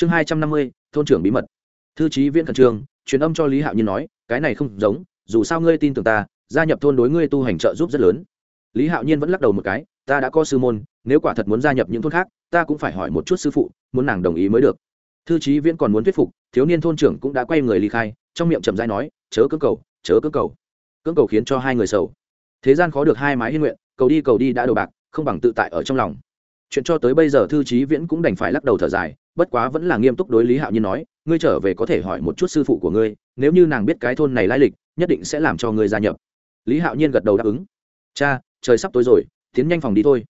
chương hai trăm năm mươi, thôn trưởng bí mật. Thư trí viễn khẩn trương, truyền âm cho lý hạo nhiên nói, cái này không giống, dù sao ngươi tin tưởng ta, gia nhập thôn đối ngươi tu hành trợ giúp rất lớn. Lý hạo nhiên vẫn lắc đầu một cái, ta đã có sư môn, nếu quả thật muốn gia nhập những thôn khác, ta cũng phải hỏi một chút sư phụ, muốn nàng đồng ý mới được. Thư trí viễn còn muốn thuyết phục, thiếu niên thôn trưởng cũng đã quay người ly khai, trong miệng chậm dai nói, chớ cưỡng cầu, chớ cưỡng cầu. Cưỡng cầu khiến cho hai người sầu. Thế gian khó được hai mái hiên nguyện, cầu đi cầu đi đã đồ bạc, không bằng tự tại ở trong lòng chuyện cho tới bây giờ thư trí viễn cũng đành phải lắc đầu thở dài, bất quá vẫn là nghiêm túc đối lý hạo nhiên nói, ngươi trở về có thể hỏi một chút sư phụ của ngươi, nếu như nàng biết cái thôn này lai lịch, nhất định sẽ làm cho ngươi gia nhập. Lý hạo nhiên gật đầu đáp ứng. Cha, trời sắp tối rồi, tiến nhanh phòng đi thôi.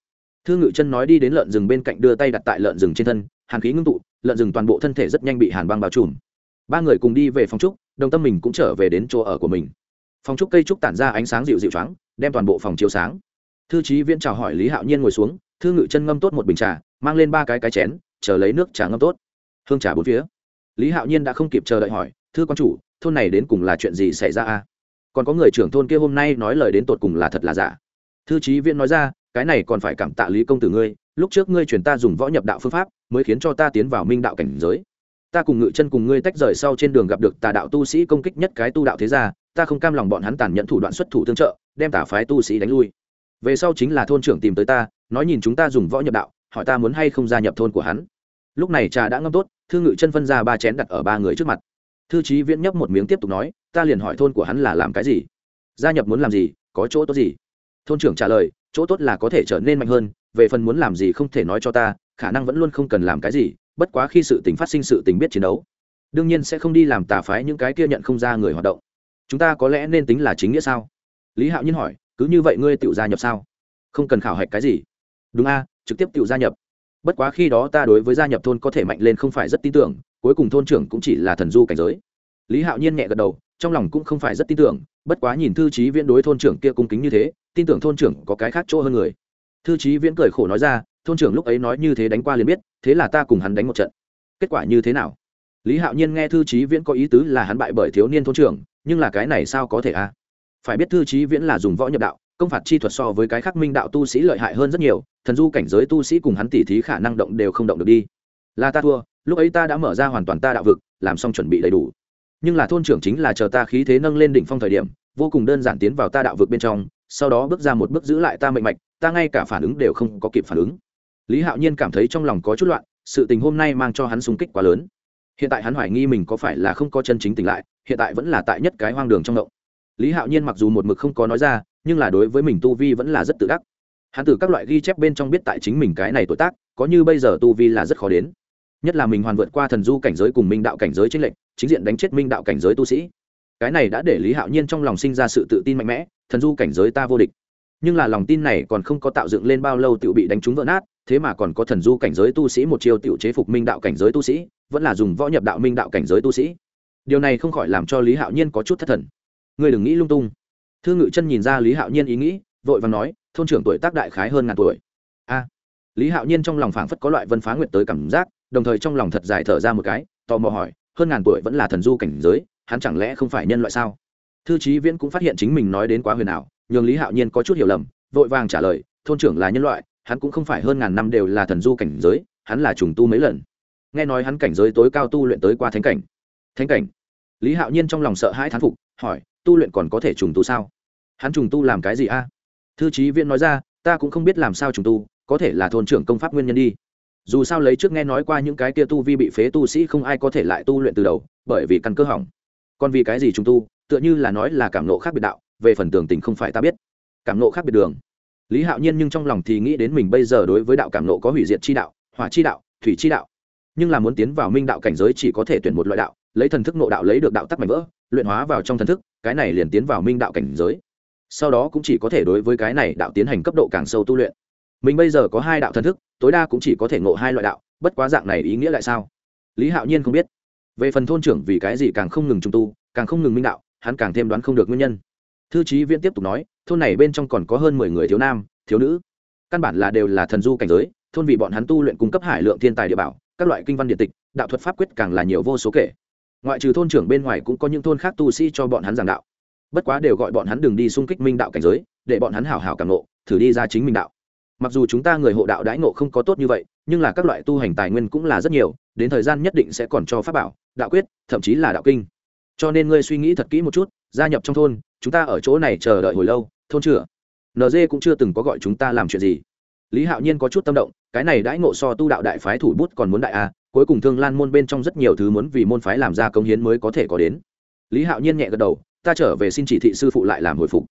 Thư ngự chân nói đi đến lợn rừng bên cạnh đưa tay đặt tại lợn rừng trên thân, hàn khí ngưng tụ, lợn rừng toàn bộ thân thể rất nhanh bị hàn băng bao trùm. Ba người cùng đi về phòng trúc, đồng tâm mình cũng trở về đến chỗ ở của mình. Phòng trúc cây trúc tản ra ánh sáng dịu dịu trắng đem toàn bộ phòng chiếu sáng. Thư trí viễn chào hỏi lý hạo nhiên ngồi xuống thư ngự chân ngâm tốt một bình trà, mang lên ba cái cái chén, chờ lấy nước trà ngâm tốt. Hương trà bốn phía. Lý hạo nhiên đã không kịp chờ đợi hỏi, thư quan chủ, thôn này đến cùng là chuyện gì xảy ra a? Còn có người trưởng thôn kia hôm nay nói lời đến tột cùng là thật là giả. Thư trí viễn nói ra, cái này còn phải cảm tạ lý công tử ngươi, lúc trước ngươi chuyển ta dùng võ nhập đạo phương pháp, mới khiến cho ta tiến vào minh đạo cảnh giới. Ta cùng ngự chân cùng ngươi tách rời sau trên đường gặp được tà đạo tu sĩ công kích nhất cái tu đạo thế gia, ta không cam lòng bọn hắn tàn nhẫn thủ đoạn xuất thủ tương trợ, đem tả phái tu sĩ đánh lui. Về sau chính là thôn trưởng tìm tới ta nói nhìn chúng ta dùng võ nhập đạo, hỏi ta muốn hay không gia nhập thôn của hắn. Lúc này trà đã ngâm tốt, thư ngự chân phân ra ba chén đặt ở ba người trước mặt. Thư trí viễn nhấp một miếng tiếp tục nói, ta liền hỏi thôn của hắn là làm cái gì? Gia nhập muốn làm gì, có chỗ tốt gì? Thôn trưởng trả lời, chỗ tốt là có thể trở nên mạnh hơn, về phần muốn làm gì không thể nói cho ta, khả năng vẫn luôn không cần làm cái gì, bất quá khi sự tình phát sinh sự tình biết chiến đấu, đương nhiên sẽ không đi làm tà phái những cái kia nhận không ra người hoạt động. Chúng ta có lẽ nên tính là chính nghĩa sao? Lý hạo nhiên hỏi, cứ như vậy ngươi tự gia nhập sao? Không cần khảo hạch cái gì đúng a, trực tiếp tự gia nhập. Bất quá khi đó ta đối với gia nhập thôn có thể mạnh lên không phải rất tin tưởng, cuối cùng thôn trưởng cũng chỉ là thần du cảnh giới. Lý hạo nhiên nhẹ gật đầu, trong lòng cũng không phải rất tin tưởng, bất quá nhìn thư trí viễn đối thôn trưởng kia cung kính như thế, tin tưởng thôn trưởng có cái khác chỗ hơn người. Thư trí viễn cười khổ nói ra, thôn trưởng lúc ấy nói như thế đánh qua liền biết, thế là ta cùng hắn đánh một trận. Kết quả như thế nào? Lý hạo nhiên nghe thư trí viễn có ý tứ là hắn bại bởi thiếu niên thôn trưởng, nhưng là cái này sao có thể a? À? phải biết thư trí viễn là dùng võ nhập đạo công phạt chi thuật so với cái khác minh đạo tu sĩ lợi hại hơn rất nhiều, thần du cảnh giới tu sĩ cùng hắn tỉ thí khả năng động đều không động được đi. Là ta thua, lúc ấy ta đã mở ra hoàn toàn ta đạo vực, làm xong chuẩn bị đầy đủ. Nhưng là thôn trưởng chính là chờ ta khí thế nâng lên đỉnh phong thời điểm, vô cùng đơn giản tiến vào ta đạo vực bên trong, sau đó bước ra một bước giữ lại ta mệnh mạch, ta ngay cả phản ứng đều không có kịp phản ứng. Lý hạo nhiên cảm thấy trong lòng có chút loạn, sự tình hôm nay mang cho hắn sung kích quá lớn. Hiện tại hắn hoài nghi mình có phải là không có chân chính tỉnh lại, hiện tại vẫn là tại nhất cái hoang đường trong động. Lý hạo nhiên mặc dù một mực không có nói ra nhưng là đối với mình tu vi vẫn là rất tự đắc. Hắn từ các loại ghi chép bên trong biết tại chính mình cái này tuổi tác, có như bây giờ tu vi là rất khó đến. Nhất là mình hoàn vượt qua thần du cảnh giới cùng minh đạo cảnh giới trên lệnh chính diện đánh chết minh đạo cảnh giới tu sĩ. Cái này đã để lý hạo nhiên trong lòng sinh ra sự tự tin mạnh mẽ, thần du cảnh giới ta vô địch. Nhưng là lòng tin này còn không có tạo dựng lên bao lâu tự bị đánh trúng vỡ nát, thế mà còn có thần du cảnh giới tu sĩ một chiêu tự chế phục minh đạo cảnh giới tu sĩ, vẫn là dùng võ nhập đạo minh đạo cảnh giới tu sĩ. Điều này không khỏi làm cho lý hạo nhiên có chút thất thần. Ngươi đừng nghĩ lung tung thư ngự chân nhìn ra lý hạo nhiên ý nghĩ, vội và nói, thôn trưởng tuổi tác đại khái hơn ngàn tuổi. A. Lý hạo nhiên trong lòng phảng phất có loại vân phá nguyệt tới cảm giác, đồng thời trong lòng thật dài thở ra một cái, tò mò hỏi, hơn ngàn tuổi vẫn là thần du cảnh giới, hắn chẳng lẽ không phải nhân loại sao? Thư trí viễn cũng phát hiện chính mình nói đến quá huyền ảo, nhường lý hạo nhiên có chút hiểu lầm, vội vàng trả lời, thôn trưởng là nhân loại, hắn cũng không phải hơn ngàn năm đều là thần du cảnh giới, hắn là trùng tu mấy lần. Nghe nói hắn cảnh giới tối cao tu luyện tới qua thánh cảnh. Thánh cảnh. Lý hạo nhiên trong lòng sợ hãi thán phục hỏi, tu luyện còn có thể trùng tu sao? Hắn trùng tu làm cái gì a? Thư trí viễn nói ra, ta cũng không biết làm sao trùng tu, có thể là thôn trưởng công pháp nguyên nhân đi. Dù sao lấy trước nghe nói qua những cái kia tu vi bị phế tu sĩ không ai có thể lại tu luyện từ đầu, bởi vì căn cơ hỏng. Còn vì cái gì trùng tu, tựa như là nói là cảm nộ khác biệt đạo, về phần tường tình không phải ta biết. Cảm nộ khác biệt đường. Lý hạo nhiên nhưng trong lòng thì nghĩ đến mình bây giờ đối với đạo cảm nộ có hủy diệt chi đạo, hỏa chi đạo, thủy chi đạo. Nhưng là muốn tiến vào minh đạo cảnh giới chỉ có thể tuyển một loại đạo, lấy thần thức nộ đạo lấy được đạo tắc mạnh vỡ luyện hóa vào trong thần thức, cái này liền tiến vào minh đạo cảnh giới. Sau đó cũng chỉ có thể đối với cái này đạo tiến hành cấp độ càng sâu tu luyện. Mình bây giờ có hai đạo thần thức, tối đa cũng chỉ có thể ngộ hai loại đạo, bất quá dạng này ý nghĩa lại sao? Lý hạo nhiên không biết. Về phần thôn trưởng vì cái gì càng không ngừng trùng tu, càng không ngừng minh đạo, hắn càng thêm đoán không được nguyên nhân. Thư trí viễn tiếp tục nói, thôn này bên trong còn có hơn mười người thiếu nam, thiếu nữ. Căn bản là đều là thần du cảnh giới, thôn vì bọn hắn tu luyện cung cấp hải lượng thiên tài địa bảo, các loại kinh văn điện tịch, đạo thuật pháp quyết càng là nhiều vô số kể ngoại trừ thôn trưởng bên ngoài cũng có những thôn khác tu sĩ cho bọn hắn giảng đạo. Bất quá đều gọi bọn hắn đừng đi xung kích minh đạo cảnh giới, để bọn hắn hảo hảo càng ngộ, thử đi ra chính minh đạo. Mặc dù chúng ta người hộ đạo đãi ngộ không có tốt như vậy, nhưng là các loại tu hành tài nguyên cũng là rất nhiều, đến thời gian nhất định sẽ còn cho pháp bảo, đạo quyết, thậm chí là đạo kinh. Cho nên ngươi suy nghĩ thật kỹ một chút, gia nhập trong thôn, chúng ta ở chỗ này chờ đợi hồi lâu, thôn chửa nd cũng chưa từng có gọi chúng ta làm chuyện gì lý hạo nhiên có chút tâm động, cái này đãi ngộ so tu đạo đại phái thủ bút còn muốn đại a cuối cùng thương lan môn bên trong rất nhiều thứ muốn vì môn phái làm ra công hiến mới có thể có đến. Lý hạo nhiên nhẹ gật đầu, ta trở về xin chỉ thị sư phụ lại làm hồi phục.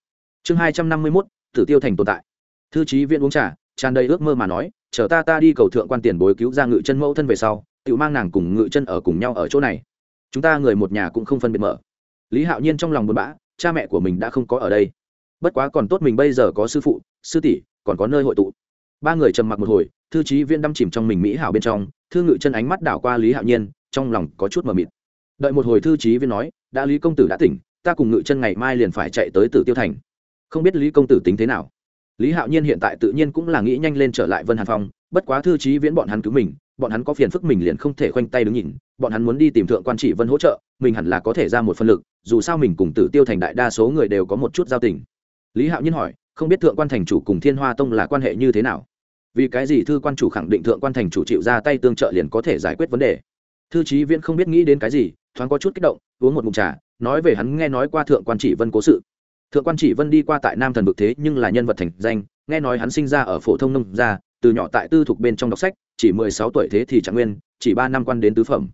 Chương hai trăm năm mươi mốt, tử tiêu thành tồn tại. Thư trí viên uống trà, tràn đầy ước mơ mà nói, chờ ta ta đi cầu thượng quan tiền bối cứu ra ngự chân mẫu thân về sau tự mang nàng cùng ngự chân ở cùng nhau ở chỗ này. Chúng ta người một nhà cũng không phân biệt mở. Lý hạo nhiên trong lòng buồn bã, cha mẹ của mình đã không có ở đây. Bất quá còn tốt mình bây giờ có sư phụ, sư tỷ, còn có nơi hội tụ ba người trầm mặc một hồi, thư trí viên đâm chìm trong mình mỹ hảo bên trong, thư ngự chân ánh mắt đảo qua lý hạo nhiên, trong lòng có chút mờ mịt. Đợi một hồi thư trí viên nói, đã lý công tử đã tỉnh, ta cùng ngự chân ngày mai liền phải chạy tới tử tiêu thành. Không biết lý công tử tính thế nào. Lý hạo nhiên hiện tại tự nhiên cũng là nghĩ nhanh lên trở lại vân hàn phong, bất quá thư trí viễn bọn hắn cứu mình, bọn hắn có phiền phức mình liền không thể khoanh tay đứng nhìn, bọn hắn muốn đi tìm thượng quan trị vân hỗ trợ, mình hẳn là có thể ra một phân lực, dù sao mình cùng tử tiêu thành đại đa số người đều có một chút giao tình. Lý hạo nhiên hỏi, không biết thượng quan thành chủ cùng thiên hoa tông là quan hệ như thế nào? Vì cái gì thư quan chủ khẳng định thượng quan thành chủ chịu ra tay tương trợ liền có thể giải quyết vấn đề? Thư trí viễn không biết nghĩ đến cái gì, thoáng có chút kích động, uống một mụn trà, nói về hắn nghe nói qua thượng quan chỉ vân cố sự. Thượng quan chỉ vân đi qua tại nam thần bực thế nhưng là nhân vật thành danh, nghe nói hắn sinh ra ở phổ thông nông gia, từ nhỏ tại tư thục bên trong đọc sách, chỉ mười sáu tuổi thế thì trạng nguyên, chỉ ba năm quan đến tứ phẩm.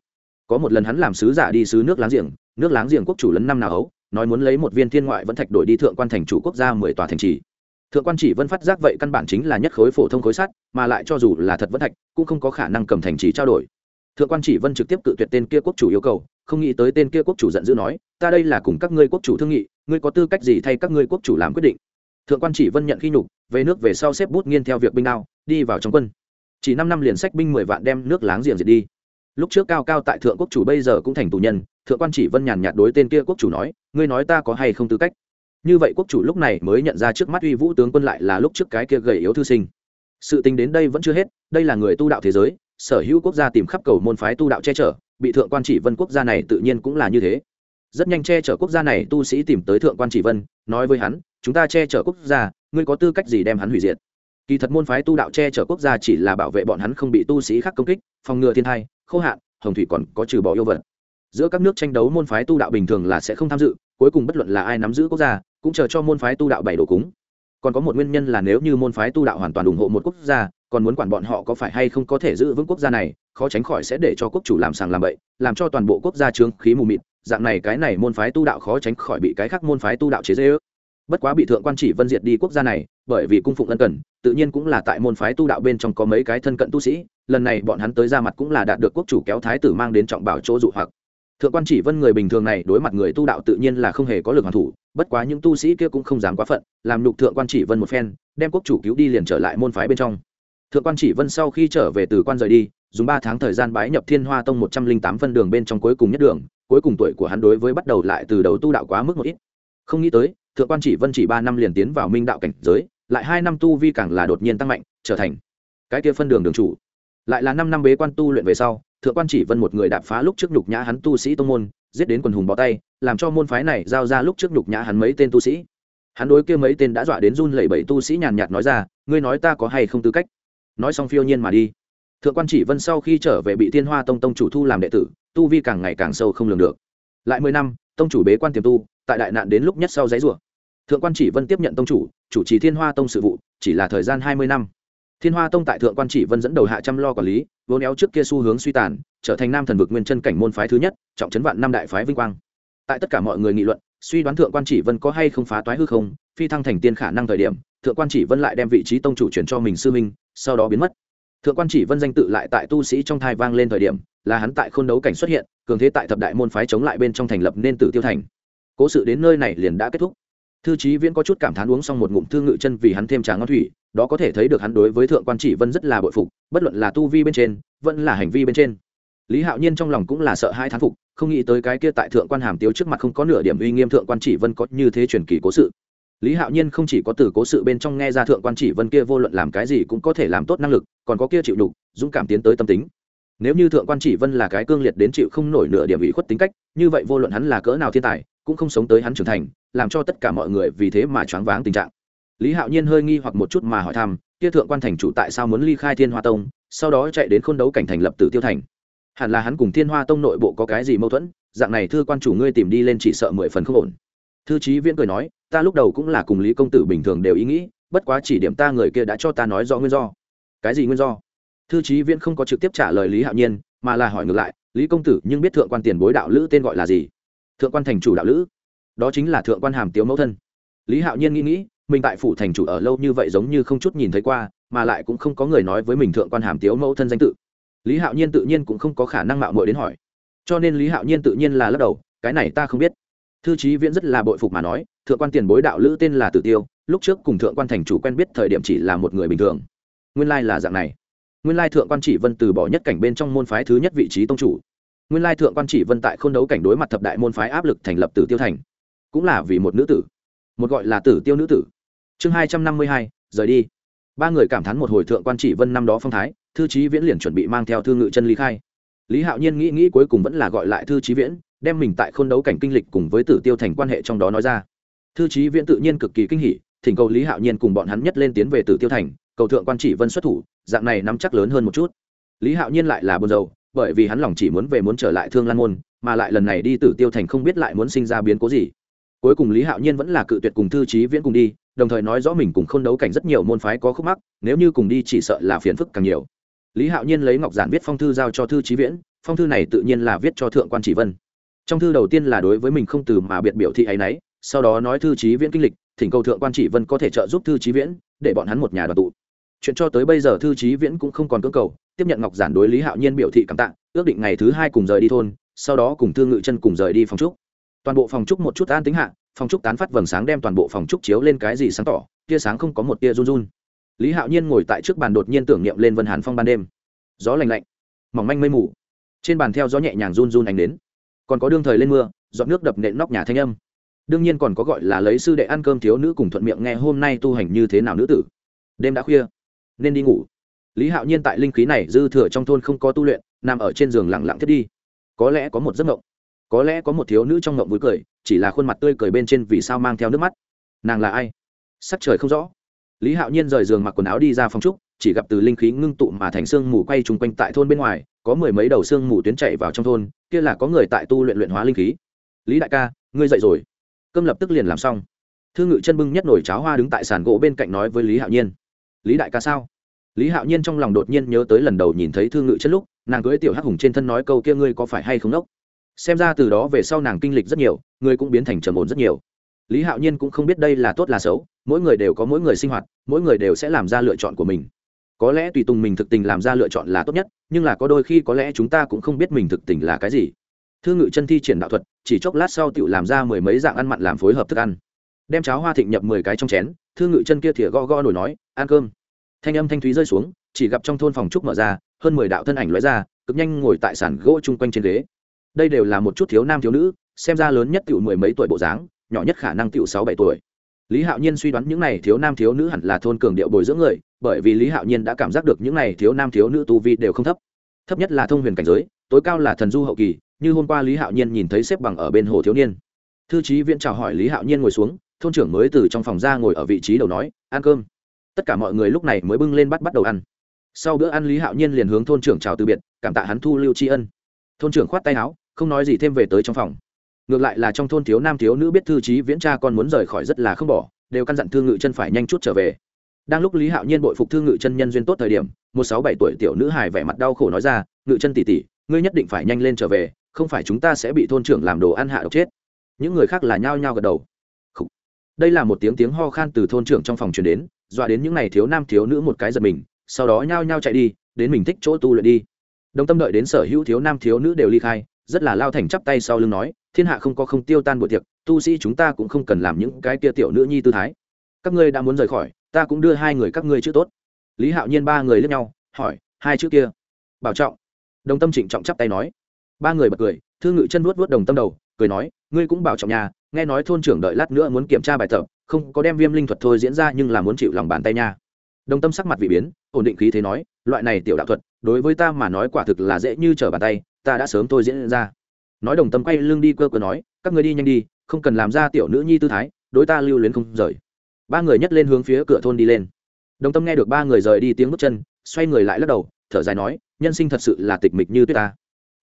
Có một lần hắn làm sứ giả đi sứ nước láng giềng, nước láng giềng quốc chủ lấn năm nào ấu nói muốn lấy một viên thiên ngoại vẫn thạch đổi đi thượng quan thành chủ quốc gia mười tòa thành trì thượng quan chỉ vân phát giác vậy căn bản chính là nhất khối phổ thông khối sắt, mà lại cho dù là thật vẫn thạch, cũng không có khả năng cầm thành trì trao đổi. Thượng quan chỉ vân trực tiếp cự tuyệt tên kia quốc chủ yêu cầu, không nghĩ tới tên kia quốc chủ giận dữ nói, ta đây là cùng các ngươi quốc chủ thương nghị, ngươi có tư cách gì thay các ngươi quốc chủ làm quyết định? Thượng quan chỉ vân nhận khi nhục, về nước về sau xếp bút nghiên theo việc binh đao đi vào trong quân. Chỉ năm năm liền sách binh mười vạn đem nước láng giềng diệt đi. Lúc trước cao cao tại thượng quốc chủ bây giờ cũng thành tù nhân, thượng quan chỉ vân nhàn nhạt đối tên kia quốc chủ nói, ngươi nói ta có hay không tư cách? Như vậy quốc chủ lúc này mới nhận ra trước mắt uy vũ tướng quân lại là lúc trước cái kia gầy yếu thư sinh. Sự tình đến đây vẫn chưa hết, đây là người tu đạo thế giới, sở hữu quốc gia tìm khắp cầu môn phái tu đạo che chở, bị thượng quan chỉ vân quốc gia này tự nhiên cũng là như thế. Rất nhanh che chở quốc gia này tu sĩ tìm tới thượng quan chỉ vân, nói với hắn, chúng ta che chở quốc gia, ngươi có tư cách gì đem hắn hủy diệt? Kỳ thật môn phái tu đạo che chở quốc gia chỉ là bảo vệ bọn hắn không bị tu sĩ khác công kích, phòng ngừa thiên thai khô hạn, hồng thủy còn có trừ bỏ yêu vật. Giữa các nước tranh đấu môn phái tu đạo bình thường là sẽ không tham dự, cuối cùng bất luận là ai nắm giữ quốc gia cũng chờ cho môn phái tu đạo bảy đồ cúng. Còn có một nguyên nhân là nếu như môn phái tu đạo hoàn toàn ủng hộ một quốc gia, còn muốn quản bọn họ có phải hay không có thể giữ vững quốc gia này, khó tránh khỏi sẽ để cho quốc chủ làm sàng làm bậy, làm cho toàn bộ quốc gia trướng khí mù mịt. Dạng này cái này môn phái tu đạo khó tránh khỏi bị cái khác môn phái tu đạo chế dễ ước bất quá bị thượng quan chỉ vân diệt đi quốc gia này, bởi vì cung phụng ân cần, tự nhiên cũng là tại môn phái tu đạo bên trong có mấy cái thân cận tu sĩ, lần này bọn hắn tới ra mặt cũng là đạt được quốc chủ kéo thái tử mang đến trọng bảo chỗ dụ hoặc. Thượng quan chỉ vân người bình thường này đối mặt người tu đạo tự nhiên là không hề có lực hoàn thủ bất quá những tu sĩ kia cũng không dám quá phận, làm nhục thượng quan chỉ vân một phen, đem quốc chủ cứu đi liền trở lại môn phái bên trong. Thượng quan chỉ vân sau khi trở về từ quan rời đi, dùng ba tháng thời gian bái nhập thiên hoa tông một trăm linh tám phân đường bên trong cuối cùng nhất đường, cuối cùng tuổi của hắn đối với bắt đầu lại từ đầu tu đạo quá mức một ít. Không nghĩ tới, thượng quan chỉ vân chỉ ba năm liền tiến vào minh đạo cảnh giới, lại hai năm tu vi càng là đột nhiên tăng mạnh, trở thành cái kia phân đường đường chủ. Lại là năm năm bế quan tu luyện về sau, thượng quan chỉ vân một người đạp phá lúc trước nhục nhã hắn tu sĩ tông môn, giết đến quần hùng bó tay làm cho môn phái này giao ra lúc trước nhục nhã hắn mấy tên tu sĩ. Hắn đối kia mấy tên đã dọa đến run lẩy bẩy tu sĩ nhàn nhạt nói ra, ngươi nói ta có hay không tư cách? Nói xong phiêu nhiên mà đi. Thượng quan chỉ vân sau khi trở về bị thiên hoa tông tông chủ thu làm đệ tử, tu vi càng ngày càng sâu không lường được. Lại mười năm, tông chủ bế quan tiềm tu, tại đại nạn đến lúc nhất sau giấy rủa. Thượng quan chỉ vân tiếp nhận tông chủ chủ trì thiên hoa tông sự vụ, chỉ là thời gian hai mươi năm. Thiên hoa tông tại thượng quan chỉ vân dẫn đầu hạ chăm lo quản lý, vốn éo trước kia xu hướng suy tàn, trở thành nam thần vực nguyên chân cảnh môn phái thứ nhất, trọng trấn vạn năm đại phái vinh quang tại tất cả mọi người nghị luận, suy đoán thượng quan chỉ vân có hay không phá toái hư không, phi thăng thành tiên khả năng thời điểm, thượng quan chỉ vân lại đem vị trí tông chủ chuyển cho mình sư minh sau đó biến mất. Thượng quan chỉ vân danh tự lại tại tu sĩ trong thai vang lên thời điểm, là hắn tại khôn đấu cảnh xuất hiện, cường thế tại thập đại môn phái chống lại bên trong thành lập nên tử tiêu thành. Cố sự đến nơi này liền đã kết thúc. Thư trí viễn có chút cảm thán uống xong một ngụm thương ngự chân vì hắn thêm trà ngon thủy, đó có thể thấy được hắn đối với thượng quan chỉ vân rất là bội phục, bất luận là tu vi bên trên, vẫn là hành vi bên trên lý hạo nhiên trong lòng cũng là sợ hai thán phục, không nghĩ tới cái kia tại thượng quan hàm tiêu trước mặt không có nửa điểm uy nghiêm thượng quan chỉ vân có như thế truyền kỳ cố sự. Lý hạo nhiên không chỉ có từ cố sự bên trong nghe ra thượng quan chỉ vân kia vô luận làm cái gì cũng có thể làm tốt năng lực, còn có kia chịu đục, dũng cảm tiến tới tâm tính. Nếu như thượng quan chỉ vân là cái cương liệt đến chịu không nổi nửa điểm ủy khuất tính cách, như vậy vô luận hắn là cỡ nào thiên tài, cũng không sống tới hắn trưởng thành, làm cho tất cả mọi người vì thế mà choáng váng tình trạng. Lý hạo nhiên hơi nghi hoặc một chút mà hỏi thăm, kia thượng quan thành chủ tại sao muốn ly khai thiên hoa tông, sau đó chạy đến khôn đấu cảnh thành lập tử tiêu thành? Hẳn là hắn cùng thiên hoa tông nội bộ có cái gì mâu thuẫn, dạng này thư quan chủ ngươi tìm đi lên chỉ sợ mười phần không ổn. Thư trí viễn cười nói, ta lúc đầu cũng là cùng lý công tử bình thường đều ý nghĩ, bất quá chỉ điểm ta người kia đã cho ta nói rõ nguyên do. Cái gì nguyên do? Thư trí viễn không có trực tiếp trả lời lý hạo nhiên, mà là hỏi ngược lại, lý công tử, nhưng biết thượng quan tiền bối đạo lữ tên gọi là gì? Thượng quan thành chủ đạo lữ. Đó chính là thượng quan hàm tiếu mẫu thân. Lý hạo nhiên nghĩ nghĩ, mình tại phủ thành chủ ở lâu như vậy giống như không chút nhìn thấy qua, mà lại cũng không có người nói với mình thượng quan hàm tiếu mẫu thân danh tự lý hạo nhiên tự nhiên cũng không có khả năng mạo mội đến hỏi. Cho nên lý hạo nhiên tự nhiên là lắc đầu, cái này ta không biết. Thư trí viễn rất là bội phục mà nói, thượng quan tiền bối đạo lữ tên là tử tiêu, lúc trước cùng thượng quan thành chủ quen biết thời điểm chỉ là một người bình thường. Nguyên lai là dạng này. Nguyên lai thượng quan chỉ vân từ bỏ nhất cảnh bên trong môn phái thứ nhất vị trí tông chủ. Nguyên lai thượng quan chỉ vân tại k h ô n đấu cảnh đối mặt thập đại môn phái áp lực thành lập tử tiêu thành. Cũng là vì một nữ tử. Một gọi là tử tiêu nữ tử. Chương hai trăm năm mươi hai, rời đi. Ba người cảm thán một hồi thượng quan chỉ vân năm đó phong thái thư trí viễn liền chuẩn bị mang theo thư ngự chân lý khai. Lý hạo nhiên nghĩ nghĩ cuối cùng vẫn là gọi lại thư trí viễn, đem mình tại k h ô n đấu cảnh kinh lịch cùng với tử tiêu thành quan hệ trong đó nói ra. Thư trí viễn tự nhiên cực kỳ kinh hỉ, thỉnh cầu lý hạo nhiên cùng bọn hắn nhất lên tiến về tử tiêu thành, cầu thượng quan chỉ vân xuất thủ, dạng này nắm chắc lớn hơn một chút. Lý hạo nhiên lại là buồn rầu, bởi vì hắn lòng chỉ muốn về muốn trở lại thương lan môn, mà lại lần này đi tử tiêu thành không biết lại muốn sinh ra biến cố gì. Cuối cùng lý hạo nhiên vẫn là cự tuyệt cùng thư trí viễn cùng đi, đồng thời nói rõ mình cùng k h ô n đấu cảnh rất nhiều môn phái có khúc mắc, nếu như cùng đi chỉ sợ là phiền phức càng nhiều lý hạo nhiên lấy ngọc giản viết phong thư giao cho thư trí viễn, phong thư này tự nhiên là viết cho thượng quan chỉ vân. Trong thư đầu tiên là đối với mình không từ mà biệt biểu thị ấ y n ấ y sau đó nói thư trí viễn kinh lịch, thỉnh cầu thượng quan chỉ vân có thể trợ giúp thư trí viễn, để bọn hắn một nhà đoàn tụ. Chuyện cho tới bây giờ thư trí viễn cũng không còn cơ cầu, tiếp nhận ngọc giản đối lý hạo nhiên biểu thị cảm tạ, ước định ngày thứ hai cùng rời đi thôn, sau đó cùng thương ngự chân cùng rời đi phòng trúc toàn bộ phòng trúc một chút an tính hạ, phòng trúc tán phát vầng sáng đem toàn bộ phòng trúc chiếu lên cái gì sáng tỏ, tia sáng không có một tia run run lý hạo nhiên ngồi tại trước bàn đột nhiên tưởng niệm lên vân hàn phong ban đêm. Gió lành lạnh, mỏng manh mây mù. Trên bàn theo gió nhẹ nhàng run run ánh đến. Còn có đương thời lên mưa, giọt nước đập nện nóc nhà thanh âm. Đương nhiên còn có gọi là lấy sư đệ ăn cơm thiếu nữ cùng thuận miệng nghe hôm nay tu hành như thế nào nữ tử. Đêm đã khuya, nên đi ngủ. Lý hạo nhiên tại linh khí này dư thừa trong thôn không có tu luyện, nằm ở trên giường lặng lặng thiết đi. Có lẽ có một giấc mộng, có lẽ có một thiếu nữ trong mộng vui cười, chỉ là khuôn mặt tươi cười bên trên vì sao mang theo nước mắt. Nàng là ai? Sắc trời không rõ lý hạo nhiên rời giường mặc quần áo đi ra phòng trúc, chỉ gặp từ linh khí ngưng tụ mà thành xương mù quay chung quanh tại thôn bên ngoài, có mười mấy đầu xương mù tuyến chạy vào trong thôn, kia là có người tại tu luyện luyện hóa linh khí. Lý đại ca, ngươi dậy rồi. Cơm lập tức liền làm xong. Thương ngự chân bưng nhất nổi cháo hoa đứng tại sàn gỗ bên cạnh nói với lý hạo nhiên. Lý đại ca sao? Lý hạo nhiên trong lòng đột nhiên nhớ tới lần đầu nhìn thấy thương ngự chân lúc, nàng cưới tiểu hắc hùng trên thân nói câu kia ngươi có phải hay không đốc? Xem ra từ đó về sau nàng kinh lịch rất nhiều ngươi cũng biến thành trầm ổn rất nhiều lý hạo nhiên cũng không biết đây là tốt là xấu, mỗi người đều có mỗi người sinh hoạt, mỗi người đều sẽ làm ra lựa chọn của mình. Có lẽ tùy tùng mình thực tình làm ra lựa chọn là tốt nhất, nhưng là có đôi khi có lẽ chúng ta cũng không biết mình thực tình là cái gì. Thư ngự chân thi triển đạo thuật, chỉ chốc lát sau tựu làm ra mười mấy dạng ăn mặn làm phối hợp thức ăn. Đem cháo hoa thịnh nhập mười cái trong chén, thư ngự chân kia thìa go go nổi nói, ăn cơm. Thanh âm thanh thúy rơi xuống, chỉ gặp trong thôn phòng trúc mở ra, hơn mười đạo thân ảnh lóe ra, cực nhanh ngồi tại sàn gỗ chung quanh trên ghế. Đây đều là một chút thiếu nam thiếu nữ, xem ra lớn nhất tựu mười mấy tuổi bộ dáng nhỏ nhất khả năng tiểu sáu bảy tuổi. Lý hạo nhiên suy đoán những này thiếu nam thiếu nữ hẳn là thôn cường điệu bồi dưỡng người, bởi vì lý hạo nhiên đã cảm giác được những này thiếu nam thiếu nữ tu vi đều không thấp. Thấp nhất là thông huyền cảnh giới, tối cao là thần du hậu kỳ, như hôm qua lý hạo nhiên nhìn thấy xếp bằng ở bên hồ thiếu niên. Thư trí viện chào hỏi lý hạo nhiên ngồi xuống, thôn trưởng mới từ trong phòng ra ngồi ở vị trí đầu nói, ăn cơm. Tất cả mọi người lúc này mới bưng lên bắt bắt đầu ăn. Sau bữa ăn lý hạo nhiên liền hướng thôn trưởng chào từ biệt, cảm tạ hắn thu lưu tri ân. Thôn trưởng khoát tay áo, không nói gì thêm về tới trong phòng ngược lại là trong thôn thiếu nam thiếu nữ biết thư trí viễn cha con muốn rời khỏi rất là không bỏ, đều căn dặn thương ngự chân phải nhanh chút trở về. Đang lúc lý hạo nhiên bội phục thương ngự chân nhân duyên tốt thời điểm, một sáu bảy tuổi tiểu nữ hài vẻ mặt đau khổ nói ra, ngự chân tỉ tỉ ngươi nhất định phải nhanh lên trở về, không phải chúng ta sẽ bị thôn trưởng làm đồ ăn hạ độc chết. Những người khác là nhao nhao gật đầu. Đây là một tiếng tiếng ho khan từ thôn trưởng trong phòng truyền đến, dọa đến những n à y thiếu nam thiếu nữ một cái giật mình, sau đó nhao nhao chạy đi, đến mình thích chỗ tu luyện đi. Đồng tâm đợi đến sở hữu thiếu nam thiếu nữ đều ly khai, rất là lao thành chắp tay sau lưng nói thiên hạ không có không tiêu tan buổi tiệc, tu sĩ chúng ta cũng không cần làm những cái kia tiểu nữ nhi tư thái. Các ngươi đã muốn rời khỏi, ta cũng đưa hai người các ngươi chữ tốt. Lý hạo nhiên ba người lướt nhau, hỏi, hai chữ kia? Bảo trọng. Đồng tâm trịnh trọng chắp tay nói. Ba người bật cười, thư ngự chân vuốt vuốt đồng tâm đầu, cười nói, ngươi cũng bảo trọng nhà, nghe nói thôn trưởng đợi lát nữa muốn kiểm tra bài tập, không có đem viêm linh thuật thôi diễn ra nhưng là muốn chịu lòng bàn tay nha. Đồng tâm sắc mặt vị biến, ổn định khí thế nói, loại này tiểu đạo thuật, đối với ta mà nói quả thực là dễ như trở bàn tay, ta đã sớm thôi diễn ra nói đồng tâm quay lưng đi cơ cơ nói, các người đi nhanh đi, không cần làm ra tiểu nữ nhi tư thái, đối ta lưu luyến không rời. Ba người nhấc lên hướng phía cửa thôn đi lên. Đồng tâm nghe được ba người rời đi tiếng bước chân, xoay người lại lắc đầu, thở dài nói, nhân sinh thật sự là tịch mịch như tuyết ta.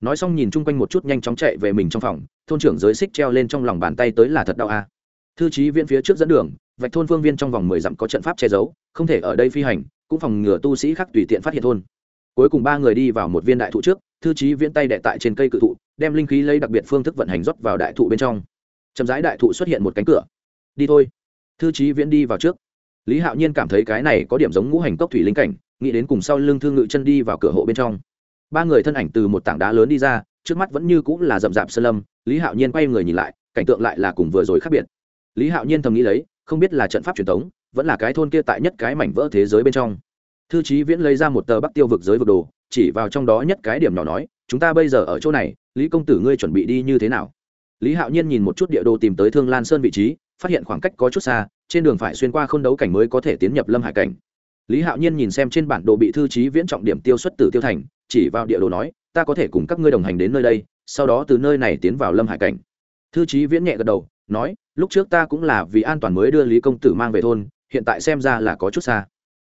Nói xong nhìn chung quanh một chút nhanh chóng chạy về mình trong phòng, thôn trưởng giới xích treo lên trong lòng bàn tay tới là thật đau a. Thư trí viễn phía trước dẫn đường, vạch thôn phương viên trong vòng mười dặm có trận pháp che giấu, không thể ở đây phi hành, cũng phòng ngừa tu sĩ khác tùy tiện phát hiện thôn cuối cùng ba người đi vào một viên đại thụ trước, thư trí viễn tay đệ tại trên cây cự thụ, đem linh khí lấy đặc biệt phương thức vận hành rót vào đại thụ bên trong. Chậm rãi đại thụ xuất hiện một cánh cửa. Đi thôi. Thư trí viễn đi vào trước. Lý hạo nhiên cảm thấy cái này có điểm giống ngũ hành cốc thủy linh cảnh, nghĩ đến cùng sau lưng thương ngự chân đi vào cửa hộ bên trong. Ba người thân ảnh từ một tảng đá lớn đi ra, trước mắt vẫn như cũng là rậm rạp sơn lâm, lý hạo nhiên quay người nhìn lại, cảnh tượng lại là cùng vừa rồi khác biệt. Lý hạo nhiên thầm nghĩ lấy, không biết là trận pháp truyền thống vẫn là cái thôn kia tại nhất cái mảnh vỡ thế giới bên trong thư trí viễn lấy ra một tờ bắc tiêu vực giới vực đồ, chỉ vào trong đó nhất cái điểm nhỏ nói, chúng ta bây giờ ở chỗ này, lý công tử ngươi chuẩn bị đi như thế nào? Lý hạo nhiên nhìn một chút địa đồ tìm tới thương lan sơn vị trí, phát hiện khoảng cách có chút xa, trên đường phải xuyên qua k h ô n đấu cảnh mới có thể tiến nhập lâm hải cảnh. Lý hạo nhiên nhìn xem trên bản đồ bị thư trí viễn trọng điểm tiêu xuất từ tiêu thành, chỉ vào địa đồ nói, ta có thể cùng các ngươi đồng hành đến nơi đây, sau đó từ nơi này tiến vào lâm hải cảnh. Thư trí viễn nhẹ gật đầu, nói, lúc trước ta cũng là vì an toàn mới đưa lý công tử mang về thôn, hiện tại xem ra là có chút xa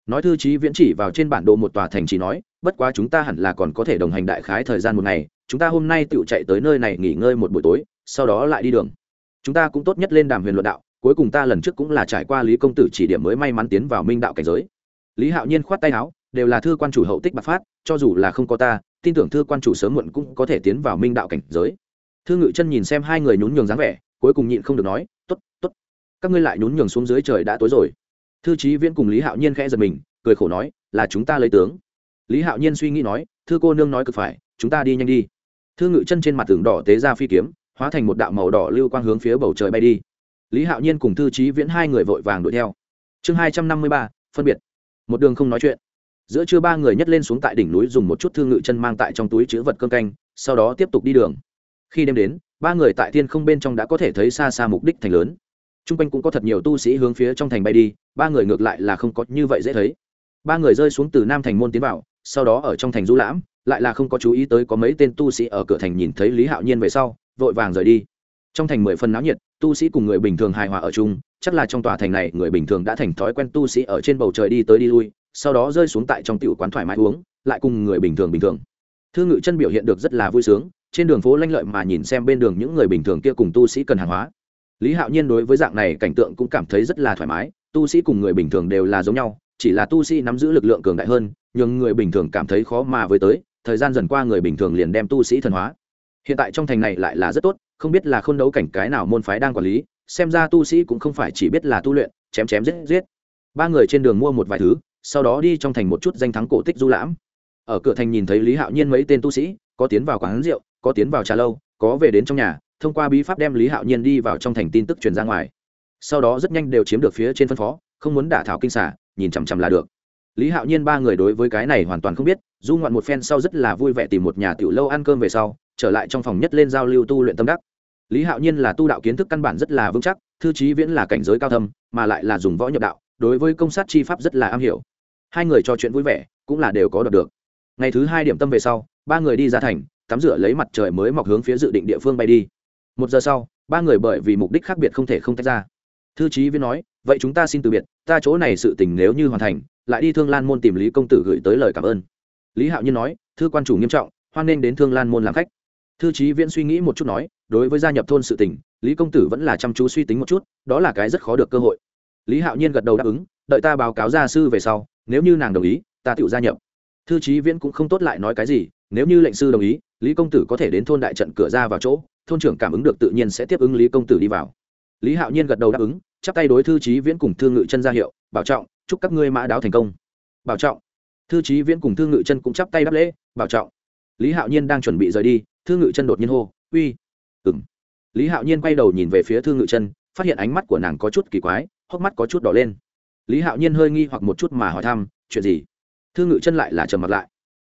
nói thư trí viễn chỉ vào trên bản đồ một tòa thành chỉ nói, bất quá chúng ta hẳn là còn có thể đồng hành đại khái thời gian một ngày, chúng ta hôm nay tự chạy tới nơi này nghỉ ngơi một buổi tối, sau đó lại đi đường. Chúng ta cũng tốt nhất lên đàm huyền luận đạo, cuối cùng ta lần trước cũng là trải qua lý công tử chỉ điểm mới may mắn tiến vào minh đạo cảnh giới. Lý hạo nhiên khoát tay áo, đều là thư quan chủ hậu tích bạc phát, cho dù là không có ta, tin tưởng thư quan chủ sớm muộn cũng có thể tiến vào minh đạo cảnh giới. Thư ngự chân nhìn xem hai người nhún nhường dáng vẻ, cuối cùng nhịn không được nói t ố t t ố t các ngươi lại nhún nhường xuống dưới trời đã tối rồi thư trí viễn cùng lý hạo nhiên khẽ giật mình, cười khổ nói, là chúng ta lấy tướng. Lý hạo nhiên suy nghĩ nói, thư cô nương nói cực phải, chúng ta đi nhanh đi. Thư ngự chân trên mặt tường đỏ tế ra phi kiếm, hóa thành một đạo màu đỏ lưu quang hướng phía bầu trời bay đi. Lý hạo nhiên cùng thư trí viễn hai người vội vàng đuổi theo. Chương hai trăm năm mươi ba, phân biệt. Một đường không nói chuyện. Giữa trưa ba người nhấc lên xuống tại đỉnh núi dùng một chút thư ngự chân mang tại trong túi chữ vật cơm canh, sau đó tiếp tục đi đường. Khi đêm đến, ba người tại thiên không bên trong đã có thể thấy xa xa mục đích thành lớn t r u n g quanh cũng có thật nhiều tu sĩ hướng phía trong thành bay đi, ba người ngược lại là không có như vậy dễ thấy. Ba người rơi xuống từ nam thành môn tiến vào, sau đó ở trong thành du lãm, lại là không có chú ý tới có mấy tên tu sĩ ở cửa thành nhìn thấy lý hạo nhiên về sau, vội vàng rời đi. Trong thành mười phần náo nhiệt, tu sĩ cùng người bình thường hài hòa ở chung, chắc là trong tòa thành này người bình thường đã thành thói quen tu sĩ ở trên bầu trời đi tới đi lui, sau đó rơi xuống tại trong tiểu quán thoải mái uống, lại cùng người bình thường bình thường. Thư ngự chân biểu hiện được rất là vui sướng, trên đường phố lanh lợi mà nhìn xem bên đường những người bình thường kia cùng tu sĩ cần hàng hóa lý hạo nhiên đối với dạng này cảnh tượng cũng cảm thấy rất là thoải mái, tu sĩ cùng người bình thường đều là giống nhau, chỉ là tu sĩ nắm giữ lực lượng cường đại hơn nhưng người bình thường cảm thấy khó mà với tới, thời gian dần qua người bình thường liền đem tu sĩ thần hóa. Hiện tại trong thành này lại là rất tốt, không biết là k h ô n đấu cảnh cái nào môn phái đang quản lý, xem ra tu sĩ cũng không phải chỉ biết là tu luyện, chém chém giết giết. Ba người trên đường mua một vài thứ, sau đó đi trong thành một chút danh thắng cổ tích du lãm. Ở cửa thành nhìn thấy lý hạo nhiên mấy tên tu sĩ, có tiến vào quán rượu, có tiến vào trà lâu, có về đến trong nhà thông qua bí pháp đem lý hạo nhiên đi vào trong thành tin tức truyền ra ngoài. Sau đó rất nhanh đều chiếm được phía trên phân phó, không muốn đả thảo kinh xả nhìn chằm chằm là được. Lý hạo nhiên ba người đối với cái này hoàn toàn không biết, du ngoạn một phen sau rất là vui vẻ tìm một nhà tiểu lâu ăn cơm về sau, trở lại trong phòng nhất lên giao lưu tu luyện tâm đắc. Lý hạo nhiên là tu đạo kiến thức căn bản rất là vững chắc, thư trí viễn là cảnh giới cao thâm, mà lại là dùng võ nhập đạo, đối với công sát chi pháp rất là am hiểu. Hai người trò chuyện vui vẻ, cũng là đều có đọc được. Ngày thứ hai điểm tâm về sau, ba người đi ra thành, tắm rửa lấy mặt trời mới mọc hướng phía dự định địa phương bay đi một giờ sau, ba người bởi vì mục đích khác biệt không thể không tách ra. Thư trí viên nói, vậy chúng ta xin từ biệt, ta chỗ này sự tình nếu như hoàn thành, lại đi thương lan môn tìm lý công tử gửi tới lời cảm ơn. Lý hạo nhiên nói, thư quan chủ nghiêm trọng, hoan nên đến thương lan môn làm khách. Thư trí viễn suy nghĩ một chút nói, đối với gia nhập thôn sự tình, lý công tử vẫn là chăm chú suy tính một chút, đó là cái rất khó được cơ hội. Lý hạo nhiên gật đầu đáp ứng, đợi ta báo cáo gia sư về sau, nếu như nàng đồng ý, ta tự gia nhập. Thư trí viễn cũng không tốt lại nói cái gì, nếu như lệnh sư đồng ý lý công tử có thể đến thôn đại trận cửa ra vào chỗ, thôn trưởng cảm ứng được tự nhiên sẽ tiếp ứng lý công tử đi vào. Lý hạo nhiên gật đầu đáp ứng, chắp tay đối thư trí viễn cùng thương ngự chân ra hiệu, bảo trọng, chúc các ngươi mã đáo thành công. Bảo trọng. Thư trí viễn cùng thương ngự chân cũng chắp tay đáp lễ, bảo trọng. Lý hạo nhiên đang chuẩn bị rời đi thương ngự chân đột nhiên hô, uy. Ừng lý hạo nhiên quay đầu nhìn về phía thương ngự chân, phát hiện ánh mắt của nàng có chút kỳ quái, hốc mắt có chút đỏ lên. Lý hạo nhiên hơi nghi hoặc một chút mà hỏi thăm, chuyện gì? Thương ngự chân lại là trầm mặt lại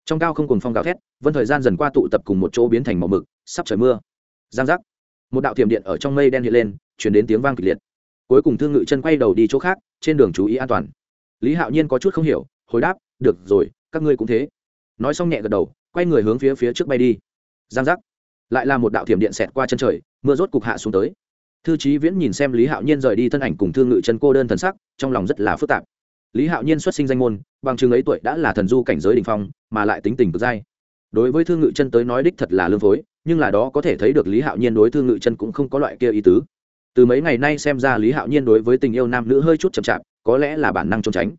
trong cao không cùng phong gào thét, vân thời gian dần qua tụ tập cùng một chỗ biến thành màu mực, sắp trời mưa. Giang giác. Một đạo thiểm điện ở trong mây đen hiện lên, chuyển đến tiếng vang kịch liệt. Cuối cùng thương ngự chân quay đầu đi chỗ khác, trên đường chú ý an toàn. Lý hạo nhiên có chút không hiểu, hồi đáp, được rồi, các ngươi cũng thế. Nói xong nhẹ gật đầu, quay người hướng phía phía trước bay đi. Giang giác. Lại là một đạo thiểm điện xẹt qua chân trời, mưa rốt cục hạ xuống tới. Thư trí viễn nhìn xem lý hạo nhiên rời đi thân ảnh cùng thương ngự chân cô đơn thần sắc, trong lòng rất là phức tạp lý hạo nhiên xuất sinh danh môn, bằng chừng ấy tuổi đã là thần du cảnh giới đình phong, mà lại tính tình cực dai. Đối với thương ngự chân tới nói đích thật là lương phối, nhưng là đó có thể thấy được lý hạo nhiên đối thương ngự chân cũng không có loại kia ý tứ. Từ mấy ngày nay xem ra lý hạo nhiên đối với tình yêu nam nữ hơi chút chậm chạp, có lẽ là bản năng trốn tránh.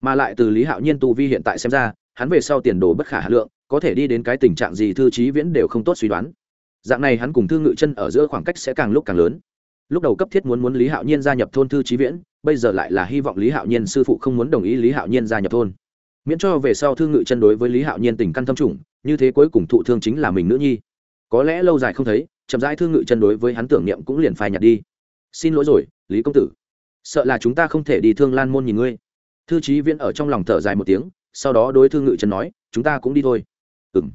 Mà lại từ lý hạo nhiên tu vi hiện tại xem ra, hắn về sau tiền đồ bất khả hà lượng, có thể đi đến cái tình trạng gì thư trí viễn đều không tốt suy đoán. Dạng này hắn cùng thương ngự chân ở giữa khoảng cách sẽ càng lúc càng lớn. Lúc đầu cấp thiết muốn muốn lý hạo nhiên gia nhập thôn thư trí viễn bây giờ lại là hy vọng lý hạo nhiên sư phụ không muốn đồng ý lý hạo nhiên gia nhập thôn. Miễn cho về sau thương ngự chân đối với lý hạo nhiên tình căn thâm trùng, như thế cuối cùng thụ thương chính là mình nữ nhi. Có lẽ lâu dài không thấy, chậm rãi thương ngự chân đối với hắn tưởng niệm cũng liền phai nhạt đi. Xin lỗi rồi, lý công tử. Sợ là chúng ta không thể đi thương lan môn nhìn ngươi. Thư trí viễn ở trong lòng thở dài một tiếng, sau đó đối thương ngự chân nói, chúng ta cũng đi thôi. Ừng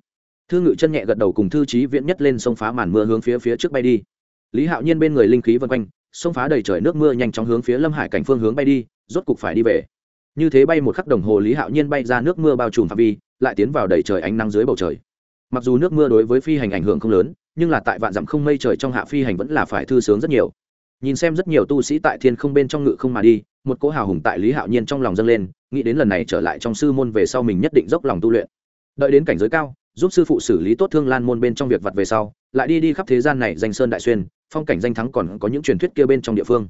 thư ngự chân nhẹ gật đầu cùng thư trí viễn nhất lên sông phá màn mưa hướng phía phía trước bay đi. Lý hạo nhiên bên người linh khí vân quanh sông phá đầy trời nước mưa nhanh chóng hướng phía lâm hải cảnh phương hướng bay đi, rốt cục phải đi về. Như thế bay một khắc đồng hồ lý hạo nhiên bay ra nước mưa bao trùm phạm vi, lại tiến vào đầy trời ánh nắng dưới bầu trời. Mặc dù nước mưa đối với phi hành ảnh hưởng không lớn, nhưng là tại vạn dặm không mây trời trong hạ phi hành vẫn là phải thư sướng rất nhiều. Nhìn xem rất nhiều tu sĩ tại thiên không bên trong ngự không mà đi, một cỗ hào hùng tại lý hạo nhiên trong lòng dâng lên, nghĩ đến lần này trở lại trong sư môn về sau mình nhất định dốc lòng tu luyện. Đợi đến cảnh giới cao, giúp sư phụ xử lý tốt thương lan môn bên trong việc vặt về sau, lại đi đi khắp thế gian này danh sơn đại xuyên phong cảnh danh thắng còn có những truyền thuyết kia bên trong địa phương.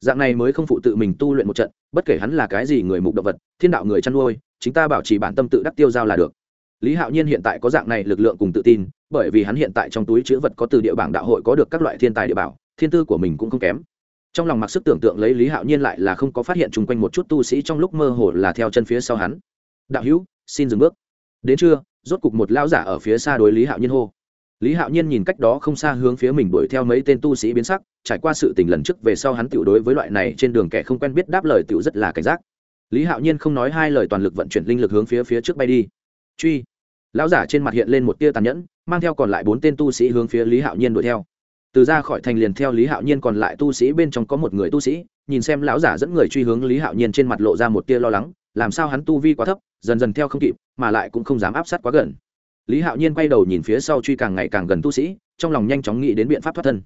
Dạng này mới không phụ tự mình tu luyện một trận, bất kể hắn là cái gì người mục động vật, thiên đạo người chăn nuôi, chính ta bảo trì bản tâm tự đắc tiêu giao là được. Lý hạo nhiên hiện tại có dạng này lực lượng cùng tự tin, bởi vì hắn hiện tại trong túi chữ vật có từ địa bảng đạo hội có được các loại thiên tài địa bảo, thiên tư của mình cũng không kém. Trong lòng mặc sức tưởng tượng lấy lý hạo nhiên lại là không có phát hiện chung quanh một chút tu sĩ trong lúc mơ hồ là theo chân phía sau hắn. Đạo hữu, xin dừng bước. Đến trưa, rốt cục một lao giả ở phía xa đối lý hạo nhiên hô lý hạo nhiên nhìn cách đó không xa hướng phía mình đuổi theo mấy tên tu sĩ biến sắc, trải qua sự tình lần trước về sau hắn tiểu đối với loại này trên đường kẻ không quen biết đáp lời tiểu rất là cảnh giác. Lý hạo nhiên không nói hai lời toàn lực vận chuyển linh lực hướng phía phía trước bay đi. Truy. Lão giả trên mặt hiện lên một tia tàn nhẫn, mang theo còn lại bốn tên tu sĩ hướng phía lý hạo nhiên đuổi theo. Từ ra khỏi thành liền theo lý hạo nhiên còn lại tu sĩ bên trong có một người tu sĩ, nhìn xem lão giả dẫn người truy hướng lý hạo nhiên trên mặt lộ ra một tia lo lắng, làm sao hắn tu vi quá thấp, dần dần theo không kịp, mà lại cũng không dám áp sát quá gần lý hạo nhiên quay đầu nhìn phía sau truy càng ngày càng gần tu sĩ, trong lòng nhanh chóng nghĩ đến biện pháp thoát thân.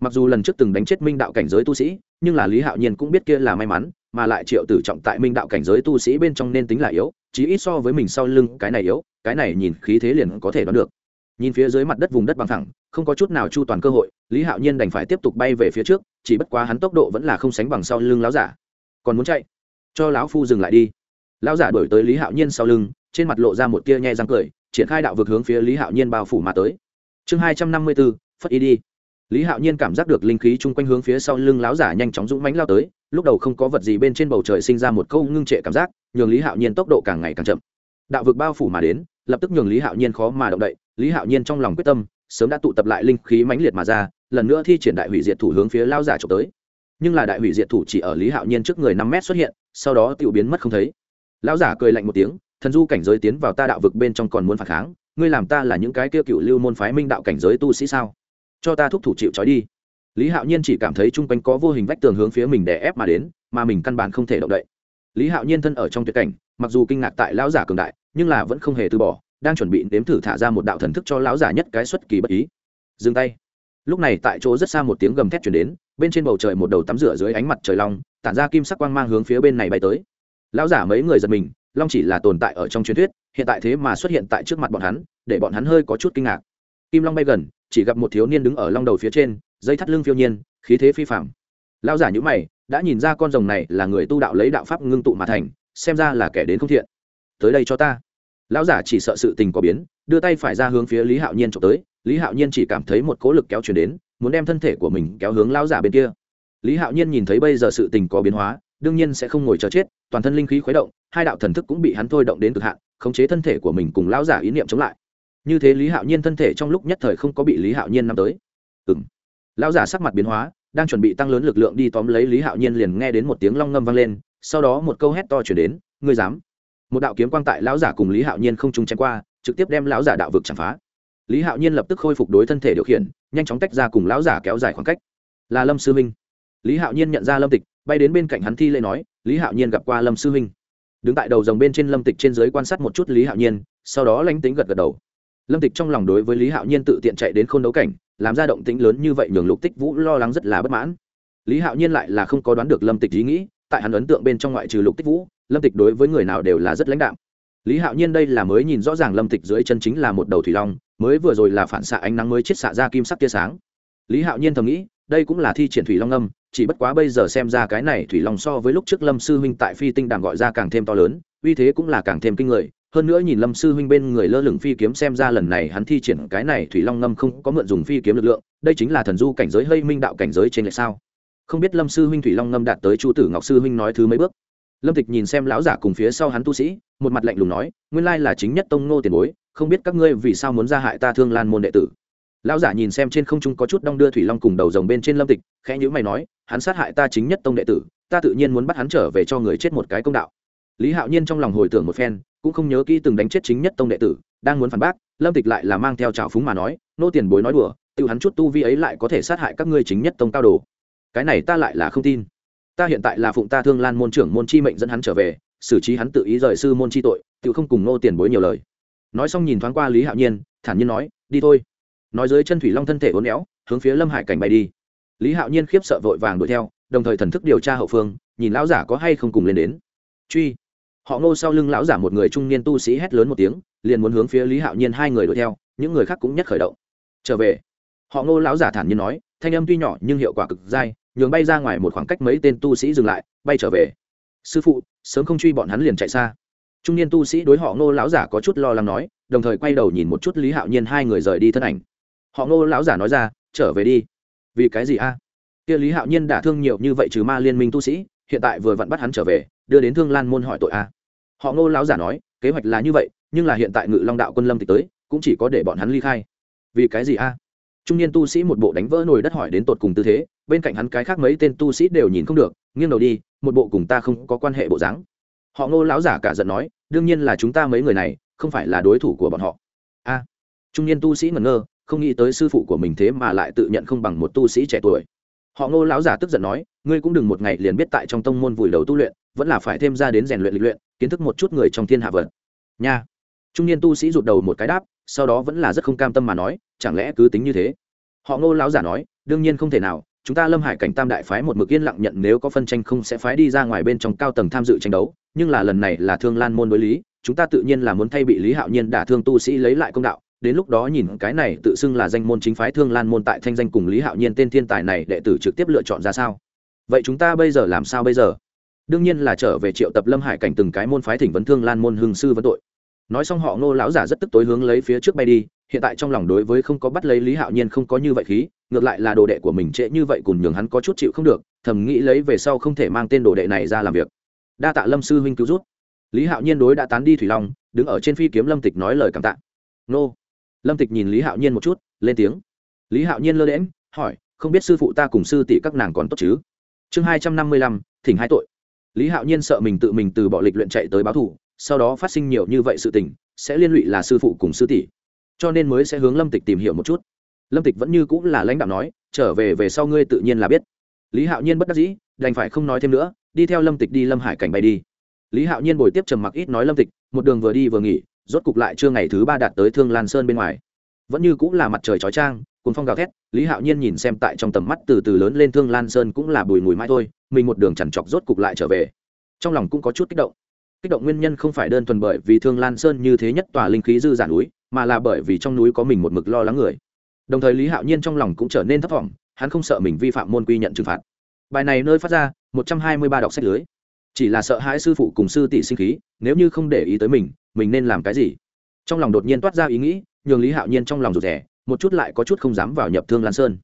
Mặc dù lần trước từng đánh chết minh đạo cảnh giới tu sĩ, nhưng là lý hạo nhiên cũng biết kia là may mắn, mà lại triệu tử trọng tại minh đạo cảnh giới tu sĩ bên trong nên tính là yếu, chí ít so với mình sau lưng cái này yếu, cái này nhìn khí thế liền có thể đoán được. Nhìn phía dưới mặt đất vùng đất bằng thẳng, không có chút nào chu toàn cơ hội, lý hạo nhiên đành phải tiếp tục bay về phía trước, chỉ bất quá hắn tốc độ vẫn là không sánh bằng sau lưng láo giả. Còn muốn chạy? Cho lão phu dừng lại đi. Lão giả đổi tới lý hạo nhiên sau lưng, trên mặt lộ ra một tia nhai răng cười triển khai đạo vực hướng phía lý hạo nhiên bao phủ mà tới. Chương hai trăm năm mươi bốn phất y đi. Lý hạo nhiên cảm giác được linh khí chung quanh hướng phía sau lưng láo giả nhanh chóng dũng mánh lao tới, lúc đầu không có vật gì bên trên bầu trời sinh ra một câu ngưng trệ cảm giác, nhường lý hạo nhiên tốc độ càng ngày càng chậm. Đạo vực bao phủ mà đến, lập tức nhường lý hạo nhiên khó mà động đậy, lý hạo nhiên trong lòng quyết tâm, sớm đã tụ tập lại linh khí mãnh liệt mà ra, lần nữa thi triển đại hủy diệt thủ hướng phía lao giả trộm tới. Nhưng là đại hủy diệt thủ chỉ ở lý hạo nhiên trước người năm mét xuất hiện, sau đó tự biến mất không thấy. Lão giả cười lạnh một tiếng thần du cảnh giới tiến vào ta đạo vực bên trong còn muốn phản kháng, ngươi làm ta là những cái kia cựu lưu môn phái minh đạo cảnh giới tu sĩ sao? Cho ta thúc thủ chịu trói đi. Lý hạo nhiên chỉ cảm thấy chung quanh có vô hình vách tường hướng phía mình đè ép mà đến, mà mình căn bản không thể động đậy. Lý hạo nhiên thân ở trong tuyệt cảnh, mặc dù kinh ngạc tại lão giả cường đại, nhưng là vẫn không hề từ bỏ, đang chuẩn bị nếm thử thả ra một đạo thần thức cho lão giả nhất cái xuất kỳ bất ý. Dừng tay. Lúc này tại chỗ rất xa một tiếng gầm thét chuyển đến, bên trên bầu trời một đầu tắm rửa dưới ánh mặt trời long, tản ra kim sắc quang mang hướng phía bên này bay tới. Lão giả mấy người giật mình long chỉ là tồn tại ở trong truyền thuyết, hiện tại thế mà xuất hiện tại trước mặt bọn hắn, để bọn hắn hơi có chút kinh ngạc. Kim long bay gần, chỉ gặp một thiếu niên đứng ở long đầu phía trên, dây thắt lưng phiêu nhiên, khí thế phi phạm lão giả nhữ mày, đã nhìn ra con rồng này là người tu đạo lấy đạo pháp ngưng tụ mà thành, xem ra là kẻ đến không thiện. Tới đây cho ta. Lão giả chỉ sợ sự tình có biến, đưa tay phải ra hướng phía lý hạo nhiên trộm tới, lý hạo nhiên chỉ cảm thấy một cố lực kéo chuyển đến, muốn đem thân thể của mình kéo hướng lão giả bên kia. Lý hạo nhiên nhìn thấy bây giờ sự tình có biến hóa, đương nhiên sẽ không ngồi chờ chết, toàn thân linh khí khuấy động hai đạo thần thức cũng bị hắn thôi động đến cực hạn, khống chế thân thể của mình cùng lão giả ý niệm chống lại. Như thế lý hạo nhiên thân thể trong lúc nhất thời không có bị lý hạo nhiên năm tới. Ừ m lão giả sắc mặt biến hóa, đang chuẩn bị tăng lớn lực lượng đi tóm lấy lý hạo nhiên liền nghe đến một tiếng long ngâm vang lên, sau đó một câu hét to chuyển đến, ngươi dám? Một đạo kiếm quang tại lão giả cùng lý hạo nhiên không trùng chém qua, trực tiếp đem lão giả đạo vực chạm phá. Lý hạo nhiên lập tức khôi phục đối thân thể điều khiển, nhanh chóng tách ra cùng lão giả kéo dài khoảng cách. Là lâm sư minh lý hạo nhiên nhận ra lâm tịch, bay đến bên cạnh hắn thi lễ nói, lý hạo nhiên gặp qua lâm sư minh đứng tại đầu dòng bên trên lâm tịch trên dưới quan sát một chút lý hạo nhiên, sau đó lánh tính gật gật đầu. Lâm tịch trong lòng đối với lý hạo nhiên tự tiện chạy đến k h ô n đấu cảnh, làm ra động tĩnh lớn như vậy nhường lục tích vũ lo lắng rất là bất mãn. Lý hạo nhiên lại là không có đoán được lâm tịch ý nghĩ, tại hắn ấn tượng bên trong ngoại trừ lục tích vũ, lâm tịch đối với người nào đều là rất lãnh đạo lý hạo nhiên đây là mới nhìn rõ ràng lâm tịch dưới chân chính là một đầu thủy long, mới vừa rồi là phản xạ ánh nắng mới chiết xạ ra kim sắc tia sáng. Lý hạo nhiên thầm nghĩ, đây cũng là thi triển thủy long âm chỉ bất quá bây giờ xem ra cái này thủy long so với lúc trước lâm sư huynh tại phi tinh đàm gọi ra càng thêm to lớn, uy thế cũng là càng thêm kinh người. Hơn nữa nhìn lâm sư huynh bên người lơ lửng phi kiếm xem ra lần này hắn thi triển cái này thủy long ngâm không có mượn dùng phi kiếm lực lượng, đây chính là thần du cảnh giới hơi minh đạo cảnh giới trên lệch sao? Không biết lâm sư huynh thủy long ngâm đạt tới chu tử ngọc sư huynh nói thứ mấy bước? Lâm tịch nhìn xem lão giả cùng phía sau hắn tu sĩ, một mặt lạnh lùng nói, nguyên lai là chính nhất tông ngô tiền bối, không biết các ngươi vì sao muốn ra hại ta thương lan môn đệ tử lão giả nhìn xem trên không trung có chút đong đưa thủy long cùng đầu rồng bên trên lâm tịch, khẽ nhữ mày nói, hắn sát hại ta chính nhất tông đệ tử, ta tự nhiên muốn bắt hắn trở về cho người chết một cái công đạo. Lý hạo nhiên trong lòng hồi tưởng một phen, cũng không nhớ kỹ từng đánh chết chính nhất tông đệ tử, đang muốn phản bác, lâm tịch lại là mang theo trào phúng mà nói, nô tiền bối nói đùa tự hắn chút tu vi ấy lại có thể sát hại các ngươi chính nhất tông cao đồ. Cái này ta lại là không tin. Ta hiện tại là phụng ta thương lan môn trưởng môn chi mệnh dẫn hắn trở về, xử trí hắn tự ý rời sư môn chi tội tự không cùng nô tiền bối nhiều lời. Nói xong nhìn thoáng qua lý hạo nhiên, thản nhiên nói, đi thôi nói dưới chân thủy long thân thể uốn éo, hướng phía lâm hải cảnh bay đi. Lý hạo nhiên khiếp sợ vội vàng đuổi theo, đồng thời thần thức điều tra hậu phương, nhìn lão giả có hay không cùng lên đến. Truy. Họ ngô sau lưng lão giả một người trung niên tu sĩ hét lớn một tiếng, liền muốn hướng phía lý hạo nhiên hai người đuổi theo, những người khác cũng nhất khởi động. Trở về. Họ ngô lão giả thản nhiên nói, thanh âm tuy nhỏ nhưng hiệu quả cực dai, nhường bay ra ngoài một khoảng cách mấy tên tu sĩ dừng lại, bay trở về. Sư phụ, sớm không truy bọn hắn liền chạy xa. Trung niên tu sĩ đối họ ngô lão giả có chút lo lắng nói, đồng thời quay đầu nhìn một chút lý hạo nhiên hai người rời đi thân ảnh họ ngô lão giả nói ra, trở về đi. Vì cái gì a? Kia lý hạo nhiên đả thương nhiều như vậy trừ ma liên minh tu sĩ, hiện tại vừa vặn bắt hắn trở về, đưa đến thương lan môn hỏi tội a. Họ ngô lão giả nói, kế hoạch là như vậy, nhưng là hiện tại ngự long đạo quân lâm tịch tới, cũng chỉ có để bọn hắn ly khai. Vì cái gì a? Trung niên tu sĩ một bộ đánh vỡ nồi đất hỏi đến tột cùng tư thế, bên cạnh hắn cái khác mấy tên tu sĩ đều nhìn không được, nghiêng đầu đi, một bộ cùng ta không có quan hệ bộ dáng. Họ ngô lão giả cả giận nói, đương nhiên là chúng ta mấy người này, không phải là đối thủ của bọn họ. A. Trung niên tu sĩ ngẩn ngơ không nghĩ tới sư phụ của mình thế mà lại tự nhận không bằng một tu sĩ trẻ tuổi. Họ ngô lão giả tức giận nói, ngươi cũng đừng một ngày liền biết tại trong tông môn vùi đầu tu luyện, vẫn là phải thêm ra đến rèn luyện lịch luyện, kiến thức một chút người trong thiên hạ vật. Nha. Trung niên tu sĩ rụt đầu một cái đáp, sau đó vẫn là rất không cam tâm mà nói, chẳng lẽ cứ tính như thế? Họ ngô lão giả nói, đương nhiên không thể nào, chúng ta lâm hải cảnh tam đại phái một mực yên lặng nhận nếu có phân tranh không sẽ phái đi ra ngoài bên trong cao tầng tham dự tranh đấu, nhưng là lần này là thương lan môn đối lý, chúng ta tự nhiên là muốn thay bị lý hạo nhiên đả thương tu sĩ lấy lại công đạo đến lúc đó nhìn cái này tự xưng là danh môn chính phái thương lan môn tại thanh danh cùng lý hạo nhiên tên thiên tài này đệ tử trực tiếp lựa chọn ra sao? Vậy chúng ta bây giờ làm sao bây giờ? Đương nhiên là trở về triệu tập lâm hải cảnh từng cái môn phái thỉnh vấn thương lan môn hưng sư vấn tội. Nói xong họ ngô lão giả rất tức tối hướng lấy phía trước bay đi, hiện tại trong lòng đối với không có bắt lấy lý hạo nhiên không có như vậy khí, ngược lại là đồ đệ của mình trễ như vậy cùng nhường hắn có chút chịu không được, thầm nghĩ lấy về sau không thể mang tên đồ đệ này ra làm việc. Đa tạ lâm sư huynh cứu rút lý hạo nhiên đối đã tán đi thủy long, đứng ở trên phi kiếm lâm tịch nói lời cảm tạ. Nô lâm tịch nhìn lý hạo nhiên một chút lên tiếng. Lý hạo nhiên lơ đễm hỏi không biết sư phụ ta cùng sư tỷ các nàng còn tốt chứ? Chương hai trăm năm mươi lăm thỉnh hai tội. Lý hạo nhiên sợ mình tự mình từ bỏ lịch luyện chạy tới báo thù, sau đó phát sinh nhiều như vậy sự tình sẽ liên lụy là sư phụ cùng sư tỷ. Cho nên mới sẽ hướng lâm tịch tìm hiểu một chút. Lâm tịch vẫn như cũng là lãnh đạo nói trở về về sau ngươi tự nhiên là biết. Lý hạo nhiên bất đắc dĩ đành phải không nói thêm nữa đi theo lâm tịch đi lâm hải cảnh bay đi. Lý hạo nhiên bồi tiếp trầm mặc ít nói lâm tịch một đường vừa đi vừa nghỉ rốt cục lại chưa ngày thứ ba đạt tới thương lan sơn bên ngoài. Vẫn như cũng là mặt trời chói trang cùng phong gào thét, lý hạo nhiên nhìn xem tại trong tầm mắt từ từ lớn lên thương lan sơn cũng là bùi mùi mãi thôi, mình một đường chằn chọc rốt cục lại trở về. Trong lòng cũng có chút kích động. Kích động nguyên nhân không phải đơn thuần bởi vì thương lan sơn như thế nhất tòa linh khí dư giả núi, mà là bởi vì trong núi có mình một mực lo lắng người. Đồng thời lý hạo nhiên trong lòng cũng trở nên thấp t hắn không sợ mình vi phạm môn quy nhận trừng phạt. Bài này nơi phát ra, một trăm hai mươi ba đọc sách lưới chỉ là sợ hãi sư phụ cùng sư tỷ sinh khí, nếu như không để ý tới mình mình nên làm cái gì? Trong lòng đột nhiên toát ra ý nghĩ, nhường lý hạo nhiên trong lòng rụt rẻ một chút lại có chút không dám vào nhập thương lan sơn.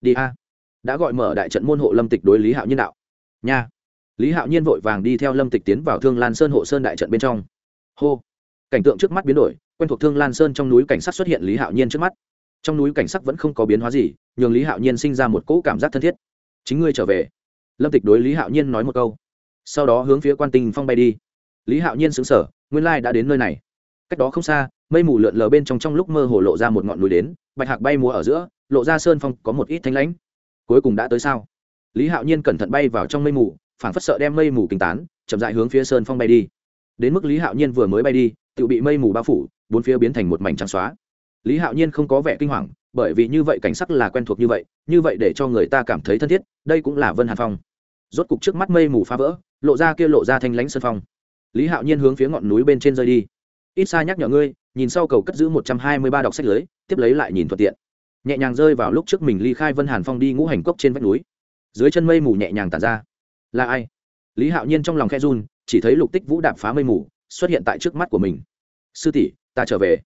Đi a. Đã gọi mở đại trận môn hộ lâm tịch đối lý hạo nhiên đạo. Nha. Lý hạo nhiên vội vàng đi theo lâm tịch tiến vào thương lan sơn hộ sơn đại trận bên trong. Hô. Cảnh tượng trước mắt biến đổi, quen thuộc thương lan sơn trong núi cảnh sát xuất hiện lý hạo nhiên trước mắt. Trong núi cảnh sắc vẫn không có biến hóa gì, nhường lý hạo nhiên sinh ra một cỗ cảm giác thân thiết. Chính ngươi trở về. Lâm tịch đối lý hạo nhiên nói một câu sau đó hướng phía quan tinh phong bay đi. Lý hạo nhiên xứng sở nguyên lai đã đến nơi này. Cách đó không xa, mây mù lượn lờ bên trong trong lúc mơ hồ lộ ra một ngọn núi đến, bạch hạc bay múa ở giữa, lộ ra sơn phong, có một ít thanh lãnh. Cuối cùng đã tới sao? Lý hạo nhiên cẩn thận bay vào trong mây mù phản phất sợ đem mây mù kinh tán, chậm dại hướng phía sơn phong bay đi. Đến mức lý hạo nhiên vừa mới bay đi tự bị mây mù bao phủ, bốn phía biến thành một mảnh trắng xóa. Lý hạo nhiên không có vẻ kinh hoàng, bởi vì như vậy cảnh sắc là quen thuộc như vậy như vậy để cho người ta cảm thấy thân thiết, đây cũng là vân hàn phong. Rốt cục trước mắt mây mù phá vỡ lộ ra kia lộ ra thanh lãnh sơn phong. Lý hạo nhiên hướng phía ngọn núi bên trên rơi đi. Ít xa nhắc nhở ngươi, nhìn sau cầu cất giữ một trăm hai mươi ba đọc sách lưới, tiếp lấy lại nhìn thuận tiện. Nhẹ nhàng rơi vào lúc trước mình ly khai vân hàn phong đi ngũ hành cốc trên vách núi. Dưới chân mây mù nhẹ nhàng tàn ra. Là ai? Lý hạo nhiên trong lòng khe run, chỉ thấy lục tích vũ đạp phá mây mù, xuất hiện tại trước mắt của mình. Sư tỷ, ta trở về.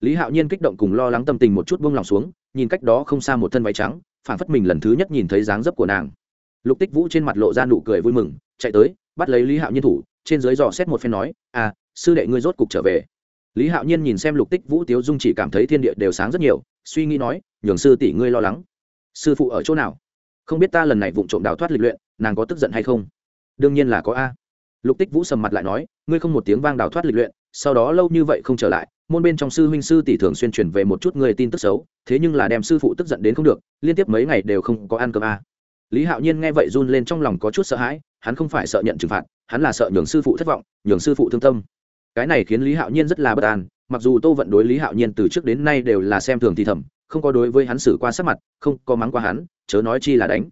Lý hạo nhiên kích động cùng lo lắng tâm tình một chút buông lòng xuống, nhìn cách đó không xa một thân váy trắng phản phất mình lần thứ nhất nhìn thấy dáng dấp của nàng. Lục tích vũ trên mặt lộ ra nụ cười vui mừng, chạy tới bắt lấy lý hạo nhiên thủ, trên dưới dò xét một phen nói à sư đệ ngươi rốt cục trở về. Lý hạo nhiên nhìn xem lục tích vũ, tiếu dung chỉ cảm thấy thiên địa đều sáng rất nhiều, suy nghĩ nói, nhường sư tỷ ngươi lo lắng. Sư phụ ở chỗ nào? Không biết ta lần này vụng trộm đào thoát lịch luyện, nàng có tức giận hay không? Đương nhiên là có a. Lục tích vũ sầm mặt lại nói, ngươi không một tiếng vang đào thoát lịch luyện, sau đó lâu như vậy không trở lại, môn bên trong sư huynh sư tỷ thường xuyên truyền về một chút người tin tức xấu, thế nhưng là đem sư phụ tức giận đến không được, liên tiếp mấy ngày đều không có ăn cơm a lý hạo nhiên nghe vậy run lên trong lòng có chút sợ hãi, hắn không phải sợ nhận trừng phạt, hắn là sợ nhường sư phụ thất vọng, nhường sư phụ thương tâm. Cái này khiến lý hạo nhiên rất là bất an, mặc dù tô vận đối lý hạo nhiên từ trước đến nay đều là xem thường thì thầm, không có đối với hắn xử qua sắc mặt, không có mắng qua hắn, chớ nói chi là đánh.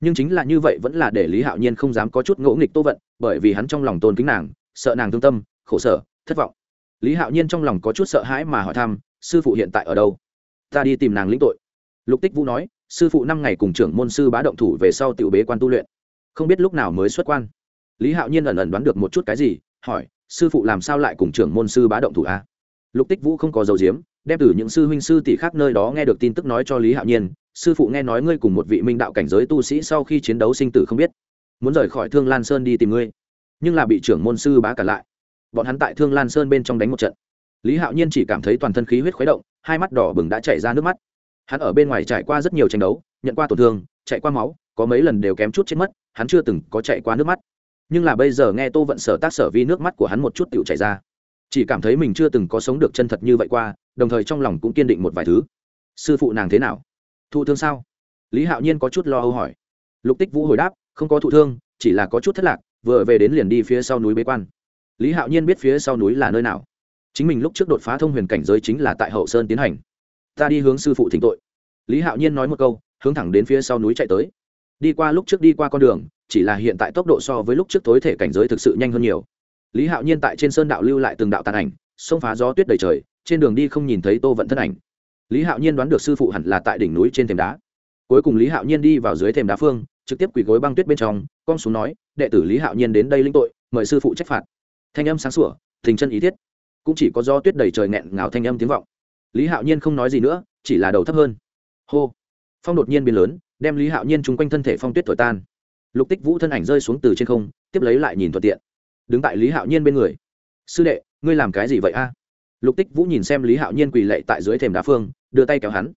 Nhưng chính là như vậy vẫn là để lý hạo nhiên không dám có chút ngỗ nghịch tô vận, bởi vì hắn trong lòng tôn kính nàng, sợ nàng thương tâm, khổ sở, thất vọng. Lý hạo nhiên trong lòng có chút sợ hãi mà hỏi thăm, sư phụ hiện tại ở đâu? Ta đi tìm nàng lĩnh tội. Lục tích vũ nói sư phụ năm ngày cùng trưởng môn sư bá động thủ về sau tiểu bế quan tu luyện. Không biết lúc nào mới xuất quan. Lý hạo nhiên ẩn ẩn đoán được một chút cái gì, hỏi, sư phụ làm sao lại cùng trưởng môn sư bá động thủ a? Lục tích vũ không có dấu diếm đem từ những sư huynh sư tỷ khác nơi đó nghe được tin tức nói cho lý hạo nhiên, sư phụ nghe nói ngươi cùng một vị minh đạo cảnh giới tu sĩ sau khi chiến đấu sinh tử không biết, muốn rời khỏi thương lan sơn đi tìm ngươi, nhưng là bị trưởng môn sư bá cản lại. Bọn hắn tại thương lan sơn bên trong đánh một trận. Lý hạo nhiên chỉ cảm thấy toàn thân khí huyết khuấy động, hai mắt đỏ bừng đã chảy ra nước mắt hắn ở bên ngoài trải qua rất nhiều tranh đấu, nhận qua tổn thương, chạy qua máu, có mấy lần đều kém chút chết mất, hắn chưa từng có chạy qua nước mắt. Nhưng là bây giờ nghe tô vận sở tác sở vi nước mắt của hắn một chút tựu chảy ra. Chỉ cảm thấy mình chưa từng có sống được chân thật như vậy qua, đồng thời trong lòng cũng kiên định một vài thứ. Sư phụ nàng thế nào? Thụ thương sao? Lý hạo nhiên có chút lo âu hỏi. Lục tích vũ hồi đáp, không có thụ thương, chỉ là có chút thất lạc, vừa về đến liền đi phía sau núi bế quan. Lý hạo nhiên biết phía sau núi là nơi nào. Chính mình lúc trước đột phá thông huyền cảnh giới chính là tại hậu sơn tiến hành ta đi hướng sư phụ thỉnh tội. Lý hạo nhiên nói một câu, hướng thẳng đến phía sau núi chạy tới. Đi qua lúc trước đi qua con đường, chỉ là hiện tại tốc độ so với lúc trước tối thể cảnh giới thực sự nhanh hơn nhiều. Lý hạo nhiên tại trên sơn đạo lưu lại từng đạo tàn ảnh xông phá gió tuyết đầy trời, trên đường đi không nhìn thấy tô vận thân ảnh. Lý hạo nhiên đoán được sư phụ hẳn là tại đỉnh núi trên thềm đá. Cuối cùng lý hạo nhiên đi vào dưới thềm đá phương, trực tiếp quỳ gối băng tuyết bên trong, con xuống nói, đệ tử lý hạo nhiên đến đây linh tội, mời sư phụ trách phạt. Thanh âm sáng sủa, thình chân ý thiết. Cũng chỉ có do tuyết đầy trời nghẹn ngào thanh âm tiếng vọng lý hạo nhiên không nói gì nữa, chỉ là đầu thấp hơn. Hô. Phong đột nhiên biến lớn, đem lý hạo nhiên chung quanh thân thể phong tuyết thổi tan. Lục tích vũ thân ảnh rơi xuống từ trên không, tiếp lấy lại nhìn thuận tiện. Đứng tại lý hạo nhiên bên người. Sư đệ, ngươi làm cái gì vậy a? Lục tích vũ nhìn xem lý hạo nhiên quỳ lệ tại dưới thềm đá phương, đưa tay kéo hắn.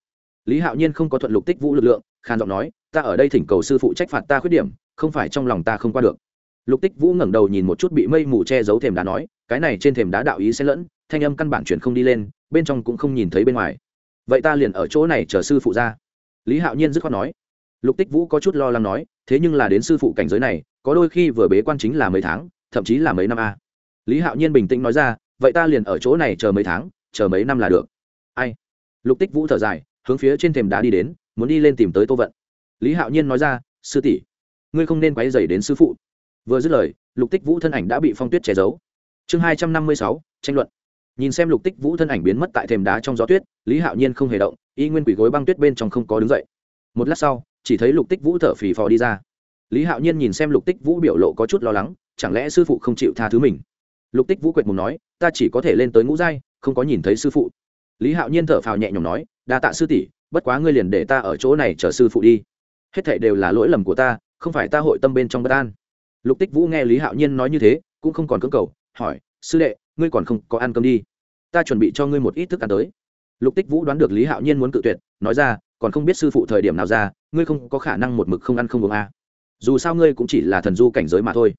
Lý hạo nhiên không có thuận lục tích vũ lực lượng, khàn giọng nói, ta ở đây thỉnh cầu sư phụ trách phạt ta khuyết điểm, không phải trong lòng ta không qua được. Lục tích vũ ngẩng đầu nhìn một chút bị mây mù che giấu thềm đá nói, cái này trên thềm đá đạo ý sẽ lẫn thanh âm căn bản chuyển không đi lên, bên trong cũng không nhìn thấy bên ngoài. Vậy ta liền ở chỗ này chờ sư phụ ra. Lý hạo nhiên dứt khoát nói. Lục tích vũ có chút lo lắng nói, thế nhưng là đến sư phụ cảnh giới này, có đôi khi vừa bế quan chính là mấy tháng, thậm chí là mấy năm a. Lý hạo nhiên bình tĩnh nói ra, vậy ta liền ở chỗ này chờ mấy tháng, chờ mấy năm là được. Ai? Lục tích vũ thở dài, hướng phía trên thềm đá đi đến, muốn đi lên tìm tới tô vận. Lý hạo nhiên nói ra, sư tỷ, ngươi không nên quấy dày đến sư phụ. Vừa dứt lời, lục tích vũ thân ảnh đã bị phong tuyết che giấu. Chương hai trăm năm mươi sáu, tranh luận nhìn xem lục tích vũ thân ảnh biến mất tại thềm đá trong gió tuyết, lý hạo nhiên không hề động, y nguyên quỷ gối băng tuyết bên trong không có đứng dậy. Một lát sau, chỉ thấy lục tích vũ thở phì phò đi ra. Lý hạo nhiên nhìn xem lục tích vũ biểu lộ có chút lo lắng, chẳng lẽ sư phụ không chịu tha thứ mình? Lục tích vũ quệt mùng nói, ta chỉ có thể lên tới ngũ giai, không có nhìn thấy sư phụ. Lý hạo nhiên thở phào nhẹ nhõm nói, đa tạ sư tỷ, bất quá ngươi liền để ta ở chỗ này chờ sư phụ đi. Hết thệ đều là lỗi lầm của ta, không phải ta hội tâm bên trong bất an. Lục tích vũ nghe lý hạo nhiên nói như thế, cũng không còn cưỡng cầu, hỏi, sư đệ ngươi còn không có ăn cơm đi. Ta chuẩn bị cho ngươi một ít thức ăn tới. Lục tích vũ đoán được lý hạo nhiên muốn cự tuyệt, nói ra, còn không biết sư phụ thời điểm nào ra, ngươi không có khả năng một mực không ăn không uống a à. dù sao ngươi cũng chỉ là thần du cảnh giới mà thôi.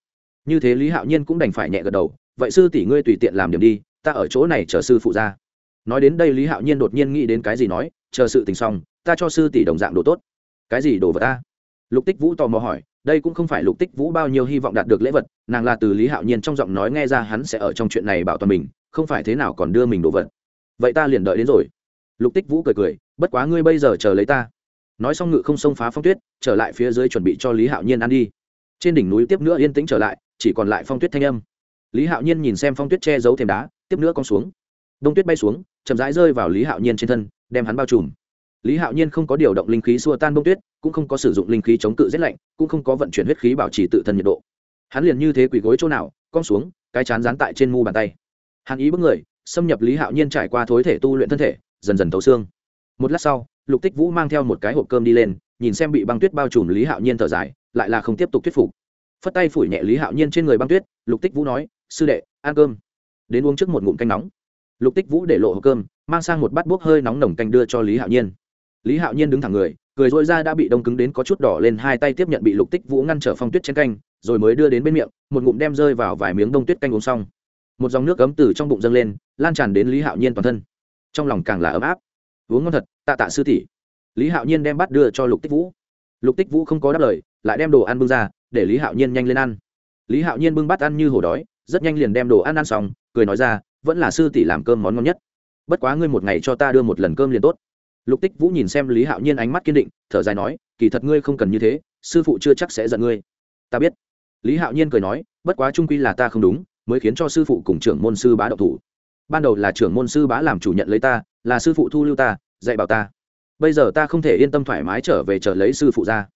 Như thế lý hạo nhiên cũng đành phải nhẹ gật đầu, vậy sư tỷ ngươi tùy tiện làm điểm đi, ta ở chỗ này chờ sư phụ ra. Nói đến đây lý hạo nhiên đột nhiên nghĩ đến cái gì nói, chờ sự tình xong, ta cho sư tỷ đồng dạng đồ tốt. Cái gì đồ vật ta? Lục tích vũ tò mò hỏi đây cũng không phải lục tích vũ bao nhiêu hy vọng đạt được lễ vật, nàng là từ lý hạo nhiên trong giọng nói nghe ra hắn sẽ ở trong chuyện này bảo toàn mình, không phải thế nào còn đưa mình đồ vật. Vậy ta liền đợi đến rồi. Lục tích vũ cười cười, bất quá ngươi bây giờ chờ lấy ta. Nói xong ngự không xông phá phong tuyết, trở lại phía dưới chuẩn bị cho lý hạo nhiên ăn đi. Trên đỉnh núi tiếp nữa yên tĩnh trở lại, chỉ còn lại phong tuyết thanh âm. Lý hạo nhiên nhìn xem phong tuyết che giấu thêm đá, tiếp nữa con xuống. Đông tuyết bay xuống, chậm rãi rơi vào lý hạo nhiên trên thân, đem hắn bao trùm lý hạo nhiên không có điều động linh khí xua tan bông tuyết, cũng không có sử dụng linh khí chống cự rét lạnh, cũng không có vận chuyển huyết khí bảo trì tự thân nhiệt độ. Hắn liền như thế quỳ gối chỗ nào, cong xuống, cái chán dán tại trên mu bàn tay. Hắn ý bước người, xâm nhập lý hạo nhiên trải qua thối thể tu luyện thân thể, dần dần thấu xương. Một lát sau, lục tích vũ mang theo một cái hộp cơm đi lên, nhìn xem bị băng tuyết bao trùm lý hạo nhiên thở dài, lại là không tiếp tục thuyết phục. Phất tay phủi nhẹ lý hạo nhiên trên người băng tuyết, lục tích vũ nói, sư đệ, ăn cơm. Đến uống trước một ngụm canh nóng. Lục tích vũ để lộ hộp cơm, mang sang một bát bốc hơi nóng nồng canh đưa cho lý hạo nhiên lý hạo nhiên đứng thẳng người, cười dội ra đã bị đông cứng đến có chút đỏ lên, hai tay tiếp nhận bị lục tích vũ ngăn trở phong tuyết trên canh, rồi mới đưa đến bên miệng, một ngụm đem rơi vào vài miếng đông tuyết canh uống xong. Một dòng nước ấm từ trong bụng dâng lên, lan tràn đến lý hạo nhiên toàn thân. Trong lòng càng là ấm áp. Uống ngon thật, tạ tạ sư tỷ. Lý hạo nhiên đem bắt đưa cho lục tích vũ. Lục tích vũ không có đáp lời, lại đem đồ ăn bưng ra, để lý hạo nhiên nhanh lên ăn. Lý hạo nhiên bưng bắt ăn như hổ đói, rất nhanh liền đem đồ ăn ăn xong, cười nói ra, vẫn là sư tỷ làm cơm món ngon nhất. Bất quá ngươi một ngày cho ta đưa một lần cơm liền tốt lục tích vũ nhìn xem lý hạo nhiên ánh mắt kiên định, thở dài nói, kỳ thật ngươi không cần như thế, sư phụ chưa chắc sẽ giận ngươi. Ta biết. Lý hạo nhiên cười nói, bất quá trung quy là ta không đúng, mới khiến cho sư phụ cùng trưởng môn sư bá độc thủ. Ban đầu là trưởng môn sư bá làm chủ nhận lấy ta, là sư phụ thu lưu ta, dạy bảo ta. Bây giờ ta không thể yên tâm thoải mái trở về chờ lấy sư phụ ra.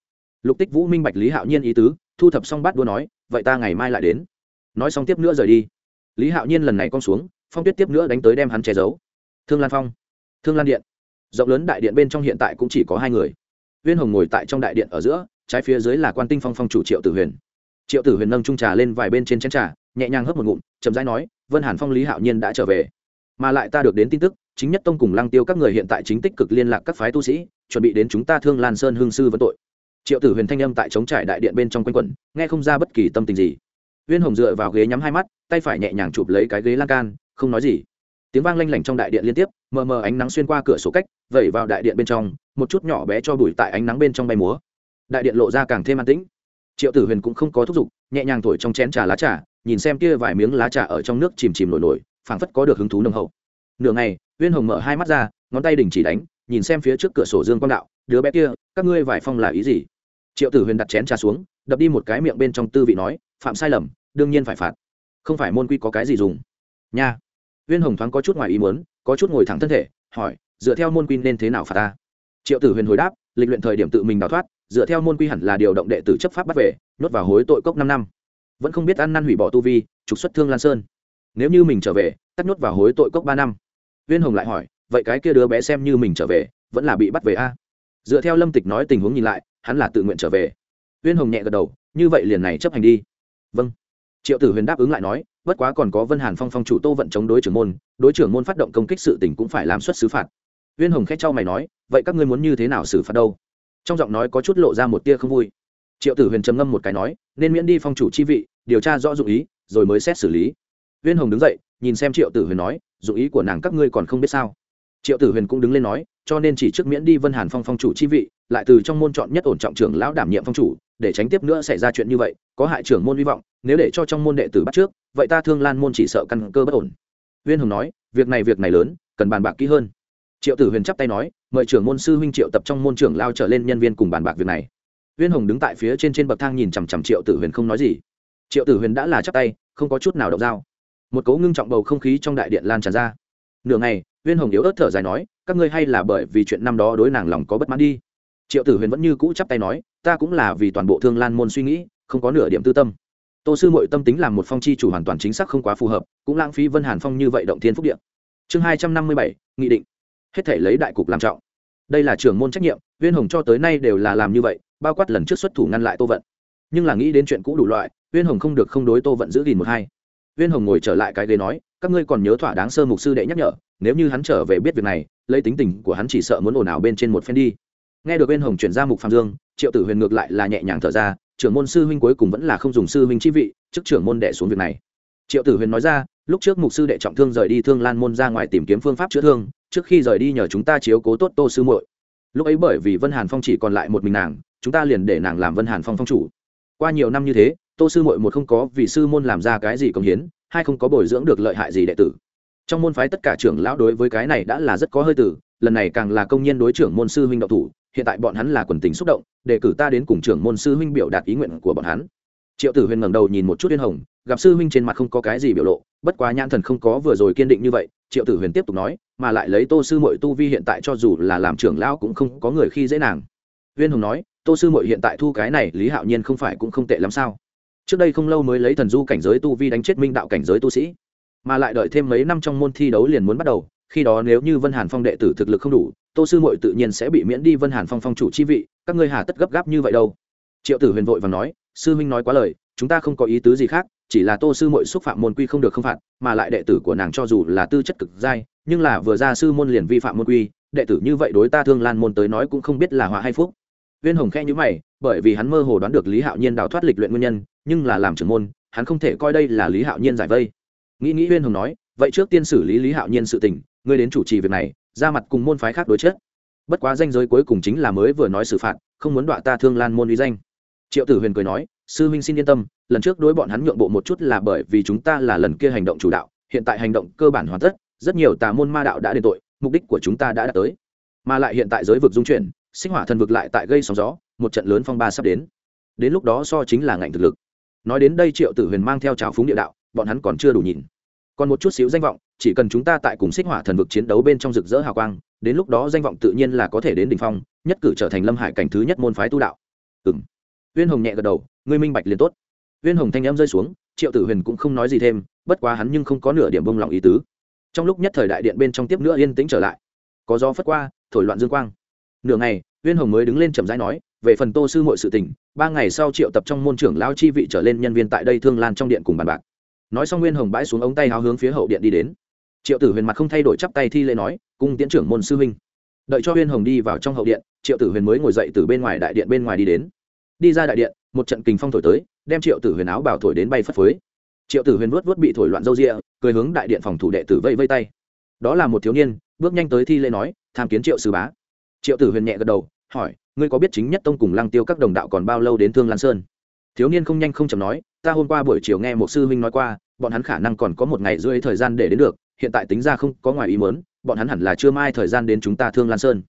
Lục tích vũ minh bạch lý hạo nhiên ý tứ, thu thập xong bắt đua nói, vậy ta ngày mai lại đến. Nói xong tiếp nữa rời đi. Lý hạo nhiên lần này con xuống, phong tuyết tiếp nữa đánh tới đem hắn che giấu. Thương lan phong. Thương lan điện rộng lớn đại điện bên trong hiện tại cũng chỉ có hai người. Viên hồng ngồi tại trong đại điện ở giữa, trái phía dưới là quan tinh phong phong chủ triệu tử huyền. Triệu tử huyền nâng trung trà lên vài bên trên chén trà, nhẹ nhàng hớp một ngụm, chậm rãi nói, vân hàn phong lý hạo nhiên đã trở về. Mà lại ta được đến tin tức, chính nhất tông cùng lăng tiêu các người hiện tại chính tích cực liên lạc các phái tu sĩ, chuẩn bị đến chúng ta thương lan sơn hương sư vấn tội. Triệu tử huyền thanh âm tại chống trải đại điện bên trong quanh quẩn, nghe không ra bất kỳ tâm tình gì. Viên hồng dựa vào ghế nhắm hai mắt, tay phải nhẹ nhàng chụp lấy cái ghế lan can, không nói gì tiếng vang lanh lảnh trong đại điện liên tiếp, mờ mờ ánh nắng xuyên qua cửa sổ cách, vẩy vào đại điện bên trong, một chút nhỏ bé cho bụi tại ánh nắng bên trong bay múa. Đại điện lộ ra càng thêm an tĩnh. Triệu tử huyền cũng không có thúc giục, nhẹ nhàng thổi trong chén trà lá trà, nhìn xem kia vài miếng lá trà ở trong nước chìm chìm nổi nổi, phảng phất có được hứng thú nồng hậu. Nửa ngày viên hồng mở hai mắt ra, ngón tay đình chỉ đánh, nhìn xem phía trước cửa sổ dương quang đạo, đứa bé kia, các ngươi vải phong là ý gì? Triệu tử huyền đặt chén trà xuống, đập đi một cái miệng bên trong tư vị nói, phạm sai lầm, đương nhiên phải phạt. Không phải môn quy có cái gì dùng. Nha viên hồng thoáng có chút ngoài ý muốn, có chút ngồi thẳng thân thể, hỏi, dựa theo môn quy nên thế nào phạt ta? Triệu tử huyền hồi đáp, lịch luyện thời điểm tự mình đào thoát, dựa theo môn quy hẳn là điều động đệ tử chấp pháp bắt về, nhốt vào hối tội cốc năm năm. Vẫn không biết ăn năn hủy bỏ tu vi, trục xuất thương lan sơn. Nếu như mình trở về, tắt nhốt vào hối tội cốc ba năm. Viên hồng lại hỏi, vậy cái kia đứa bé xem như mình trở về, vẫn là bị bắt về a? Dựa theo lâm tịch nói tình huống nhìn lại, hắn là tự nguyện trở về. Viên hồng nhẹ gật đầu, như vậy liền này chấp hành đi. Vâng. Triệu tử huyền đáp ứng lại nói bất quá còn có vân hàn phong phong chủ tô vận chống đối trưởng môn, đối trưởng môn phát động công kích sự tỉnh cũng phải làm xuất xứ phạt. Viên hồng khét cho mày nói, vậy các ngươi muốn như thế nào xử phạt đâu? Trong giọng nói có chút lộ ra một tia không vui. Triệu tử huyền trầm ngâm một cái nói, nên miễn đi phong chủ chi vị, điều tra rõ dụng ý, rồi mới xét xử lý. Viên hồng đứng dậy, nhìn xem triệu tử huyền nói, dụng ý của nàng các ngươi còn không biết sao? Triệu tử huyền cũng đứng lên nói, cho nên chỉ trước miễn đi vân hàn phong phong chủ chi vị lại từ trong môn chọn nhất ổn trọng trưởng lão đảm nhiệm phong chủ, để tránh tiếp nữa xảy ra chuyện như vậy, có hại trưởng môn hy vọng, nếu để cho trong môn đệ tử bắt trước, vậy ta thương lan môn chỉ sợ căn cơ bất ổn. Viên hồng nói, việc này việc này lớn, cần bàn bạc kỹ hơn. Triệu tử huyền chắp tay nói, mời trưởng môn sư huynh triệu tập trong môn trưởng lao trở lên nhân viên cùng bàn bạc việc này. Viên hồng đứng tại phía trên trên bậc thang nhìn chằm chằm triệu tử huyền không nói gì. Triệu tử huyền đã là chắp tay, không có chút nào động dao. Một cấu ngưng trọng bầu không khí trong đại điện lan tràn ra. Nửa ngày viên hồng yếu ớt thở dài nói, các ngươi hay là bởi vì chuyện năm đó đối nàng lòng có bất mãn đi triệu tử huyền vẫn như cũ chắp tay nói, ta cũng là vì toàn bộ thương lan môn suy nghĩ, không có nửa điểm tư tâm. Tô sư mội tâm tính làm một phong chi chủ hoàn toàn chính xác không quá phù hợp, cũng lãng phí vân hàn phong như vậy động thiên phúc điện chương hai trăm năm mươi bảy, nghị định. Hết thể lấy đại cục làm trọng. Đây là trưởng môn trách nhiệm, viên hồng cho tới nay đều là làm như vậy, bao quát lần trước xuất thủ ngăn lại tô vận. Nhưng là nghĩ đến chuyện cũ đủ loại, viên hồng không được không đối tô vận giữ gìn một hai. Viên hồng ngồi trở lại cái ghế nói, các ngươi còn nhớ thỏa đáng sơ mục sư đệ nhắc nhở, nếu như hắn trở về biết việc này, lấy tính tình của hắn chỉ sợ muốn ồn ào bên trên một phen đi nghe được bên hồng chuyển ra mục phạm dương, triệu tử huyền ngược lại là nhẹ nhàng thở ra, trưởng môn sư huynh cuối cùng vẫn là không dùng sư huynh chi vị, chức trưởng môn đệ xuống việc này. Triệu tử huyền nói ra, lúc trước mục sư đệ trọng thương rời đi thương lan môn ra ngoài tìm kiếm phương pháp chữa thương, trước khi rời đi nhờ chúng ta chiếu cố tốt tô sư muội. Lúc ấy bởi vì vân hàn phong chỉ còn lại một mình nàng, chúng ta liền để nàng làm vân hàn phong phong chủ. Qua nhiều năm như thế, tô sư muội một không có vì sư môn làm ra cái gì công hiến, hai không có bồi dưỡng được lợi hại gì đệ tử. Trong môn phái tất cả trưởng lão đối với cái này đã là rất có hơi tử, lần này càng là công nhân đối trưởng môn sư huynh đậu thủ hiện tại bọn hắn là quần tình xúc động, để cử ta đến cùng trưởng môn sư huynh biểu đạt ý nguyện của bọn hắn. Triệu tử huyền ngẩng đầu nhìn một chút uyên hồng, gặp sư huynh trên mặt không có cái gì biểu lộ, bất quá nhãn thần không có vừa rồi kiên định như vậy, triệu tử huyền tiếp tục nói, mà lại lấy tô sư mội tu vi hiện tại cho dù là làm trưởng lão cũng không có người khi dễ nàng. Viên hồng nói, tô sư mội hiện tại thu cái này, lý hạo nhiên không phải cũng không tệ lắm sao? Trước đây không lâu mới lấy thần du cảnh giới tu vi đánh chết minh đạo cảnh giới tu sĩ, mà lại đợi thêm mấy năm trong môn thi đấu liền muốn bắt đầu khi đó nếu như vân hàn phong đệ tử thực lực không đủ, tô sư mội tự nhiên sẽ bị miễn đi vân hàn phong phong chủ chi vị, các ngươi hà tất gấp gáp như vậy đâu? Triệu tử huyền vội và nói, sư huynh nói quá lời, chúng ta không có ý tứ gì khác, chỉ là tô sư mội xúc phạm môn quy không được không phạt, mà lại đệ tử của nàng cho dù là tư chất cực giai nhưng là vừa ra sư môn liền vi phạm môn quy, đệ tử như vậy đối ta thương lan môn tới nói cũng không biết là họa hay phúc. Viên hồng khe nhữ mày, bởi vì hắn mơ hồ đoán được lý hạo nhiên đào thoát lịch luyện nguyên nhân, nhưng là làm trưởng môn, hắn không thể coi đây là lý hạo nhiên giải vây. Nghĩ nghĩ viên hồng nói vậy trước tiên xử lý lý hạo nhiên sự tình, ngươi đến chủ trì việc này, ra mặt cùng môn phái khác đối chết bất quá danh giới cuối cùng chính là mới vừa nói xử phạt, không muốn đọa ta thương lan môn uy danh. Triệu tử huyền cười nói, sư huynh xin yên tâm, lần trước đối bọn hắn nhượng bộ một chút là bởi vì chúng ta là lần kia hành động chủ đạo, hiện tại hành động cơ bản hoàn tất, rất nhiều tà môn ma đạo đã đền tội, mục đích của chúng ta đã đạt tới. Mà lại hiện tại giới vực dung chuyển, sinh hỏa thần vực lại tại gây sóng gió, một trận lớn phong ba sắp đến. Đến lúc đó so chính là ngạnh thực lực. Nói đến đây triệu tử huyền mang theo trào phúng địa đạo, bọn hắn còn chưa đủ nhìn còn một chút xíu danh vọng, chỉ cần chúng ta tại cùng xích hỏa thần vực chiến đấu bên trong rực rỡ hào quang, đến lúc đó danh vọng tự nhiên là có thể đến đ ỉ n h phong, nhất cử trở thành lâm hải cảnh thứ nhất môn phái tu đạo. Ừng uyên viên hồng nhẹ gật đầu, ngươi minh bạch liền tốt. Viên hồng thanh em rơi xuống, triệu tử huyền cũng không nói gì thêm, bất quá hắn nhưng không có nửa điểm bông lòng ý tứ. Trong lúc nhất thời đại điện bên trong tiếp nữa yên tĩnh trở lại. Có gió phất qua, thổi loạn dương quang. Nửa ngày viên hồng mới đứng lên chậm rãi nói, về phần tô sư mọi sự tình, ba ngày sau triệu tập trong môn trưởng lao chi vị trở lên nhân viên tại đây thương lan trong điện cùng bàn bạc nói xong nguyên hồng bãi xuống ống tay háo hướng phía hậu điện đi đến. Triệu tử huyền mặt không thay đổi chắp tay thi lễ nói, cung tiến trưởng môn sư huynh. Đợi cho huyên hồng đi vào trong hậu điện, triệu tử huyền mới ngồi dậy từ bên ngoài đại điện bên ngoài đi đến. Đi ra đại điện, một trận kình phong thổi tới, đem triệu tử huyền áo bảo thổi đến bay phất phới. Triệu tử huyền vuốt vuốt bị thổi loạn râu rịa cười hướng đại điện phòng thủ đệ tử vây vây tay. Đó là một thiếu niên, bước nhanh tới thi lễ nói, tham kiến triệu sư bá. Triệu tử huyền nhẹ gật đầu, hỏi, ngươi có biết chính nhất tông cùng lăng tiêu các đồng đạo còn bao lâu đến thương lan sơn? Thiếu niên không nhanh không chậm nói, ta hôm qua buổi chiều nghe một sư huynh nói qua, bọn hắn khả năng còn có một ngày rưỡi thời gian để đến được, hiện tại tính ra không có ngoài ý mớn bọn hắn hẳn là chưa mai thời gian đến chúng ta thương lan sơn.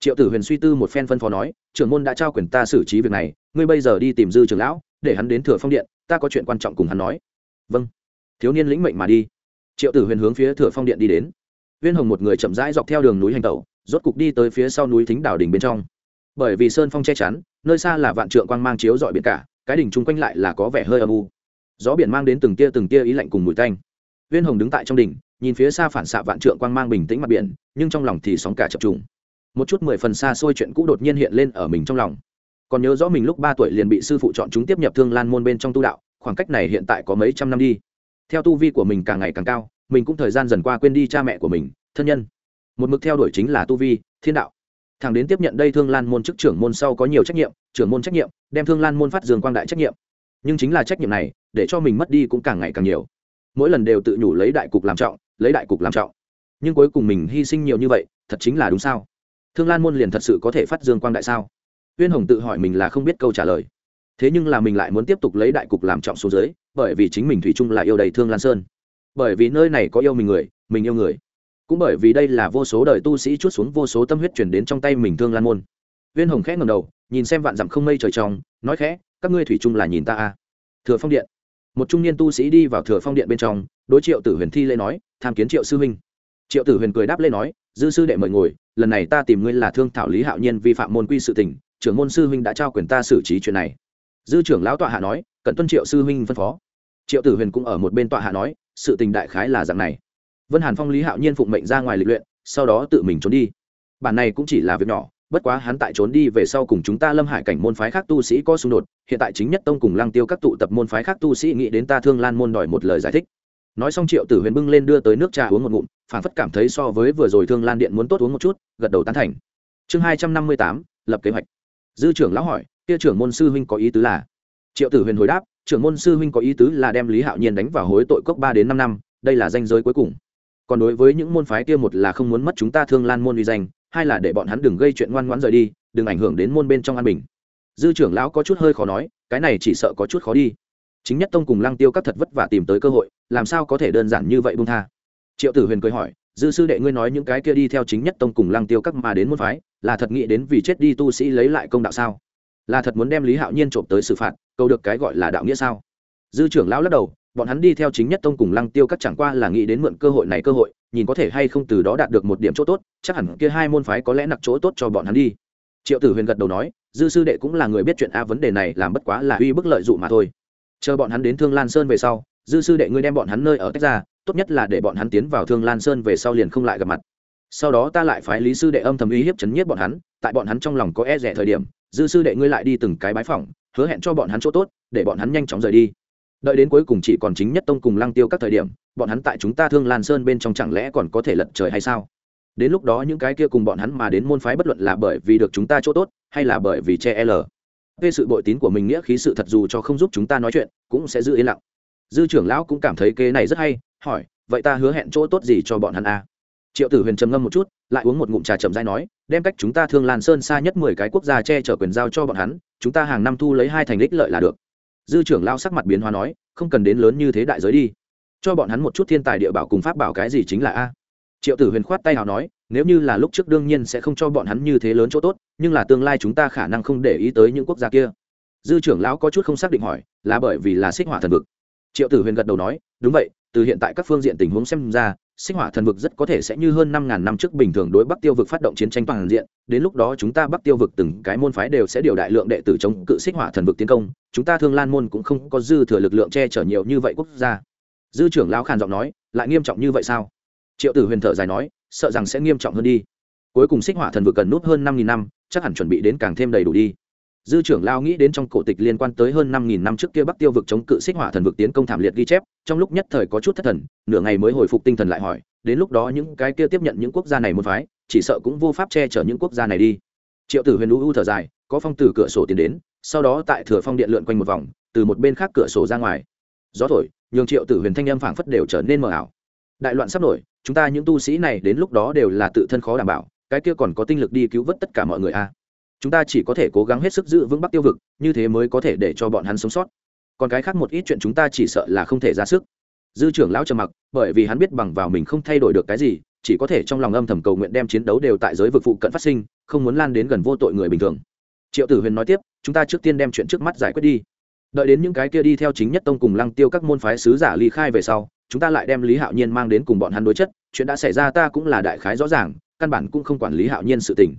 Triệu tử huyền suy tư một phen phân phó nói, trưởng môn đã trao quyền ta xử trí việc này, ngươi bây giờ đi tìm dư trưởng lão, để hắn đến thừa phong điện, ta có chuyện quan trọng cùng hắn nói. Vâng. Thiếu niên lĩnh mệnh mà đi. Triệu tử huyền hướng phía thừa phong điện đi đến. Viên hồng một người chậm rãi dọc theo đường núi hành tẩu, rốt cục đi tới phía sau núi thính đảo đình bên trong. Bởi vì sơn phong che chắn, nơi xa là vạn trượng quang mang chiếu dọi biển cả cái đỉnh chung quanh lại là có vẻ hơi âm u. Gió biển mang đến từng tia từng tia ý lạnh cùng mùi tanh. Viên hồng đứng tại trong đỉnh, nhìn phía xa phản xạ vạn trượng quang mang bình tĩnh mặt biển, nhưng trong lòng thì sóng cả chập trùng. Một chút mười phần xa xôi chuyện cũ đột nhiên hiện lên ở mình trong lòng. Còn nhớ rõ mình lúc ba tuổi liền bị sư phụ chọn chúng tiếp nhập thương lan môn bên trong tu đạo, khoảng cách này hiện tại có mấy trăm năm đi. Theo tu vi của mình càng ngày càng cao, mình cũng thời gian dần qua quên đi cha mẹ của mình, thân nhân. Một mực theo đuổi chính là tu vi, thiên đạo thằng đến tiếp nhận đây thương lan môn chức trưởng môn sau có nhiều trách nhiệm, trưởng môn trách nhiệm, đem thương lan môn phát dương quang đại trách nhiệm. Nhưng chính là trách nhiệm này, để cho mình mất đi cũng càng ngày càng nhiều. Mỗi lần đều tự nhủ lấy đại cục làm trọng, lấy đại cục làm trọng. Nhưng cuối cùng mình hy sinh nhiều như vậy, thật chính là đúng sao? Thương lan môn liền thật sự có thể phát dương quang đại sao? Uyên hồng tự hỏi mình là không biết câu trả lời. Thế nhưng là mình lại muốn tiếp tục lấy đại cục làm trọng xuống dưới, bởi vì chính mình thủy chung là yêu đầy thương lan sơn. Bởi vì nơi này có yêu mình người, mình yêu người cũng bởi vì đây là vô số đời tu sĩ chút xuống vô số tâm huyết chuyển đến trong tay mình thương lan môn. Viên hồng khẽ ngầm đầu, nhìn xem vạn dặm không mây trời trong, nói khẽ, các ngươi thủy chung là nhìn ta a à. thừa phong điện. Một trung niên tu sĩ đi vào thừa phong điện bên trong, đối triệu tử huyền thi lễ nói, tham kiến triệu sư huynh. Triệu tử huyền cười đáp lễ nói, dư sư đệ mời ngồi, lần này ta tìm ngươi là thương thảo lý hạo nhiên vi phạm môn quy sự tình, trưởng môn sư huynh đã trao quyền ta xử trí chuyện này. Dư trưởng lão tọa hạ nói cần tuân triệu sư huynh phân phó. Triệu tử huyền cũng ở một bên tọa hạ nói, sự tình đại khái là dạng này vân hàn phong lý hạo nhiên phụng mệnh ra ngoài lịch luyện, sau đó tự mình trốn đi. Bản này cũng chỉ là việc nhỏ, bất quá hắn tại trốn đi về sau cùng chúng ta lâm hải cảnh môn phái khác tu sĩ có xung đột, hiện tại chính nhất tông cùng lăng tiêu các tụ tập môn phái khác tu sĩ nghĩ đến ta thương lan môn đòi một lời giải thích. Nói xong triệu tử huyền bưng lên đưa tới nước trà uống một ngụm, phản phất cảm thấy so với vừa rồi thương lan điện muốn tốt uống một chút, gật đầu tán thành. Chương hai trăm năm mươi tám, lập kế hoạch. Dư trưởng lão hỏi, kia trưởng môn sư huynh có ý tứ là? Triệu tử huyền hồi đáp, trưởng môn sư huynh có ý tứ là đem lý hạo nhiên đánh vào hối tội cốc ba đến năm năm, đây là danh giới cuối cùng còn đối với những môn phái kia một là không muốn mất chúng ta thương lan môn uy danh, hai là để bọn hắn đừng gây chuyện ngoan ngoãn rời đi, đừng ảnh hưởng đến môn bên trong an bình. Dư trưởng lão có chút hơi khó nói, cái này chỉ sợ có chút khó đi. Chính nhất tông cùng lăng tiêu các thật vất vả tìm tới cơ hội, làm sao có thể đơn giản như vậy bung tha? Triệu tử huyền cười hỏi, dư sư đệ ngươi nói những cái kia đi theo chính nhất tông cùng lăng tiêu các mà đến môn phái, là thật nghĩ đến vì chết đi tu sĩ lấy lại công đạo sao? Là thật muốn đem lý hạo nhiên trộm tới xử phạt, câu được cái gọi là đạo nghĩa sao? Dư trưởng lão lắc đầu bọn hắn đi theo chính nhất tông cùng lăng tiêu các chẳng qua là nghĩ đến mượn cơ hội này cơ hội, nhìn có thể hay không từ đó đạt được một điểm chỗ tốt, chắc hẳn kia hai môn phái có lẽ nặc chỗ tốt cho bọn hắn đi. Triệu tử huyền gật đầu nói, dư sư đệ cũng là người biết chuyện a vấn đề này làm bất quá là uy bức lợi dụng mà thôi. Chờ bọn hắn đến thương lan sơn về sau, dư sư đệ ngươi đem bọn hắn nơi ở tách ra, tốt nhất là để bọn hắn tiến vào thương lan sơn về sau liền không lại gặp mặt. Sau đó ta lại phái lý sư đệ âm thầm uy hiếp chấn nhiếp bọn hắn, tại bọn hắn trong lòng có e rẻ thời điểm, dư sư đệ ngươi lại đi từng cái bái phỏng, hứa hẹn cho bọn hắn chỗ tốt, để bọn hắn nhanh chóng rời đi đợi đến cuối cùng chỉ còn chính nhất tông cùng lăng tiêu các thời điểm, bọn hắn tại chúng ta thương lan sơn bên trong chẳng lẽ còn có thể lật trời hay sao? Đến lúc đó những cái kia cùng bọn hắn mà đến môn phái bất luận là bởi vì được chúng ta chỗ tốt, hay là bởi vì che l. Về sự bội tín của mình nghĩa khí sự thật dù cho không giúp chúng ta nói chuyện, cũng sẽ giữ yên lặng. Dư trưởng lão cũng cảm thấy kế này rất hay, hỏi, vậy ta hứa hẹn chỗ tốt gì cho bọn hắn a à? triệu tử huyền trầm ngâm một chút, lại uống một ngụm trà chậm dai nói, đem cách chúng ta thương lan sơn xa nhất mười cái quốc gia che chở quyền giao cho bọn hắn, chúng ta hàng năm thu lấy hai thành đích lợi là được dư trưởng lao sắc mặt biến hóa nói, không cần đến lớn như thế đại giới đi. Cho bọn hắn một chút thiên tài địa bảo cùng pháp bảo cái gì chính là a. Triệu tử huyền khoát tay nào nói, nếu như là lúc trước đương nhiên sẽ không cho bọn hắn như thế lớn chỗ tốt, nhưng là tương lai chúng ta khả năng không để ý tới những quốc gia kia. Dư trưởng lão có chút không xác định hỏi, là bởi vì là xích hỏa thần vực. Triệu tử huyền gật đầu nói, đúng vậy, từ hiện tại các phương diện tình huống xem ra sinh hỏa thần vực rất có thể sẽ như hơn năm ngàn năm trước bình thường đối bắc tiêu vực phát động chiến tranh toàn diện. Đến lúc đó chúng ta bắc tiêu vực từng cái môn phái đều sẽ điều đại lượng đệ tử chống cự xích hỏa thần vực tiến công. Chúng ta thương lan môn cũng không có dư thừa lực lượng che chở nhiều như vậy quốc gia. Dư trưởng lão khàn giọng nói, lại nghiêm trọng như vậy sao? Triệu tử huyền thở dài nói, sợ rằng sẽ nghiêm trọng hơn đi. Cuối cùng xích hỏa thần vực cần nút hơn năm nghìn năm, chắc hẳn chuẩn bị đến càng thêm đầy đủ đi dư trưởng lao nghĩ đến trong cổ tịch liên quan tới hơn năm nghìn năm trước kia bắc tiêu vực chống cự xích hỏa thần vực tiến công thảm liệt ghi chép, trong lúc nhất thời có chút thất thần, nửa ngày mới hồi phục tinh thần lại hỏi, đến lúc đó những cái kia tiếp nhận những quốc gia này một phái, chỉ sợ cũng vô pháp che chở những quốc gia này đi. Triệu tử huyền u u thở dài, có phong từ cửa sổ tiến đến, sau đó tại thừa phong điện lượn quanh một vòng, từ một bên khác cửa sổ ra ngoài. Gió thổi, nhường triệu tử huyền thanh âm phảng phất đều trở nên mờ ảo. Đại loạn sắp nổi, chúng ta những tu sĩ này đến lúc đó đều là tự thân khó đảm bảo, cái kia còn có tinh lực đi cứu vớt tất cả mọi người a à? Chúng ta chỉ có thể cố gắng hết sức giữ vững bắc tiêu vực, như thế mới có thể để cho bọn hắn sống sót. Còn cái khác một ít chuyện chúng ta chỉ sợ là không thể ra sức. Dư trưởng lão trầm mặc, bởi vì hắn biết bằng vào mình không thay đổi được cái gì, chỉ có thể trong lòng âm thầm cầu nguyện đem chiến đấu đều tại giới vực phụ cận phát sinh, không muốn lan đến gần vô tội người bình thường. Triệu tử huyền nói tiếp, chúng ta trước tiên đem chuyện trước mắt giải quyết đi. Đợi đến những cái kia đi theo chính nhất tông cùng lăng tiêu các môn phái sứ giả ly khai về sau, chúng ta lại đem lý hạo nhiên mang đến cùng bọn hắn đối chất. Chuyện đã xảy ra ta cũng là đại khái rõ ràng, căn bản cũng không quản lý hạo nhiên sự tình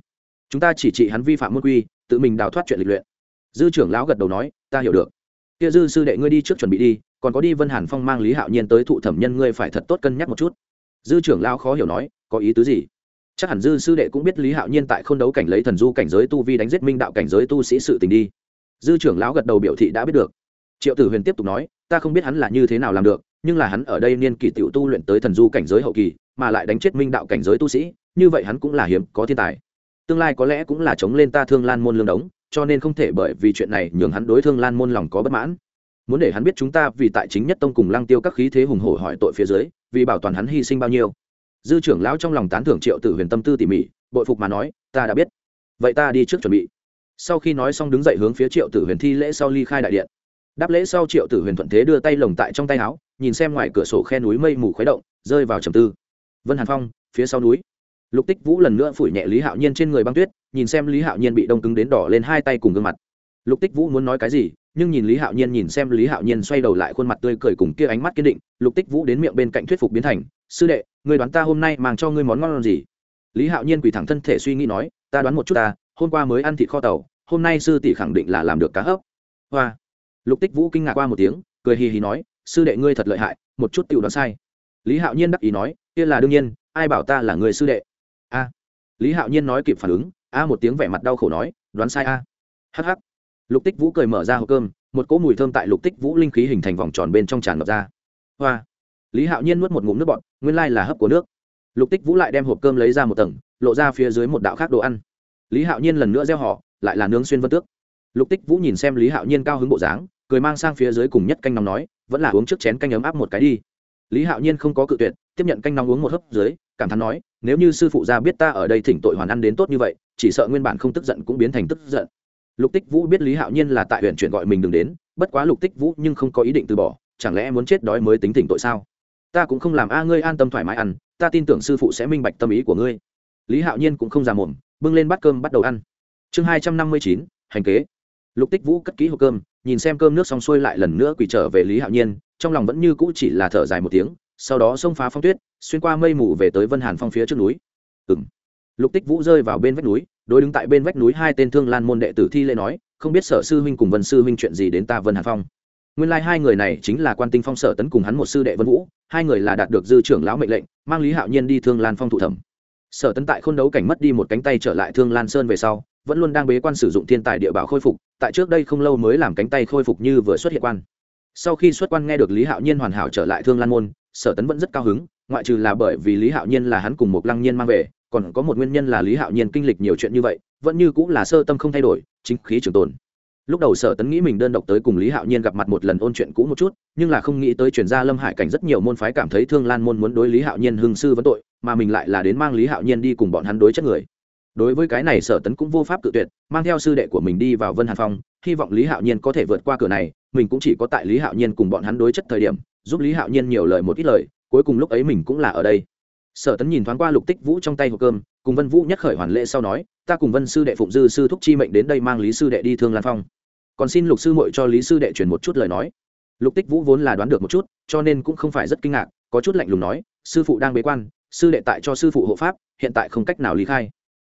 chúng ta chỉ trị hắn vi phạm môn quy, tự mình đào thoát chuyện lịch luyện. Dư trưởng lão gật đầu nói, ta hiểu được. Kia dư sư đệ ngươi đi trước chuẩn bị đi, còn có đi vân hàn phong mang lý hạo nhiên tới thụ thẩm nhân ngươi phải thật tốt cân nhắc một chút. Dư trưởng lão khó hiểu nói, có ý tứ gì? Chắc hẳn dư sư đệ cũng biết lý hạo nhiên tại k h ô n đấu cảnh lấy thần du cảnh giới tu vi đánh giết minh đạo cảnh giới tu sĩ sự tình đi. Dư trưởng lão gật đầu biểu thị đã biết được. Triệu tử huyền tiếp tục nói, ta không biết hắn là như thế nào làm được, nhưng là hắn ở đây niên kỷ t tu luyện tới thần du cảnh giới hậu kỳ, mà lại đánh chết minh đạo cảnh giới tu sĩ, như vậy hắn cũng là hiếm có thiên tài tương lai có lẽ cũng là chống lên ta thương lan môn lương đống, cho nên không thể bởi vì chuyện này nhường hắn đối thương lan môn lòng có bất mãn. Muốn để hắn biết chúng ta vì tại chính nhất tông cùng lăng tiêu các khí thế hùng hổ hỏi tội phía dưới, vì bảo toàn hắn hy sinh bao nhiêu. Dư trưởng lão trong lòng tán thưởng triệu tử huyền tâm tư tỉ mỉ, bội phục mà nói, ta đã biết. Vậy ta đi trước chuẩn bị. Sau khi nói xong đứng dậy hướng phía triệu tử huyền thi lễ sau ly khai đại điện. Đáp lễ sau triệu tử huyền thuận thế đưa tay lồng tại trong tay áo, nhìn xem ngoài cửa sổ khe núi mây mù khuấy động, rơi vào trầm tư. Vân hàn phong, phía sau núi lục tích vũ lần nữa phủi nhẹ lý hạo nhiên trên người băng tuyết, nhìn xem lý hạo nhiên bị đông cứng đến đỏ lên hai tay cùng gương mặt. Lục tích vũ muốn nói cái gì, nhưng nhìn lý hạo nhiên nhìn xem lý hạo nhiên xoay đầu lại khuôn mặt tươi cười cùng kia ánh mắt kiên định, lục tích vũ đến miệng bên cạnh thuyết phục biến thành, sư đệ người đoán ta hôm nay mang cho ngươi món ngon gì? Lý hạo nhiên quỳ thẳng thân thể suy nghĩ nói, ta đoán một chút ta, hôm qua mới ăn thịt kho tàu, hôm nay sư tỷ khẳng định là làm được cá hấp. Hoa. Lục tích vũ kinh ngạc qua một tiếng, cười hì hì nói, sư đệ ngươi thật lợi hại, một chút tiểu đoán sai. Lý hạo nhiên đắc ý nói, kia là đương nhiên, ai bảo ta là người sư đệ? A. Lý hạo nhiên nói kịp phản ứng, a một tiếng vẻ mặt đau khổ nói, đoán sai a. Hh lục tích vũ cười mở ra hộp cơm, một cỗ mùi thơm tại lục tích vũ linh khí hình thành vòng tròn bên trong tràn ngập ra. Hoa. Lý hạo nhiên nuốt một ngụm nước bọt, nguyên lai là hấp của nước. Lục tích vũ lại đem hộp cơm lấy ra một tầng, lộ ra phía dưới một đạo khác đồ ăn. Lý hạo nhiên lần nữa gieo họ, lại là nướng xuyên vân tước. Lục tích vũ nhìn xem lý hạo nhiên cao hứng bộ dáng, cười mang sang phía dưới cùng nhất canh nóng nói, vẫn là uống trước chén canh ấm áp một cái đi. Lý hạo nhiên không có cự tuyệt, tiếp nhận canh nóng uống một hớp dưới, cảm thán nói nếu như sư phụ gia biết ta ở đây thỉnh tội hoàn ăn đến tốt như vậy, chỉ sợ nguyên bản không tức giận cũng biến thành tức giận. Lục tích vũ biết lý hạo nhiên là tại huyện chuyển gọi mình đừng đến, bất quá lục tích vũ nhưng không có ý định từ bỏ, chẳng lẽ muốn chết đói mới tính thỉnh tội sao? Ta cũng không làm a, ngươi an tâm thoải mái ăn, ta tin tưởng sư phụ sẽ minh bạch tâm ý của ngươi. Lý hạo nhiên cũng không già mồm bưng lên bát cơm bắt đầu ăn. Chương hai trăm năm mươi chín, hành kế. Lục tích vũ cất kỹ hộp cơm, nhìn xem cơm nước xong xuôi lại lần nữa quỳ trở về lý hạo nhiên, trong lòng vẫn như cũ chỉ là thở dài một tiếng, sau đó xông phá phong tuyết xuyên qua mây mù về tới vân hàn phong phía trước núi. Ừng lục tích vũ rơi vào bên vách núi, đối đứng tại bên vách núi hai tên thương lan môn đệ tử thi lễ nói, không biết sở sư huynh cùng vân sư huynh chuyện gì đến ta vân hàn phong? Nguyên lai、like、hai người này chính là quan tinh phong sở tấn cùng hắn một sư đệ vân vũ, hai người là đạt được dư trưởng lão mệnh lệnh, mang lý hạo nhiên đi thương lan phong thụ thẩm. Sở tấn tại k h ô n đấu cảnh mất đi một cánh tay trở lại thương lan sơn về sau, vẫn luôn đang bế quan sử dụng thiên tài địa bảo khôi phục, tại trước đây không lâu mới làm cánh tay khôi phục như vừa xuất hiện quan. Sau khi xuất quan nghe được lý hạo nhiên hoàn hảo trở lại thương lan môn, sở tấn vẫn rất cao hứng ngoại trừ là bởi vì lý hạo nhiên là hắn cùng một lăng nhiên mang về, còn có một nguyên nhân là lý hạo nhiên kinh lịch nhiều chuyện như vậy, vẫn như cũng là sơ tâm không thay đổi, chính khí trường tồn. Lúc đầu sở tấn nghĩ mình đơn độc tới cùng lý hạo nhiên gặp mặt một lần ôn chuyện cũ một chút, nhưng là không nghĩ tới chuyển gia lâm hải cảnh rất nhiều môn phái cảm thấy thương lan môn muốn đối lý hạo nhiên hưng sư vấn tội, mà mình lại là đến mang lý hạo nhiên đi cùng bọn hắn đối chất người. Đối với cái này sở tấn cũng vô pháp tự tuyệt, mang theo sư đệ của mình đi vào vân hàn phong, hy vọng lý hạo nhiên có thể vượt qua cửa này, mình cũng chỉ có tại lý hạo nhiên cùng bọn hắn đối chất thời điểm, giúp lý hạo nhiên nhiều lời một ít lời cuối cùng lúc ấy mình cũng là ở đây. Sở tấn nhìn thoáng qua lục tích vũ trong tay hộp cơm, cùng vân vũ nhắc khởi hoàn lễ sau nói, ta cùng vân sư đệ phụng dư sư thúc chi mệnh đến đây mang lý sư đệ đi thương lan phong. Còn xin lục sư mội cho lý sư đệ chuyển một chút lời nói. Lục tích vũ vốn là đoán được một chút, cho nên cũng không phải rất kinh ngạc, có chút lạnh lùng nói, sư phụ đang bế quan, sư đệ tại cho sư phụ hộ pháp, hiện tại không cách nào lý khai.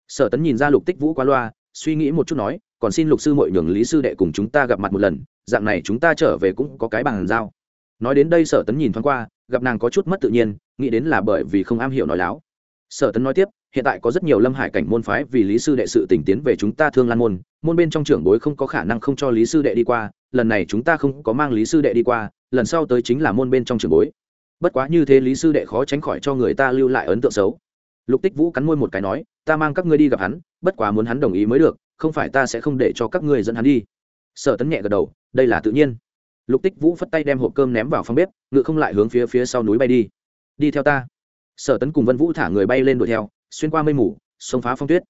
Sở tấn nhìn ra lục tích vũ qua loa, suy nghĩ một chút nói, còn xin lục sư mội nhường lý sư đệ cùng chúng ta gặp mặt một lần, dạng này chúng ta trở về cũng có cái bàn giao. Nói đến đây sở tấn nhìn thoáng qua gặp nàng có chút mất tự nhiên, nghĩ đến là bởi vì không am hiểu nói láo. Sở tấn nói tiếp, hiện tại có rất nhiều lâm hải cảnh môn phái vì lý sư đệ sự tỉnh tiến về chúng ta thương lan môn môn bên trong trưởng bối không có khả năng không cho lý sư đệ đi qua, lần này chúng ta không có mang lý sư đệ đi qua, lần sau tới chính là môn bên trong trưởng bối. Bất quá như thế lý sư đệ khó tránh khỏi cho người ta lưu lại ấn tượng xấu. Lục tích vũ cắn môi một cái nói, ta mang các ngươi đi gặp hắn, bất quá muốn hắn đồng ý mới được, không phải ta sẽ không để cho các ngươi dẫn hắn đi. Sở tấn nhẹ gật đầu, đây là tự nhiên lục tích vũ phất tay đem hộp cơm ném vào phòng bếp, ngựa không lại hướng phía phía sau núi bay đi. Đi theo ta. Sở tấn cùng vân vũ thả người bay lên đuổi theo, xuyên qua mây mù, xông phá phong tuyết.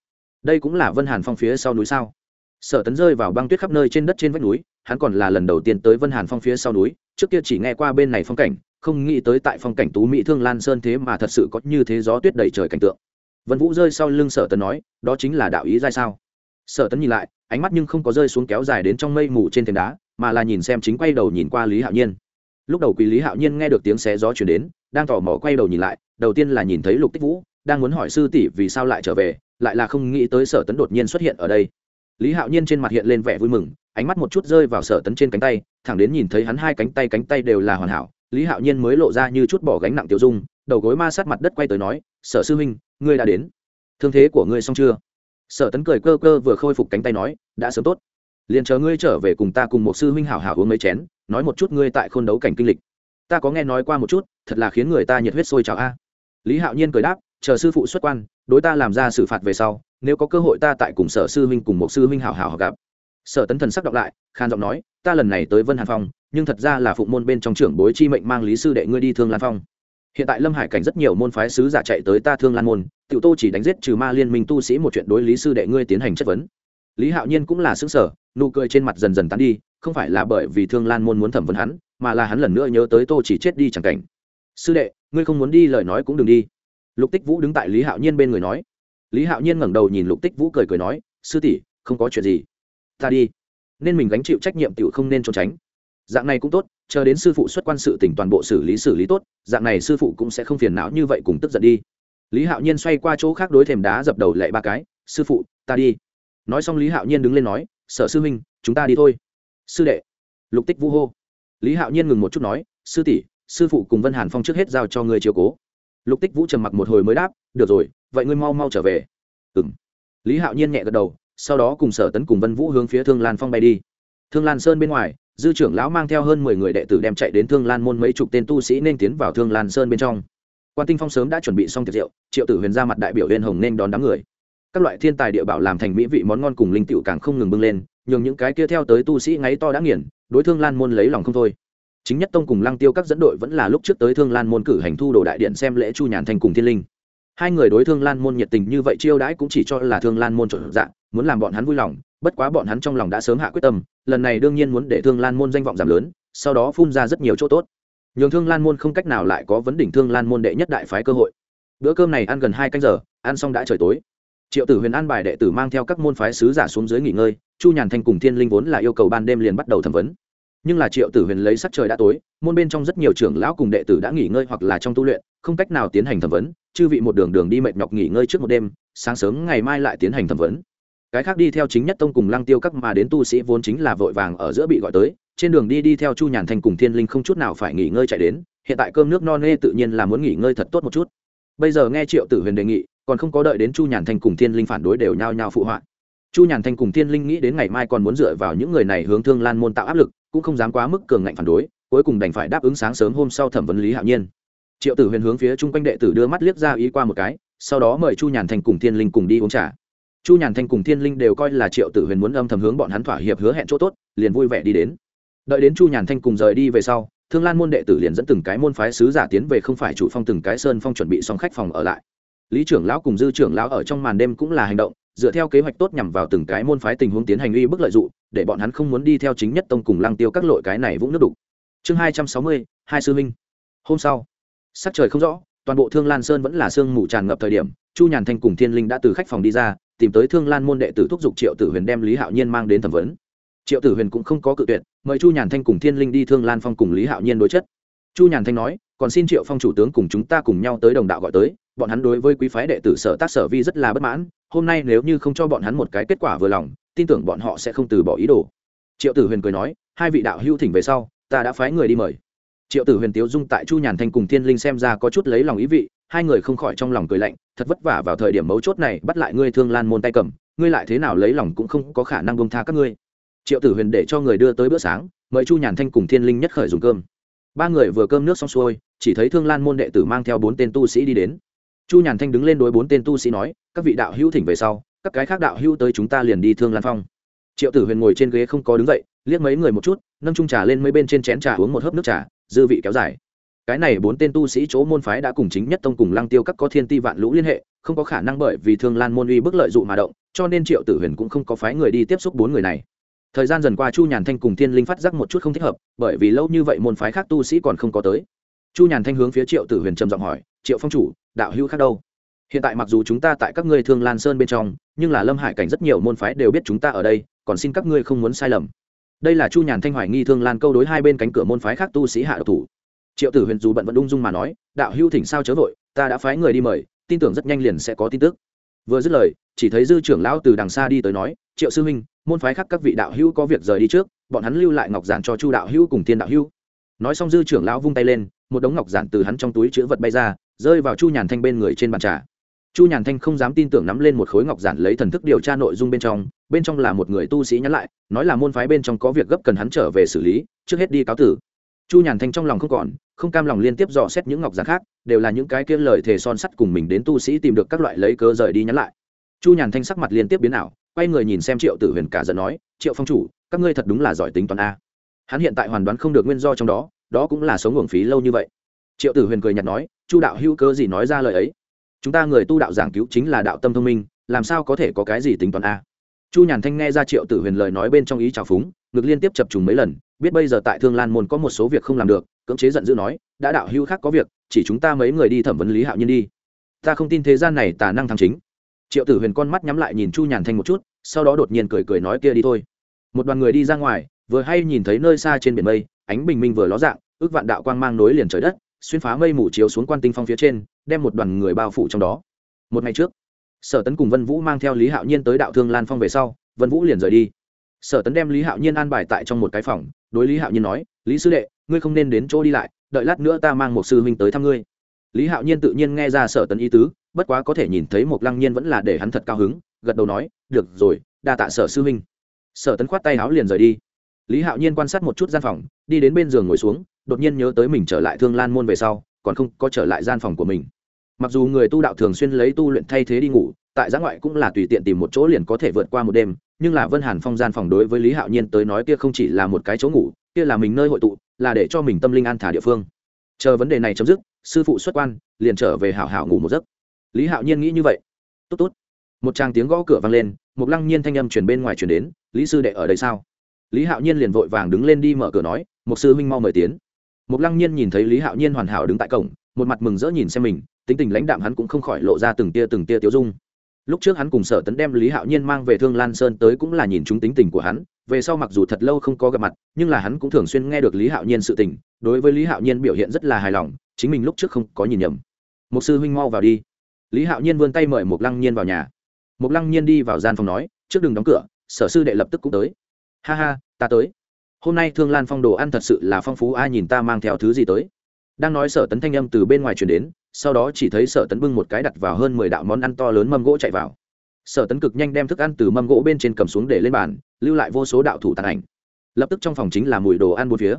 Đây cũng là vân hàn phong phía sau núi sao? Sở tấn rơi vào băng tuyết khắp nơi trên đất trên vách núi, hắn còn là lần đầu tiên tới vân hàn phong phía sau núi, trước kia chỉ nghe qua bên này phong cảnh, không nghĩ tới tại phong cảnh tú mỹ thương lan sơn thế mà thật sự có như thế gió tuyết đầy trời cảnh tượng. Vân vũ rơi sau lưng sở tấn nói, đó chính là đạo ý ra sao? Sở tấn nhìn lại ánh mắt nhưng không có rơi xuống kéo dài đến trong mây mù trên thềm đá, mà là nhìn xem chính quay đầu nhìn qua lý hạo nhiên. Lúc đầu quý lý hạo nhiên nghe được tiếng xé gió chuyển đến, đang tò mò quay đầu nhìn lại, đầu tiên là nhìn thấy lục tích vũ, đang muốn hỏi sư tỷ vì sao lại trở về, lại là không nghĩ tới sở tấn đột nhiên xuất hiện ở đây. Lý hạo nhiên trên mặt hiện lên vẻ vui mừng, ánh mắt một chút rơi vào sở tấn trên cánh tay, thẳng đến nhìn thấy hắn hai cánh tay cánh tay đều là hoàn hảo, lý hạo nhiên mới lộ ra như chút bỏ gánh nặng tiêu dung, đầu gối ma sát mặt đất quay tới nói, sở sư huynh, ngươi đã đến. Thương thế của ngươi xong chưa? Sở tấn cười cơ cơ vừa khôi phục cánh tay nói, đã sớm tốt. Liền chờ ngươi trở về cùng ta cùng một sư huynh hảo hảo uống mấy chén, nói một chút ngươi tại khôn đấu cảnh kinh lịch. Ta có nghe nói qua một chút, thật là khiến người ta nhiệt huyết sôi trào a. Lý hạo nhiên cười đáp, chờ sư phụ xuất quan, đối ta làm ra xử phạt về sau, nếu có cơ hội ta tại cùng sở sư huynh cùng một sư huynh hảo hảo gặp. Sở tấn thần sắc đọc lại, khan giọng nói, ta lần này tới vân hàn phong, nhưng thật ra là phụng môn bên trong trưởng bối chi mệnh mang lý sư đệ ngươi đi thương lan phong hiện tại lâm hải cảnh rất nhiều môn phái sứ giả chạy tới ta thương lan môn, tiểu tô chỉ đánh giết trừ ma liên minh tu sĩ một chuyện đối lý sư đệ ngươi tiến hành chất vấn. Lý hạo nhiên cũng là xứng sở nụ cười trên mặt dần dần tán đi, không phải là bởi vì thương lan môn muốn thẩm vấn hắn, mà là hắn lần nữa nhớ tới tô chỉ chết đi chẳng cảnh. Sư đệ, ngươi không muốn đi lời nói cũng đừng đi. Lục tích vũ đứng tại lý hạo nhiên bên người nói. Lý hạo nhiên ngẩng đầu nhìn lục tích vũ cười cười nói, sư tỷ, không có chuyện gì. Ta đi. Nên mình gánh chịu trách nhiệm tiểu không nên trốn tránh dạng này cũng tốt, chờ đến sư phụ xuất quan sự tỉnh toàn bộ xử lý xử lý tốt, dạng này sư phụ cũng sẽ không phiền não như vậy cùng tức giận đi. Lý hạo nhiên xoay qua chỗ khác đối thềm đá dập đầu lệ ba cái, sư phụ, ta đi. Nói xong lý hạo nhiên đứng lên nói, sở sư huynh, chúng ta đi thôi. Sư đệ. Lục tích vũ hô. Lý hạo nhiên ngừng một chút nói, sư tỷ, sư phụ cùng vân hàn phong trước hết giao cho người chiều cố. Lục tích vũ trầm mặc một hồi mới đáp, được rồi, vậy ngươi mau mau trở về. Ừ m lý hạo nhiên nhẹ gật đầu, sau đó cùng sở tấn cùng vân vũ hướng phía thương lan phong bay đi. Thương lan sơn bên ngoài dư trưởng lão mang theo hơn mười người đệ tử đem chạy đến thương lan môn mấy chục tên tu sĩ nên tiến vào thương lan sơn bên trong. Quan tinh phong sớm đã chuẩn bị xong tiệc rượu, triệu tử huyền ra mặt đại biểu huyền hồng nên đón đám người. Các loại thiên tài địa bảo làm thành mỹ vị món ngon cùng linh tiệu càng không ngừng bưng lên, nhường những cái kia theo tới tu sĩ ngáy to đã nghiền, đối thương lan môn lấy lòng không thôi. Chính nhất tông cùng lăng tiêu các dẫn đội vẫn là lúc trước tới thương lan môn cử hành thu đồ đại điện xem lễ chu nhàn thành cùng thiên linh hai người đối thương lan môn nhiệt tình như vậy chiêu đãi cũng chỉ cho là thương lan môn trộn dạng muốn làm bọn hắn vui lòng, bất quá bọn hắn trong lòng đã sớm hạ quyết tâm, lần này đương nhiên muốn để thương lan môn danh vọng giảm lớn, sau đó phun ra rất nhiều chỗ tốt. Nhường thương lan môn không cách nào lại có vấn đỉnh thương lan môn đệ nhất đại phái cơ hội. Bữa cơm này ăn gần hai canh giờ, ăn xong đã trời tối. Triệu tử huyền an bài đệ tử mang theo các môn phái sứ giả xuống dưới nghỉ ngơi, chu nhàn thanh cùng thiên linh vốn là yêu cầu ban đêm liền bắt đầu thẩm vấn. Nhưng là triệu tử huyền lấy sắc trời đã tối, môn bên trong rất nhiều trưởng lão cùng đệ tử đã nghỉ ngơi hoặc là trong tu luyện, không cách nào tiến hành thẩm vấn chư vị một đường đường đi mệt nhọc nghỉ ngơi trước một đêm, sáng sớm ngày mai lại tiến hành thẩm vấn. Cái khác đi theo chính nhất tông cùng lăng tiêu các mà đến tu sĩ vốn chính là vội vàng ở giữa bị gọi tới, trên đường đi đi theo chu nhàn thành cùng thiên linh không chút nào phải nghỉ ngơi chạy đến, hiện tại cơm nước no nê tự nhiên là muốn nghỉ ngơi thật tốt một chút. Bây giờ nghe triệu tử huyền đề nghị, còn không có đợi đến chu nhàn thành cùng thiên linh phản đối đều nhao nhao phụ họa. Chu nhàn thành cùng thiên linh nghĩ đến ngày mai còn muốn dựa vào những người này hướng thương lan môn tạo áp lực, cũng không dám quá mức cường ngạnh phản đối, cuối cùng đành phải đáp ứng sáng sớm hôm sau thẩm vấn lý hạo nhiên triệu tử huyền hướng phía chung quanh đệ tử đưa mắt liếc ra ý qua một cái, sau đó mời chu nhàn thanh cùng thiên linh cùng đi uống trà. Chu nhàn thanh cùng thiên linh đều coi là triệu tử huyền muốn âm thầm hướng bọn hắn thỏa hiệp hứa hẹn chỗ tốt, liền vui vẻ đi đến. Đợi đến chu nhàn thanh cùng rời đi về sau, thương lan môn đệ tử liền dẫn từng cái môn phái sứ giả tiến về không phải chủ phong từng cái sơn phong chuẩn bị xong khách phòng ở lại. Lý trưởng lão cùng dư trưởng lão ở trong màn đêm cũng là hành động, dựa theo kế hoạch tốt nhằm vào từng cái môn phái tình huống tiến hành uy bức lợi dụng, để bọn hắn không muốn đi theo chính nhất tông cùng lăng tiêu các lội cái này vũng nước đục. Chương hai trăm sáu mươi, hai sư minh. Hôm sau sắc trời không rõ, toàn bộ thương lan sơn vẫn là sương mù tràn ngập thời điểm, chu nhàn thanh cùng thiên linh đã từ khách phòng đi ra, tìm tới thương lan môn đệ tử thúc giục triệu tử huyền đem lý hạo nhiên mang đến thẩm vấn. Triệu tử huyền cũng không có cự tuyệt, mời chu nhàn thanh cùng thiên linh đi thương lan phong cùng lý hạo nhiên đối chất. Chu nhàn thanh nói, còn xin triệu phong chủ tướng cùng chúng ta cùng nhau tới đồng đạo gọi tới, bọn hắn đối với quý phái đệ tử sở tác sở vi rất là bất mãn, hôm nay nếu như không cho bọn hắn một cái kết quả vừa lòng, tin tưởng bọn họ sẽ không từ bỏ ý đồ. Triệu tử huyền cười nói, hai vị đạo hữu thỉnh về sau, ta đã phái người đi mời triệu tử huyền tiếu dung tại chu nhàn thanh cùng thiên linh xem ra có chút lấy lòng ý vị, hai người không khỏi trong lòng cười lạnh, thật vất vả vào thời điểm mấu chốt này bắt lại ngươi thương lan môn tay cầm, ngươi lại thế nào lấy lòng cũng không có khả năng bông tha các ngươi. Triệu tử huyền để cho người đưa tới bữa sáng, mời chu nhàn thanh cùng thiên linh nhất khởi dùng cơm. Ba người vừa cơm nước xong xuôi, chỉ thấy thương lan môn đệ tử mang theo bốn tên tu sĩ đi đến. Chu nhàn thanh đứng lên đối bốn tên tu sĩ nói, các vị đạo hữu thỉnh về sau, các cái khác đạo hữu tới chúng ta liền đi thương lan phong. Triệu tử huyền ngồi trên ghế không có đứng dậy, liếc mấy người một chút, nâng trung trà lên mấy bên trên chén trà uống một hớp nước trà dư vị kéo dài. Cái này bốn tên tu sĩ chỗ môn phái đã cùng chính nhất tông cùng lăng tiêu các có thiên ti vạn lũ liên hệ, không có khả năng bởi vì thương lan môn uy bức lợi dụng mà động, cho nên triệu tử huyền cũng không có phái người đi tiếp xúc bốn người này. Thời gian dần qua chu nhàn thanh cùng thiên linh phát giác một chút không thích hợp, bởi vì lâu như vậy môn phái khác tu sĩ còn không có tới. Chu nhàn thanh hướng phía triệu tử huyền trầm giọng hỏi, triệu phong chủ, đạo hữu khác đâu? Hiện tại mặc dù chúng ta tại các ngươi thương lan sơn bên trong, nhưng là lâm hải cảnh rất nhiều môn phái đều biết chúng ta ở đây, còn xin các ngươi không muốn sai lầm đây là chu nhàn thanh hoài nghi thương lan câu đối hai bên cánh cửa môn phái khác tu sĩ hạ độc thủ. Triệu tử huyền dù bận vẫn ung dung mà nói, đạo hữu thỉnh sao chớ vội, ta đã phái người đi mời, tin tưởng rất nhanh liền sẽ có tin tức. Vừa dứt lời, chỉ thấy dư trưởng lão từ đằng xa đi tới nói, triệu sư huynh, môn phái khác các vị đạo hữu có việc rời đi trước, bọn hắn lưu lại ngọc giản cho chu đạo hữu cùng thiên đạo hữu nói xong dư trưởng lão vung tay lên, một đống ngọc giản từ hắn trong túi chữ vật bay ra, rơi vào chu nhàn thanh bên người trên bàn trà. Chu nhàn thanh không dám tin tưởng nắm lên một khối ngọc giản lấy thần thức điều tra nội dung bên trong bên trong là một người tu sĩ nhắn lại, nói là môn phái bên trong có việc gấp cần hắn trở về xử lý, trước hết đi cáo tử. Chu nhàn thanh trong lòng không còn, không cam lòng liên tiếp dò xét những ngọc giản khác, đều là những cái kia lời thề son sắt cùng mình đến tu sĩ tìm được các loại lấy cơ rời đi nhắn lại. Chu nhàn thanh sắc mặt liên tiếp biến ảo, quay người nhìn xem triệu tử huyền cả giận nói, triệu phong chủ, các ngươi thật đúng là giỏi tính toán a. Hắn hiện tại hoàn đoán không được nguyên do trong đó đó cũng là sống uổng phí lâu như vậy. Triệu tử huyền cười nhạt nói, chu đạo hữu cơ gì nói ra lời ấy? Chúng ta người tu đạo giảng cứu chính là đạo tâm thông minh, làm sao có thể có cái gì tính toán a? Chu nhàn thanh nghe ra triệu tử huyền lời nói bên trong ý trào phúng, ngực liên tiếp chập trùng mấy lần, biết bây giờ tại thương lan môn có một số việc không làm được, cưỡng chế giận dữ nói, đã đạo hữu khác có việc, chỉ chúng ta mấy người đi thẩm vấn lý hạo nhiên đi. Ta không tin thế gian này tà năng thắng chính. Triệu tử huyền con mắt nhắm lại nhìn chu nhàn thanh một chút, sau đó đột nhiên cười cười nói, kia đi thôi. Một đoàn người đi ra ngoài, vừa hay nhìn thấy nơi xa trên biển mây, ánh bình minh vừa ló dạng, ước vạn đạo quang mang nối liền trời đất, xuyên phá mây mù chiếu xuống quan tinh phong phía trên, đem một đoàn người bao phủ trong đó. Một ngày trước sở tấn cùng vân vũ mang theo lý hạo nhiên tới đạo thương lan phong về sau, vân vũ liền rời đi. Sở tấn đem lý hạo nhiên an bài tại trong một cái phòng, đối lý hạo nhiên nói, lý sư đệ, ngươi không nên đến chỗ đi lại, đợi lát nữa ta mang một sư huynh tới thăm ngươi. Lý hạo nhiên tự nhiên nghe ra sở tấn ý tứ, bất quá có thể nhìn thấy một lăng nhiên vẫn là để hắn thật cao hứng, gật đầu nói, được rồi, đa tạ sở sư huynh. Sở tấn khoát tay áo liền rời đi. Lý hạo nhiên quan sát một chút gian phòng, đi đến bên giường ngồi xuống, đột nhiên nhớ tới mình trở lại thương lan môn về sau, còn không có trở lại gian phòng của mình mặc dù người tu đạo thường xuyên lấy tu luyện thay thế đi ngủ, tại giã ngoại cũng là tùy tiện tìm một chỗ liền có thể vượt qua một đêm, nhưng là vân hàn phong gian phòng đối với lý hạo nhiên tới nói kia không chỉ là một cái chỗ ngủ, kia là mình nơi hội tụ, là để cho mình tâm linh an thả địa phương. Chờ vấn đề này chấm dứt, sư phụ xuất quan, liền trở về hảo hảo ngủ một giấc. Lý hạo nhiên nghĩ như vậy. Tốt tốt. Một tràng tiếng gõ cửa vang lên, một lăng nhiên thanh âm chuyển bên ngoài chuyển đến, lý sư đệ ở đây sao? Lý hạo nhiên liền vội vàng đứng lên đi mở cửa nói một sư huynh mau mời tiến. Một lăng nhiên nhìn thấy lý hạo nhiên hoàn hảo đứng tại cổng, một mặt mừng rỡ nhìn xem mình tính tình lãnh đạm hắn cũng không khỏi lộ ra từng tia từng tia tiêu dung. Lúc trước hắn cùng sở tấn đem lý hạo nhiên mang về thương lan sơn tới cũng là nhìn chúng tính tình của hắn, về sau mặc dù thật lâu không có gặp mặt, nhưng là hắn cũng thường xuyên nghe được lý hạo nhiên sự tình, đối với lý hạo nhiên biểu hiện rất là hài lòng, chính mình lúc trước không có nhìn nhầm. Một sư huynh mau vào đi. Lý hạo nhiên vươn tay mời một lăng nhiên vào nhà. Một lăng nhiên đi vào gian phòng nói, trước đừng đóng cửa, sở sư đệ lập tức cũng tới. Ha ha, ta tới. Hôm nay thương lan phong đồ ăn thật sự là phong phú, ai nhìn ta mang theo thứ gì tới? Đang nói sở tấn thanh âm từ bên ngoài truyền đến sau đó chỉ thấy sở tấn bưng một cái đặt vào hơn mười đạo món ăn to lớn mâm gỗ chạy vào. Sở tấn cực nhanh đem thức ăn từ mâm gỗ bên trên cầm xuống để lên bàn, lưu lại vô số đạo thủ tàn ảnh. Lập tức trong phòng chính là mùi đồ ăn bốn phía.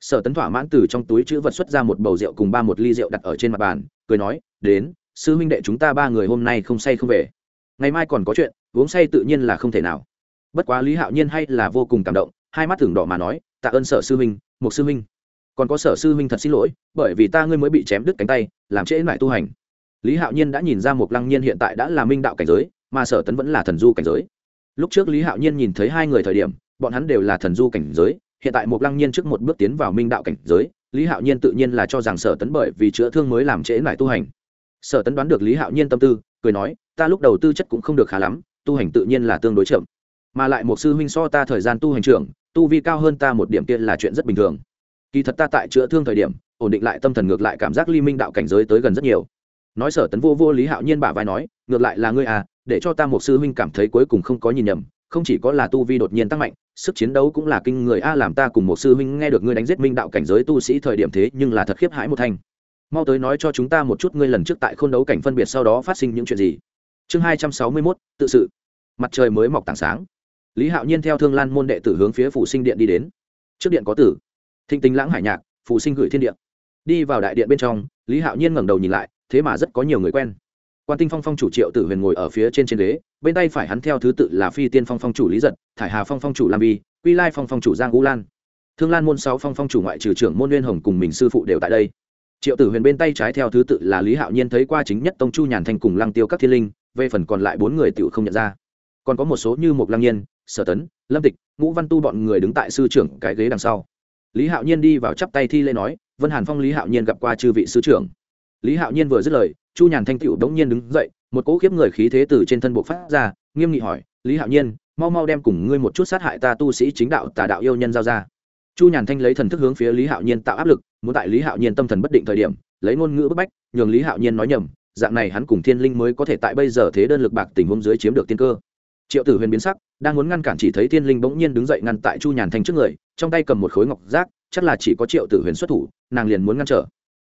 Sở tấn thỏa mãn từ trong túi chữ vật xuất ra một bầu rượu cùng ba một ly rượu đặt ở trên mặt bàn, cười nói, đến, sư huynh đệ chúng ta ba người hôm nay không say không về. Ngày mai còn có chuyện, uống say tự nhiên là không thể nào. Bất quá lý hạo nhiên hay là vô cùng cảm động, hai mắt thường đỏ mà nói, tạ ơn sở sư huynh một sư huynh còn có sở sư huynh thật xin lỗi, bởi vì ta ngươi mới bị chém đứt cánh tay, làm trễ lại tu hành. Lý hạo nhiên đã nhìn ra một lăng nhiên hiện tại đã là minh đạo cảnh giới, mà sở tấn vẫn là thần du cảnh giới. Lúc trước lý hạo nhiên nhìn thấy hai người thời điểm, bọn hắn đều là thần du cảnh giới, hiện tại một lăng nhiên trước một bước tiến vào minh đạo cảnh giới, lý hạo nhiên tự nhiên là cho rằng sở tấn bởi vì chữa thương mới làm trễ lại tu hành. Sở tấn đoán được lý hạo nhiên tâm tư, cười nói, ta lúc đầu tư chất cũng không được khá lắm, tu hành tự nhiên là tương đối chậm. Mà lại một sư huynh so ta thời gian tu hành trưởng, tu vi cao hơn ta một điểm kia là chuyện rất bình thường kỳ thật ta tại chữa thương thời điểm, ổn định lại tâm thần ngược lại cảm giác ly minh đạo cảnh giới tới gần rất nhiều. Nói sở tấn vô vô lý hạo nhiên bả vai nói, ngược lại là ngươi à để cho ta một sư huynh cảm thấy cuối cùng không có nhìn nhầm, không chỉ có là tu vi đột nhiên tăng mạnh, sức chiến đấu cũng là kinh người a, làm ta cùng một sư huynh nghe được ngươi đánh giết minh đạo cảnh giới tu sĩ thời điểm thế nhưng là thật khiếp hãi một thanh. Mau tới nói cho chúng ta một chút ngươi lần trước tại khôn đấu cảnh phân biệt sau đó phát sinh những chuyện gì. Chương hai trăm sáu mươi mốt, tự sự. Mặt trời mới mọc tảng sáng. Lý hạo nhiên theo thương lan môn đệ tử hướng phía phủ sinh điện đi đến. Trước điện có tử thịnh tính lãng hải nhạc phụ sinh gửi thiên điện đi vào đại điện bên trong, lý hạo nhiên ngẩng đầu nhìn lại, thế mà rất có nhiều người quen. Quan tinh phong phong chủ triệu tử huyền ngồi ở phía trên trên đế bên tay phải hắn theo thứ tự là phi tiên phong phong chủ lý giật, thải hà phong phong chủ lam vi, quy lai phong phong chủ giang ngũ lan. Thương lan môn sáu phong phong chủ ngoại trừ trưởng môn nguyên hồng cùng mình sư phụ đều tại đây. Triệu tử huyền bên tay trái theo thứ tự là lý hạo nhiên thấy qua chính nhất tông chu nhàn thanh cùng lăng tiêu các thiên linh, về phần còn lại bốn người tự không nhận ra. Còn có một số như một lăng nhiên, sở tấn, lâm tịch, ngũ văn tu bọn người đứng tại sư trưởng cái ghế đằng sau lý hạo nhiên đi vào chắp tay thi lễ nói, vân hàn phong, lý hạo nhiên gặp qua chư vị sứ trưởng. Lý hạo nhiên vừa dứt lời, chu nhàn thanh tựu đống nhiên đứng dậy, một cỗ khiếp người khí thế từ trên thân bộ phát ra, nghiêm nghị hỏi, lý hạo nhiên, mau mau đem cùng ngươi một chút sát hại ta tu sĩ chính đạo, tà đạo yêu nhân giao ra. Chu nhàn thanh lấy thần thức hướng phía lý hạo nhiên tạo áp lực, muốn tại lý hạo nhiên tâm thần bất định thời điểm, lấy ngôn ngữ bức bách, nhường lý hạo nhiên nói nhầm, dạng này hắn cùng thiên linh mới có thể tại bây giờ thế đơn lực bạc tình huống dưới chiếm được tiên cơ triệu tử huyền biến sắc, đang muốn ngăn cản chỉ thấy thiên linh bỗng nhiên đứng dậy ngăn tại chu nhàn thanh trước người, trong tay cầm một khối ngọc giác, chắc là chỉ có triệu tử huyền xuất thủ, nàng liền muốn ngăn trở.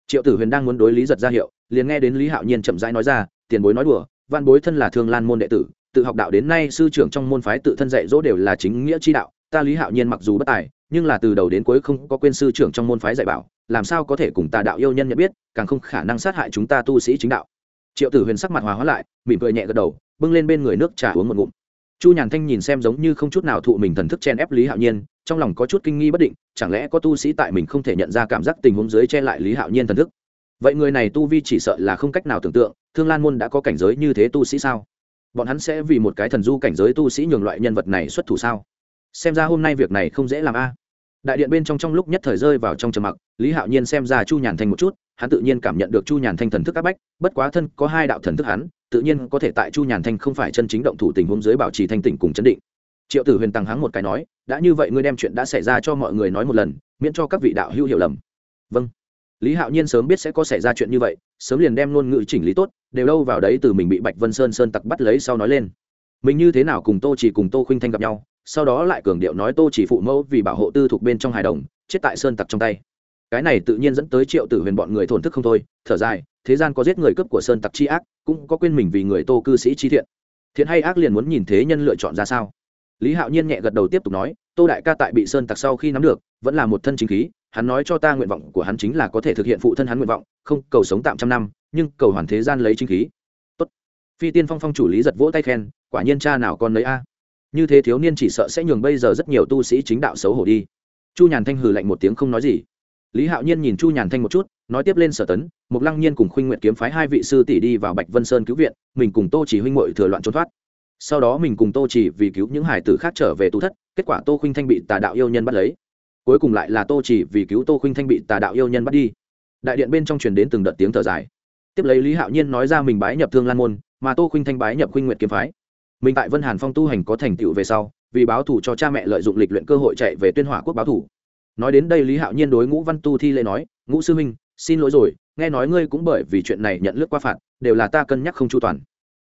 Triệu tử huyền đang muốn đối lý giật ra hiệu, liền nghe đến lý hạo nhiên chậm rãi nói ra, tiền bối nói đùa văn bối thân là thương lan môn đệ tử, tự học đạo đến nay sư trưởng trong môn phái tự thân dạy dỗ đều là chính nghĩa chi đạo, ta lý hạo nhiên mặc dù bất tài, nhưng là từ đầu đến cuối không có quên sư trưởng trong môn phái dạy bảo, làm sao có thể cùng ta đạo yêu nhân nhận biết, càng không khả năng sát hại chúng ta tu sĩ chính đạo. Triệu tử huyền sắc mặt hòa hóa lại, mỉm cười nhẹ gật đầu, bưng lên bên người nước trà uống một ngụm chu nhàn thanh nhìn xem giống như không chút nào thụ mình thần thức chen ép lý hạo nhiên, trong lòng có chút kinh nghi bất định, chẳng lẽ có tu sĩ tại mình không thể nhận ra cảm giác tình huống dưới che lại lý hạo nhiên thần thức? Vậy người này tu vi chỉ sợ là không cách nào tưởng tượng, thương lan môn đã có cảnh giới như thế tu sĩ sao? Bọn hắn sẽ vì một cái thần du cảnh giới tu sĩ nhường loại nhân vật này xuất thủ sao? Xem ra hôm nay việc này không dễ làm a. Đại điện bên trong trong lúc nhất thời rơi vào trong trầm mặc, lý hạo nhiên xem ra chu nhàn thanh một chút, hắn tự nhiên cảm nhận được chu nhàn thanh thần thức áp bách, bất quá thân có hai đạo thần thức hắn tự nhiên có thể tại chu nhàn thanh không phải chân chính động thủ tình huống dưới bảo trì thanh tỉnh cùng chấn định. Triệu tử huyền tăng hắng một cái nói, đã như vậy ngươi đem chuyện đã xảy ra cho mọi người nói một lần, miễn cho các vị đạo hữu hiểu lầm. Vâng. Lý hạo nhiên sớm biết sẽ có xảy ra chuyện như vậy, sớm liền đem ngôn ngữ chỉnh lý tốt, đều đâu vào đấy từ mình bị bạch vân sơn sơn tặc bắt lấy sau nói lên. Mình như thế nào cùng tô chỉ cùng tô khuynh thanh gặp nhau, sau đó lại cường điệu nói tô chỉ phụ mẫu vì bảo hộ tư thuộc bên trong hài đồng, chết tại sơn tặc trong tay. Cái này tự nhiên dẫn tới triệu tử huyền bọn người thổn thức không thôi, thở dài thế gian có giết người cướp của sơn tặc chi ác, cũng có quên mình vì người tô cư sĩ chi thiện. Thiện hay ác liền muốn nhìn thế nhân lựa chọn ra sao? Lý hạo nhiên nhẹ gật đầu tiếp tục nói, tô đại ca tại bị sơn tặc sau khi nắm được, vẫn là một thân chính khí, hắn nói cho ta nguyện vọng của hắn chính là có thể thực hiện phụ thân hắn nguyện vọng, không, cầu sống tạm trăm năm, nhưng cầu hoàn thế gian lấy chính khí. Tốt. phi tiên phong phong chủ lý giật vỗ tay khen, quả nhiên cha nào con lấy a. Như thế thiếu niên chỉ sợ sẽ nhường bây giờ rất nhiều tu sĩ chính đạo xấu hổ đi. Chu nhàn thanh hừ lạnh một tiếng không nói gì lý hạo nhiên nhìn chu nhàn thanh một chút, nói tiếp lên sở tấn mục lăng nhiên cùng khuynh nguyện kiếm phái hai vị sư tỷ đi vào bạch vân sơn cứu viện, mình cùng tô chỉ huynh ngội thừa loạn trốn thoát. Sau đó mình cùng tô chỉ vì cứu những hải tử khác trở về tu thất, kết quả tô khuynh thanh bị tà đạo yêu nhân bắt lấy. Cuối cùng lại là tô chỉ vì cứu tô khuynh thanh bị tà đạo yêu nhân bắt đi. Đại điện bên trong truyền đến từng đợt tiếng thở dài. Tiếp lấy lý hạo nhiên nói ra mình bái nhập thương lan môn, mà tô khuynh thanh bái nhập khuynh nguyện kiếm phái. Mình tại vân hàn phong tu hành có thành tựu về sau, vì báo thù cho cha mẹ lợi dụng lịch luyện cơ hội chạy về tuyên hỏa quốc báo thù nói đến đây lý hạo nhiên đối ngũ văn tu thi lễ nói, ngũ sư huynh, xin lỗi rồi, nghe nói ngươi cũng bởi vì chuyện này nhận lướt qua phạt, đều là ta cân nhắc không chu toàn.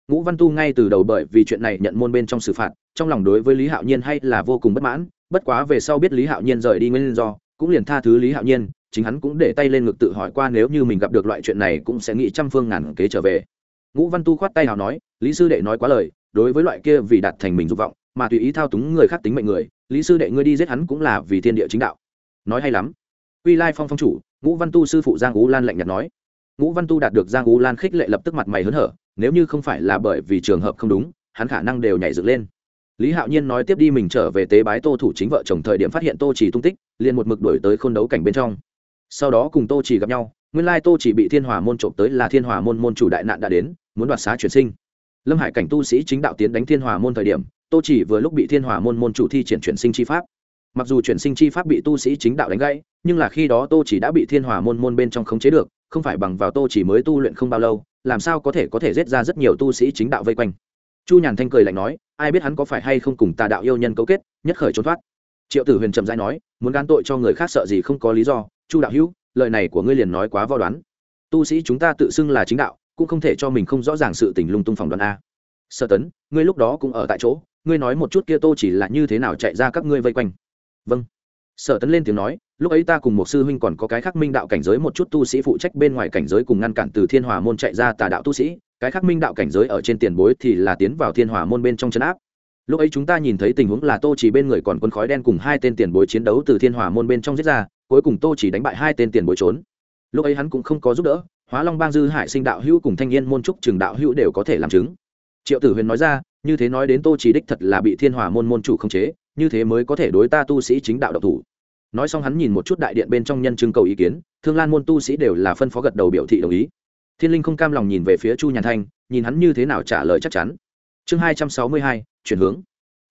Ngũ văn tu ngay từ đầu bởi vì chuyện này nhận môn bên trong xử phạt, trong lòng đối với lý hạo nhiên hay là vô cùng bất mãn, bất quá về sau biết lý hạo nhiên rời đi nguyên do, cũng liền tha thứ lý hạo nhiên, chính hắn cũng để tay lên ngực tự hỏi qua nếu như mình gặp được loại chuyện này cũng sẽ nghĩ trăm phương ngàn kế trở về. Ngũ văn tu khoát tay nào nói, lý sư đệ nói quá lời, đối với loại kia vì đạt thành mình dục vọng, mà tùy ý thao túng người khác tính mệnh người, lý sư đệ ngươi đi giết hắn cũng là vì thiên địa chính đạo nói hay lắm. Quy lai phong phong chủ, ngũ văn tu sư phụ giang ú lan lạnh nhạt nói. Ngũ văn tu đạt được giang ú lan khích lệ lập tức mặt mày hớn hở, nếu như không phải là bởi vì trường hợp không đúng, hắn khả năng đều nhảy dựng lên. Lý hạo nhiên nói tiếp đi mình trở về tế bái tô thủ chính vợ chồng thời điểm phát hiện tô chỉ tung tích, liền một mực đổi tới khôn đấu cảnh bên trong. Sau đó cùng tô chỉ gặp nhau, nguyên lai tô chỉ bị thiên hòa môn trộm tới là thiên hòa môn môn chủ đại nạn đã đến, muốn đoạt xá chuyển sinh. Lâm hải cảnh tu sĩ chính đạo tiến đánh thiên hòa môn thời điểm, tô chỉ vừa lúc bị thiên hòa môn môn chủ thi triển chuyển sinh chi pháp mặc dù chuyển sinh chi pháp bị tu sĩ chính đạo đánh gãy, nhưng là khi đó tô chỉ đã bị thiên hòa môn môn bên trong khống chế được, không phải bằng vào tô chỉ mới tu luyện không bao lâu, làm sao có thể có thể giết ra rất nhiều tu sĩ chính đạo vây quanh. Chu nhàn thanh cười lạnh nói, ai biết hắn có phải hay không cùng tà đạo yêu nhân cấu kết, nhất khởi trốn thoát. Triệu tử huyền trầm dai nói, muốn gan tội cho người khác sợ gì không có lý do, chu đạo hữu, lời này của ngươi liền nói quá vo đoán. Tu sĩ chúng ta tự xưng là chính đạo, cũng không thể cho mình không rõ ràng sự tình lung tung phòng đoán a. Sợ tấn, ngươi lúc đó cũng ở tại chỗ, ngươi nói một chút kia tô chỉ là như thế nào chạy ra các ngươi vây quanh? Vâng. Sở tấn lên tiếng nói, lúc ấy ta cùng một sư huynh còn có cái khắc minh đạo cảnh giới một chút tu sĩ phụ trách bên ngoài cảnh giới cùng ngăn cản từ thiên hòa môn chạy ra tà đạo tu sĩ, cái khắc minh đạo cảnh giới ở trên tiền bối thì là tiến vào thiên hòa môn bên trong chân áp. Lúc ấy chúng ta nhìn thấy tình huống là tô chỉ bên người còn quân khói đen cùng hai tên tiền bối chiến đấu từ thiên hòa môn bên trong giết ra, cuối cùng tô chỉ đánh bại hai tên tiền bối trốn. Lúc ấy hắn cũng không có giúp đỡ, hóa long bang dư hải sinh đạo hữu cùng thanh niên môn trúc trường đạo hữu đều có thể làm chứng. Triệu tử huyền nói ra, như thế nói đến tô chỉ đích thật là bị thiên hòa môn môn chủ khống chế như thế mới có thể đối ta tu sĩ chính đạo độc thủ. Nói xong hắn nhìn một chút đại điện bên trong nhân trưng cầu ý kiến, thương lan môn tu sĩ đều là phân phó gật đầu biểu thị đồng ý. Thiên linh không cam lòng nhìn về phía chu nhàn thanh, nhìn hắn như thế nào trả lời chắc chắn. Chương hai trăm sáu mươi hai, chuyển hướng.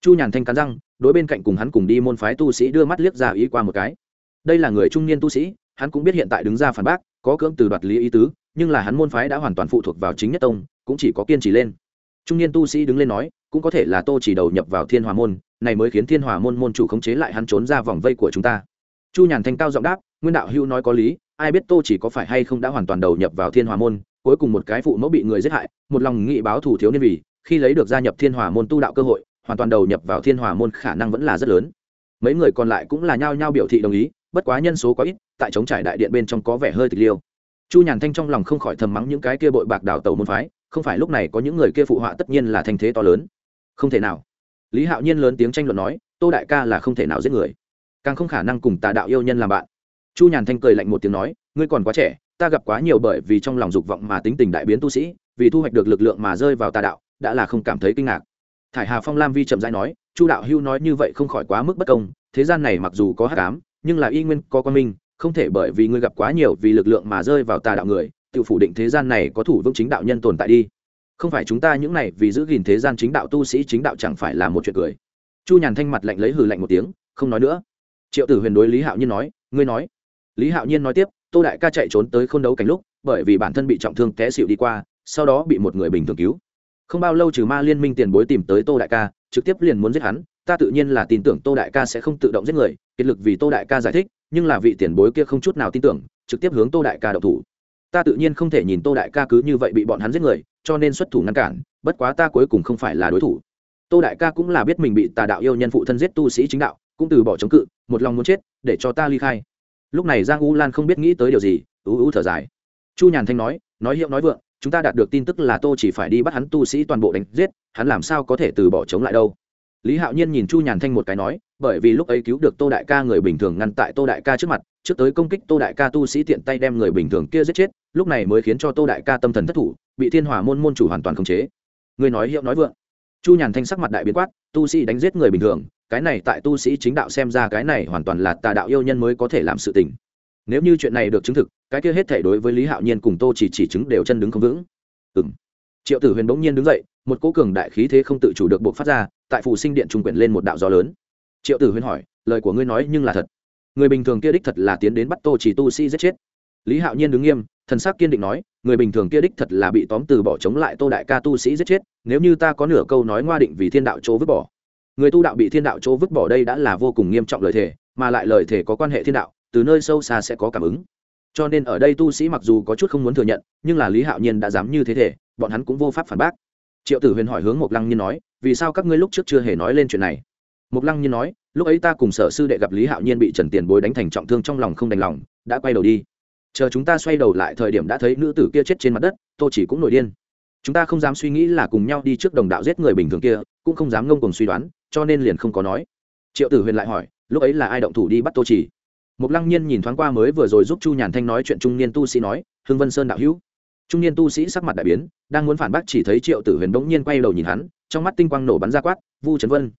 Chu nhàn thanh cắn răng, đối bên cạnh cùng hắn cùng đi môn phái tu sĩ đưa mắt liếc ra ý qua một cái. Đây là người trung niên tu sĩ, hắn cũng biết hiện tại đứng ra phản bác, có cưỡng từ đoạt lý ý tứ, nhưng là hắn môn phái đã hoàn toàn phụ thuộc vào chính nhất tông, cũng chỉ có kiên trì lên. Trung niên tu sĩ đứng lên nói, cũng có thể là tô chỉ đầu nhập vào thiên hòa môn này mới khiến thiên hòa môn môn chủ khống chế lại hắn trốn ra vòng vây của chúng ta. Chu nhàn thanh cao giọng đáp, nguyên đạo hưu nói có lý, ai biết tô chỉ có phải hay không đã hoàn toàn đầu nhập vào thiên hòa môn, cuối cùng một cái phụ mẫu bị người giết hại, một lòng nghị báo thủ thiếu niên vì, khi lấy được gia nhập thiên hòa môn tu đạo cơ hội, hoàn toàn đầu nhập vào thiên hòa môn khả năng vẫn là rất lớn. Mấy người còn lại cũng là nhao nhao biểu thị đồng ý, bất quá nhân số có ít, tại chống trải đại điện bên trong có vẻ hơi tịch liêu. Chu nhàn thanh trong lòng không khỏi thầm mắng những cái kia bội bạc đảo tàu môn phái, không phải lúc này có những người kia phụ họa tất nhiên là thanh thế to lớn. Không thể nào lý hạo nhiên lớn tiếng tranh luận nói, tô đại ca là không thể nào giết người. Càng không khả năng cùng tà đạo yêu nhân làm bạn. Chu nhàn thanh cười lạnh một tiếng nói, ngươi còn quá trẻ, ta gặp quá nhiều bởi vì trong lòng dục vọng mà tính tình đại biến tu sĩ, vì thu hoạch được lực lượng mà rơi vào tà đạo, đã là không cảm thấy kinh ngạc. Thải hà phong lam vi chậm dãi nói, chu đạo hưu nói như vậy không khỏi quá mức bất công, thế gian này mặc dù có hát cám nhưng là y nguyên có quan minh, không thể bởi vì ngươi gặp quá nhiều vì lực lượng mà rơi vào tà đạo người, tự phủ định thế gian này có thủ vững chính đạo nhân tồn tại đi không phải chúng ta những này vì giữ gìn thế gian chính đạo tu sĩ chính đạo chẳng phải là một chuyện cười. Chu nhàn thanh mặt lạnh lấy hừ lạnh một tiếng, không nói nữa. Triệu tử huyền đối lý hạo nhiên nói, ngươi nói. Lý hạo nhiên nói tiếp, tô đại ca chạy trốn tới k h ô n đấu cảnh lúc, bởi vì bản thân bị trọng thương té xịu đi qua, sau đó bị một người bình thường cứu. Không bao lâu trừ ma liên minh tiền bối tìm tới tô đại ca, trực tiếp liền muốn giết hắn, ta tự nhiên là tin tưởng tô đại ca sẽ không tự động giết người kiệt lực vì tô đại ca giải thích, nhưng là vị tiền bối kia không chút nào tin tưởng, trực tiếp hướng tô đại ca đậu thủ ta tự nhiên không thể nhìn tô đại ca cứ như vậy bị bọn hắn giết người, cho nên xuất thủ ngăn cản, bất quá ta cuối cùng không phải là đối thủ. Tô đại ca cũng là biết mình bị tà đạo yêu nhân phụ thân giết tu sĩ chính đạo, cũng từ bỏ chống cự, một lòng muốn chết, để cho ta ly khai. Lúc này giang u lan không biết nghĩ tới điều gì, ú ú thở dài. Chu nhàn thanh nói nói hiệu nói vượng, chúng ta đạt được tin tức là tô chỉ phải đi bắt hắn tu sĩ toàn bộ đánh giết, hắn làm sao có thể từ bỏ chống lại đâu? Lý hạo nhiên nhìn chu nhàn thanh một cái nói, bởi vì lúc ấy cứu được tô đại ca người bình thường ngăn tại tô đại ca trước mặt, trước tới công kích tô đại ca tu sĩ tiện tay đem người bình thường kia giết chết, lúc này mới khiến cho tô đại ca tâm thần thất thủ, bị thiên hòa môn môn chủ hoàn toàn khống chế. Người nói hiệu nói vượng. Chu nhàn thanh sắc mặt đại biến quát, tu sĩ đánh giết người bình thường, cái này tại tu sĩ chính đạo xem ra cái này hoàn toàn là tà đạo yêu nhân mới có thể làm sự tình. Nếu như chuyện này được chứng thực, cái kia hết thể đối với lý hạo nhiên cùng tô chỉ chỉ chứng đều chân đứng không vững. Ừ triệu tử huyền bỗng nhiên đứng dậy một cố cường đại khí thế không tự chủ được buộc phát ra, tại phủ sinh điện trung quyển lên một đạo gió lớn. Triệu tử Huyên hỏi, lời của ngươi nói nhưng là thật. Người bình thường kia đích thật là tiến đến bắt tô chỉ tu sĩ giết chết. Lý hạo nhiên đứng nghiêm, thần sắc kiên định nói, người bình thường kia đích thật là bị tóm từ bỏ chống lại tô đại ca tu sĩ giết chết, nếu như ta có nửa câu nói ngoa định vì thiên đạo chỗ vứt bỏ. Người tu đạo bị thiên đạo chỗ vứt bỏ đây đã là vô cùng nghiêm trọng lời thề, mà lại lời thề có quan hệ thiên đạo, từ nơi sâu xa sẽ có cảm ứng. Cho nên ở đây tu sĩ mặc dù có chút không muốn thừa nhận, nhưng là lý hạo nhiên đã dám như thế thể, bọn hắn cũng vô pháp phản bác triệu tử huyền hỏi hướng mộc lăng nhiên nói vì sao các ngươi lúc trước chưa hề nói lên chuyện này? Mộc lăng nhiên nói lúc ấy ta cùng sở sư đệ gặp lý hạo nhiên bị trần tiền bối đánh thành trọng thương trong lòng không đành lòng đã quay đầu đi. Chờ chúng ta xoay đầu lại thời điểm đã thấy nữ tử kia chết trên mặt đất tô chỉ cũng nổi điên. Chúng ta không dám suy nghĩ là cùng nhau đi trước đồng đạo giết người bình thường kia cũng không dám ngông cùng suy đoán cho nên liền không có nói. Triệu tử huyền lại hỏi lúc ấy là ai động thủ đi bắt tô chỉ? Mộc Lăng Nhiên nhìn thoáng qua mới vừa rồi giúp Chu Nhàn Thanh nói chuyện trung niên tu sĩ nói, "Hưng Vân Sơn đạo hữu." Trung niên tu sĩ sắc mặt đại biến, đang muốn phản bác chỉ thấy Triệu Tử Huyền bỗng nhiên quay đầu nhìn hắn, trong mắt tinh quang nổ bắn ra quát, "Vu Trấn Vân,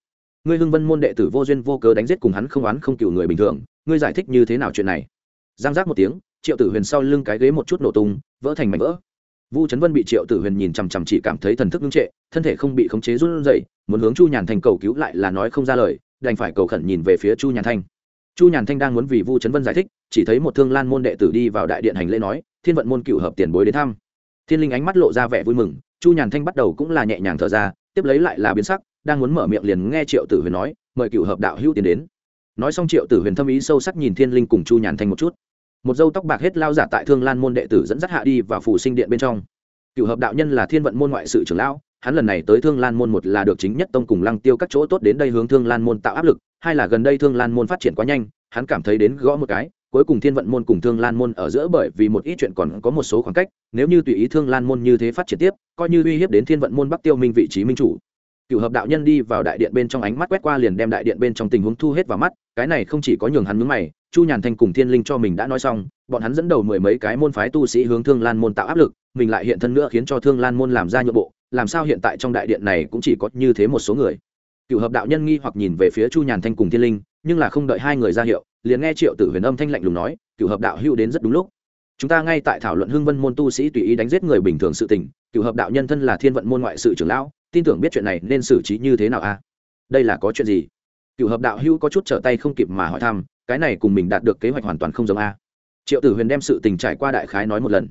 ngươi Hưng Vân môn đệ tử vô duyên vô cớ đánh giết cùng hắn không oán không cừu người bình thường, ngươi giải thích như thế nào chuyện này?" Giang giác một tiếng, Triệu Tử Huyền sau lưng cái ghế một chút nổ tung, vỡ thành mảnh vỡ. Vu Trấn Vân bị Triệu Tử Huyền nhìn chằm chằm chỉ cảm thấy thần thức ngưng trệ, thân thể không bị khống chế run rẩy, muốn hướng Chu Nhàn Thanh cầu cứu lại là nói không ra lời, đành phải cầu khẩn nhìn về phía Chu Nhàn Thanh chu nhàn thanh đang muốn vì vu trấn vân giải thích chỉ thấy một thương lan môn đệ tử đi vào đại điện hành lễ nói thiên vận môn cựu hợp tiền bối đến thăm. Thiên linh ánh mắt lộ ra vẻ vui mừng, chu nhàn thanh bắt đầu cũng là nhẹ nhàng thở ra, tiếp lấy lại là biến sắc, đang muốn mở miệng liền nghe triệu tử huyền nói, mời cựu hợp đạo hữu tiến đến. Nói xong triệu tử huyền thâm ý sâu sắc nhìn thiên linh cùng chu nhàn thanh một chút. Một dâu tóc bạc hết lao giả tại thương lan môn đệ tử dẫn dắt hạ đi và phủ sinh điện bên trong. Cựu hợp đạo nhân là thiên vận môn ngoại sự trưởng lão, hắn lần này tới thương lan môn một là được chính nhất tông cùng lăng tiêu các chỗ tốt đến đây hướng thương lan môn tạo áp lực, hai là gần đây thương lan môn phát triển quá nhanh, hắn cảm thấy đến gõ một cái cuối cùng thiên vận môn cùng thương lan môn ở giữa bởi vì một ít chuyện còn có một số khoảng cách, nếu như tùy ý thương lan môn như thế phát triển tiếp, coi như uy hiếp đến thiên vận môn bắc tiêu minh vị trí minh chủ. Cựu hợp đạo nhân đi vào đại điện bên trong ánh mắt quét qua liền đem đại điện bên trong tình huống thu hết vào mắt, cái này không chỉ có nhường hắn mướn mày, chu nhàn thanh cùng thiên linh cho mình đã nói xong, bọn hắn dẫn đầu mười mấy cái môn phái tu sĩ hướng thương lan môn tạo áp lực, mình lại hiện thân nữa khiến cho thương lan môn làm ra nhượng bộ, làm sao hiện tại trong đại điện này cũng chỉ có như thế một số người. Cựu hợp đạo nhân nghi hoặc nhìn về phía chu nhàn thanh cùng thiên linh, nhưng là không đợi hai người ra hiệu liền nghe triệu tử huyền âm thanh lạnh lùng nói cựu hợp đạo hữu đến rất đúng lúc. Chúng ta ngay tại thảo luận hưng vân môn tu sĩ tùy ý đánh giết người bình thường sự tình cựu hợp đạo nhân thân là thiên vận môn ngoại sự trưởng lão, tin tưởng biết chuyện này nên xử trí như thế nào a đây là có chuyện gì? Cựu hợp đạo hữu có chút trở tay không kịp mà hỏi thăm, cái này cùng mình đạt được kế hoạch hoàn toàn không giống a triệu tử huyền đem sự tình trải qua đại khái nói một lần.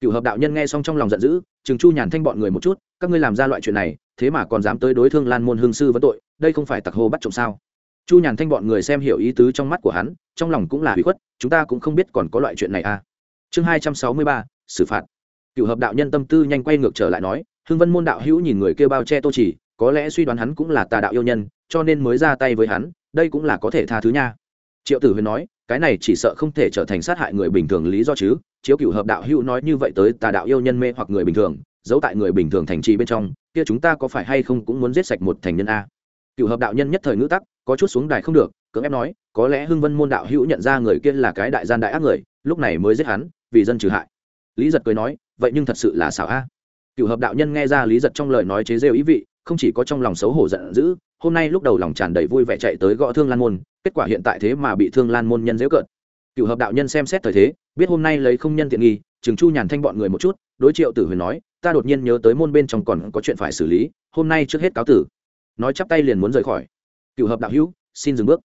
Cựu hợp đạo nhân nghe xong trong lòng giận dữ chừng chu nhàn thanh bọn người một chút, các ngươi làm ra loại chuyện này, thế mà còn dám tới đối thương lan môn hương sư vấn tội, đây không phải tặc hồ bắt trộm sao? Chu nhàn thanh bọn người xem hiểu ý tứ trong mắt của hắn, trong lòng cũng là hủy khuất, chúng ta cũng không biết còn có loại chuyện này à. Chương hai trăm sáu mươi ba, xử phạt. Cựu hợp đạo nhân tâm tư nhanh quay ngược trở lại nói, hưng vân môn đạo hữu nhìn người kêu bao che tô chỉ, có lẽ suy đoán hắn cũng là tà đạo yêu nhân, cho nên mới ra tay với hắn, đây cũng là có thể tha thứ nha. Triệu tử huyền nói, cái này chỉ sợ không thể trở thành sát hại người bình thường lý do chứ, chiếu cựu hợp đạo hữu nói như vậy tới tà đạo yêu nhân mê hoặc người bình thường, giấu tại người bình thường thành trì bên trong, kia chúng ta có phải hay không cũng muốn giết sạch một thành nhân a cựu hợp đạo nhân nhất thời ngữ tắc, có chút xuống đài không được, cưỡng ép nói, có lẽ hưng vân môn đạo hữu nhận ra người kia là cái đại gian đại ác người, lúc này mới giết hắn, vì dân trừ hại. Lý giật cười nói, vậy nhưng thật sự là xảo a. Cựu hợp đạo nhân nghe ra lý giật trong lời nói chế rêu ý vị, không chỉ có trong lòng xấu hổ giận dữ, hôm nay lúc đầu lòng tràn đầy vui vẻ chạy tới gõ thương lan môn, kết quả hiện tại thế mà bị thương lan môn nhân dễu cợt. Cựu hợp đạo nhân xem xét thời thế, biết hôm nay lấy không nhân tiện nghi chừng chu nhàn thanh bọn người một chút, đối triệu tử huyền nói, ta đột nhiên nhớ tới môn bên trong còn có chuyện phải xử lý, hôm nay trước hết cáo tử nói chắp tay liền muốn rời khỏi. Cựu hợp đạo hữu, xin dừng bước.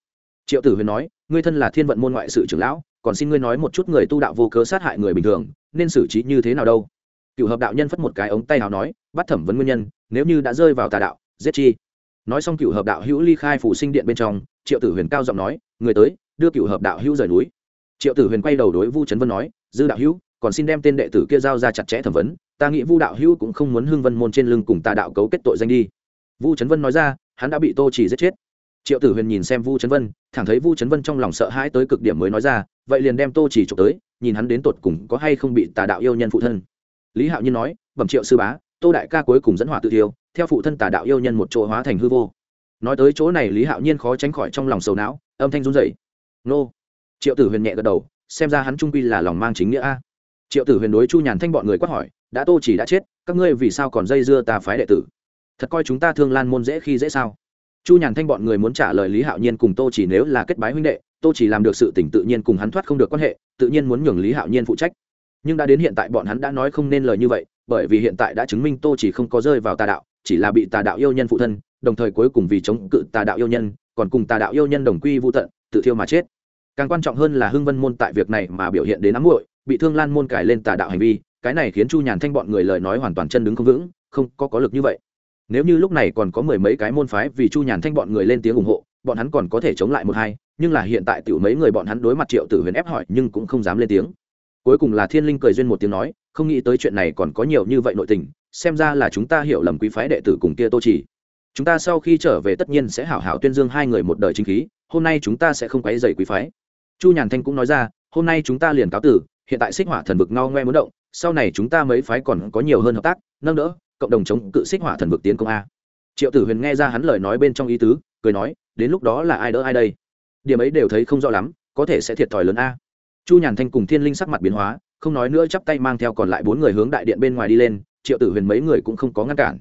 Triệu tử huyền nói, ngươi thân là thiên vận môn ngoại sự trưởng lão, còn xin ngươi nói một chút người tu đạo vô cớ sát hại người bình thường, nên xử trí như thế nào đâu? Cựu hợp đạo nhân phất một cái ống tay nào nói, bắt thẩm vấn nguyên nhân, nếu như đã rơi vào tà đạo, giết chi. Nói xong cựu hợp đạo hữu ly khai phủ sinh điện bên trong, triệu tử huyền cao giọng nói, người tới, đưa cựu hợp đạo hữu rời núi. Triệu tử huyền quay đầu đối vu trấn vân nói, dư đạo hữu, còn xin đem tên đệ tử kia giao ra chặt chẽ thẩm vấn, ta nghĩ vu đạo hữu cũng không muốn hưng vân môn trên lưng cùng tà đạo cấu kết tội danh đi vu trấn vân nói ra, hắn đã bị tô chỉ giết chết. Triệu tử huyền nhìn xem vu trấn vân, thẳng thấy vu trấn vân trong lòng sợ hãi tới cực điểm mới nói ra, vậy liền đem tô chỉ trục tới, nhìn hắn đến tột cùng có hay không bị tà đạo yêu nhân phụ thân. Lý hạo nhiên nói, bẩm triệu sư bá, tô đại ca cuối cùng dẫn hỏa tự thiêu, theo phụ thân tà đạo yêu nhân một chỗ hóa thành hư vô. Nói tới chỗ này, lý hạo nhiên khó tránh khỏi trong lòng sầu não, âm thanh run rẩy. Nô! Triệu tử huyền nhẹ gật đầu, xem ra hắn trung quy là lòng mang chính nghĩa a. Triệu tử huyền đối chu nhàn thanh bọn người quát hỏi, đã tô chỉ đã chết, các ngươi vì sao còn dây dưa tà phái đệ tử? Thật coi chúng ta thương lan môn dễ khi dễ sao? Chu nhàn thanh bọn người muốn trả lời lý hạo nhiên cùng tô chỉ nếu là kết bái huynh đệ, tô chỉ làm được sự tỉnh tự nhiên cùng hắn thoát không được quan hệ, tự nhiên muốn nhường lý hạo nhiên phụ trách. Nhưng đã đến hiện tại bọn hắn đã nói không nên lời như vậy, bởi vì hiện tại đã chứng minh tô chỉ không có rơi vào tà đạo, chỉ là bị tà đạo yêu nhân phụ thân, đồng thời cuối cùng vì chống cự tà đạo yêu nhân, còn cùng tà đạo yêu nhân đồng quy vô tận, tự thiêu mà chết. Càng quan trọng hơn là hưng vân môn tại việc này mà biểu hiện đến ám muội, bị thương lan môn cải lên tà đạo hành vi, cái này khiến chu nhàn thanh bọn người lời nói hoàn toàn chân đứng không vững, không có có lực như vậy nếu như lúc này còn có mười mấy cái môn phái vì chu nhàn thanh bọn người lên tiếng ủng hộ, bọn hắn còn có thể chống lại một hai, nhưng là hiện tại tiểu mấy người bọn hắn đối mặt triệu tử huyền ép hỏi nhưng cũng không dám lên tiếng. Cuối cùng là thiên linh cười duyên một tiếng nói, không nghĩ tới chuyện này còn có nhiều như vậy nội tình, xem ra là chúng ta hiểu lầm quý phái đệ tử cùng kia tô chỉ. Chúng ta sau khi trở về tất nhiên sẽ hảo hảo tuyên dương hai người một đời chính khí, hôm nay chúng ta sẽ không quấy dày quý phái. Chu nhàn thanh cũng nói ra, hôm nay chúng ta liền cáo tử, hiện tại xích hỏa thần vực ngao ngoe muốn động, sau này chúng ta mấy phái còn có nhiều hơn hợp tác, nâng đỡ cộng đồng chống cự xích hỏa thần vực tiến công a. Triệu tử huyền nghe ra hắn lời nói bên trong ý tứ, cười nói, đến lúc đó là ai đỡ ai đây? Điểm ấy đều thấy không rõ lắm, có thể sẽ thiệt thòi lớn a. Chu nhàn thanh cùng thiên linh sắc mặt biến hóa, không nói nữa chắp tay mang theo còn lại bốn người hướng đại điện bên ngoài đi lên, triệu tử huyền mấy người cũng không có ngăn cản.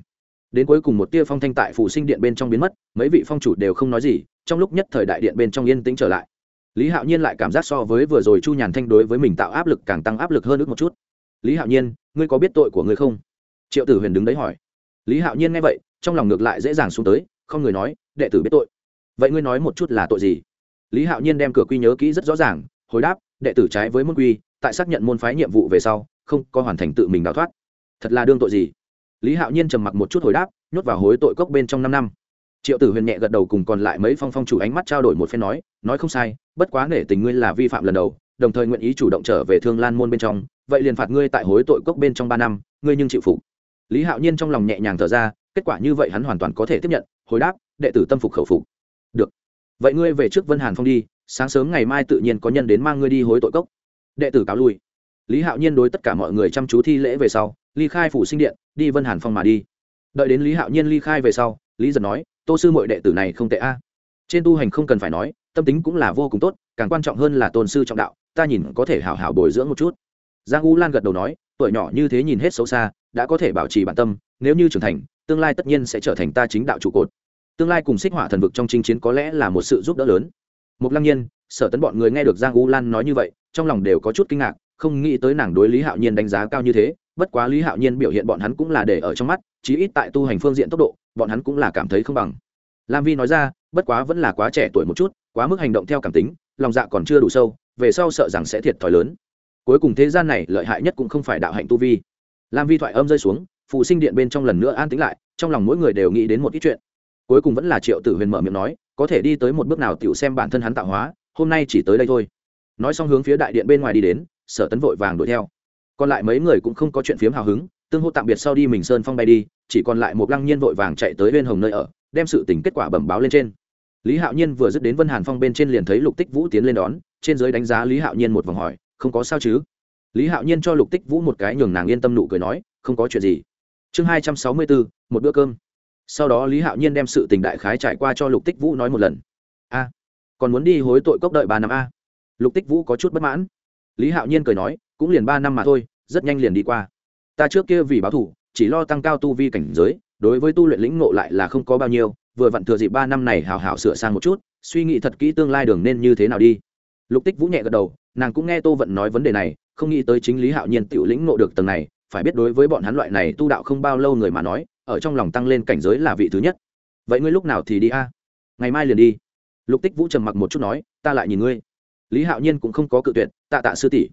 Đến cuối cùng một tia phong thanh tại phủ sinh điện bên trong biến mất, mấy vị phong chủ đều không nói gì, trong lúc nhất thời đại điện bên trong yên tĩnh trở lại. Lý hạo nhiên lại cảm giác so với vừa rồi chu nhàn thanh đối với mình tạo áp lực càng tăng áp lực hơn ước một chút. Lý hạo nhiên, ngươi có biết tội của ngươi không? Triệu tử huyền đứng đấy hỏi. Lý hạo nhiên nghe vậy, trong lòng ngược lại dễ dàng xuống tới, không người nói, đệ tử biết tội. Vậy ngươi nói một chút là tội gì? Lý hạo nhiên đem cửa quy nhớ kỹ rất rõ ràng, hồi đáp, đệ tử trái với môn quy, tại xác nhận môn phái nhiệm vụ về sau, không có hoàn thành tự mình đào thoát. Thật là đương tội gì? Lý hạo nhiên trầm mặc một chút hồi đáp, nhốt vào hối tội cốc bên trong năm năm. Triệu tử huyền nhẹ gật đầu cùng còn lại mấy phong phong chủ ánh mắt trao đổi một phen nói nói không sai, bất quá nể tình ngươi là vi phạm lần đầu, đồng thời nguyện ý chủ động trở về thương lan môn bên trong, vậy liền phạt ngươi tại hối tội cốc bên trong ba năm, ngươi nhưng chịu phục lý hạo nhiên trong lòng nhẹ nhàng thở ra, kết quả như vậy hắn hoàn toàn có thể tiếp nhận, hồi đáp, đệ tử tâm phục khẩu phục. Được. Vậy ngươi về trước vân hàn phong đi, sáng sớm ngày mai tự nhiên có nhân đến mang ngươi đi hối tội cốc. Đệ tử cáo lui. Lý hạo nhiên đối tất cả mọi người chăm chú thi lễ về sau, ly khai phủ sinh điện, đi vân hàn phong mà đi. Đợi đến lý hạo nhiên ly khai về sau, lý giật nói, tô sư mọi đệ tử này không tệ a. Trên tu hành không cần phải nói, tâm tính cũng là vô cùng tốt, càng quan trọng hơn là tôn sư trọng đạo, ta nhìn có thể hảo hảo bồi dưỡng một chút. Giang u lan gật đầu nói tuổi nhỏ như thế nhìn hết xấu xa, đã có thể bảo trì bản tâm, nếu như trưởng thành, tương lai tất nhiên sẽ trở thành ta chính đạo trụ cột. Tương lai cùng xích hỏa thần vực trong chinh chiến có lẽ là một sự giúp đỡ lớn. Mục lăng nhiên, sở tấn bọn người nghe được giang u lan nói như vậy, trong lòng đều có chút kinh ngạc, không nghĩ tới nàng đối lý hạo nhiên đánh giá cao như thế, bất quá lý hạo nhiên biểu hiện bọn hắn cũng là để ở trong mắt, chí ít tại tu hành phương diện tốc độ, bọn hắn cũng là cảm thấy không bằng. Lam vi nói ra, bất quá vẫn là quá trẻ tuổi một chút, quá mức hành động theo cảm tính, lòng dạ còn chưa đủ sâu, về sau sợ rằng sẽ thiệt thòi lớn cuối cùng thế gian này lợi hại nhất cũng không phải đạo hạnh tu vi. Lam vi thoại âm rơi xuống phụ sinh điện bên trong lần nữa an tính lại, trong lòng mỗi người đều nghĩ đến một ít chuyện. Cuối cùng vẫn là triệu tử huyền mở miệng nói, có thể đi tới một bước nào tiểu xem bản thân hắn tạo hóa, hôm nay chỉ tới đây thôi. Nói xong hướng phía đại điện bên ngoài đi đến, sở tấn vội vàng đuổi theo. Còn lại mấy người cũng không có chuyện phiếm hào hứng, tương hô tạm biệt sau đi mình sơn phong bay đi, chỉ còn lại một lăng nhiên vội vàng chạy tới bên hồng nơi ở, đem sự tình kết quả bẩm báo lên trên. Lý hạo nhiên vừa dứt đến vân hàn phong bên trên liền thấy lục tích vũ tiến lên đón, trên giới đánh giá lý hạo nhiên một vòng hỏi không có sao chứ? Lý hạo nhiên cho lục tích vũ một cái nhường nàng yên tâm nụ cười nói, không có chuyện gì. Chương hai trăm sáu mươi bốn, một bữa cơm. Sau đó lý hạo nhiên đem sự tình đại khái trải qua cho lục tích vũ nói một lần. A, còn muốn đi hối tội cốc đợi ba năm a? Lục tích vũ có chút bất mãn. Lý hạo nhiên cười nói, cũng liền ba năm mà thôi, rất nhanh liền đi qua. Ta trước kia vì báo thủ, chỉ lo tăng cao tu vi cảnh giới, đối với tu luyện lĩnh ngộ lại là không có bao nhiêu, vừa vặn thừa dịp ba năm này hào hào sửa sang một chút, suy nghĩ thật kỹ tương lai đường nên như thế nào đi. Lục tích vũ nhẹ gật đầu nàng cũng nghe tô vận nói vấn đề này, không nghĩ tới chính lý hạo nhiên tự lĩnh ngộ được tầng này, phải biết đối với bọn hắn loại này tu đạo không bao lâu người mà nói, ở trong lòng tăng lên cảnh giới là vị thứ nhất. Vậy ngươi lúc nào thì đi a? Ngày mai liền đi. Lục tích vũ trầm mặc một chút nói, ta lại nhìn ngươi. Lý hạo nhiên cũng không có cự tuyệt, tạ tạ sư tỷ.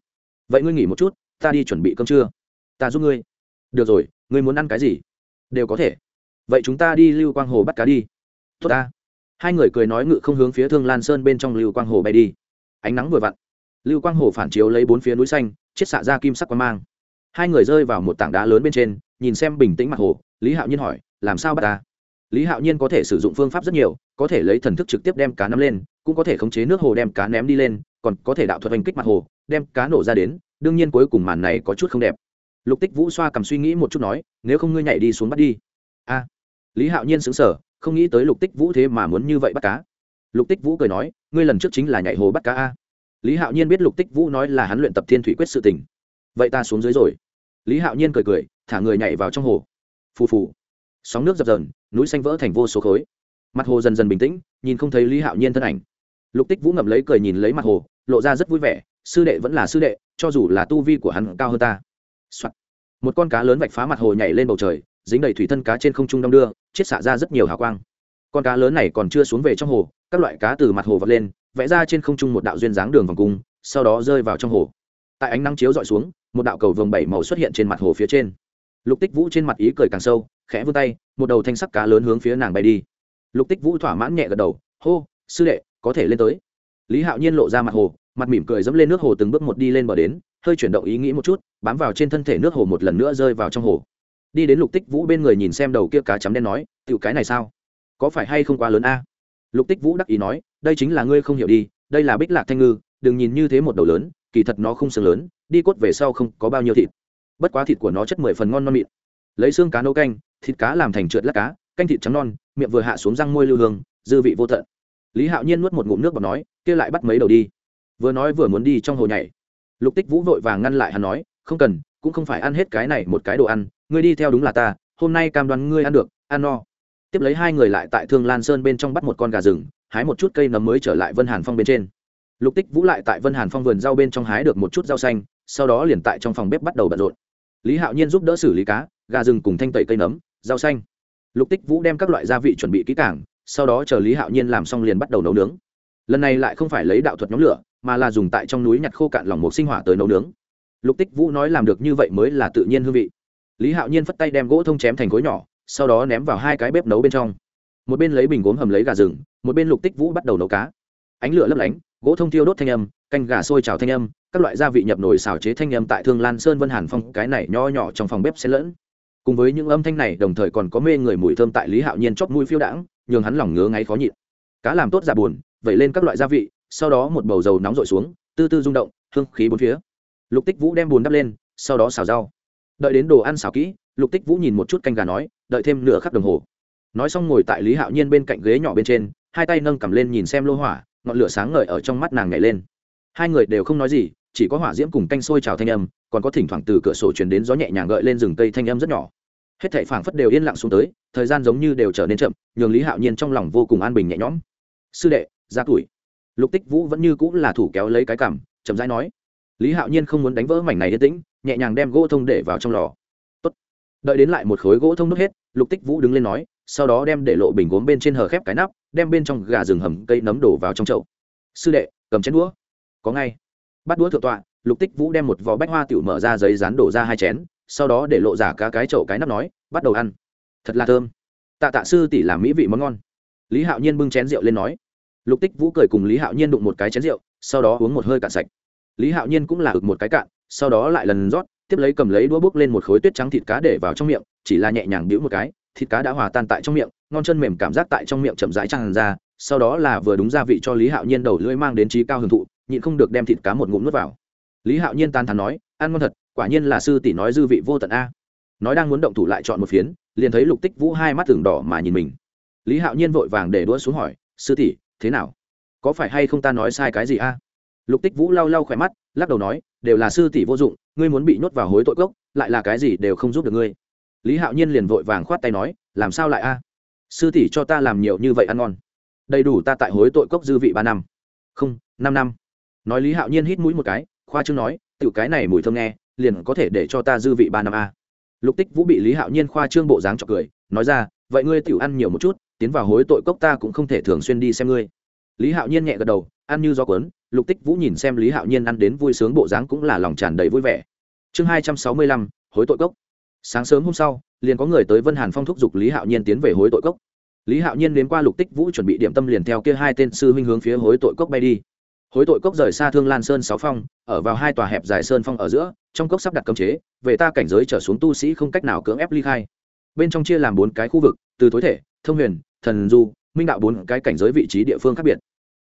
Vậy ngươi nghỉ một chút, ta đi chuẩn bị cơm trưa. Ta giúp ngươi. Được rồi, ngươi muốn ăn cái gì? Đều có thể. Vậy chúng ta đi lưu quang hồ bắt cá đi. Tốt ta. Hai người cười nói ngự không hướng phía thương lan sơn bên trong lưu quang hồ bay đi. Ánh nắng vừa vặn lưu quang hồ phản chiếu lấy bốn phía núi xanh, chiết xạ ra kim sắc quang mang. Hai người rơi vào một tảng đá lớn bên trên, nhìn xem bình tĩnh mặt hồ, lý hạo nhiên hỏi, làm sao bắt ta? Lý hạo nhiên có thể sử dụng phương pháp rất nhiều, có thể lấy thần thức trực tiếp đem cá nắm lên, cũng có thể khống chế nước hồ đem cá ném đi lên, còn có thể đạo thuật hành kích mặt hồ, đem cá nổ ra đến, đương nhiên cuối cùng màn này có chút không đẹp. Lục tích vũ xoa cầm suy nghĩ một chút nói, nếu không ngươi nhảy đi xuống bắt đi. A. Lý hạo nhiên xứng sở không nghĩ tới lục tích vũ thế mà muốn như vậy bắt cá. Lục tích vũ cười nói, ngươi lần trước chính là nhảy hồ bắt cá a lý hạo nhiên biết lục tích vũ nói là hắn luyện tập thiên thủy quyết sự tình. Vậy ta xuống dưới rồi. Lý hạo nhiên cười cười, thả người nhảy vào trong hồ. Phù phù. Sóng nước dập dờn, núi xanh vỡ thành vô số khối. Mặt hồ dần dần bình tĩnh, nhìn không thấy lý hạo nhiên thân ảnh. Lục tích vũ ngậm lấy cười nhìn lấy mặt hồ, lộ ra rất vui vẻ, sư đệ vẫn là sư đệ, cho dù là tu vi của hắn cao hơn ta、Soạn. một con cá lớn vạch phá mặt hồ nhảy lên bầu trời, dính đầy thủy thân cá trên không trung đong đưa chết xả ra rất nhiều hào quang. Con cá lớn này còn chưa xuống về trong hồ, các loại cá từ mặt hồ vật lên vẽ ra trên không trung một đạo duyên dáng đường vòng cung, sau đó rơi vào trong hồ. Tại ánh nắng chiếu dọi xuống, một đạo cầu vồng bảy màu xuất hiện trên mặt hồ phía trên. Lục tích vũ trên mặt ý cười càng sâu, khẽ vươn tay, một đầu thanh sắc cá lớn hướng phía nàng bay đi. Lục tích vũ thỏa mãn nhẹ gật đầu, hô, sư đệ, có thể lên tới. Lý hạo nhiên lộ ra mặt hồ, mặt mỉm cười dẫm lên nước hồ từng bước một đi lên bờ đến, hơi chuyển động ý nghĩ một chút, bám vào trên thân thể nước hồ một lần nữa rơi vào trong hồ. Đi đến lục tích vũ bên người nhìn xem đầu kia cá chấm đen nói tựu cái này sao? Có phải hay không quá lớn a? Lục tích vũ đắc ý nói đây chính là ngươi không hiểu đi, đây là bích lạc thanh ngư, đừng nhìn như thế một đầu lớn, kỳ thật nó không xương lớn, đi cốt về sau không có bao nhiêu thịt. Bất quá thịt của nó chất mười phần ngon non mịn. Lấy xương cá nấu canh, thịt cá làm thành trượt lát cá, canh thịt trắng non, miệng vừa hạ xuống răng môi lưu hương, dư vị vô tận. Lý hạo nhiên nuốt một ngụm nước và nói, kia lại bắt mấy đầu đi? Vừa nói vừa muốn đi trong hồ nhảy. Lục tích vũ vội vàng ngăn lại hắn nói, không cần, cũng không phải ăn hết cái này một cái đồ ăn, ngươi đi theo đúng là ta, hôm nay cam đoan ngươi ăn được, ăn no. Tiếp lấy hai người lại tại thương lan sơn bên trong bắt một con gà rừng hái một chút cây nấm mới trở lại vân hàn phong bên trên. Lục tích vũ lại tại vân hàn phong vườn rau bên trong hái được một chút rau xanh, sau đó liền tại trong phòng bếp bắt đầu bận rộn. Lý hạo nhiên giúp đỡ xử lý cá, gà rừng cùng thanh tẩy cây nấm, rau xanh. Lục tích vũ đem các loại gia vị chuẩn bị kỹ càng, sau đó chờ lý hạo nhiên làm xong liền bắt đầu nấu nướng. Lần này lại không phải lấy đạo thuật nhóm lửa, mà là dùng tại trong núi nhặt khô cạn lỏng mục sinh hỏa tới nấu nướng. Lục tích vũ nói làm được như vậy mới là tự nhiên hương vị. Lý hạo nhiên phất tay đem gỗ thông chém thành khối nhỏ, sau đó ném vào hai cái bếp nấu bên trong. Một bên lấy bình gốm hầm lấy gà rừng một bên lục tích vũ bắt đầu nấu cá. Ánh lửa lấp lánh, gỗ thông thiêu đốt thanh âm, canh gà sôi trào thanh âm, các loại gia vị nhập nồi xào chế thanh âm tại thương lan sơn vân hàn phong, cái này nho nhỏ trong phòng bếp xen lẫn. Cùng với những âm thanh này, đồng thời còn có mê người mùi thơm tại lý hạo nhiên chót mũi phiêu đãng, nhường hắn lòng ngứa ngáy khó nhịn. Cá làm tốt giả buồn, vẩy lên các loại gia vị, sau đó một bầu dầu nóng rội xuống, tư tư rung động, hương khí bốn phía. Lục tích vũ đem bùn đắp lên, sau đó xào rau. Đợi đến đồ ăn xào kỹ, lục tích vũ nhìn một chút canh gà nói, đợi thêm nửa khắc đồng hồ. Nói xong ngồi tại lý hạo nhiên bên cạnh ghế nhỏ bên trên hai tay nâng cầm lên nhìn xem lô hỏa, ngọn lửa sáng ngời ở trong mắt nàng nhảy lên. Hai người đều không nói gì, chỉ có hỏa diễm cùng canh sôi trào thanh âm, còn có thỉnh thoảng từ cửa sổ truyền đến gió nhẹ nhàng gợi lên rừng cây thanh âm rất nhỏ. Hết thảy phảng phất đều yên lặng xuống tới, thời gian giống như đều trở nên chậm, nhường lý hạo nhiên trong lòng vô cùng an bình nhẹ nhõm. Sư đệ, ra tuổi. Lục tích vũ vẫn như cũng là thủ kéo lấy cái cảm chậm rãi nói. Lý hạo nhiên không muốn đánh vỡ mảnh này yên tĩnh, nhẹ nhàng đem gỗ thông để vào trong lò. Tốt. đợi đến lại một khối gỗ thông nước hết, lục tích vũ đứng lên nói sau đó đem để lộ bình gốm bên trên hờ khép cái nắp, đem bên trong gà rừng hầm cây nấm đổ vào trong chậu. Sư đệ, cầm chén đũa. Có ngay. Bắt đũa thượng tọa, lục tích vũ đem một vò bách hoa tiểu mở ra giấy rán đổ ra hai chén, sau đó để lộ giả cá cái chậu cái nắp nói, bắt đầu ăn. Thật là thơm. Tạ tạ sư tỷ làm mỹ vị món ngon. Lý hạo nhiên bưng chén rượu lên nói. Lục tích vũ cười cùng lý hạo nhiên đụng một cái chén rượu, sau đó uống một hơi cạn sạch. Lý hạo nhiên cũng là ực một cái cạn, sau đó lại lần rót, tiếp lấy cầm lấy đũa bốc lên một khối tuyết trắng thịt cá để vào trong miệng, chỉ là nhẹ nhàng đĩu một cái thịt cá đã hòa tan tại trong miệng, ngon chân mềm cảm giác tại trong miệng chậm rãi tràn ra, sau đó là vừa đúng gia vị cho lý hạo nhiên đầu lưỡi mang đến trí cao hưởng thụ, nhịn không được đem thịt cá một ngụm nuốt vào. Lý hạo nhiên tan thắn nói, ăn ngon thật, quả nhiên là sư tỷ nói dư vị vô tận a. Nói đang muốn động thủ lại chọn một phiến, liền thấy lục tích vũ hai mắt tưởng đỏ mà nhìn mình. Lý hạo nhiên vội vàng để đũa xuống hỏi, sư tỷ, thế nào? Có phải hay không ta nói sai cái gì a? Lục tích vũ lau lau khỏe mắt, lắc đầu nói, đều là sư tỷ vô dụng, ngươi muốn bị nhốt vào hối tội cốc, lại là cái gì đều không giúp được ngươi lý hạo nhiên liền vội vàng khoát tay nói, làm sao lại a? Sư tỷ cho ta làm nhiều như vậy ăn ngon. Đầy đủ ta tại hối tội cốc dư vị ba năm. Không, năm năm. Nói lý hạo nhiên hít mũi một cái, khoa chương nói, tiểu cái này mùi thơm nghe, liền có thể để cho ta dư vị ba năm a. Lục tích vũ bị lý hạo nhiên khoa trương bộ dáng c cười, nói ra, vậy ngươi tiểu ăn nhiều một chút, tiến vào hối tội cốc ta cũng không thể thường xuyên đi xem ngươi. Lý hạo nhiên nhẹ gật đầu, ăn như gió cuốn, lục tích vũ nhìn xem lý hạo nhiên ăn đến vui sướng bộ dáng cũng là lòng tràn đầy vui vẻ. Chương hai trăm sáu mươi lăm, hối tội cốc sáng sớm hôm sau, liền có người tới vân hàn phong thúc giục lý hạo nhiên tiến về hối tội cốc. Lý hạo nhiên đến qua lục tích vũ chuẩn bị điểm tâm liền theo kia hai tên sư huynh hướng phía hối tội cốc bay đi. Hối tội cốc rời xa thương lan sơn sáu phong, ở vào hai tòa hẹp dài sơn phong ở giữa, trong cốc sắp đặt cấm chế, về ta cảnh giới trở xuống tu sĩ không cách nào cưỡng ép ly khai. Bên trong chia làm bốn cái khu vực, từ tối thể, thông huyền, thần du, minh đạo bốn cái cảnh giới vị trí địa phương khác biệt.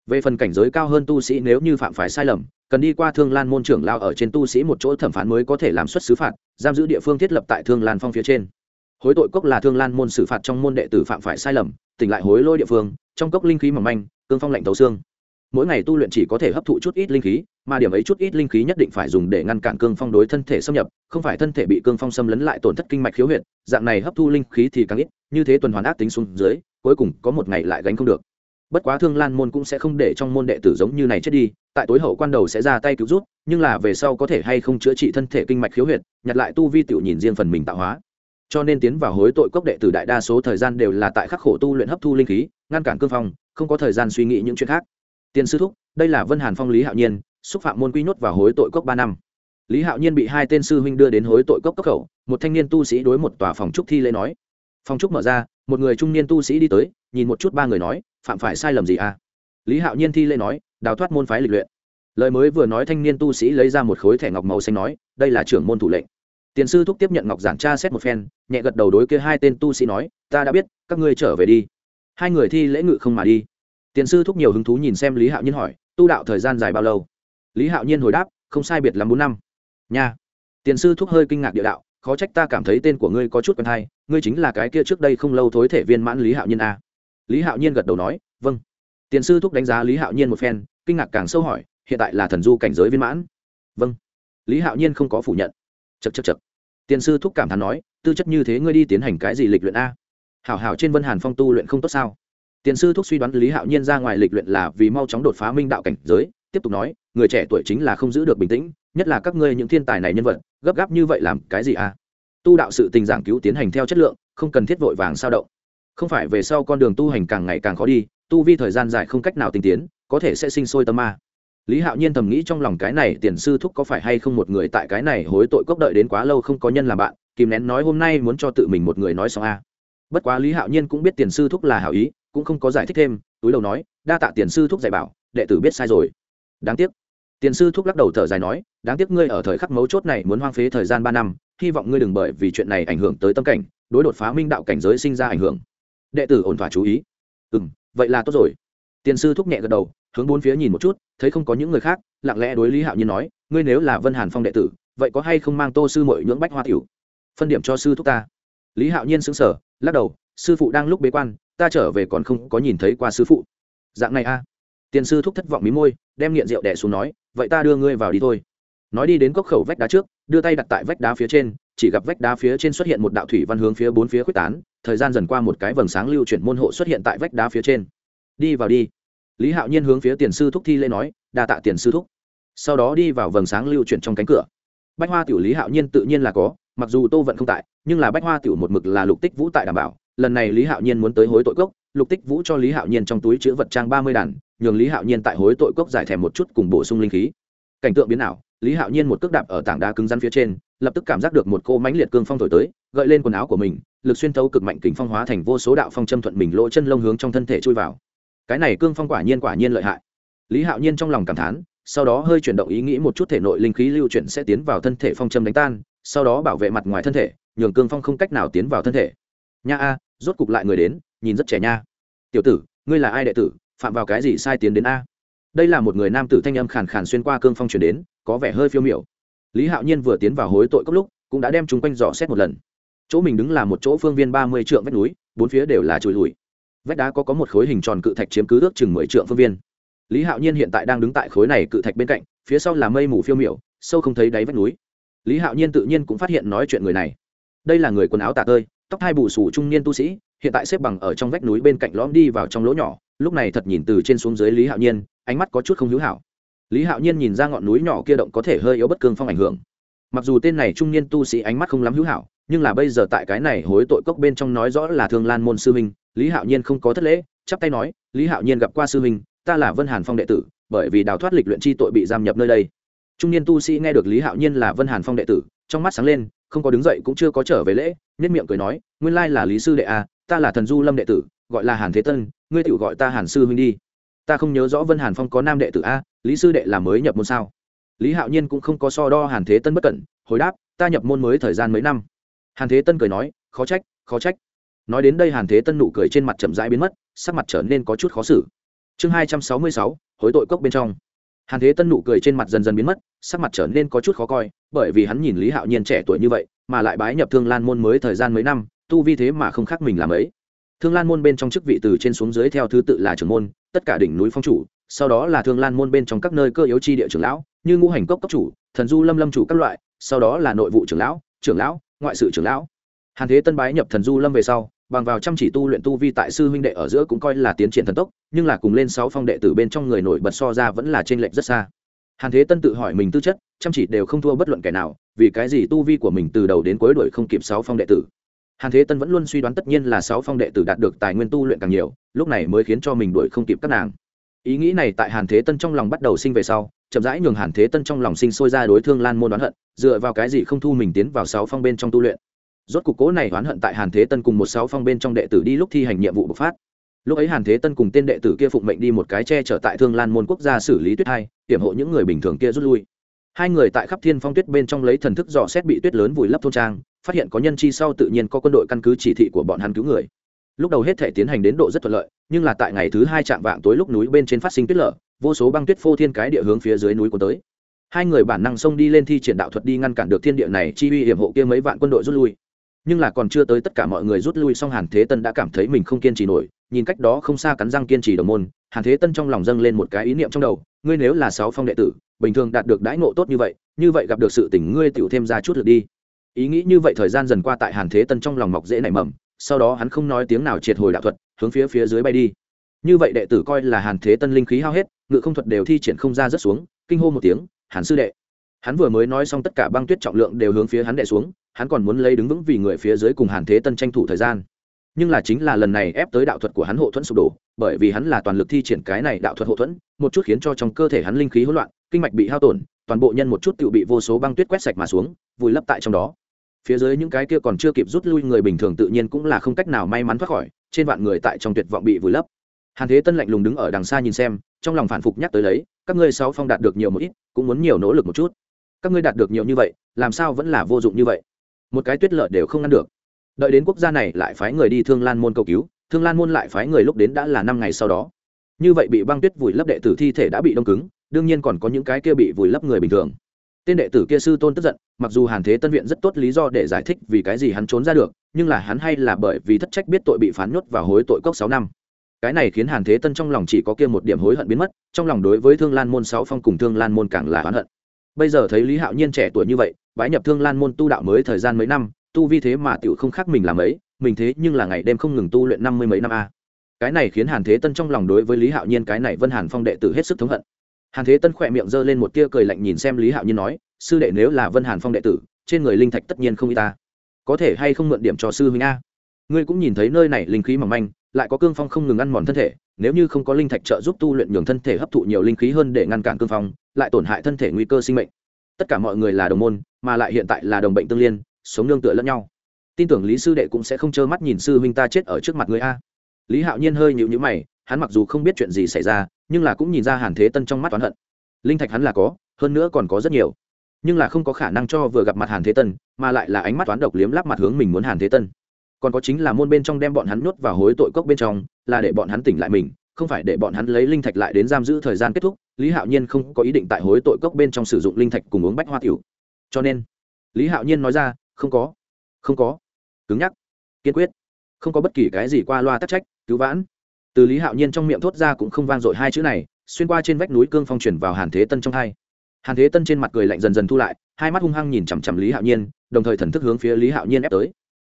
Về phần cảnh giới cao hơn tu sĩ nếu như phạm phải sai lầm cần đi qua thương lan môn trưởng lao ở trên tu sĩ một chỗ thẩm phán mới có thể làm xuất xứ phạt, giam giữ địa phương thiết lập tại thương lan phong phía trên. Hối tội cốc là thương lan môn xử phạt trong môn đệ tử phạm phải sai lầm, tỉnh lại hối lôi địa phương, trong cốc linh khí mỏng manh, cương phong lạnh tấu xương. Mỗi ngày tu luyện chỉ có thể hấp thụ chút ít linh khí, mà điểm ấy chút ít linh khí nhất định phải dùng để ngăn cản cương phong đối thân thể xâm nhập, không phải thân thể bị cương phong xâm lấn lại tổn thất kinh mạch khiếu huyệt, dạng này hấp thu linh khí thì càng ít, như thế tuần hoàn ác tính xuống dưới, cuối cùng có một ngày lại gánh không được bất quá thương lan môn cũng sẽ không để trong môn đệ tử giống như này chết đi, tại tối hậu quan đầu sẽ ra tay cứu rút nhưng là về sau có thể hay không chữa trị thân thể kinh mạch khiếu huyệt, nhặt lại tu vi tiểu nhìn riêng phần mình tạo hóa. Cho nên tiến vào hối tội cốc đệ tử đại đa số thời gian đều là tại khắc khổ tu luyện hấp thu linh khí, ngăn cản cương phong, không có thời gian suy nghĩ những chuyện khác. Tiền sư thúc, đây là vân hàn phong lý hạo nhiên, xúc phạm môn quy nhốt vào hối tội cốc ba năm. Lý hạo nhiên bị hai tên sư huynh đưa đến hối tội cốc cốc khẩu, một thanh niên tu sĩ đối một tòa phòng trúc thi lễ nói Phong trúc mở ra, một người trung niên tu sĩ đi tới, nhìn một chút ba người nói, phạm phải sai lầm gì à? Lý hạo nhiên thi lễ nói, đào thoát môn phái lịch luyện. Lời mới vừa nói, thanh niên tu sĩ lấy ra một khối thẻ ngọc màu xanh nói, đây là trưởng môn thủ lệnh. Tiền sư thúc tiếp nhận ngọc giản tra xét một phen, nhẹ gật đầu đối kia hai tên tu sĩ nói, ta đã biết, các ngươi trở về đi. Hai người thi lễ ngự không mà đi. Tiền sư thúc nhiều hứng thú nhìn xem lý hạo nhiên hỏi, tu đạo thời gian dài bao lâu? Lý hạo nhiên hồi đáp, không sai biệt là bốn năm. Nha. Tiền sư thúc hơi kinh ngạc địa đạo khó trách ta cảm thấy tên của ngươi có chút quen hay, ngươi chính là cái kia trước đây không lâu thối thể viên mãn lý hạo nhiên a. Lý hạo nhiên gật đầu nói vâng. Tiền sư thúc đánh giá lý hạo nhiên một phen, kinh ngạc càng sâu hỏi, hiện tại là thần du cảnh giới viên mãn? Vâng. Lý hạo nhiên không có phủ nhận. Chật chật chật tiền sư thúc cảm thán nói, tư chất như thế ngươi đi tiến hành cái gì lịch luyện a? Hảo hảo trên vân hàn phong tu luyện không tốt sao? Tiền sư thúc suy đoán lý hạo nhiên ra ngoài lịch luyện là vì mau chóng đột phá minh đạo cảnh giới, tiếp tục nói, người trẻ tuổi chính là không giữ được bình tĩnh nhất là các ngươi những thiên tài này nhân vật, gấp gáp như vậy làm cái gì à? Tu đạo sự tình giảng cứu tiến hành theo chất lượng, không cần thiết vội vàng sao động. Không phải về sau con đường tu hành càng ngày càng khó đi, tu vi thời gian dài không cách nào tinh tiến, có thể sẽ sinh sôi tâm ma. Lý hạo nhiên thầm nghĩ trong lòng cái này tiền sư thúc có phải hay không một người tại cái này hối tội cốc đợi đến quá lâu không có nhân làm bạn, kìm nén nói hôm nay muốn cho tự mình một người nói xong a. Bất quá lý hạo nhiên cũng biết tiền sư thúc là hảo ý, cũng không có giải thích thêm, túi đầu nói, đa tạ tiền sư thúc dạy bảo, đệ tử biết sai rồi. Đáng tiếc tiền sư thúc lắc đầu thở dài nói, đáng tiếc ngươi ở thời khắc mấu chốt này muốn hoang phế thời gian ba năm, hy vọng ngươi đừng bởi vì chuyện này ảnh hưởng tới tâm cảnh, đối đột phá minh đạo cảnh giới sinh ra ảnh hưởng. Đệ tử ổn thỏa chú ý. Ừ m vậy là tốt rồi. Tiền sư thúc nhẹ gật đầu, hướng bốn phía nhìn một chút, thấy không có những người khác, lặng lẽ đối lý hạo nhiên nói, ngươi nếu là vân hàn phong đệ tử, vậy có hay không mang tô sư mội nhưỡng bách hoa tiểu? Phân điểm cho sư thúc ta. Lý hạo nhiên xứng sở lắc đầu, sư phụ đang lúc bế quan, ta trở về còn không có nhìn thấy qua sư phụ. Dạng này a tiền sư thúc thất vọng mí môi, đem nghiện rượu đẻ xuống nói, vậy ta đưa ngươi vào đi thôi. Nói đi đến cốc khẩu vách đá trước, đưa tay đặt tại vách đá phía trên, chỉ gặp vách đá phía trên xuất hiện một đạo thủy văn hướng phía bốn phía quyết tán, thời gian dần qua một cái vầng sáng lưu chuyển môn hộ xuất hiện tại vách đá phía trên. Đi vào đi. Lý hạo nhiên hướng phía tiền sư thúc thi lễ nói, đa tạ tiền sư thúc. Sau đó đi vào vầng sáng lưu chuyển trong cánh cửa. Bách hoa tiểu lý hạo nhiên tự nhiên là có, mặc dù tô vận không tại, nhưng là bách hoa tiểu một mực là lục tích vũ tại đảm bảo. Lần này lý hạo nhiên muốn tới hối tội cốc, lục tích vũ cho lý hạo nhiên trong túi chữ vật trang ba mươi đàn nhường lý hạo nhiên tại hối tội cốc giải thèm một chút cùng bổ sung linh khí. Cảnh tượng biến ảo, lý hạo nhiên một cước đạp ở tảng đá cứng rắn phía trên, lập tức cảm giác được một cô mánh liệt cương phong thổi tới, gợi lên quần áo của mình, lực xuyên thấu cực mạnh kính phong hóa thành vô số đạo phong châm thuận mình lỗ chân lông hướng trong thân thể chui vào. Cái này cương phong quả nhiên quả nhiên lợi hại. Lý hạo nhiên trong lòng cảm thán, sau đó hơi chuyển động ý nghĩ một chút thể nội linh khí lưu chuyển sẽ tiến vào thân thể phong châm đánh tan, sau đó bảo vệ mặt ngoài thân thể, nhường cương phong không cách nào tiến vào thân thể. Nha a, rốt cục lại người đến, nhìn rất trẻ nha. Tiểu tử, ngươi là ai đệ tử? Phạm vào cái gì sai tiến đến a? Đây là một người nam tử thanh âm khàn khàn xuyên qua cương phong chuyển đến, có vẻ hơi phiêu miểu. Lý hạo nhiên vừa tiến vào hối tội cốc lúc, cũng đã đem chúng quanh dò xét một lần. Chỗ mình đứng là một chỗ phương viên ba mươi trượng vách núi, bốn phía đều là trùi lùi. Vách đá có có một khối hình tròn cự thạch chiếm cứ ước chừng mười trượng phương viên. Lý hạo nhiên hiện tại đang đứng tại khối này cự thạch bên cạnh, phía sau là mây mù phiêu miểu, sâu không thấy đáy vách núi. Lý hạo nhiên tự nhiên cũng phát hiện nói chuyện người này. Đây là người quần áo tả tơi, tóc hai bù sù trung niên tu sĩ, hiện tại xếp bằng ở trong vách núi bên cạnh lõm đi vào trong lỗ nhỏ lúc này thật nhìn từ trên xuống dưới lý hạo nhiên, ánh mắt có chút không hữu hảo. Lý hạo nhiên nhìn ra ngọn núi nhỏ kia động có thể hơi yếu bất cương phong ảnh hưởng. Mặc dù tên này trung niên tu sĩ ánh mắt không lắm hữu hảo, nhưng là bây giờ tại cái này hối tội cốc bên trong nói rõ là thương lan môn sư minh lý hạo nhiên không có thất lễ, chắp tay nói, lý hạo nhiên gặp qua sư minh ta là vân hàn phong đệ tử, bởi vì đào thoát lịch luyện chi tội bị giam nhập nơi đây. Trung niên tu sĩ nghe được lý hạo nhiên là vân hàn phong đệ tử, trong mắt sáng lên, không có đứng dậy cũng chưa có trở về lễ nhất miệng cười nói, nguyên lai là lý sư đệ a, ta là thần du lâm đệ tử, gọi là hàn thế tân ngươi tự gọi ta hàn sư huynh đi. Ta không nhớ rõ vân hàn phong có nam đệ tử a, lý sư đệ là mới nhập môn sao? Lý hạo nhiên cũng không có so đo hàn thế tân bất cẩn, hồi đáp, ta nhập môn mới thời gian mấy năm. Hàn thế tân cười nói, khó trách khó trách. Nói đến đây hàn thế tân nụ cười trên mặt chậm rãi biến mất, sắc mặt trở nên có chút khó xử. Chương hai trăm sáu mươi sáu, hối tội cốc bên trong. Hàn thế tân nụ cười trên mặt dần dần biến mất, sắc mặt trở nên có chút khó coi, bởi vì hắn nhìn lý hạo nhiên trẻ tuổi như vậy, mà lại bái nhập thương lan môn mới thời gian mấy năm, tu vi thế mà không khác mình làm ấy thương lan môn bên trong chức vị từ trên xuống dưới theo thứ tự là trưởng môn, tất cả đỉnh núi phong chủ, sau đó là thương lan môn bên trong các nơi cơ yếu chi địa trưởng lão, như ngũ hành cốc cấp chủ, thần du lâm lâm chủ các loại, sau đó là nội vụ trưởng lão trưởng lão, ngoại sự trưởng lão. Hàn thế tân bái nhập thần du lâm về sau, bằng vào chăm chỉ tu luyện tu vi tại sư huynh đệ ở giữa cũng coi là tiến triển thần tốc, nhưng là cùng lên sáu phong đệ tử bên trong người nổi bật so ra vẫn là t r ê n lệch rất xa. Hàn thế tân tự hỏi mình tư chất, chăm chỉ đều không thua bất luận kẻ nào, vì cái gì tu vi của mình từ đầu đến cuối đuổi không kịp sáu phong đệ tử? Hàn thế tân vẫn luôn suy đoán tất nhiên là sáu phong đệ tử đạt được tài nguyên tu luyện càng nhiều, lúc này mới khiến cho mình đuổi không kịp các nàng. Ý nghĩ này tại hàn thế tân trong lòng bắt đầu sinh về sau, chậm rãi nhường hàn thế tân trong lòng sinh sôi ra đối thương lan môn đoán hận, dựa vào cái gì không thu mình tiến vào sáu phong bên trong tu luyện. Rốt cục cố này đoán hận tại hàn thế tân cùng một sáu phong bên trong đệ tử đi lúc thi hành nhiệm vụ bộc phát. Lúc ấy hàn thế tân cùng tên đệ tử kia phụng mệnh đi một cái che chở tại thương lan môn quốc gia xử lý tuyết hai, hiểm hộ những người bình thường kia rút lui hai người tại khắp thiên phong tuyết bên trong lấy thần thức dò xét bị tuyết lớn vùi lấp thôn trang, phát hiện có nhân chi sau tự nhiên có quân đội căn cứ chỉ thị của bọn hắn cứu người. Lúc đầu hết thể tiến hành đến độ rất thuận lợi, nhưng là tại ngày thứ hai chạm vạng tối lúc núi bên trên phát sinh tuyết lở, vô số băng tuyết phô thiên cái địa hướng phía dưới núi của tới. Hai người bản năng xông đi lên thi triển đạo thuật đi ngăn cản được thiên địa này, chi uy hiểm hộ kia mấy vạn quân đội rút lui. Nhưng là còn chưa tới tất cả mọi người rút lui xong, hàn thế tân đã cảm thấy mình không kiên trì nổi, nhìn cách đó không xa cắn răng kiên trì đồng môn, hàn thế tân trong lòng dâng lên một cái ý niệm trong đầu, ngươi nếu là sáu phong đệ tử bình thường đạt được đãi ngộ tốt như vậy như vậy gặp được sự tỉnh ngươi tựu thêm ra chút lượt đi. Ý nghĩ như vậy thời gian dần qua tại hàn thế tân trong lòng mọc dễ nảy mầm, sau đó hắn không nói tiếng nào triệt hồi đạo thuật, hướng phía phía dưới bay đi. Như vậy đệ tử coi là hàn thế tân linh khí hao hết, ngự không thuật đều thi triển không ra rất xuống, kinh hô một tiếng, hàn sư đệ. Hắn vừa mới nói xong tất cả băng tuyết trọng lượng đều hướng phía hắn đệ xuống, hắn còn muốn lấy đứng vững vì người phía dưới cùng hàn thế tân tranh thủ thời gian nhưng là chính là lần này ép tới đạo thuật của hắn hộ thuẫn sụp đổ, bởi vì hắn là toàn lực thi triển cái này đạo thuật hộ thuẫn, một chút khiến cho trong cơ thể hắn linh khí hỗn loạn, kinh mạch bị hao tổn, toàn bộ nhân một chút tự bị vô số băng tuyết quét sạch mà xuống, vùi lấp tại trong đó. Phía dưới những cái kia còn chưa kịp rút lui người bình thường tự nhiên cũng là không cách nào may mắn thoát khỏi, trên vạn người tại trong tuyệt vọng bị vùi lấp. Hàn thế tân lạnh lùng đứng ở đằng xa nhìn xem, trong lòng phản phục nhắc tới lấy, các ngươi sáu phong đạt được nhiều một ít, cũng muốn nhiều nỗ lực một chút. Các ngươi đạt được nhiều như vậy, làm sao vẫn là vô dụng như vậy? Một cái tuyết lợi đều không ngăn được đợi đến quốc gia này lại phái người đi thương lan môn cầu cứu, thương lan môn lại phái người lúc đến đã là năm ngày sau đó. Như vậy bị băng tuyết vùi lấp đệ tử thi thể đã bị đông cứng, đương nhiên còn có những cái kia bị vùi lấp người bình thường. Tên đệ tử kia sư tôn tức giận, mặc dù hàn thế tân viện rất tốt lý do để giải thích vì cái gì hắn trốn ra được, nhưng là hắn hay là bởi vì thất trách biết tội bị phán nhốt và hối tội cốc sáu năm. Cái này khiến hàn thế tân trong lòng chỉ có kia một điểm hối hận biến mất, trong lòng đối với thương lan môn sáu phong cùng thương lan môn càng là oán hận. Bây giờ thấy lý hạo nhiên trẻ tuổi như vậy, bái nhập thương lan môn tu đạo mới thời gian mấy năm tu vi thế mà tiểu không khác mình làm ấy mình thế nhưng là ngày đêm không ngừng tu luyện năm mươi mấy năm a. Cái này khiến hàn thế tân trong lòng đối với lý hạo nhiên cái này vân hàn phong đệ tử hết sức thống hận. Hàn thế tân khỏe miệng giơ lên một tia cười lạnh nhìn xem lý hạo nhiên nói, sư đệ nếu là vân hàn phong đệ tử, trên người linh thạch tất nhiên không y ta. Có thể hay không mượn điểm cho sư huynh a? Ngươi cũng nhìn thấy nơi này linh khí mỏng manh, lại có cương phong không ngừng ăn mòn thân thể, nếu như không có linh thạch trợ giúp tu luyện nhường thân thể hấp thụ nhiều linh khí hơn để ngăn cản cương phong, lại tổn hại thân thể nguy cơ sinh mệnh. Tất cả mọi người là đồng môn, mà lại hiện tại là đồng bệnh tương liên sống nương tựa lẫn nhau. Tin tưởng lý sư đệ cũng sẽ không trơ mắt nhìn sư huynh ta chết ở trước mặt người a. Lý hạo nhiên hơi nhịu nhữ mày, hắn mặc dù không biết chuyện gì xảy ra, nhưng là cũng nhìn ra hàn thế tân trong mắt oán hận. Linh thạch hắn là có, hơn nữa còn có rất nhiều. Nhưng là không có khả năng cho vừa gặp mặt hàn thế tân, mà lại là ánh mắt toán độc liếm lắp mặt hướng mình muốn hàn thế tân. Còn có chính là môn bên trong đem bọn hắn nhốt vào hối tội cốc bên trong, là để bọn hắn tỉnh lại mình, không phải để bọn hắn lấy linh thạch lại đến giam giữ thời gian kết thúc. Lý hạo nhiên không có ý định tại hối tội cốc bên trong sử dụng linh thạch cùng uống bách hoa tiểu. Cho nên, lý hạo nhiên nói ra không có. Không có. Cứng nhắc. Kiên quyết. Không có bất kỳ cái gì qua loa tắc trách, cứu vãn. Từ lý hạo nhiên trong miệng thốt ra cũng không vang dội hai chữ này, xuyên qua trên vách núi cương phong chuyển vào hàn thế tân trong hai. Hàn thế tân trên mặt cười lạnh dần dần thu lại, hai mắt hung hăng nhìn chằm chằm lý hạo nhiên, đồng thời thần thức hướng phía lý hạo nhiên ép tới.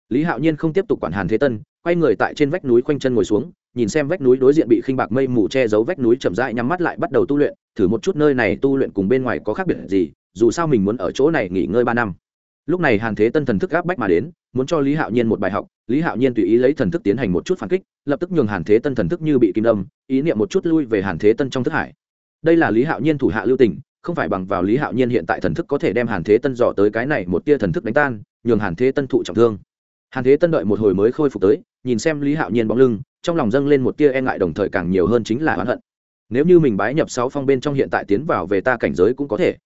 Lý hạo nhiên không tiếp tục quản hàn thế tân, quay người tại trên vách núi khoanh chân ngồi xuống, nhìn xem vách núi đối diện bị khinh bạc mây mù che giấu vách núi chậm rãi nhắm mắt lại bắt đầu tu luyện, thử một chút nơi này tu luyện cùng bên ngoài có khác biệt gì, dù sao mình muốn ở chỗ này nghỉ ngơi ba năm lúc này hàn thế tân thần thức gáp bách mà đến, muốn cho lý hạo nhiên một bài học. Lý hạo nhiên tùy ý lấy thần thức tiến hành một chút phản kích, lập tức nhường hàn thế tân thần thức như bị kim đâm, ý niệm một chút lui về hàn thế tân trong thức hải. Đây là lý hạo nhiên thủ hạ lưu tình, không phải bằng vào lý hạo nhiên hiện tại thần thức có thể đem hàn thế tân dò tới cái này một tia thần thức đánh tan, nhường hàn thế tân thụ trọng thương. Hàn thế tân đợi một hồi mới khôi phục tới, nhìn xem lý hạo nhiên bóng lưng, trong lòng dâng lên một tia e ngại đồng thời càng nhiều hơn chính là oán hận. Nếu như mình bái nhập sáu phong bên trong hiện tại tiến vào về ta cảnh giới cũng có thể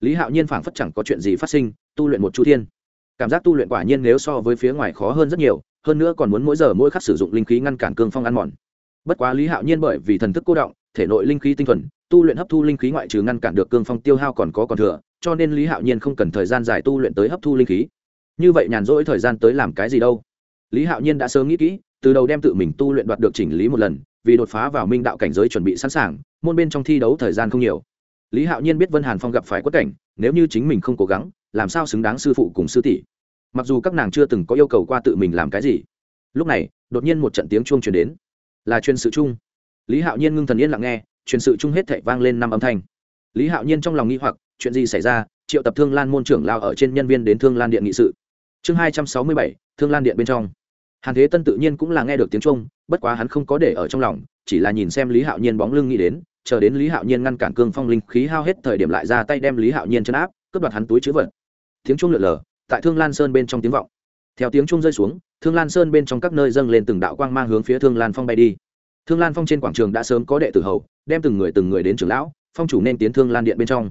lý hạo nhiên phảng phất chẳng có chuyện gì phát sinh, tu luyện một chu thiên. Cảm giác tu luyện quả nhiên nếu so với phía ngoài khó hơn rất nhiều, hơn nữa còn muốn mỗi giờ mỗi khắc sử dụng linh khí ngăn cản cương phong ăn mòn. Bất quá lý hạo nhiên bởi vì thần thức cô động, thể nội linh khí tinh thuần, tu luyện hấp thu linh khí ngoại trừ ngăn cản được cương phong tiêu hao còn có còn thừa, cho nên lý hạo nhiên không cần thời gian dài tu luyện tới hấp thu linh khí. Như vậy nhàn rỗi thời gian tới làm cái gì đâu? Lý hạo nhiên đã sớm nghĩ kỹ, từ đầu đem tự mình tu luyện đoạt được chỉnh lý một lần, vì đột phá vào minh đạo cảnh giới chuẩn bị sẵn sàng, môn bên trong thi đấu thời gian không nhiều lý hạo nhiên biết vân hàn phong gặp phải quất cảnh, nếu như chính mình không cố gắng, làm sao xứng đáng sư phụ cùng sư tỷ? Mặc dù các nàng chưa từng có yêu cầu qua tự mình làm cái gì. Lúc này, đột nhiên một trận tiếng chuông chuyển đến. Là chuyên sự chung. Lý hạo nhiên ngưng thần yên lặng nghe, truyền sự chung hết thảy vang lên năm âm thanh. Lý hạo nhiên trong lòng nghi hoặc, chuyện gì xảy ra? Triệu tập thương lan môn trưởng lao ở trên nhân viên đến thương lan điện nghị sự. Chương hai trăm sáu mươi bảy, thương lan điện bên trong. Hàn thế tân tự nhiên cũng là nghe được tiếng trung bất quá hắn không có để ở trong lòng, chỉ là nhìn xem lý hạo nhiên bóng lưng nghĩ đến chờ đến lý hạo nhiên ngăn cản cương phong linh khí hao hết thời điểm lại ra tay đem lý hạo nhiên chấn áp, cướp đoạt hắn túi chữ vật. Tiếng trung lượn lờ, tại thương lan sơn bên trong tiếng vọng. Theo tiếng trung rơi xuống, thương lan sơn bên trong các nơi dâng lên từng đạo quang mang hướng phía thương lan phong bay đi. Thương lan phong trên quảng trường đã sớm có đệ tử hầu, đem từng người từng người đến trường lão, phong chủ nên tiến thương lan điện bên trong.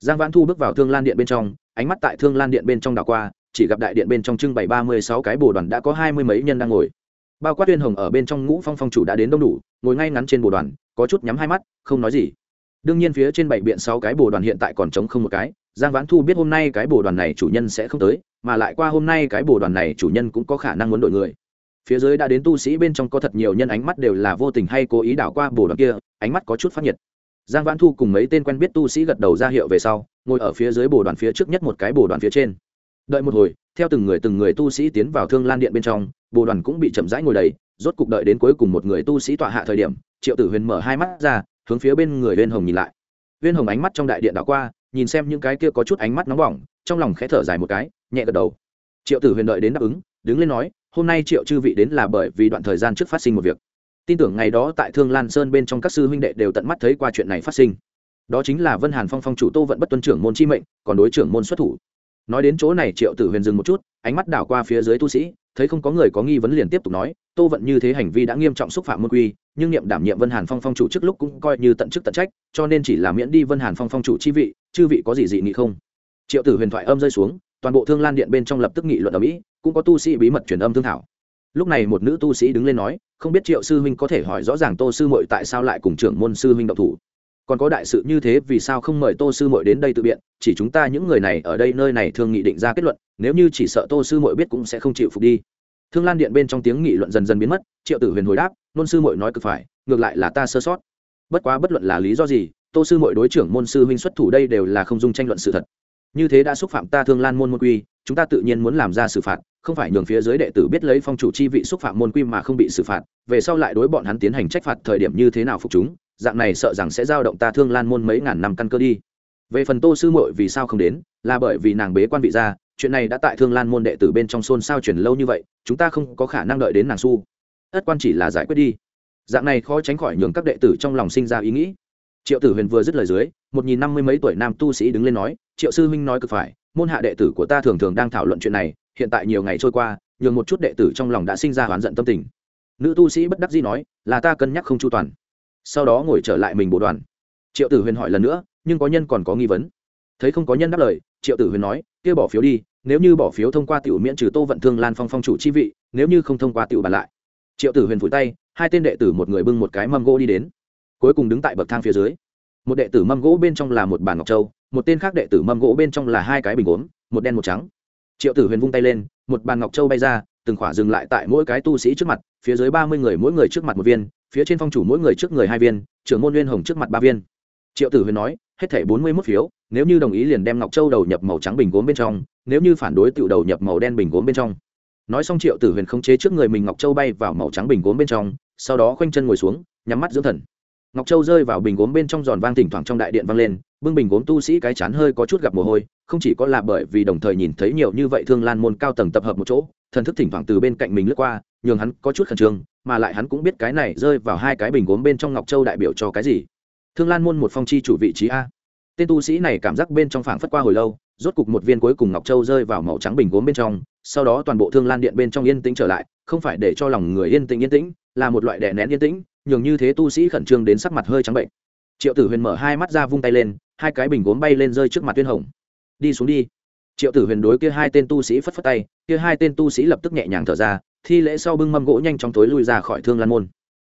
Giang vãn thu bước vào thương lan điện bên trong, ánh mắt tại thương lan điện bên trong đảo qua, chỉ gặp đại điện bên trong trưng bày ba mươi sáu cái bồ đoàn đã có hai mươi mấy nhân đang ngồi. Bao quát tuyên hồng ở bên trong ngũ phong phong chủ đã đến đông đủ, ngồi ngay ngắn trên bồ đoàn có chút nhắm hai mắt, không nói gì. Đương nhiên phía trên bảy biện sáu cái bồ đoàn hiện tại còn trống không một cái, giang vãn thu biết hôm nay cái bồ đoàn này chủ nhân sẽ không tới, mà lại qua hôm nay cái bồ đoàn này chủ nhân cũng có khả năng muốn đổi người. Phía dưới đã đến tu sĩ bên trong có thật nhiều nhân ánh mắt đều là vô tình hay cố ý đảo qua bồ đoàn kia, ánh mắt có chút phát nhiệt. Giang vãn thu cùng mấy tên quen biết tu sĩ gật đầu ra hiệu về sau, ngồi ở phía dưới bồ đoàn phía trước nhất một cái bồ đoàn phía trên. Đợi một hồi, theo từng người từng người tu sĩ tiến vào thương lan điện bên trong, bồ đoàn cũng bị chậm rãi ngồi đầy, rốt cục đợi đến cuối cùng một người tu sĩ tọa hạ thời điểm triệu tử huyền mở hai mắt ra, hướng phía bên người viên hồng nhìn lại. Viên hồng ánh mắt trong đại điện đảo qua, nhìn xem những cái kia có chút ánh mắt nóng bỏng, trong lòng khẽ thở dài một cái, nhẹ gật đầu. Triệu tử huyền đợi đến đáp ứng, đứng lên nói, hôm nay triệu chư vị đến là bởi vì đoạn thời gian trước phát sinh một việc. Tin tưởng ngày đó tại thương lan sơn bên trong các sư huynh đệ đều tận mắt thấy qua chuyện này phát sinh. Đó chính là vân hàn phong phong chủ tô vận bất tuân trưởng môn chi mệnh, còn đối trưởng môn xuất thủ. Nói đến chỗ này, triệu tử huyền dừng một chút, ánh mắt đảo qua phía dưới tu sĩ thấy không có người có nghi vấn liền tiếp tục nói, tô vận như thế hành vi đã nghiêm trọng xúc phạm môn quy, nhưng niệm đảm nhiệm vân hàn phong phong chủ trước lúc cũng coi như tận chức tận trách, cho nên chỉ là miễn đi vân hàn phong phong chủ chi vị, chư vị có gì dị nghị không? Triệu tử huyền thoại âm rơi xuống, toàn bộ thương lan điện bên trong lập tức nghị luận ở mỹ, cũng có tu sĩ bí mật truyền âm thương thảo. Lúc này một nữ tu sĩ đứng lên nói, không biết triệu sư huynh có thể hỏi rõ ràng tô sư muội tại sao lại cùng trưởng môn sư huynh độc thủ? Còn có đại sự như thế vì sao không mời tô sư mội đến đây tự biện? Chỉ chúng ta những người này ở đây nơi này thường nghị định ra kết luận, nếu như chỉ sợ tô sư mội biết cũng sẽ không chịu phục đi. Thương lan điện bên trong tiếng nghị luận dần dần biến mất, triệu tử huyền hồi đáp, nôn sư mội nói cực phải, ngược lại là ta sơ sót. Bất quá bất luận là lý do gì, tô sư mội đối trưởng môn sư huynh xuất thủ đây đều là không dung tranh luận sự thật. Như thế đã xúc phạm ta thương lan môn môn quy, chúng ta tự nhiên muốn làm ra xử phạt, không phải nhường phía dưới đệ tử biết lấy phong chủ chi vị xúc phạm môn quy mà không bị xử phạt, về sau lại đối bọn hắn tiến hành trách phạt thời điểm như thế nào phục chúng dạng này sợ rằng sẽ giao động ta thương lan môn mấy ngàn năm căn cơ đi. Về phần tô sư muội vì sao không đến, là bởi vì nàng bế quan vị ra chuyện này đã tại thương lan môn đệ tử bên trong xôn xao truyền lâu như vậy, chúng ta không có khả năng đợi đến nàng su. Ất quan chỉ là giải quyết đi. Dạng này khó tránh khỏi nhường các đệ tử trong lòng sinh ra ý nghĩ. Triệu tử huyền vừa dứt lời dưới, một nghìn năm mươi mấy tuổi nam tu sĩ đứng lên nói, triệu sư huynh nói cực phải, môn hạ đệ tử của ta thường thường đang thảo luận chuyện này, hiện tại nhiều ngày trôi qua, nhường một chút đệ tử trong lòng đã sinh ra oán giận tâm tình. Nữ tu sĩ bất đắc dĩ nói, là ta cân nhắc không chu toàn sau đó ngồi trở lại mình bộ đoàn. Triệu tử huyền hỏi lần nữa, nhưng có nhân còn có nghi vấn. Thấy không có nhân đáp lời, triệu tử huyền nói, kia bỏ phiếu đi, nếu như bỏ phiếu thông qua tiểu miễn trừ tô vận thương lan phong phong chủ chi vị, nếu như không thông qua tiểu bàn lại. Triệu tử huyền phủi tay, hai tên đệ tử một người bưng một cái mâm gỗ đi đến. Cuối cùng đứng tại bậc thang phía dưới. Một đệ tử mâm gỗ bên trong là một bàn ngọc châu một tên khác đệ tử mâm gỗ bên trong là hai cái bình gốm, một đen một trắng. Triệu tử huyền vung tay lên, một bàn ngọc châu bay ra, từng khỏa dừng lại tại mỗi cái tu sĩ trước mặt, phía dưới ba mươi người, mỗi người trước mặt một viên phía trên phong chủ mỗi người trước người hai viên, trưởng môn nguyên hồng trước mặt ba viên. Triệu tử huyền nói, hết thảy bốn mươi mốt phiếu, nếu như đồng ý liền đem ngọc châu đầu nhập màu trắng bình gốm bên trong, nếu như phản đối tự đầu nhập màu đen bình gốm bên trong. Nói xong triệu tử huyền không chế trước người mình ngọc châu bay vào màu trắng bình gốm bên trong, sau đó khoanh chân ngồi xuống, nhắm mắt dưỡng thần. Ngọc châu rơi vào bình gốm bên trong giòn vang thỉnh thoảng trong đại điện vang lên, bưng bình gốm tu sĩ cái chán hơi có chút gặp mồ hôi, không chỉ có là bởi vì đồng thời nhìn thấy nhiều như vậy thương lan môn cao tầng tập hợp một chỗ thần thức thỉnh thoảng từ bên cạnh mình lướt qua, nhường hắn có chút khẩn trương, mà lại hắn cũng biết cái này rơi vào hai cái bình gốm bên trong ngọc châu đại biểu cho cái gì. Thương lan môn một phong chi chủ vị trí a. Tên tu sĩ này cảm giác bên trong phảng phất qua hồi lâu, rốt cục một viên cuối cùng ngọc châu rơi vào màu trắng bình gốm bên trong, sau đó toàn bộ thương lan điện bên trong yên tĩnh trở lại, không phải để cho lòng người yên tĩnh yên tĩnh, là một loại đè nén yên tĩnh, nhường như thế tu sĩ khẩn trương đến sắc mặt hơi trắng bệnh. Triệu tử huyền mở hai mắt ra vung tay lên, hai cái bình gốm bay lên rơi trước mặt tuyên hồng. Đi xuống đi triệu tử huyền đối kia hai tên tu sĩ phất phất tay, kia hai tên tu sĩ lập tức nhẹ nhàng thở ra, thi lễ sau bưng mâm gỗ nhanh chóng tối lui ra khỏi thương lan môn.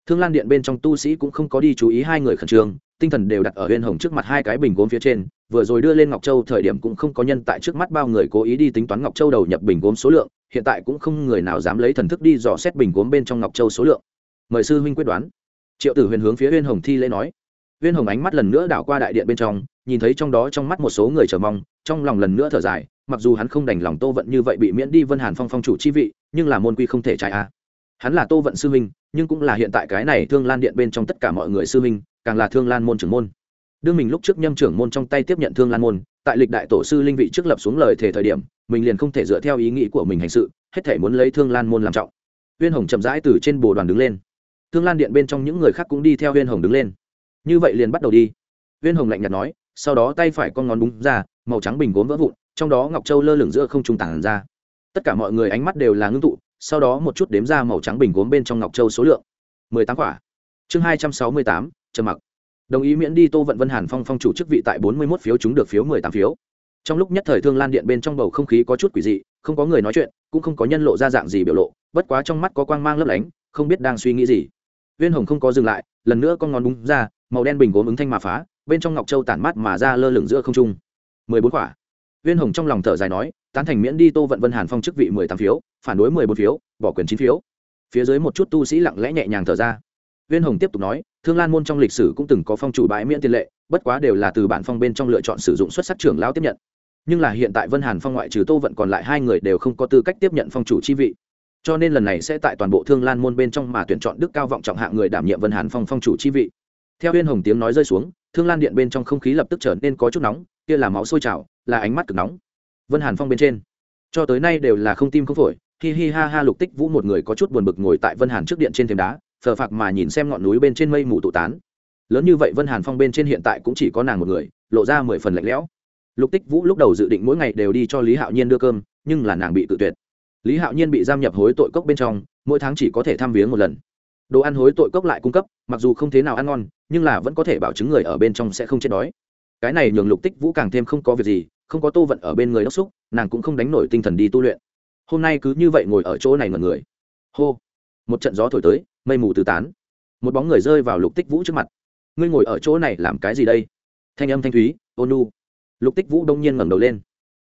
Thương lan điện bên trong tu sĩ cũng không có đi chú ý hai người khẩn trương, tinh thần đều đặt ở huyên hồng trước mặt hai cái bình gốm phía trên, vừa rồi đưa lên ngọc châu thời điểm cũng không có nhân tại trước mắt bao người cố ý đi tính toán ngọc châu đầu nhập bình gốm số lượng, hiện tại cũng không người nào dám lấy thần thức đi dò xét bình gốm bên trong ngọc châu số lượng. Mời sư huynh quyết đoán. Triệu tử huyền hướng phía huyên hồng thi lễ nói. Huyên hồng ánh mắt lần nữa đảo qua đại điện bên trong, nhìn thấy trong đó trong mắt một số người chờ mong trong lòng lần nữa thở dài, mặc dù hắn không đành lòng tô vận như vậy bị miễn đi vân hàn phong phong chủ chi vị, nhưng là môn quy không thể trái a. Hắn là tô vận sư huynh, nhưng cũng là hiện tại cái này thương lan điện bên trong tất cả mọi người sư huynh, càng là thương lan môn trưởng môn. Đương mình lúc trước nhâm trưởng môn trong tay tiếp nhận thương lan môn, tại lịch đại tổ sư linh vị trước lập xuống lời thể thời điểm, mình liền không thể dựa theo ý nghĩ của mình hành sự, hết thể muốn lấy thương lan môn làm trọng. Huyên hồng chậm rãi từ trên bồ đoàn đứng lên. Thương lan điện bên trong những người khác cũng đi theo huyên hồng đứng lên. Như vậy liền bắt đầu đi. Huyên hồng lạnh nhạt nói sau đó tay phải con ngón búng ra, màu trắng bình gốm vỡ vụn, trong đó ngọc châu lơ lửng giữa không trung tản ra. Tất cả mọi người ánh mắt đều là ngưng tụ, sau đó một chút đếm ra màu trắng bình gốm bên trong ngọc châu số lượng. Mười tám quả. Chương hai trăm sáu mươi tám, trầm mặc. Đồng ý miễn đi tô vận vân hàn phong phong chủ chức vị tại bốn mươi mốt phiếu chúng được phiếu mười tám phiếu. Trong lúc nhất thời thương lan điện bên trong bầu không khí có chút quỷ dị, không có người nói chuyện, cũng không có nhân lộ ra dạng gì biểu lộ, bất quá trong mắt có quang mang lấp lánh, không biết đang suy nghĩ gì. Viên hồng không có dừng lại, lần nữa con ngón búng ra, màu đen bình gốm ứng thanh mà phá bên trong ngọc châu tản mát mà ra lơ lửng giữa không trung. Mười bốn quả. Viên hồng trong lòng thở dài nói, tán thành miễn đi tô vận vân hàn phong chức vị mười tám phiếu, phản đối mười bốn phiếu, bỏ quyền chín phiếu. Phía dưới một chút tu sĩ lặng lẽ nhẹ nhàng thở ra. Viên hồng tiếp tục nói, thương lan môn trong lịch sử cũng từng có phong chủ bãi miễn tiền lệ, bất quá đều là từ bản phong bên trong lựa chọn sử dụng xuất sắc trưởng lão tiếp nhận. Nhưng là hiện tại vân hàn phong ngoại trừ tô vận còn lại hai người đều không có tư cách tiếp nhận phong chủ chi vị. Cho nên lần này sẽ tại toàn bộ thương lan môn bên trong mà tuyển chọn đức cao vọng trọng hạng người đảm nhiệm vân hàn phong phong chủ chi vị theo huyên hồng tiếng nói rơi xuống, thương lan điện bên trong không khí lập tức trở nên có chút nóng, kia là máu sôi trào, là ánh mắt cực nóng. Vân hàn phong bên trên. Cho tới nay đều là không tim không phổi, hi hi ha ha lục tích vũ một người có chút buồn bực ngồi tại vân hàn trước điện trên thềm đá, phờ phạc mà nhìn xem ngọn núi bên trên mây mù tụ tán. Lớn như vậy vân hàn phong bên trên hiện tại cũng chỉ có nàng một người, lộ ra mười phần lạnh lẽo. Lục tích vũ lúc đầu dự định mỗi ngày đều đi cho lý hạo nhiên đưa cơm, nhưng là nàng bị tự tuyệt. Lý hạo nhiên bị giam nhập hối tội cốc bên trong, mỗi tháng chỉ có thể thăm viếng một lần đồ ăn hối tội cốc lại cung cấp, mặc dù không thế nào ăn ngon, nhưng là vẫn có thể bảo chứng người ở bên trong sẽ không chết đói. Cái này nhường lục tích vũ càng thêm không có việc gì, không có tô vận ở bên người đốc xúc, nàng cũng không đánh nổi tinh thần đi tu luyện. Hôm nay cứ như vậy ngồi ở chỗ này mọi người. Hô! Một trận gió thổi tới, mây mù tứ tán. Một bóng người rơi vào lục tích vũ trước mặt. Ngươi ngồi ở chỗ này làm cái gì đây? Thanh âm thanh thúy ônu lục tích vũ đông nhiên ngẩng đầu lên.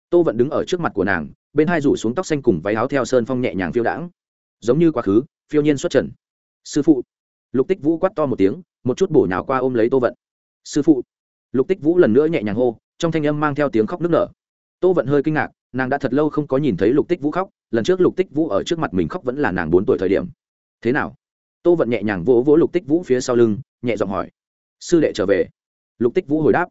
Tô vận đứng ở trước mặt của nàng, bên hai rủ xuống tóc xanh cùng váy áo theo sơn phong nhẹ nhàng phiêu đãng. Giống như quá khứ, phiêu nhiên xuất trần sư phụ. Lục tích vũ quát to một tiếng, một chút bổ nhào qua ôm lấy tô vận. Sư phụ. Lục tích vũ lần nữa nhẹ nhàng hô, trong thanh âm mang theo tiếng khóc nức nở. Tô vận hơi kinh ngạc, nàng đã thật lâu không có nhìn thấy lục tích vũ khóc, lần trước lục tích vũ ở trước mặt mình khóc vẫn là nàng bốn tuổi thời điểm. Thế nào? Tô vận nhẹ nhàng vỗ vỗ lục tích vũ phía sau lưng, nhẹ giọng hỏi. Sư đệ trở về. Lục tích vũ hồi đáp.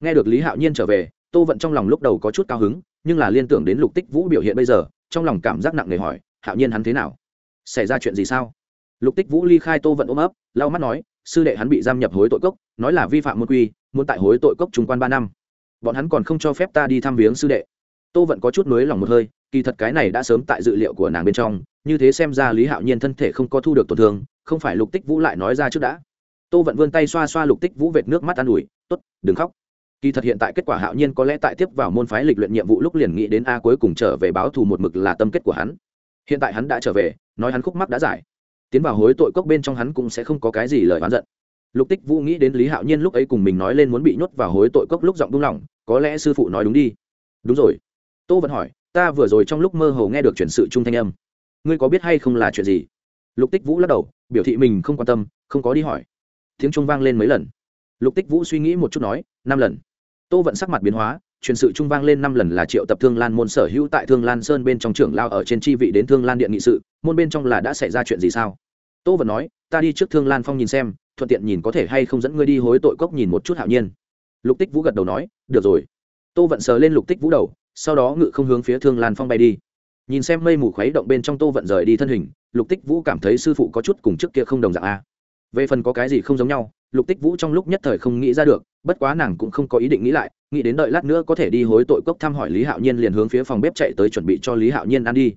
Nghe được lý hạo nhiên trở về, tô vận trong lòng lúc đầu có chút cao hứng, nhưng là liên tưởng đến lục tích vũ biểu hiện bây giờ, trong lòng cảm giác nặng nề hỏi, hạo nhiên hắn thế nào? Xảy ra chuyện gì sao? Lục tích vũ ly khai tô vận ôm ấp, lau mắt nói, sư đệ hắn bị giam nhập hối tội cốc, nói là vi phạm môn quy, muốn tại hối tội cốc trung quan ba năm. Bọn hắn còn không cho phép ta đi thăm viếng sư đệ. Tô vận có chút nới lòng một hơi, kỳ thật cái này đã sớm tại dự liệu của nàng bên trong, như thế xem ra lý hạo nhiên thân thể không có thu được tổn thương, không phải lục tích vũ lại nói ra trước đã. Tô vận vươn tay xoa xoa lục tích vũ vệt nước mắt an ủi t ố t đừng khóc. Kỳ thật hiện tại kết quả hạo nhiên có lẽ tại tiếp vào môn phái lịch luyện nhiệm vụ lúc liền nghĩ đến a cuối cùng trở về báo thù một mực là tâm kết của hắn. Hiện tại hắn đã trở về, nói hắn khúc mắc đã giải tiến vào hối tội cốc bên trong hắn cũng sẽ không có cái gì lời oán giận. Lục tích vũ nghĩ đến lý hạo nhiên lúc ấy cùng mình nói lên muốn bị nhốt vào hối tội cốc lúc giọng đúng lỏng, có lẽ sư phụ nói đúng đi. Đúng rồi. Tô vẫn hỏi, ta vừa rồi trong lúc mơ hồ nghe được chuyển sự trung thanh âm. Ngươi có biết hay không là chuyện gì? Lục tích vũ lắc đầu, biểu thị mình không quan tâm, không có đi hỏi. Tiếng trung vang lên mấy lần. Lục tích vũ suy nghĩ một chút nói, năm lần. Tô vận sắc mặt biến hóa truyền sự trung vang lên năm lần là triệu tập thương lan môn sở hữu tại thương lan sơn bên trong trưởng lao ở trên chi vị đến thương lan điện nghị sự, môn bên trong là đã xảy ra chuyện gì sao? Tô vận nói, ta đi trước thương lan phong nhìn xem, thuận tiện nhìn có thể hay không dẫn ngươi đi hối tội cốc nhìn một chút hạo nhiên. Lục tích vũ gật đầu nói, được rồi. Tô vận sờ lên lục tích vũ đầu, sau đó ngự không hướng phía thương lan phong bay đi. Nhìn xem mây mù khuấy động bên trong tô vận rời đi thân hình, lục tích vũ cảm thấy sư phụ có chút cùng trước kia không đồng dạng a. Về phần có cái gì không giống nhau, lục tích vũ trong lúc nhất thời không nghĩ ra được, bất quá nàng cũng không có ý định nghĩ lại nghĩ đến đợi lát nữa có thể đi hối tội cốc thăm hỏi lý hạo nhiên liền hướng phía phòng bếp chạy tới chuẩn bị cho lý hạo nhiên ăn đi.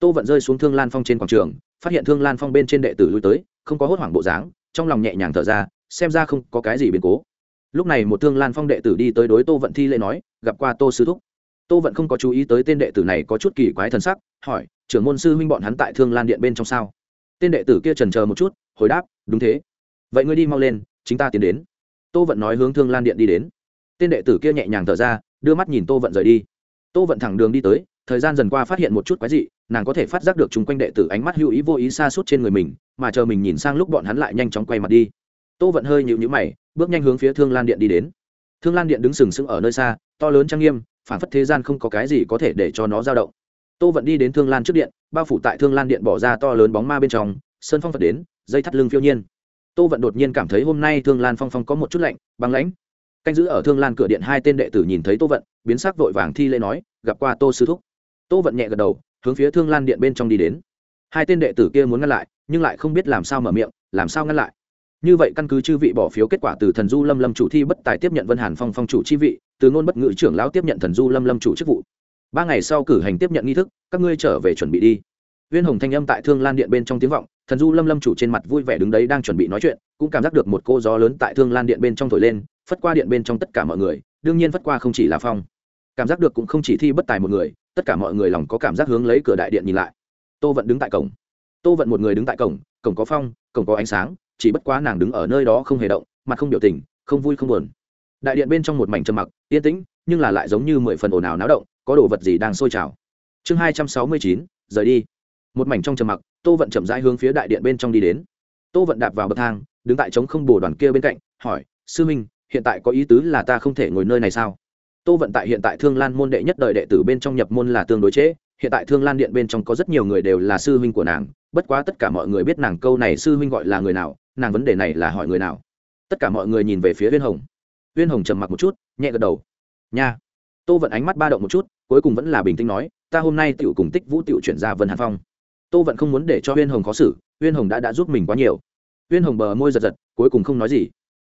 Tô vận rơi xuống thương lan phong trên quảng trường, phát hiện thương lan phong bên trên đệ tử lui tới, không có hốt hoảng bộ dáng, trong lòng nhẹ nhàng thở ra, xem ra không có cái gì biến cố. Lúc này một thương lan phong đệ tử đi tới đối tô vận thi lễ nói, gặp qua tô sư thúc. Tô vận không có chú ý tới tên đệ tử này có chút kỳ quái t sắc, hỏi, trưởng môn sư huynh bọn hắn tại thương lan điện bên trong sao? Tên đệ tử kia trần chờ một chút, hồi đáp, đúng thế. Vậy ngươi đi mau lên, chính ta tiến đến. Tô vận nói hướng thương lan điện đi đến tên đệ tử kia nhẹ nhàng thở ra, đưa mắt nhìn tô vận rời đi. Tô vận thẳng đường đi tới, thời gian dần qua phát hiện một chút quái dị, nàng có thể phát giác được chung quanh đệ tử ánh mắt hữu ý vô ý xa suốt trên người mình, mà chờ mình nhìn sang lúc bọn hắn lại nhanh chóng quay mặt đi. Tô vận hơi nhịu nhữ mày, bước nhanh hướng phía thương lan điện đi đến. Thương lan điện đứng sừng sững ở nơi xa, to lớn trang nghiêm phản phất thế gian không có cái gì có thể để cho nó dao động. Tô vận đi đến thương lan trước điện, bao phủ tại thương lan điện bỏ ra to lớn bóng ma bên trong, sơn phong phật đến, dây thắt lưng phiêu nhiên. Tô vận đột nhiên cảm thấy hôm nay thương lan phong phong có một chút lạnh, băng lãnh canh giữ ở thương lan cửa điện hai tên đệ tử nhìn thấy tô vận, biến sắc vội vàng thi lễ nói, gặp qua tô sư thúc. Tô vận nhẹ gật đầu, hướng phía thương lan điện bên trong đi đến. Hai tên đệ tử kia muốn ngăn lại, nhưng lại không biết làm sao mở miệng, làm sao ngăn lại. Như vậy căn cứ chư vị bỏ phiếu kết quả từ thần du lâm lâm chủ thi bất tài tiếp nhận vân hàn phong phong chủ chi vị, từ ngôn bất ngữ trưởng lão tiếp nhận thần du lâm lâm chủ chức vụ. Ba ngày sau cử hành tiếp nhận nghi thức, các ngươi trở về chuẩn bị đi. Viên hồng thanh âm tại thương lan điện bên trong tiếng vọng, thần du lâm lâm chủ trên mặt vui vẻ đứng đấy đang chuẩn bị nói chuyện, cũng cảm giác được một cô gió lớn tại thương lan điện bên trong thổi lên phất qua điện bên trong tất cả mọi người, đương nhiên phất qua không chỉ là phong. Cảm giác được cũng không chỉ thi bất tài một người, tất cả mọi người lòng có cảm giác hướng lấy cửa đại điện nhìn lại. Tô vận đứng tại cổng. Tô vận một người đứng tại cổng cổng có phong, cổng có ánh sáng, chỉ bất quá nàng đứng ở nơi đó không hề động, mặt không biểu tình, không vui không buồn. Đại điện bên trong một mảnh trầm mặc, yên tĩnh, nhưng là lại giống như mười phần ồn ào náo động, có đồ vật gì đang sôi trào. Chương hai trăm sáu mươi chín, rời đi. Một mảnh trong trầm mặc, tô vận chậm rãi hướng phía đại điện bên trong đi đến. Tô vận đạp vào bậc thang, đứng tại trống không bồ đoàn kia bên cạnh, hỏi, sư minh hiện tại có ý tứ là ta không thể ngồi nơi này sao? Tô vận tại hiện tại thương lan môn đệ nhất đời đệ tử bên trong nhập môn là tương đối chế. hiện tại thương lan điện bên trong có rất nhiều người đều là sư huynh của nàng, bất quá tất cả mọi người biết nàng câu này sư huynh gọi là người nào, nàng vấn đề này là hỏi người nào. Tất cả mọi người nhìn về phía viên hồng. Viên hồng trầm mặc một chút, nhẹ gật đầu. Nha. Tô vận ánh mắt ba động một chút, cuối cùng vẫn là bình tĩnh nói, ta hôm nay tựu cùng tích vũ tựu chuyển ra vân hàn phong. Tô vận không muốn để cho huyên hồng khó xử huyên hồng đã đã giúp mình quá nhiều. Huyên hồng bờ môi giật giật, cuối cùng không nói gì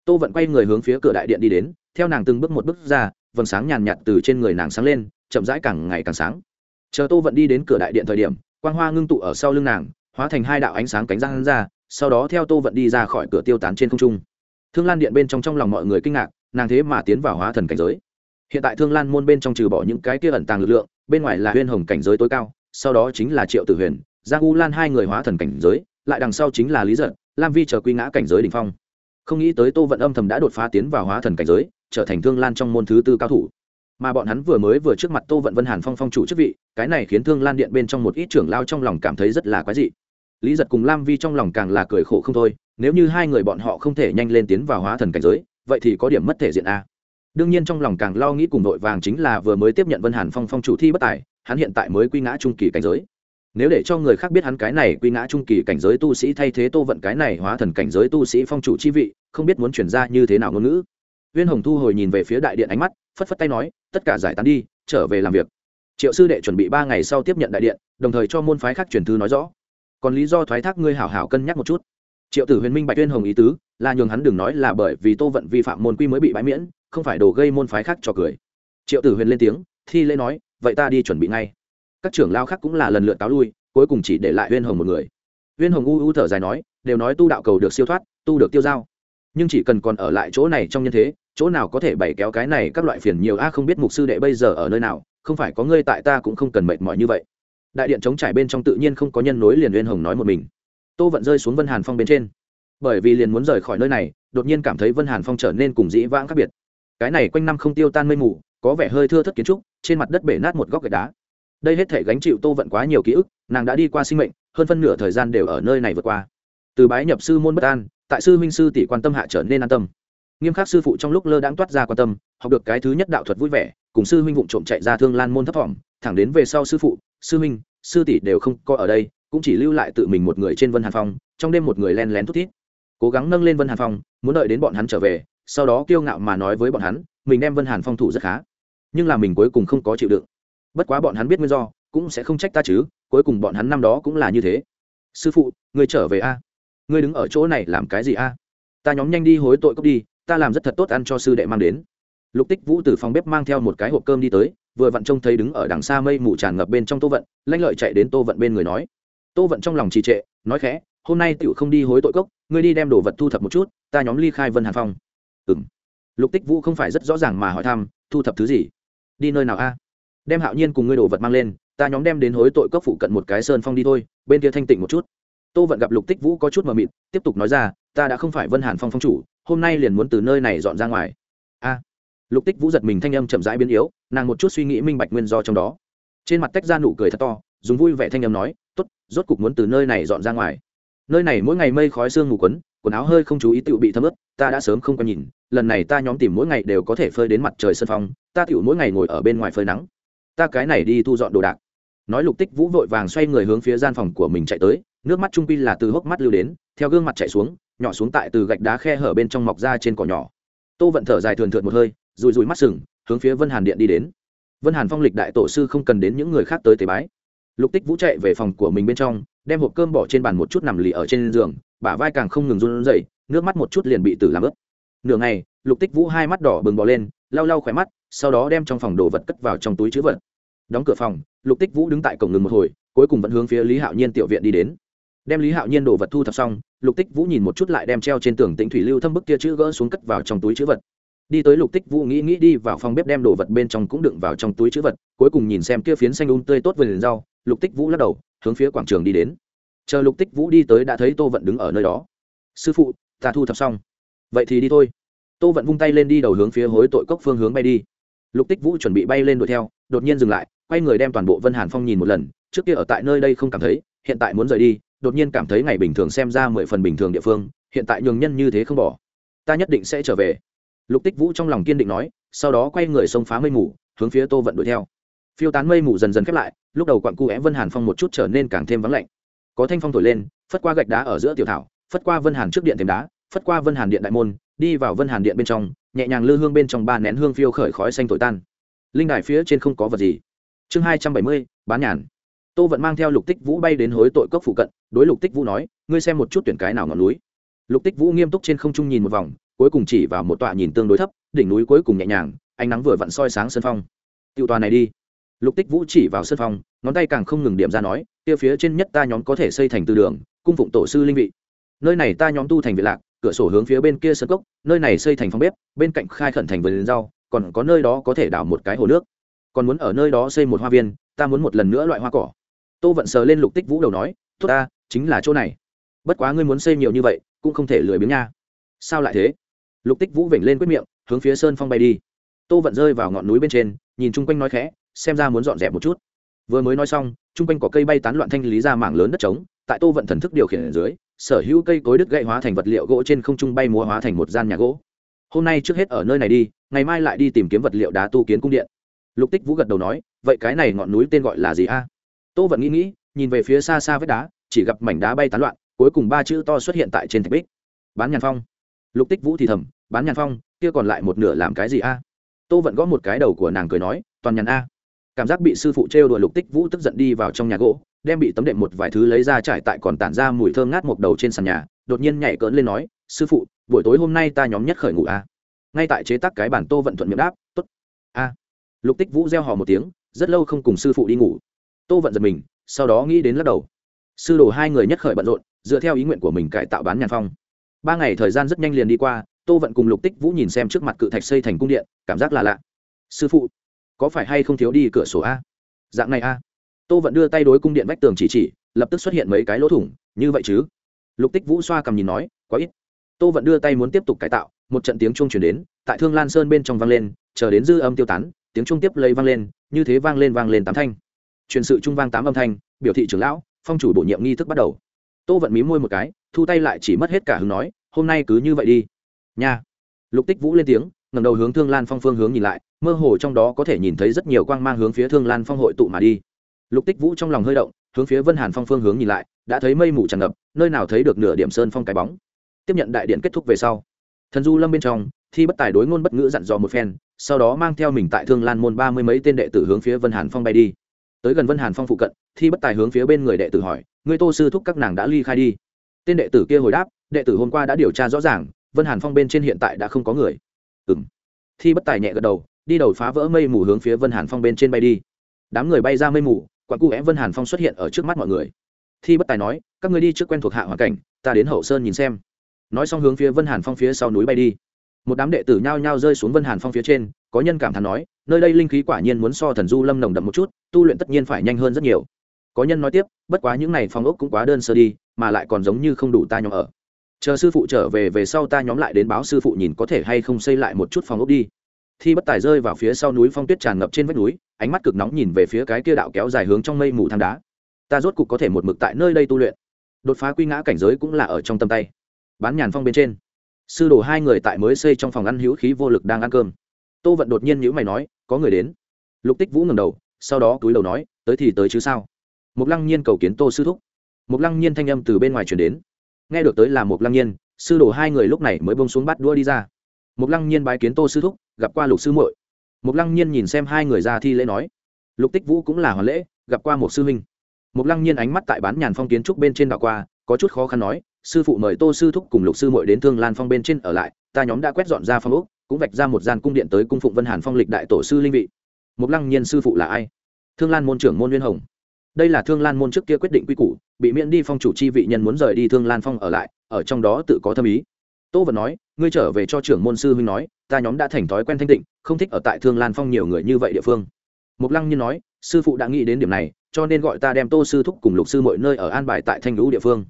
tô vận quay người hướng phía cửa đại điện đi đến, theo nàng từng bước một bước ra, vầng sáng nhàn nhạt từ trên người nàng sáng lên, chậm rãi càng ngày càng sáng. Chờ tô vận đi đến cửa đại điện thời điểm, quang hoa ngưng tụ ở sau lưng nàng, hóa thành hai đạo ánh sáng cánh răng ra, sau đó theo tô vận đi ra khỏi cửa tiêu tán trên không trung. Thương lan điện bên trong trong lòng mọi người kinh ngạc, nàng thế mà tiến vào hóa thần cảnh giới. Hiện tại thương lan môn bên trong trừ bỏ những cái kia ẩn tàng lực lượng, bên ngoài là huyên hồng cảnh giới tối cao, sau đó chính là triệu tử huyền, giang u lan hai người hóa thần cảnh giới, lại đằng sau chính là lý giật, lam vi chờ quy ngã cảnh giới đ ỉ n h phong không nghĩ tới tô vận âm thầm đã đột phá tiến vào hóa thần cảnh giới, trở thành thương lan trong môn thứ tư cao thủ. Mà bọn hắn vừa mới vừa trước mặt tô vận vân hàn phong phong chủ chức vị, cái này khiến thương lan điện bên trong một ít trưởng lao trong lòng cảm thấy rất là quái dị. Lý giật cùng lam vi trong lòng càng là cười khổ không thôi, nếu như hai người bọn họ không thể nhanh lên tiến vào hóa thần cảnh giới, vậy thì có điểm mất thể diện a. Đương nhiên trong lòng càng lo nghĩ cùng đội vàng chính là vừa mới tiếp nhận vân hàn phong phong chủ thi bất tài, hắn hiện tại mới quy ngã trung kỳ cảnh giới nếu để cho người khác biết hắn cái này quy ngã trung kỳ cảnh giới tu sĩ thay thế tô vận cái này hóa thần cảnh giới tu sĩ phong chủ chi vị, không biết muốn chuyển ra như thế nào ngôn ngữ. Viên hồng thu hồi nhìn về phía đại điện ánh mắt, phất phất tay nói, tất cả giải tán đi, trở về làm việc. Triệu sư đệ chuẩn bị ba ngày sau tiếp nhận đại điện, đồng thời cho môn phái khác truyền thư nói rõ. Còn lý do thoái thác ngươi hảo hảo cân nhắc một chút. Triệu tử huyền minh bạch viên hồng ý tứ, là nhường hắn đừng nói là bởi vì tô vận vi phạm môn quy mới bị bãi miễn, không phải đồ gây môn phái khác cho cười. Triệu tử huyền lên tiếng, thi lễ nói, vậy ta đi chuẩn bị ngay các trưởng lao khác cũng là lần lượt cáo lui, cuối cùng chỉ để lại huyên hồng một người. Huyên hồng u u thở dài nói, đều nói tu đạo cầu được siêu thoát, tu được tiêu dao nhưng chỉ cần còn ở lại chỗ này trong nhân thế, chỗ nào có thể bày kéo cái này các loại phiền nhiều a, không biết mục sư đệ bây giờ ở nơi nào, không phải có ngươi tại ta cũng không cần mệt mỏi như vậy. Đại điện chống trải bên trong tự nhiên không có nhân nối liền uyên hồng nói một mình. Tô vận rơi xuống vân hàn phong bên trên. Bởi vì liền muốn rời khỏi nơi này, đột nhiên cảm thấy vân hàn phong trở nên cùng dĩ vãng khác biệt. Cái này quanh năm không tiêu tan mây mù, có vẻ hơi thưa thất kiến trúc, trên mặt đất bể nát một góc gạch đá đây hết thể gánh chịu tô vận quá nhiều ký ức, nàng đã đi qua sinh mệnh, hơn phân nửa thời gian đều ở nơi này vượt qua. Từ bái nhập sư môn bất an, tại sư minh sư tỷ quan tâm hạ trở nên an tâm. Nghiêm khắc sư phụ trong lúc lơ đãng toát ra quan tâm, học được cái thứ nhất đạo thuật vui vẻ, cùng sư huynh vụng trộm chạy ra thương lan môn thấp thỏm, thẳng đến về sau sư phụ, sư huynh, sư tỷ đều không có ở đây, cũng chỉ lưu lại tự mình một người trên vân hàn phong, trong đêm một người len lén thút thít. Cố gắng nâng lên vân hàn phong, muốn đợi đến bọn hắn trở về, sau đó kiêu ngạo mà nói với bọn hắn, mình đem vân hàn phong thủ rất khá, nhưng là mình cuối cùng không có chịu đựng bất quá bọn hắn biết nguyên do, cũng sẽ không trách ta chứ, cuối cùng bọn hắn năm đó cũng là như thế. Sư phụ người trở về a? Ngươi đứng ở chỗ này làm cái gì a? Ta nhóm nhanh đi hối tội cốc đi, ta làm rất thật tốt ăn cho sư đệ mang đến. Lục tích vũ từ phòng bếp mang theo một cái hộp cơm đi tới, vừa vặn trông thấy đứng ở đằng xa mây mù tràn ngập bên trong tô vận, lanh lợi chạy đến tô vận bên người nói. Tô vận trong lòng trì trệ, nói khẽ, hôm nay tựu không đi hối tội cốc, ngươi đi đem đồ vật thu thập một chút, ta nhóm ly khai vân hàn phong. Ừ m lục tích vũ không phải rất rõ ràng mà hỏi thăm, thu thập thứ gì? Đi nơi nào a? Đem hạo nhiên cùng ngươi đồ vật mang lên, ta nhóm đem đến hối tội cấp phụ cận một cái sơn phong đi thôi, bên kia thanh tịnh một chút. Tô vận gặp lục tích vũ có chút mờ mịt, tiếp tục nói ra, ta đã không phải vân hàn phong phong chủ, hôm nay liền muốn từ nơi này dọn ra ngoài. A. Lục tích vũ giật mình thanh âm chậm rãi biến yếu, nàng một chút suy nghĩ minh bạch nguyên do trong đó. Trên mặt tách ra nụ cười thật to, dùng vui vẻ thanh âm nói t ố t rốt cục muốn từ nơi này dọn ra ngoài. Nơi này mỗi ngày mây khói sương mù quấn, quần áo hơi không chú ý tựu bị thấm ướt, ta đã sớm không có nhìn, lần này ta nhóm tìm mỗi ngày đều có thể phơi đến mặt trời sân phong, ta tựu mỗi ngày ngồi ở bên ngoài phơi nắng ta cái này đi thu dọn đồ đạc. Nói lục tích vũ vội vàng xoay người hướng phía gian phòng của mình chạy tới, nước mắt trung pi là từ hốc mắt lưu đến, theo gương mặt chạy xuống, nhỏ xuống tại từ gạch đá khe hở bên trong mọc ra trên cỏ nhỏ. Tô vận thở dài thường thượt một hơi, rùi rùi mắt sừng, hướng phía vân hàn điện đi đến. Vân hàn phong lịch đại tổ sư không cần đến những người khác tới tế bái. Lục tích vũ chạy về phòng của mình bên trong, đem hộp cơm bỏ trên bàn một chút nằm lì ở trên giường, bả vai càng không ngừng run rẩy, nước mắt một chút liền bị tử làm ướt. Nửa ngày, lục tích vũ hai mắt đỏ bừng bò lên, lau lau khỏe mắt sau đó đem trong phòng đồ vật cất vào trong túi chữ vật. Đóng cửa phòng, lục tích vũ đứng tại cổng ngừng một hồi, cuối cùng vẫn hướng phía lý hạo nhiên tiểu viện đi đến. Đem lý hạo nhiên đồ vật thu thập xong, lục tích vũ nhìn một chút lại đem treo trên tường tĩnh thủy lưu thâm bức kia chữ gỡ xuống cất vào trong túi chữ vật. Đi tới lục tích vũ nghĩ nghĩ đi vào phòng bếp đem đồ vật bên trong cũng đựng vào trong túi chữ vật, cuối cùng nhìn xem kia phiến xanh un tươi tốt vườn rau, lục tích vũ lắc đầu, hướng phía quảng trường đi đến. Chờ lục tích vũ đi tới đã thấy tô vận đứng ở nơi đó. Sư phụ, ta thu thập xong. Vậy thì đi thôi. Tô vận vung tay lên đi đầu hướng phía hối tội cốc phương hướng bay đi lục tích vũ chuẩn bị bay lên đuổi theo, đột nhiên dừng lại, quay người đem toàn bộ vân hàn phong nhìn một lần, trước kia ở tại nơi đây không cảm thấy, hiện tại muốn rời đi, đột nhiên cảm thấy ngày bình thường xem ra mười phần bình thường địa phương, hiện tại nhường nhân như thế không bỏ. Ta nhất định sẽ trở về. Lục tích vũ trong lòng kiên định nói, sau đó quay người xông phá mây mù, hướng phía tô vận đuổi theo. Phiêu tán mây mù dần dần khép lại, lúc đầu quặn cu é vân hàn phong một chút trở nên càng thêm vắng lạnh. Có thanh phong thổi lên, phất qua gạch đá ở giữa tiểu thảo, phất qua vân hàn trước điện thềm đá, phất qua vân hàn điện đại môn, đi vào vân hàn điện bên trong nhẹ nhàng lư hương bên trong ba nén hương phiêu khởi khói xanh thổi tan. Linh đài phía trên không có vật gì. Chương hai trăm bảy mươi, bán nhàn. Tô vận mang theo lục tích vũ bay đến hối tội cốc phụ cận, đối lục tích vũ nói, ngươi xem một chút tuyển cái nào ngọn núi. Lục tích vũ nghiêm túc trên không trung nhìn một vòng, cuối cùng chỉ vào một tọa nhìn tương đối thấp, đỉnh núi cuối cùng nhẹ nhàng, ánh nắng vừa vặn soi sáng sân phong. Tiêu tòa này đi. Lục tích vũ chỉ vào sân phong, ngón tay càng không ngừng điểm ra nói, kia phía trên nhất ta nhóm có thể xây thành từ đường, cung phụng tổ sư linh vị. Nơi này ta nhóm tu thành vị lạc cửa sổ hướng phía bên kia sân cốc, nơi này xây thành phòng bếp, bên cạnh khai khẩn thành vườn rau, còn có nơi đó có thể đảo một cái hồ nước. Còn muốn ở nơi đó xây một hoa viên, ta muốn một lần nữa loại hoa cỏ. Tô vận sờ lên lục tích vũ đầu nói, tốt ta, chính là chỗ này. Bất quá ngươi muốn xây nhiều như vậy, cũng không thể lười biếng nha. Sao lại thế? Lục tích vũ vểnh lên quyết miệng, hướng phía sơn phong bay đi. Tô vận rơi vào ngọn núi bên trên, nhìn chung quanh nói khẽ, xem ra muốn dọn dẹp một chút. Vừa mới nói xong, chung quanh có cây bay tán loạn thanh lý ra mảng lớn đất trống, tại tô vận thần thức điều khiển ở dưới sở hữu cây cối đứt gãy hóa thành vật liệu gỗ trên không trung bay múa hóa thành một gian nhà gỗ. Hôm nay trước hết ở nơi này đi, ngày mai lại đi tìm kiếm vật liệu đá tu kiến cung điện. Lục tích vũ gật đầu nói, vậy cái này ngọn núi tên gọi là gì a? Tô vận nghĩ nghĩ, nhìn về phía xa xa vết đá, chỉ gặp mảnh đá bay tán loạn, cuối cùng ba chữ to xuất hiện tại trên thạch bích. Bán nhàn phong. Lục tích vũ thì thầm, bán nhàn phong, kia còn lại một nửa làm cái gì a? Tô vận gõ một cái đầu của nàng cười nói, toàn nhàn a. Cảm giác bị sư phụ trêu đùa lục tích vũ tức giận đi vào trong nhà gỗ đem bị tấm đệm một vài thứ lấy ra trải tại còn tản ra mùi thơm ngát một đầu trên sàn nhà, đột nhiên nhảy cỡn lên nói, sư phụ, buổi tối hôm nay ta nhóm nhất khởi ngủ a ngay tại chế tác cái bản tô vận thuận miệng đáp t ố t a. Lục tích vũ reo hò một tiếng, rất lâu không cùng sư phụ đi ngủ. Tô vận giật mình, sau đó nghĩ đến lắc đầu. Sư đồ hai người nhất khởi bận rộn, dựa theo ý nguyện của mình cải tạo bán nhàn phong. Ba ngày thời gian rất nhanh liền đi qua, tô vận cùng lục tích vũ nhìn xem trước mặt cự thạch xây thành cung điện, cảm giác là lạ. Sư phụ, có phải hay không thiếu đi cửa sổ a? Dạng này a tô vận đưa tay đối cung điện vách tường chỉ chỉ, lập tức xuất hiện mấy cái lỗ thủng, như vậy chứ? Lục tích vũ xoa cầm nhìn nói, quá ít. Tô vận đưa tay muốn tiếp tục cải tạo, một trận tiếng chuông chuyển đến, tại thương lan sơn bên trong vang lên, chờ đến dư âm tiêu tán, tiếng chuông tiếp lấy vang lên, như thế vang lên vang lên tám thanh. Truyền sự trung vang tám âm thanh, biểu thị trưởng lão, phong chủ bổ nhiệm nghi thức bắt đầu. Tô vận mí môi một cái, thu tay lại chỉ mất hết cả hứng nói, hôm nay cứ như vậy đi. Nha. Lục tích vũ lên tiếng, ngẩng đầu hướng thương lan phong phương hướng nhìn lại, mơ hồ trong đó có thể nhìn thấy rất nhiều quang mang hướng phía thương lan phong hội tụ mà đi lục tích vũ trong lòng hơi động, hướng phía vân hàn phong phương hướng nhìn lại, đã thấy mây mù tràn ngập, nơi nào thấy được nửa điểm sơn phong cái bóng. Tiếp nhận đại điện kết thúc về sau, thần du lâm bên trong, thi bất tài đối ngôn bất ngữ dặn dò một phen, sau đó mang theo mình tại thương lan môn ba mươi mấy tên đệ tử hướng phía vân hàn phong bay đi. Tới gần vân hàn phong phụ cận, thi bất tài hướng phía bên người đệ tử hỏi người tô sư thúc các nàng đã ly khai đi? Tên đệ tử kia hồi đáp, đệ tử hôm qua đã điều tra rõ ràng, vân hàn phong bên trên hiện tại đã không có người. Ừ m thi bất tài nhẹ gật đầu, đi đầu phá vỡ mây mù hướng phía vân hàn phong bên trên bay đi. Đám người bay ra mây mù quặng cụ é vân hàn phong xuất hiện ở trước mắt mọi người. Thi bất tài nói, các người đi trước quen thuộc hạ hoàn cảnh, ta đến hậu sơn nhìn xem. Nói xong hướng phía vân hàn phong phía sau núi bay đi. Một đám đệ tử nhao nhao rơi xuống vân hàn phong phía trên, có nhân cảm thán nói, nơi đây linh khí quả nhiên muốn so thần du lâm nồng đậm một chút, tu luyện tất nhiên phải nhanh hơn rất nhiều. Có nhân nói tiếp, bất quá những n à y phong ốc cũng quá đơn sơ đi, mà lại còn giống như không đủ ta nhóm ở. Chờ sư phụ trở về về sau ta nhóm lại đến báo sư phụ nhìn có thể hay không xây lại một chút phòng ốc đi thi bất tài rơi vào phía sau núi phong tuyết tràn ngập trên vách núi, ánh mắt cực nóng nhìn về phía cái kia đạo kéo dài hướng trong mây mù thang đá. Ta rốt cục có thể một mực tại nơi đây tu luyện. Đột phá quy ngã cảnh giới cũng là ở trong tầm tay. Bán nhàn phong bên trên. Sư đồ hai người tại mới xây trong phòng ăn hữu khí vô lực đang ăn cơm. Tô vận đột nhiên nhữ mày nói, có người đến. Lục tích vũ ngầm đầu, sau đó túi đầu nói, tới thì tới chứ sao? Mục lăng nhiên cầu kiến tô sư thúc. Mục lăng nhiên thanh âm từ bên ngoài chuyển đến. Nghe được tới là mục lăng nhiên, sư đồ hai người lúc này mới bông xuống bắt đua đi ra. Mục lăng nhiên bái kiến tô sư thúc gặp qua lục sư muội. Mục lăng nhiên nhìn xem hai người ra thi lễ nói, lục tích vũ cũng là hoàn lễ, gặp qua một sư huynh. Mục lăng nhiên ánh mắt tại bán nhàn phong kiến trúc bên trên đảo qua, có chút khó khăn nói, sư phụ mời tô sư thúc cùng lục sư muội đến thương lan phong bên trên ở lại, ta nhóm đã quét dọn ra phong úc cũng vạch ra một gian cung điện tới cung phụng vân hàn phong lịch đại tổ sư linh vị. Mục lăng nhiên, sư phụ là ai? Thương lan môn trưởng môn nguyên hồng. Đây là thương lan môn trước kia quyết định quy củ, bị miễn đi phong chủ chi vị nhân muốn rời đi thương lan phong ở lại, ở trong đó tự có thâm ý tô vẫn nói, ngươi trở về cho trưởng môn sư huynh nói, ta nhóm đã thành thói quen thanh tịnh, không thích ở tại thương lan phong nhiều người như vậy địa phương. Mục lăng nhiên nói, sư phụ đã nghĩ đến điểm này, cho nên gọi ta đem tô sư thúc cùng lục sư mọi nơi ở an bài tại thanh lũ địa phương.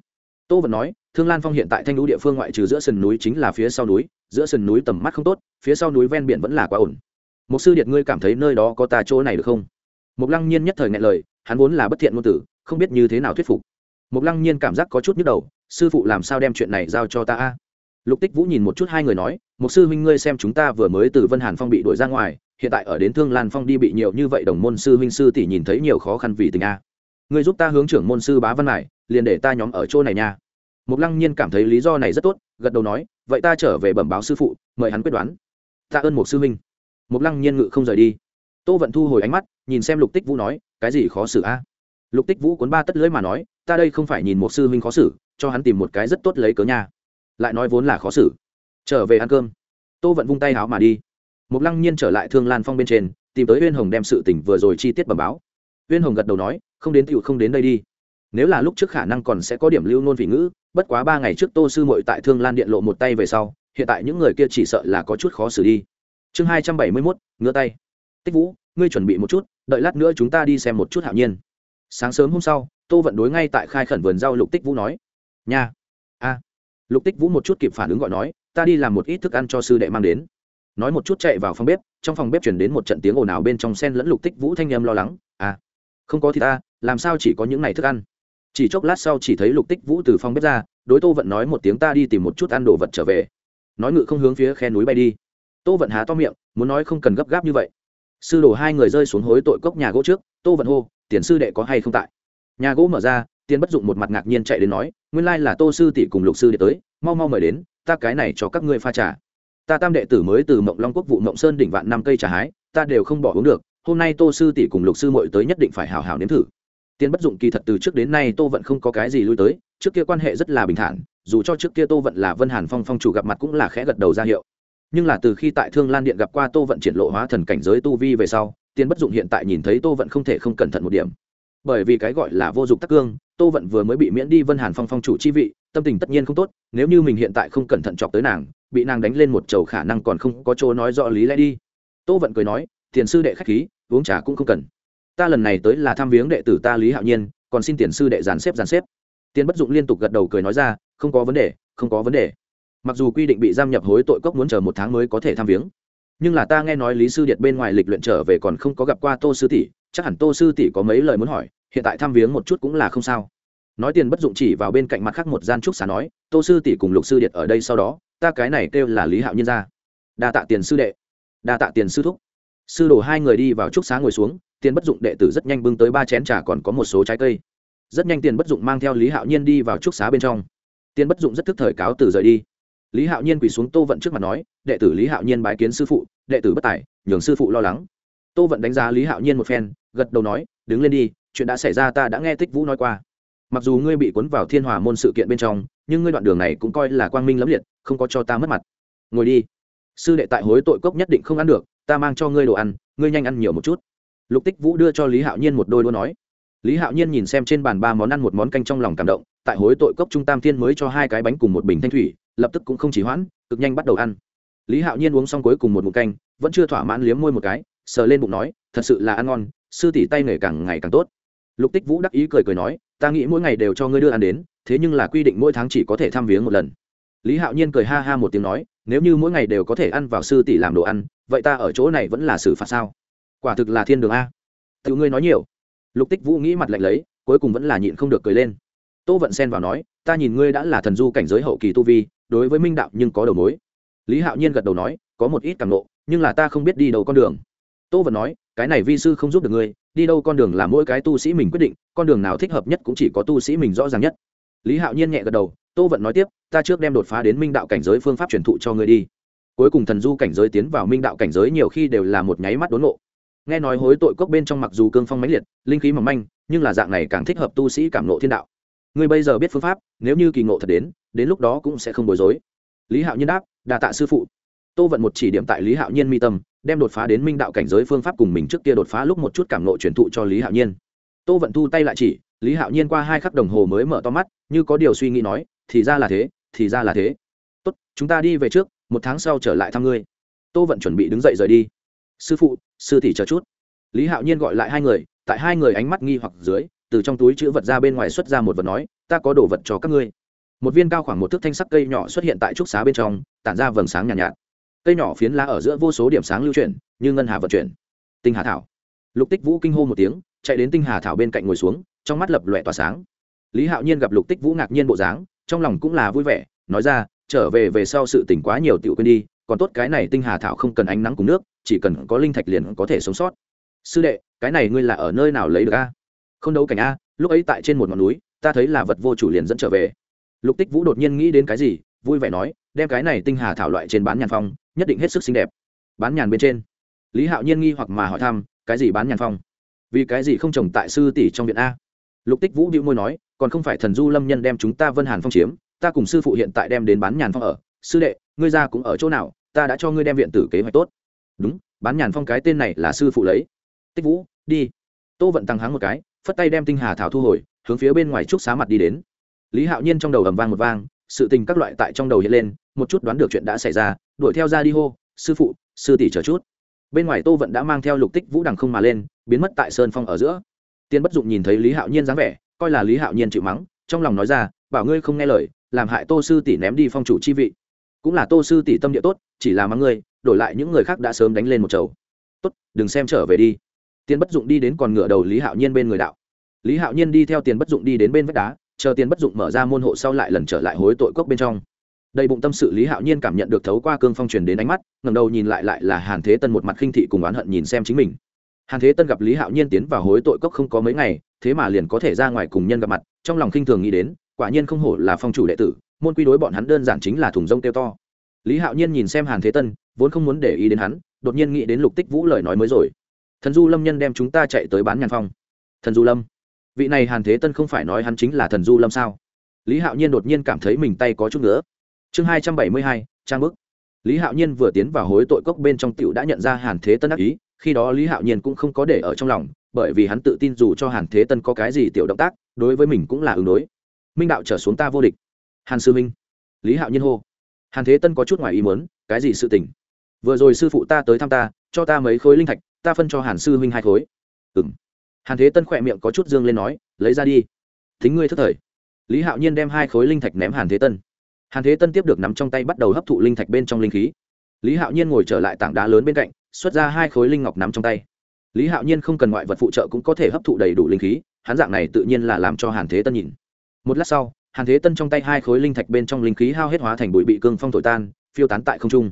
Tô vẫn nói, thương lan phong hiện tại thanh lũ địa phương ngoại trừ giữa sườn núi chính là phía sau núi, giữa sườn núi tầm mắt không tốt, phía sau núi ven biển vẫn là quá ổn. Mục sư điện ngươi cảm thấy nơi đó có ta chỗ này được không? Mục lăng nhiên nhất thời ngại lời, hắn vốn là bất thiện ngôn tử, không biết như thế nào thuyết phục. Mục lăng nhiên cảm giác có chút nhức đầu, sư phụ làm sao đem chuyện này giao cho ta a? Lục tích vũ nhìn một chút hai người nói một sư huynh ngươi xem chúng ta vừa mới từ vân hàn phong bị đuổi ra ngoài, hiện tại ở đến thương lan phong đi bị nhiều như vậy đồng môn sư huynh sư tỷ nhìn thấy nhiều khó khăn vì tình a. Ngươi giúp ta hướng trưởng môn sư bá văn này, liền để ta nhóm ở chỗ này nha. Mục lăng nhiên cảm thấy lý do này rất tốt, gật đầu nói, vậy ta trở về bẩm báo sư phụ, mời hắn quyết đoán. Ta ơn một sư huynh. Mục lăng nhiên ngự không rời đi. Tô vận thu hồi ánh mắt, nhìn xem lục tích vũ nói, cái gì khó xử a? Lục tích vũ cuốn ba tất lưỡi mà nói, ta đây không phải nhìn một sư huynh khó xử, cho hắn tìm một cái rất tốt lấy cớ nha lại nói vốn là khó xử. Trở về ăn cơm. Tô vận vung tay áo mà đi. Mục lăng nhiên trở lại thương lan phong bên trên, tìm tới uyên hồng đem sự tỉnh vừa rồi chi tiết bẩm báo. Uyên hồng gật đầu nói, không đến tựu không đến đây đi. Nếu là lúc trước khả năng còn sẽ có điểm lưu nôn vị ngữ, bất quá ba ngày trước tô sư mội tại thương lan điện lộ một tay về sau, hiện tại những người kia chỉ sợ là có chút khó xử đi. Chương hai trăm bảy mươi mốt ngứa tay. Tích vũ, ngươi chuẩn bị một chút, đợi lát nữa chúng ta đi xem một chút hạo nhiên. Sáng sớm hôm sau, tô vận đối ngay tại khai khẩn vườn rau lục tích vũ nói. Nha. A lục tích vũ một chút kịp phản ứng gọi nói, ta đi làm một ít thức ăn cho sư đệ mang đến. Nói một chút chạy vào phòng bếp, trong phòng bếp chuyển đến một trận tiếng ồn ào bên trong sen lẫn lục tích vũ thanh em lo lắng à không có thì ta, làm sao chỉ có những này thức ăn? Chỉ chốc lát sau chỉ thấy lục tích vũ từ phòng bếp ra, đối tô vận nói một tiếng, ta đi tìm một chút ăn đồ vật trở về. Nói ngự không hướng phía khe núi bay đi. Tô vận há to miệng, muốn nói không cần gấp gáp như vậy. Sư đồ hai người rơi xuống hối tội cốc nhà gỗ trước, tô vận hô, tiền sư đệ có hay không tại? Nhà gỗ mở ra Tiên bất dụng một mặt ngạc nhiên chạy đến nói, nguyên lai là tô sư tỷ cùng lục sư đệ tới, mau mau mời đến, ta cái này cho các ngươi pha trà. Ta tam đệ tử mới từ mộng long quốc vụ mộng sơn đỉnh vạn năm cây trà hái, ta đều không bỏ uống được, hôm nay tô sư tỷ cùng lục sư mội tới nhất định phải hào hào nếm thử. Tiên bất dụng kỳ thật từ trước đến nay tô vẫn không có cái gì lui tới, trước kia quan hệ rất là bình thản, dù cho trước kia tô vận là vân hàn phong phong chủ gặp mặt cũng là khẽ gật đầu ra hiệu. Nhưng là từ khi tại thương lan điện gặp qua tô vận triển lộ hóa thần cảnh giới tu vi về sau, Tiên bất dụng hiện tại nhìn thấy tô vận không thể không cẩn thận một điểm. Bởi vì cái gọi là vô dụng tắc cương tô vận vừa mới bị miễn đi vân hàn phong phong chủ chi vị, tâm tình tất nhiên không tốt, nếu như mình hiện tại không cẩn thận chọc tới nàng, bị nàng đánh lên một chầu khả năng còn không có chỗ nói rõ lý lẽ đi. Tô vận cười nói, tiền sư đệ khách khí, uống trà cũng không cần. Ta lần này tới là thăm viếng đệ tử ta lý hạo nhiên, còn xin tiền sư đệ giàn xếp giàn xếp. Tiền bất dụng liên tục gật đầu cười nói ra, không có vấn đề, không có vấn đề. Mặc dù quy định bị giam nhập hối tội cốc muốn chờ một tháng mới có thể thăm viếng, nhưng là ta nghe nói lý sư điệt bên ngoài lịch luyện trở về còn không có gặp qua tô sư tỷ, chắc hẳn tô sư tỷ có mấy lời muốn hỏi hiện tại thăm viếng một chút cũng là không sao. Nói tiền bất dụng chỉ vào bên cạnh mặt khác một gian trúc xá nói, tô sư tỷ cùng lục sư điện ở đây sau đó, ta cái này kêu là lý hạo nhiên ra. Đa tạ tiền sư đệ. Đa tạ tiền sư thúc. Sư đổ hai người đi vào trúc xá ngồi xuống, tiền bất dụng đệ tử rất nhanh bưng tới ba chén trà còn có một số trái cây. Rất nhanh tiền bất dụng mang theo lý hạo nhiên đi vào trúc xá bên trong. Tiền bất dụng rất thức thời cáo từ rời đi. Lý hạo nhiên quỳ xuống tô vận trước mặt nói, đệ tử lý hạo nhiên bái kiến sư phụ, đệ tử bất tài, nhường sư phụ lo lắng. Tô vận đánh giá lý hạo nhiên một phen, gật đầu nói, đứng lên đi chuyện đã xảy ra ta đã nghe tích vũ nói qua. Mặc dù ngươi bị cuốn vào thiên hòa môn sự kiện bên trong, nhưng ngươi đoạn đường này cũng coi là quang minh lẫm liệt, không có cho ta mất mặt. Ngồi đi. Sư đệ tại hối tội cốc nhất định không ăn được, ta mang cho ngươi đồ ăn, ngươi nhanh ăn nhiều một chút. Lục tích vũ đưa cho lý hạo nhiên một đôi đũa nói. Lý hạo nhiên nhìn xem trên bàn ba món ăn một món canh trong lòng cảm động, tại hối tội cốc trung tam thiên mới cho hai cái bánh cùng một bình thanh thủy, lập tức cũng không chỉ hoãn, cực nhanh bắt đầu ăn. Lý hạo nhiên uống xong cuối cùng một muỗng canh, vẫn chưa thỏa mãn liếm môi một cái, sờ lên bụng nói, thật sự là ăn ngon, sư tỷ tay nghề càng ngày càng tốt lục tích vũ đắc ý cười cười nói, ta nghĩ mỗi ngày đều cho ngươi đưa ăn đến, thế nhưng là quy định mỗi tháng chỉ có thể thăm viếng một lần. Lý hạo nhiên cười ha ha một tiếng nói, nếu như mỗi ngày đều có thể ăn vào sư tỷ làm đồ ăn, vậy ta ở chỗ này vẫn là xử phạt sao? Quả thực là thiên đường a. Tự ngươi nói nhiều. Lục tích vũ nghĩ mặt lạnh lấy, cuối cùng vẫn là nhịn không được cười lên. Tô vận xen vào nói, ta nhìn ngươi đã là thần du cảnh giới hậu kỳ tu vi, đối với minh đạo nhưng có đầu mối. Lý hạo nhiên gật đầu nói, có một ít càng nộ nhưng là ta không biết đi đâu con đường. Tô vận nói, cái này vi sư không giúp được ngươi đi đâu con đường là mỗi cái tu sĩ mình quyết định, con đường nào thích hợp nhất cũng chỉ có tu sĩ mình rõ ràng nhất. Lý hạo nhiên nhẹ gật đầu, tô vận nói tiếp, ta trước đem đột phá đến minh đạo cảnh giới phương pháp truyền thụ cho ngươi đi. Cuối cùng thần du cảnh giới tiến vào minh đạo cảnh giới nhiều khi đều là một nháy mắt đốn nộ nghe nói hối tội cốc bên trong mặc dù cương phong mãnh liệt, linh khí mỏng manh, nhưng là dạng này càng thích hợp tu sĩ cảm nộ thiên đạo. Ngươi bây giờ biết phương pháp, nếu như kỳ ngộ thật đến đến lúc đó cũng sẽ không bối rối. Lý hạo nhiên đáp đà tạ sư phụ tô vận một chỉ điểm tại lý hạo nhiên mi tâm đem đột phá đến minh đạo cảnh giới phương pháp cùng mình trước kia đột phá lúc một chút cảm nộ truyền thụ cho lý hạo nhiên. Tô vận thu tay lại chỉ lý hạo nhiên qua hai khắc đồng hồ mới mở to mắt như có điều suy nghĩ nói thì ra là thế thì ra là thế. Tốt chúng ta đi về trước một tháng sau trở lại thăm ngươi. Tô vận chuẩn bị đứng dậy rời đi. Sư phụ sư tỷ chờ chút. Lý hạo nhiên gọi lại hai người tại hai người ánh mắt nghi hoặc dưới từ trong túi chữ vật ra bên ngoài xuất ra một vật nói ta có đồ vật cho các ngươi. Một viên cao khoảng một thước thanh sắc cây nhỏ xuất hiện tại trúc xá bên trong tản ra vầng sáng nhàn nhạt, nhạt cây nhỏ phiến lá ở giữa vô số điểm sáng lưu chuyển, như ngân hà vận chuyển. Tinh hà thảo. Lục tích vũ kinh hô một tiếng, chạy đến tinh hà thảo bên cạnh ngồi xuống, trong mắt lập lòe tỏa sáng. Lý hạo nhiên gặp lục tích vũ ngạc nhiên bộ dáng, trong lòng cũng là vui vẻ, nói ra, trở về về sau sự tỉnh quá nhiều tựu quên đi, còn tốt cái này tinh hà thảo không cần ánh nắng cùng nước, chỉ cần có linh thạch liền có thể sống sót. Sư đệ, cái này ngươi là ở nơi nào lấy được a? Không đấu cảnh a, lúc ấy tại trên một ngọn núi, ta thấy là vật vô chủ liền dẫn trở về. Lục tích vũ đột nhiên nghĩ đến cái gì, vui vẻ nói, đem cái này tinh hà thảo loại trên bán nhàn phong nhất định hết sức xinh đẹp. Bán nhàn bên trên. Lý hạo nhiên nghi hoặc mà hỏi thăm, cái gì bán nhàn phong? Vì cái gì không trồng tại sư tỷ trong viện a? Lục tích vũ đĩu môi nói, còn không phải thần du lâm nhân đem chúng ta vân hàn phong chiếm, ta cùng sư phụ hiện tại đem đến bán nhàn phong ở. Sư đệ, ngươi ra cũng ở chỗ nào, ta đã cho ngươi đem viện tử kế hoạch tốt. Đúng, bán nhàn phong cái tên này là sư phụ lấy. Tích vũ, đi. Tô vận tăng háng một cái, phất tay đem tinh hà thảo thu hồi, hướng phía bên ngoài trúc xá mặt đi đến. Lý hạo nhiên trong đầu ầm vang một vang, sự tình các loại tại trong đầu hiện lên, một chút đoán được chuyện đã xảy ra đuổi theo ra đi hô, sư phụ, sư tỷ chờ chút. Bên ngoài tô vận đã mang theo lục tích vũ đằng không mà lên, biến mất tại sơn phong ở giữa. Tiên bất dụng nhìn thấy lý hạo nhiên dáng vẻ, coi là lý hạo nhiên chịu mắng, trong lòng nói ra, bảo ngươi không nghe lời, làm hại tô sư tỷ ném đi phong chủ chi vị. Cũng là tô sư tỷ tâm địa tốt, chỉ là mắng ngươi, đổi lại những người khác đã sớm đánh lên một chầu. Tốt, đừng xem trở về đi. Tiền bất dụng đi đến còn ngựa đầu lý hạo nhiên bên người đạo. Lý hạo nhiên đi theo tiền bất dụng đi đến bên vách đá, chờ tiền bất dụng mở ra môn hộ sau lại lần trở lại hối tội cốc bên trong đầy bụng tâm sự lý hạo nhiên cảm nhận được thấu qua cương phong truyền đến ánh mắt ngầm đầu nhìn lại lại là hàn thế tân một mặt khinh thị cùng oán hận nhìn xem chính mình. Hàn thế tân gặp lý hạo nhiên tiến vào hối tội cốc không có mấy ngày, thế mà liền có thể ra ngoài cùng nhân gặp mặt, trong lòng khinh thường nghĩ đến, quả nhiên không hổ là phong chủ đệ tử, môn quy đối bọn hắn đơn giản chính là thùng rông tiêu to. Lý hạo nhiên nhìn xem hàn thế tân, vốn không muốn để ý đến hắn, đột nhiên nghĩ đến lục tích vũ lời nói mới rồi. Thần du lâm nhân đem chúng ta chạy tới bán nhàn phong. Thần du lâm, vị này hàn thế tân không phải nói hắn chính là thần du lâm sao? Lý hạo nhiên đột nhiên cảm thấy mình tay có chút nữa chương hai trăm bảy mươi hai, trang bức. Lý hạo nhiên vừa tiến vào hối tội cốc bên trong t i ể u đã nhận ra hàn thế tân đắc ý, khi đó lý hạo nhiên cũng không có để ở trong lòng, bởi vì hắn tự tin dù cho hàn thế tân có cái gì tiểu động tác, đối với mình cũng là ứng đối. Minh đạo trở xuống ta vô địch. Hàn sư minh. Lý hạo nhiên hô. Hàn thế tân có chút ngoài ý muốn, cái gì sự tình? Vừa rồi sư phụ ta tới thăm ta, cho ta mấy khối linh thạch, ta phân cho hàn sư huynh hai khối. Ừ m hàn thế tân khỏe miệng có chút dương lên nói, lấy ra đi. Thính ngươi thất thời. Lý hạo nhiên đem hai khối linh thạch ném hàn thế tân hàn thế tân tiếp được nắm trong tay bắt đầu hấp thụ linh thạch bên trong linh khí. Lý hạo nhiên ngồi trở lại tảng đá lớn bên cạnh, xuất ra hai khối linh ngọc nắm trong tay. Lý hạo nhiên không cần ngoại vật phụ trợ cũng có thể hấp thụ đầy đủ linh khí, hắn dạng này tự nhiên là làm cho hàn thế tân nhìn. Một lát sau, hàn thế tân trong tay hai khối linh thạch bên trong linh khí hao hết hóa thành bụi bị cương phong thổi tan, phiêu tán tại không trung.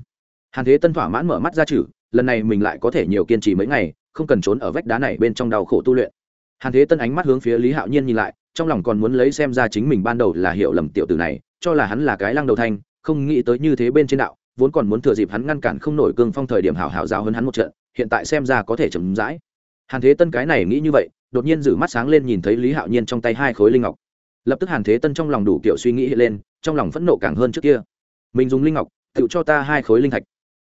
Hàn thế tân thỏa mãn mở mắt ra chử lần này mình lại có thể nhiều kiên trì mấy ngày, không cần trốn ở vách đá này bên trong đau khổ tu luyện. Hàn thế tân ánh mắt hướng phía lý hạo nhiên nhìn lại trong lòng còn muốn lấy xem ra chính mình ban đầu là hiểu lầm tiểu tử này, cho là hắn là cái lăng đầu thanh, không nghĩ tới như thế bên trên đạo, vốn còn muốn thừa dịp hắn ngăn cản không nổi cương phong thời điểm hảo hảo giáo hơn hắn một trận, hiện tại xem ra có thể chấm dãi hàn thế tân cái này nghĩ như vậy, đột nhiên giữ mắt sáng lên nhìn thấy lý hạo nhiên trong tay hai khối linh ngọc. Lập tức hàn thế tân trong lòng đủ kiểu suy nghĩ hiện lên, trong lòng phẫn nộ càng hơn trước kia. Mình dùng linh ngọc, tự cho ta hai khối linh thạch.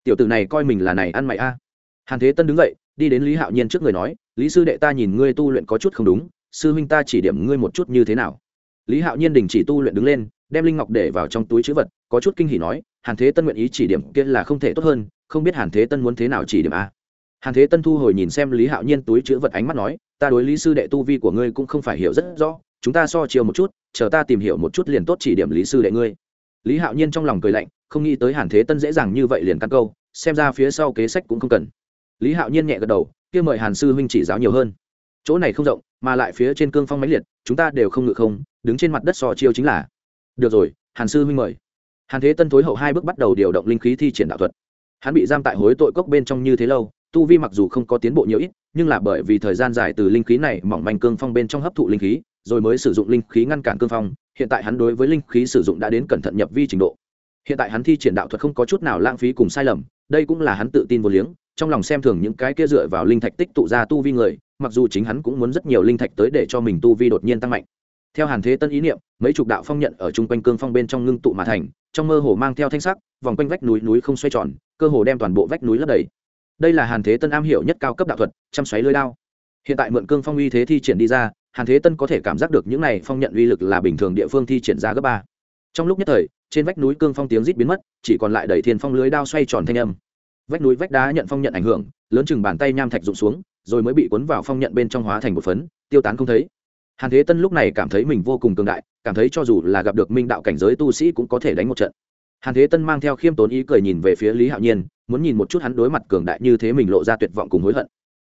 Tiểu tử này coi mình là này ăn mày a. Hàn thế tân đứng dậy, đi đến lý hạo nhiên trước người nói, lý sư đệ ta nhìn ngươi tu luyện có chút không đúng sư huynh ta chỉ điểm ngươi một chút như thế nào? Lý hạo nhiên đình chỉ tu luyện đứng lên, đem linh ngọc để vào trong túi chữ vật, có chút kinh hỉ nói, hàn thế tân nguyện ý chỉ điểm kia là không thể tốt hơn, không biết hàn thế tân muốn thế nào chỉ điểm a? Hàn thế tân thu hồi nhìn xem lý hạo nhiên túi chữ vật ánh mắt nói, ta đối lý sư đệ tu vi của ngươi cũng không phải hiểu rất rõ, chúng ta so chiều một chút, chờ ta tìm hiểu một chút liền tốt chỉ điểm lý sư đệ ngươi. Lý hạo nhiên trong lòng cười lạnh, không nghĩ tới hàn thế tân dễ dàng như vậy liền căn câu, xem ra phía sau kế sách cũng không cần. Lý hạo nhiên nhẹ gật đầu, kia mời hàn sư huynh chỉ giáo nhiều hơn. Chỗ này không rộng mà lại phía trên cương phong máy liệt, chúng ta đều không ngự không, đứng trên mặt đất so chiêu chính là. Được rồi, hàn sư huynh mời. Hàn thế tân thối hậu hai bước bắt đầu điều động linh khí thi triển đạo thuật. Hắn bị giam tại hối tội cốc bên trong như thế lâu, tu vi mặc dù không có tiến bộ nhiều ít, nhưng là bởi vì thời gian dài từ linh khí này mỏng manh cương phong bên trong hấp thụ linh khí, rồi mới sử dụng linh khí ngăn cản cương phong, hiện tại hắn đối với linh khí sử dụng đã đến cẩn thận nhập vi trình độ. Hiện tại hắn thi triển đạo thuật không có chút nào lãng phí cùng sai lầm, đây cũng là hắn tự tin vô liếng, trong lòng xem thường những cái kia dựa vào linh thạch tích tụ ra tu vi người mặc dù chính hắn cũng muốn rất nhiều linh thạch tới để cho mình tu vi đột nhiên tăng mạnh. Theo hàn thế tân ý niệm, mấy chục đạo phong nhận ở chung quanh cương phong bên trong ngưng tụ mà thành, trong mơ hồ mang theo thanh sắc, vòng quanh vách núi núi không xoay tròn, cơ hồ đem toàn bộ vách núi lấp đầy. Đây là hàn thế tân am hiểu nhất cao cấp đạo thuật, chăm xoáy lưới đao. Hiện tại mượn cương phong uy thế thi triển đi ra, hàn thế tân có thể cảm giác được những này phong nhận uy lực là bình thường địa phương thi triển ra gấp ba. Trong lúc nhất thời, trên vách núi cương phong tiếng rít biến mất, chỉ còn lại đẩy thiên phong lưới đao xoay tròn thanh âm. Vách núi vách đá nhận phong nhận ảnh hưởng, lớn chừng bàn tay nham thạch rụng xuống rồi mới bị cuốn vào phong nhận bên trong hóa thành một phấn, tiêu tán không thấy. Hàn thế tân lúc này cảm thấy mình vô cùng cường đại, cảm thấy cho dù là gặp được minh đạo cảnh giới tu sĩ cũng có thể đánh một trận. Hàn thế tân mang theo khiêm tốn ý cười nhìn về phía lý hạo nhiên, muốn nhìn một chút hắn đối mặt cường đại như thế mình lộ ra tuyệt vọng cùng hối hận.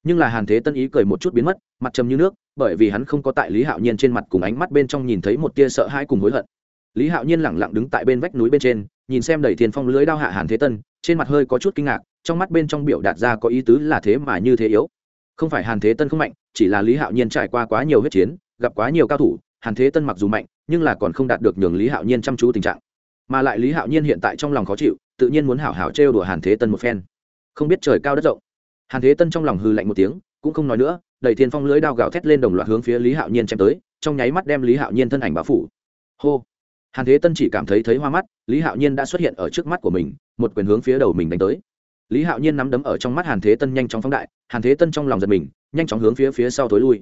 Nhưng là hàn thế tân ý cười một chút biến mất, mặt trầm như nước, bởi vì hắn không có tại lý hạo nhiên trên mặt cùng ánh mắt bên trong nhìn thấy một tia sợ hãi cùng hối hận. Lý hạo nhiên lẳng lặng đứng tại bên vách núi bên trên, nhìn xem đầy thiên phong lưới đao hạ hàn thế tân, trên mặt hơi có chút kinh ngạc, trong mắt bên trong biểu đạt ra có ý tứ là thế mà như thế yếu không phải hàn thế tân không mạnh, chỉ là lý hạo nhiên trải qua quá nhiều huyết chiến, gặp quá nhiều cao thủ, hàn thế tân mặc dù mạnh, nhưng là còn không đạt được nhường lý hạo nhiên chăm chú tình trạng. Mà lại lý hạo nhiên hiện tại trong lòng khó chịu, tự nhiên muốn hảo hảo trêu đùa hàn thế tân một phen. Không biết trời cao đất rộng. Hàn thế tân trong lòng hư lạnh một tiếng, cũng không nói nữa, đẩy thiên phong lưới đao gạo thét lên đồng loạt hướng phía lý hạo nhiên chém tới, trong nháy mắt đem lý hạo nhiên thân ảnh báo phủ. Hô! Hàn thế tân chỉ cảm thấy thấy hoa mắt, lý hạo nhiên đã xuất hiện ở trước mắt của mình, một quyền hướng phía đầu mình đánh tới lý hạo nhiên nắm đấm ở trong mắt hàn thế tân nhanh chóng phóng đại, hàn thế tân trong lòng giật mình, nhanh chóng hướng phía phía sau tối lui.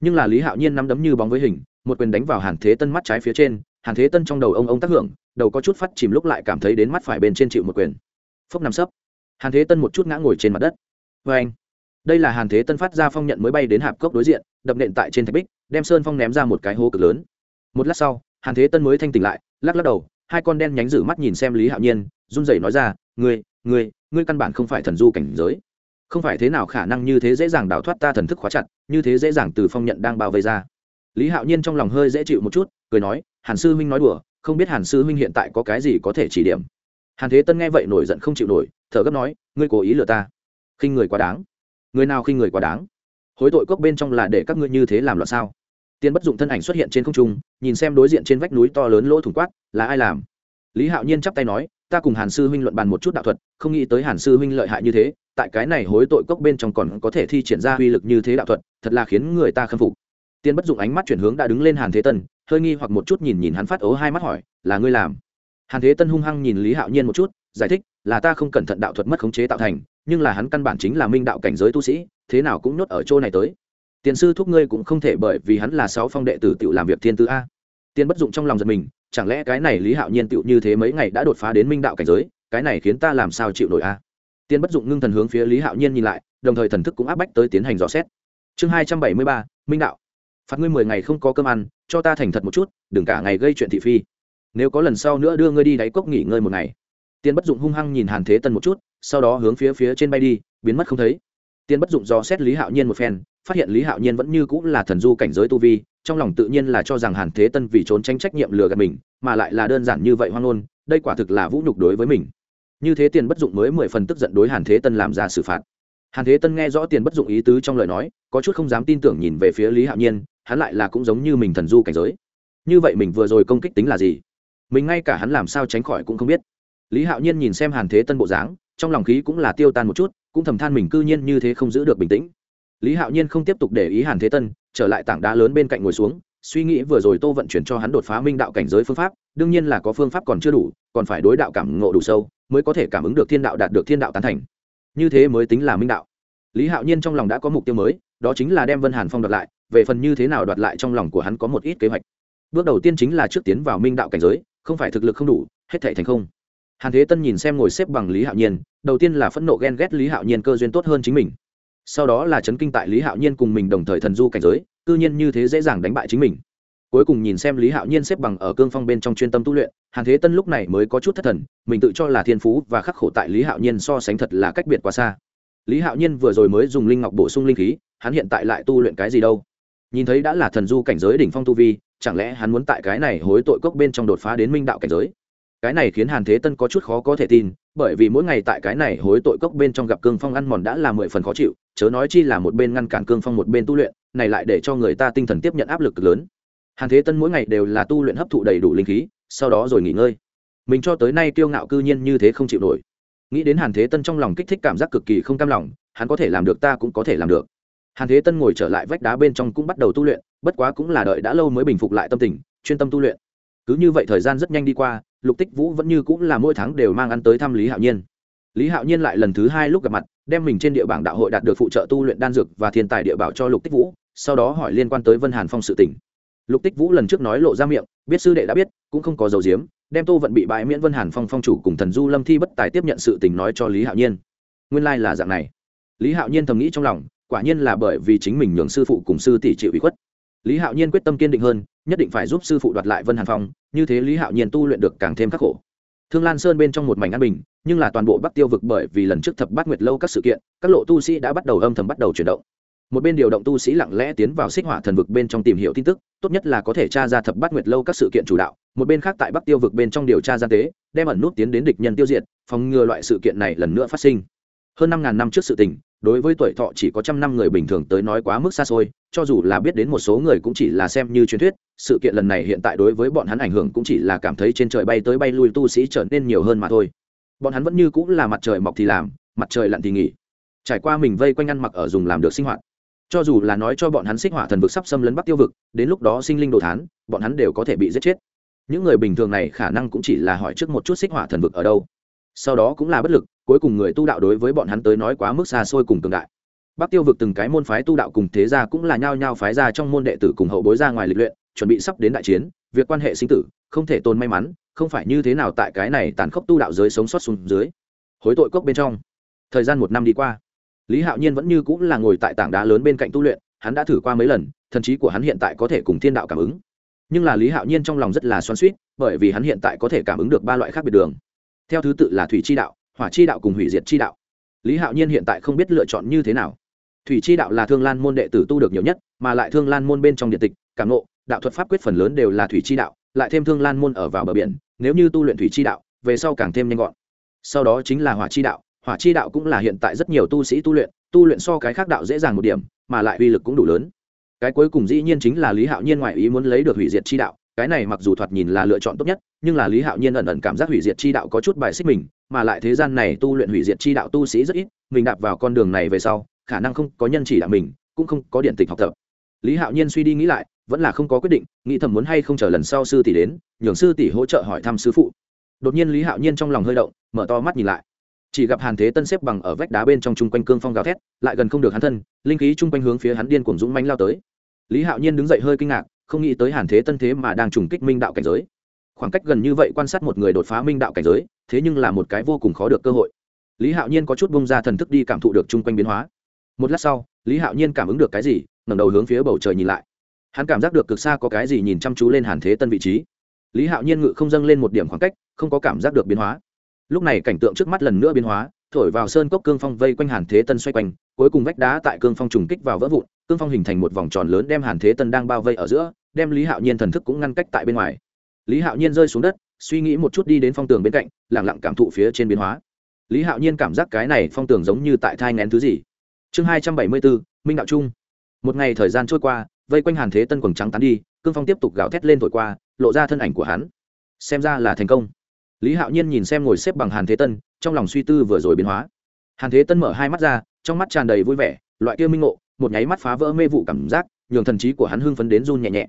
Nhưng là lý hạo nhiên nắm đấm như bóng với hình, một quyền đánh vào hàn thế tân mắt trái phía trên, hàn thế tân trong đầu ông ông tác hưởng, đầu có chút phát chìm lúc lại cảm thấy đến mắt phải bên trên chịu một quyền. Phốc nằm sấp. Hàn thế tân một chút ngã ngồi trên mặt đất. Vê anh, đây là hàn thế tân phát ra phong nhận mới bay đến hạp cốc đối diện, đập nện tại trên thạch bích, đem sơn phong ném ra một cái hố cực lớn. Một lát sau, hàn thế tân mới thanh tỉnh lại, lắc lắc đầu, hai con đen nhánh rử mắt nhìn xem lý hạo nhiên, run rẩy nói ra, ngươi ngươi ngươi căn bản không phải thần du cảnh giới. Không phải thế nào khả năng như thế dễ dàng đào thoát ta thần thức khóa chặt, như thế dễ dàng từ phong nhận đang bao vây ra. Lý hạo nhiên trong lòng hơi dễ chịu một chút, cười nói, hàn sư huynh nói đùa, không biết hàn sư huynh hiện tại có cái gì có thể chỉ điểm. Hàn thế tân nghe vậy nổi giận không chịu nổi, thở gấp nói, ngươi cố ý lừa ta. Khinh người quá đáng. Người nào khinh người quá đáng? Hối tội cốc bên trong là để các ngươi như thế làm loạn sao? Tiên bất dụng thân ảnh xuất hiện trên không trung, nhìn xem đối diện trên vách núi to lớn lỗ thủng quát, là ai làm? Lý hạo nhiên chắp tay nói ta cùng hàn sư huynh luận bàn một chút đạo thuật, không nghĩ tới hàn sư huynh lợi hại như thế, tại cái này hối tội cốc bên trong còn có thể thi triển ra uy lực như thế đạo thuật, thật là khiến người ta khâm phục. Tiên bất dụng ánh mắt chuyển hướng đã đứng lên hàn thế tân, hơi nghi hoặc một chút nhìn nhìn hắn phát ố hai mắt hỏi, là ngươi làm? Hàn thế tân hung hăng nhìn lý hạo nhiên một chút, giải thích, là ta không cẩn thận đạo thuật mất khống chế tạo thành, nhưng là hắn căn bản chính là minh đạo cảnh giới tu sĩ, thế nào cũng nhốt ở chỗ này tới. Tiền sư thúc ngươi cũng không thể bởi vì hắn là sáu phong đệ tử tự làm việc thiên tư a. Tiên bất dụng trong lòng giật mình chẳng lẽ cái này lý hạo nhiên tựu như thế mấy ngày đã đột phá đến minh đạo cảnh giới, cái này khiến ta làm sao chịu nổi a? Tiên bất dụng ngưng thần hướng phía lý hạo nhiên nhìn lại, đồng thời thần thức cũng áp bách tới tiến hành dò xét. Chương hai trăm bảy mươi ba, minh đạo. Phạt ngươi mười ngày không có cơm ăn, cho ta thành thật một chút, đừng cả ngày gây chuyện thị phi. Nếu có lần sau nữa đưa ngươi đi đáy cốc nghỉ ngơi một ngày. Tiên bất dụng hung hăng nhìn hàn thế tân một chút, sau đó hướng phía phía trên bay đi, biến mất không thấy. Tiên bất dụng dò xét lý hạo nhiên một phen phát hiện lý hạo nhiên vẫn như cũng là thần du cảnh giới tu vi, trong lòng tự nhiên là cho rằng hàn thế tân vì trốn tránh trách nhiệm lừa gạt mình, mà lại là đơn giản như vậy hoang ngôn, đây quả thực là vũ nhục đối với mình. Như thế tiền bất dụng mới mười phần tức giận đối hàn thế tân làm ra xử phạt. Hàn thế tân nghe rõ tiền bất dụng ý tứ trong lời nói, có chút không dám tin tưởng nhìn về phía lý hạo nhiên, hắn lại là cũng giống như mình thần du cảnh giới. Như vậy mình vừa rồi công kích tính là gì? Mình ngay cả hắn làm sao tránh khỏi cũng không biết. Lý hạo nhiên nhìn xem hàn thế tân bộ dáng, trong lòng khí cũng là tiêu tan một chút, cũng thầm than mình cư nhiên như thế không giữ được bình tĩnh lý hạo nhiên không tiếp tục để ý hàn thế tân, trở lại tảng đá lớn bên cạnh ngồi xuống, suy nghĩ vừa rồi tô vận chuyển cho hắn đột phá minh đạo cảnh giới phương pháp, đương nhiên là có phương pháp còn chưa đủ, còn phải đối đạo cảm ngộ đủ sâu, mới có thể cảm ứng được thiên đạo đạt được thiên đạo tán thành. Như thế mới tính là minh đạo. Lý hạo nhiên trong lòng đã có mục tiêu mới, đó chính là đem vân hàn phong đoạt lại, về phần như thế nào đoạt lại trong lòng của hắn có một ít kế hoạch. Bước đầu tiên chính là trước tiến vào minh đạo cảnh giới, không phải thực lực không đủ, hết thể thành không. Hàn thế tân nhìn xem ngồi xếp bằng lý hạo nhiên, đầu tiên là phẫn nộ ghen ghét lý hạo nhiên cơ duyên tốt hơn chính mình sau đó là chấn kinh tại lý hạo nhiên cùng mình đồng thời thần du cảnh giới, cư nhiên như thế dễ dàng đánh bại chính mình. Cuối cùng nhìn xem lý hạo nhiên xếp bằng ở cương phong bên trong chuyên tâm tu luyện, hàn thế tân lúc này mới có chút thất thần, mình tự cho là thiên phú và khắc khổ tại lý hạo nhiên so sánh thật là cách biệt quá xa. Lý hạo nhiên vừa rồi mới dùng linh ngọc bổ sung linh khí, hắn hiện tại lại tu luyện cái gì đâu? Nhìn thấy đã là thần du cảnh giới đỉnh phong tu vi, chẳng lẽ hắn muốn tại cái này hối tội cốc bên trong đột phá đến minh đạo cảnh giới? Cái này khiến hàn thế tân có chút khó có thể tin, bởi vì mỗi ngày tại cái này hối tội cốc bên trong gặp cương phong ăn mòn đã là mười phần khó chịu chớ nói chi là một bên ngăn cản cương phong một bên tu luyện, này lại để cho người ta tinh thần tiếp nhận áp lực lớn. Hàn thế tân mỗi ngày đều là tu luyện hấp thụ đầy đủ linh khí, sau đó rồi nghỉ ngơi. Mình cho tới nay kiêu ngạo cư nhiên như thế không chịu nổi. Nghĩ đến hàn thế tân trong lòng kích thích cảm giác cực kỳ không cam lòng, hắn có thể làm được ta cũng có thể làm được. Hàn thế tân ngồi trở lại vách đá bên trong cũng bắt đầu tu luyện, bất quá cũng là đợi đã lâu mới bình phục lại tâm tình, chuyên tâm tu luyện. Cứ như vậy thời gian rất nhanh đi qua, lục tích vũ vẫn như cũng là mỗi tháng đều mang ăn tới thăm lý hạo nhiên. Lý hạo nhiên lại lần thứ hai lúc gặp mặt đem mình trên địa bảng đạo hội đạt được phụ trợ tu luyện đan dược và thiên tài địa bảo cho lục tích vũ, sau đó hỏi liên quan tới vân hàn phong sự tỉnh lục tích vũ lần trước nói lộ ra miệng, biết sư đệ đã biết, cũng không có dầu diếm, đem tô vận bị bãi miễn vân hàn phong phong chủ cùng thần du lâm thi bất tài tiếp nhận sự tình nói cho lý hạo nhiên. Nguyên lai、like、là dạng này. Lý hạo nhiên thầm nghĩ trong lòng, quả nhiên là bởi vì chính mình nhường sư phụ cùng sư tỷ chịu ủy khuất. Lý hạo nhiên quyết tâm kiên định hơn, nhất định phải giúp sư phụ đoạt lại vân hàn phong, như thế lý hạo nhiên tu luyện được càng thêm khắc khổ thương lan sơn bên trong một mảnh an bình, nhưng là toàn bộ bắc tiêu vực bởi vì lần trước thập bát nguyệt lâu các sự kiện, các lộ tu sĩ đã bắt đầu âm thầm bắt đầu chuyển động. Một bên điều động tu sĩ lặng lẽ tiến vào xích hỏa thần vực bên trong tìm hiểu tin tức, tốt nhất là có thể tra ra thập bát nguyệt lâu các sự kiện chủ đạo, một bên khác tại bắc tiêu vực bên trong điều tra gian tế, đem ẩn nút tiến đến địch nhân tiêu diệt, phòng ngừa loại sự kiện này lần nữa phát sinh. Hơn năm ngàn năm trước sự tình đối với tuổi thọ chỉ có trăm năm người bình thường tới nói quá mức xa xôi, cho dù là biết đến một số người cũng chỉ là xem như truyền thuyết, sự kiện lần này hiện tại đối với bọn hắn ảnh hưởng cũng chỉ là cảm thấy trên trời bay tới bay lui tu sĩ trở nên nhiều hơn mà thôi. Bọn hắn vẫn như cũng là mặt trời mọc thì làm, mặt trời lặn thì nghỉ. Trải qua mình vây quanh ăn mặc ở dùng làm được sinh hoạt. Cho dù là nói cho bọn hắn xích hỏa thần vực sắp xâm lấn bắc tiêu vực, đến lúc đó sinh linh đồ thán, bọn hắn đều có thể bị giết chết. Những người bình thường này khả năng cũng chỉ là hỏi trước một chút xích hỏa thần vực ở đâu sau đó cũng là bất lực, cuối cùng người tu đạo đối với bọn hắn tới nói quá mức xa xôi cùng cường đại. Bắc tiêu vực từng cái môn phái tu đạo cùng thế gia cũng là nhao nhao phái ra trong môn đệ tử cùng hậu bối ra ngoài lịch luyện, chuẩn bị sắp đến đại chiến, việc quan hệ sinh tử, không thể tồn may mắn, không phải như thế nào tại cái này tàn khốc tu đạo giới sống sót xuống dưới. Hối tội cốc bên trong. Thời gian một năm đi qua, lý hạo nhiên vẫn như cũng là ngồi tại tảng đá lớn bên cạnh tu luyện, hắn đã thử qua mấy lần, thần trí của hắn hiện tại có thể cùng thiên đạo cảm ứng. Nhưng là lý hạo nhiên trong lòng rất là xoắn suýt bởi vì hắn hiện tại có thể cảm ứng được ba loại khác biệt đường theo thứ tự là thủy chi đạo, hỏa chi đạo cùng hủy diệt chi đạo. Lý hạo nhiên hiện tại không biết lựa chọn như thế nào. Thủy chi đạo là thương lan môn đệ tử tu được nhiều nhất, mà lại thương lan môn bên trong điện tịch, cảm nộ đạo thuật pháp quyết phần lớn đều là thủy chi đạo, lại thêm thương lan môn ở vào bờ biển, nếu như tu luyện thủy chi đạo, về sau càng thêm nhanh gọn. Sau đó chính là hỏa chi đạo, hỏa chi đạo cũng là hiện tại rất nhiều tu sĩ tu luyện tu luyện so cái khác đạo dễ dàng một điểm, mà lại uy lực cũng đủ lớn. Cái cuối cùng dĩ nhiên chính là lý hạo nhiên ngoại ý muốn lấy được hủy diệt chi đạo cái này mặc dù thoạt nhìn là lựa chọn tốt nhất, nhưng là lý hạo nhiên ẩn ẩn cảm giác hủy diệt chi đạo có chút bài xích mình, mà lại thế gian này tu luyện hủy diệt chi đạo tu sĩ rất ít, mình đạp vào con đường này về sau, khả năng không có nhân chỉ đạo mình, cũng không có điện tịch học tập. Lý hạo nhiên suy đi nghĩ lại, vẫn là không có quyết định, nghĩ thầm muốn hay không chờ lần sau sư tỷ đến, nhường sư tỷ hỗ trợ hỏi thăm sư phụ. Đột nhiên lý hạo nhiên trong lòng hơi động, mở to mắt nhìn lại. Chỉ gặp hàn thế tân xếp bằng ở vách đá bên trong chung quanh cương phong gào thét, lại gần không được hắn thân, linh khí chung quanh hướng phía hắn điên cuồng dũng manh lao tới. Lý hạo nhiên đứng dậy hơi kinh ngạc không nghĩ tới hàn thế tân thế mà đang trùng kích minh đạo cảnh giới. Khoảng cách gần như vậy quan sát một người đột phá minh đạo cảnh giới, thế nhưng là một cái vô cùng khó được cơ hội. Lý hạo nhiên có chút bông ra thần thức đi cảm thụ được chung quanh biến hóa. Một lát sau, lý hạo nhiên cảm ứng được cái gì, ngẩng đầu hướng phía bầu trời nhìn lại. Hắn cảm giác được cực xa có cái gì nhìn chăm chú lên hàn thế tân vị trí. Lý hạo nhiên ngự không dâng lên một điểm khoảng cách, không có cảm giác được biến hóa. Lúc này cảnh tượng trước mắt lần nữa biến hóa, thổi vào sơn cốc cương phong vây quanh hàn thế tân xoay quanh, cuối cùng vách đá tại cương phong trùng kích vào vỡ vụn, cương phong hình thành một vòng tròn lớn đem hàn thế tân đang bao vây ở giữa đem lý hạo nhiên thần thức cũng ngăn cách tại bên ngoài lý hạo nhiên rơi xuống đất suy nghĩ một chút đi đến phong tường bên cạnh lẳng lặng cảm thụ phía trên biến hóa lý hạo nhiên cảm giác cái này phong tường giống như tại thai ngén thứ gì chương hai trăm bảy mươi bốn minh đạo trung một ngày thời gian trôi qua vây quanh hàn thế tân quần trắng tán đi cương phong tiếp tục gào thét lên thổi qua lộ ra thân ảnh của hắn xem ra là thành công lý hạo nhiên nhìn xem ngồi xếp bằng hàn thế tân trong lòng suy tư vừa rồi biến hóa hàn thế tân mở hai mắt ra trong mắt tràn đầy vui vẻ loại kia minh ngộ một nháy mắt phá vỡ mê vụ cảm giác nhường thần trí của hắn hưng phấn đến run nhẹ nhẹ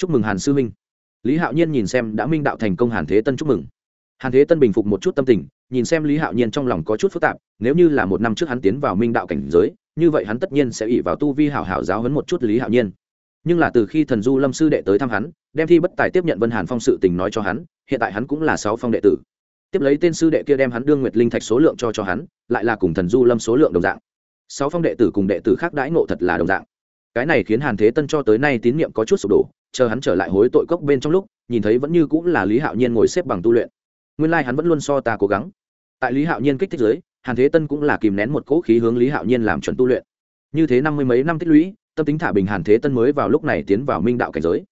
chúc mừng hàn sư minh. Lý hạo nhiên nhìn xem đã minh đạo thành công hàn thế tân chúc mừng. Hàn thế tân bình phục một chút tâm tình, nhìn xem lý hạo nhiên trong lòng có chút phức tạp, nếu như là một năm trước hắn tiến vào minh đạo cảnh giới, như vậy hắn tất nhiên sẽ ỉ vào tu vi hảo hảo giáo hấn một chút lý hạo nhiên. Nhưng là từ khi thần du lâm sư đệ tới thăm hắn, đem thi bất tài tiếp nhận vân hàn phong sự tình nói cho hắn, hiện tại hắn cũng là sáu phong đệ tử. Tiếp lấy tên sư đệ kia đem hắn đương nguyệt linh thạch số lượng cho cho hắn, lại là cùng thần du lâm số lượng đồng dạng. Sáu phong đệ tử cùng đệ tử khác đãi ngộ thật là đồng dạng. Cái này khiến hàn thế tân cho tới nay tín nhiệm có chút sụp đổ chờ hắn trở lại hối tội cốc bên trong lúc, nhìn thấy vẫn như cũng là lý hạo nhiên ngồi xếp bằng tu luyện. Nguyên lai hắn vẫn luôn so ta cố gắng. Tại lý hạo nhiên kích thích giới, hàn thế tân cũng là kìm nén một cỗ khí hướng lý hạo nhiên làm chuẩn tu luyện. Như thế năm mươi mấy năm tích lũy, tâm tính thả bình hàn thế tân mới vào lúc này tiến vào minh đạo cảnh giới.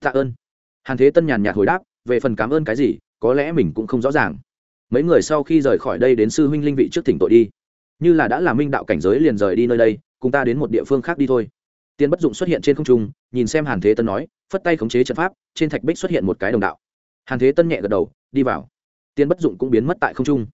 Tạ ơn. Hàn thế tân nhàn nhạt hồi đáp, về phần cảm ơn cái gì, có lẽ mình cũng không rõ ràng. Mấy người sau khi rời khỏi đây đến sư huynh linh vị trước thỉnh tội đi. Như là đã là minh đạo cảnh giới liền rời đi nơi đây, cùng ta đến một địa phương khác đi thôi. Tiên bất dụng xuất hiện trên không trung, nhìn xem hàn thế tân nói phất tay khống chế trận pháp, trên thạch bích xuất hiện một cái đồng đạo. Hàn thế tân nhẹ gật đầu, đi vào. Tiên bất dụng cũng biến mất tại không trung.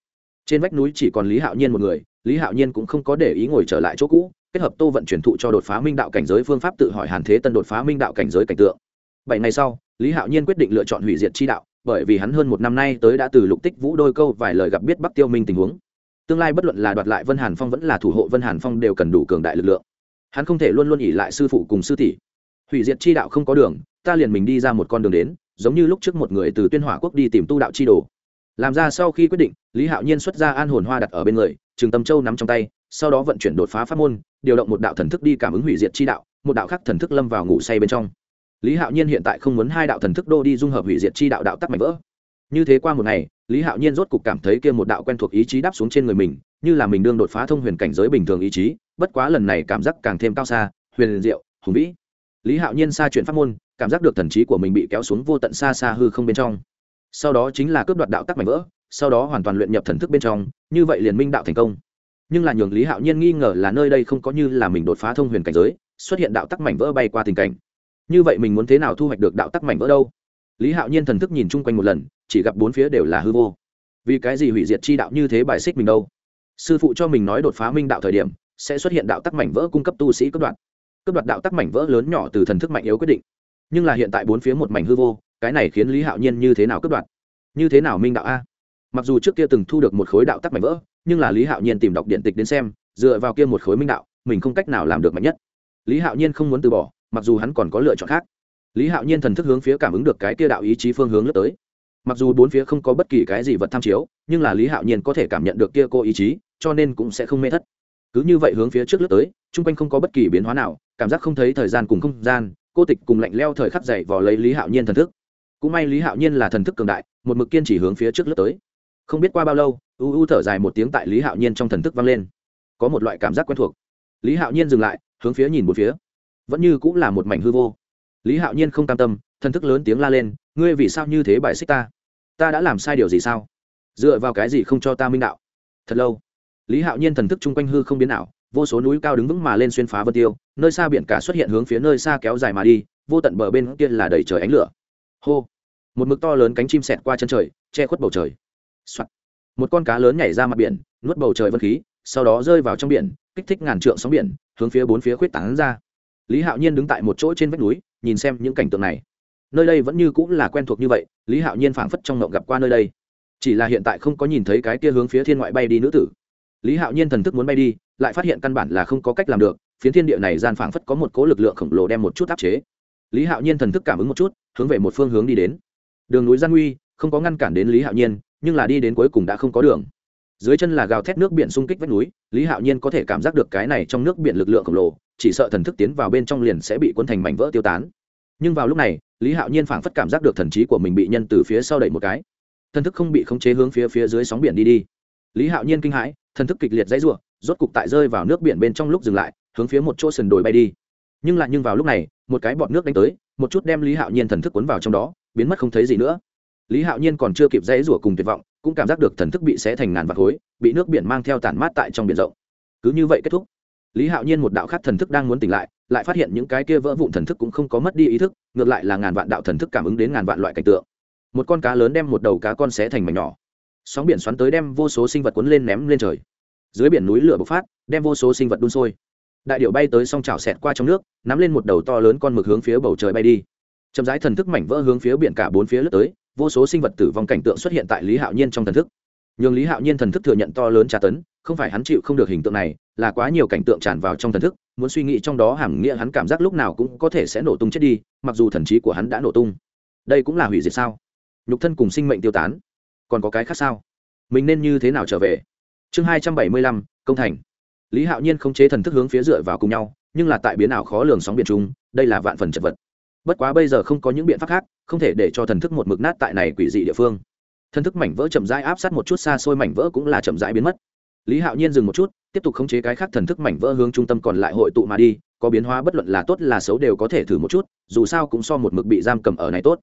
Trên vách núi chỉ còn lý hạo nhiên một người, lý hạo nhiên cũng không có để ý ngồi trở lại chỗ cũ, kết hợp tô vận chuyển thụ cho đột phá minh đạo cảnh giới phương pháp tự hỏi hàn thế tân đột phá minh đạo cảnh giới cảnh tượng. Bảy ngày sau, lý hạo nhiên quyết định lựa chọn hủy diệt chi đạo, bởi vì hắn hơn một năm nay tới đã từ lục tích vũ đôi câu vài lời gặp biết bắc tiêu minh tình huống. Tương lai bất luận là đoạt lại vân hàn phong vẫn là thủ hộ vân hàn phong đều cần đủ cường đại lực lượng. Hắn không thể luôn luôn ỉ lại sư phụ cùng sư tỷ. Hủy diệt chi đạo không có đường ta liền mình đi ra một con đường đến, giống như lúc trước một người từ tuyên hỏa quốc đi tìm tu đạo chi đồ. Làm ra sau khi quyết định, lý hạo nhiên xuất ra an hồn hoa đặt ở bên người, trường tâm châu nắm trong tay, sau đó vận chuyển đột phá pháp môn, điều động một đạo thần thức đi cảm ứng hủy diệt chi đạo, một đạo khác thần thức lâm vào ngủ say bên trong. Lý hạo nhiên hiện tại không muốn hai đạo thần thức đô đi dung hợp hủy diệt chi đạo đạo tắc mạnh vỡ. Như thế qua một ngày, lý hạo nhiên rốt cục cảm thấy kia một đạo quen thuộc ý chí đáp xuống trên người mình, như là mình đương đột phá thông huyền cảnh giới bình thường ý chí, bất quá lần này cảm giác càng thêm cao xa, huyền diệu, hùng vĩ. Lý hạo nhiên xa chuyển pháp môn cảm giác được thần trí của mình bị kéo xuống vô tận xa xa hư không bên trong. Sau đó chính là cướp đoạt đạo tắc mạnh vỡ, sau đó hoàn toàn luyện nhập thần thức bên trong, như vậy liền minh đạo thành công. Nhưng là nhường lý hạo nhiên nghi ngờ là nơi đây không có như là mình đột phá thông huyền cảnh giới, xuất hiện đạo tắc mảnh vỡ bay qua tình cảnh. Như vậy mình muốn thế nào thu hoạch được đạo tắc mảnh vỡ đâu? Lý hạo nhiên thần thức nhìn chung quanh một lần, chỉ gặp bốn phía đều là hư vô. Vì cái gì hủy diệt chi đạo như thế bài xích mình đâu? Sư phụ cho mình nói đột phá minh đạo thời điểm, sẽ xuất hiện đạo tắc mảnh vỡ cung cấp tu sĩ cấp đoạn cấp đoạt đạo tắc mảnh vỡ lớn nhỏ từ thần thức mạnh yếu quyết định nhưng là hiện tại bốn phía một mảnh hư vô, cái này khiến lý hạo nhiên như thế nào cướp đoạt? Như thế nào minh đạo a? Mặc dù trước kia từng thu được một khối đạo tắc mảnh vỡ, nhưng là lý hạo nhiên tìm đọc điện tịch đến xem, dựa vào kia một khối minh đạo, mình không cách nào làm được mạnh nhất. Lý hạo nhiên không muốn từ bỏ, mặc dù hắn còn có lựa chọn khác. Lý hạo nhiên thần thức hướng phía cảm ứng được cái kia đạo ý chí phương hướng lướt tới. Mặc dù bốn phía không có bất kỳ cái gì vật tham chiếu, nhưng là lý hạo nhiên có thể cảm nhận được kia cô ý chí, cho nên cũng sẽ không mê thất. Cứ như vậy hướng phía trước lướt tới, chung quanh không có bất kỳ biến hóa nào, cảm giác không thấy thời gian cùng không gian cô tịch cùng lạnh leo thời khắc dày vào lấy lý hạo nhiên thần thức. Cũng may lý hạo nhiên là thần thức cường đại, một mực kiên chỉ hướng phía trước lướt tới. Không biết qua bao lâu, u u thở dài một tiếng tại lý hạo nhiên trong thần thức vang lên. Có một loại cảm giác quen thuộc. Lý hạo nhiên dừng lại, hướng phía nhìn một phía. Vẫn như cũng là một mảnh hư vô. Lý hạo nhiên không cam tâm, thần thức lớn tiếng la lên, ngươi vì sao như thế bài xích ta? Ta đã làm sai điều gì sao? Dựa vào cái gì không cho ta minh đạo? Thật lâu, lý hạo nhiên thần thức chung quanh hư không biến ảo vô số núi cao đứng vững mà lên xuyên phá vân tiêu, nơi xa biển cả xuất hiện hướng phía nơi xa kéo dài mà đi, vô tận bờ bên kia là đầy trời ánh lửa. Hô! Một mực to lớn cánh chim xẹt qua chân trời, che khuất bầu trời、Soạn. một con cá lớn nhảy ra mặt biển, nuốt bầu trời vân khí, sau đó rơi vào trong biển, kích thích ngàn trượng sóng biển, hướng phía bốn phía khuyết tảng ra. Lý hạo nhiên đứng tại một chỗ trên vách núi, nhìn xem những cảnh tượng này. Nơi đây vẫn như cũng là quen thuộc như vậy, lý hạo nhiên phảng phất trong ngộng gặp qua nơi đây. Chỉ là hiện tại không có nhìn thấy cái kia hướng phía thiên ngoại bay đi nữ tử. Lý hạo nhiên thần thức muốn bay đi lại phát hiện căn bản là không có cách làm được, phiến thiên địa này gian phảng phất có một cố lực lượng khổng lồ đem một chút áp chế. Lý hạo nhiên thần thức cảm ứng một chút, hướng về một phương hướng đi đến. Đường núi gian nguy không có ngăn cản đến lý hạo nhiên, nhưng là đi đến cuối cùng đã không có đường. Dưới chân là gào thét nước biển xung kích vách núi, lý hạo nhiên có thể cảm giác được cái này trong nước biển lực lượng khổng lồ, chỉ sợ thần thức tiến vào bên trong liền sẽ bị quân thành mảnh vỡ tiêu tán. Nhưng vào lúc này, lý hạo nhiên phảng phất cảm giác được thần trí của mình bị nhân từ phía sau đẩy một cái. Thần thức không bị khống chế hướng phía phía dưới sóng biển đi đi. Lý hạo nhiên kinh hãi, thần thức kịch liệt dãy rủa rốt cục tại rơi vào nước biển bên trong lúc dừng lại, hướng phía một chỗ sườn đồi bay đi. Nhưng lại nhưng vào lúc này, một cái bọt nước đánh tới, một chút đem lý hạo nhiên thần thức cuốn vào trong đó, biến mất không thấy gì nữa. Lý hạo nhiên còn chưa kịp dãy rủa cùng tuyệt vọng, cũng cảm giác được thần thức bị xé thành ngàn vạt khối, bị nước biển mang theo tản mát tại trong biển rộng. Cứ như vậy kết thúc. Lý hạo nhiên một đạo khác thần thức đang muốn tỉnh lại lại phát hiện những cái kia vỡ vụn thần thức cũng không có mất đi ý thức, ngược lại là ngàn vạn đạo thần thức cảm ứng đến ngàn vạn loại cảnh tượng. Một con cá lớn đem một đầu cá con xé thành mảnh nhỏ. Sóng biển xoắn tới đem vô số sinh vật cuốn lên ném lên trời dưới biển núi lửa bộc phát, đem vô số sinh vật đun sôi. Đại điệu bay tới song trào xẹt qua trong nước, nắm lên một đầu to lớn con mực hướng phía bầu trời bay đi. Chậm rãi thần thức mảnh vỡ hướng phía biển cả bốn phía lướt tới, vô số sinh vật tử vong cảnh tượng xuất hiện tại lý hạo nhiên trong thần thức. Nhường lý hạo nhiên thần thức thừa nhận to lớn tra tấn, không phải hắn chịu không được hình tượng này, là quá nhiều cảnh tượng tràn vào trong thần thức, muốn suy nghĩ trong đó hàm nghĩa hắn cảm giác lúc nào cũng có thể sẽ nổ tung chết đi, mặc dù thần trí của hắn đã nổ tung. Đây cũng là hủy diệt sao? Nhục thân cùng sinh mệnh tiêu tán. Còn có cái khác sao? Mình nên như thế nào trở về? Chương hai trăm bảy mươi lăm, công thành. Lý hạo nhiên không chế thần thức hướng phía dựa vào cùng nhau, nhưng là tại biến ảo khó lường sóng biển trung đây là vạn phần chật vật. Bất quá bây giờ không có những biện pháp khác, không thể để cho thần thức một mực nát tại này quỷ dị địa phương. Thần thức mảnh vỡ chậm rãi áp sát một chút xa xôi mảnh vỡ cũng là chậm rãi biến mất. Lý hạo nhiên dừng một chút, tiếp tục khống chế cái khác thần thức mảnh vỡ hướng trung tâm còn lại hội tụ mà đi, có biến hóa bất luận là tốt là xấu đều có thể thử một chút, dù sao cũng so một mực bị giam cầm ở này tốt.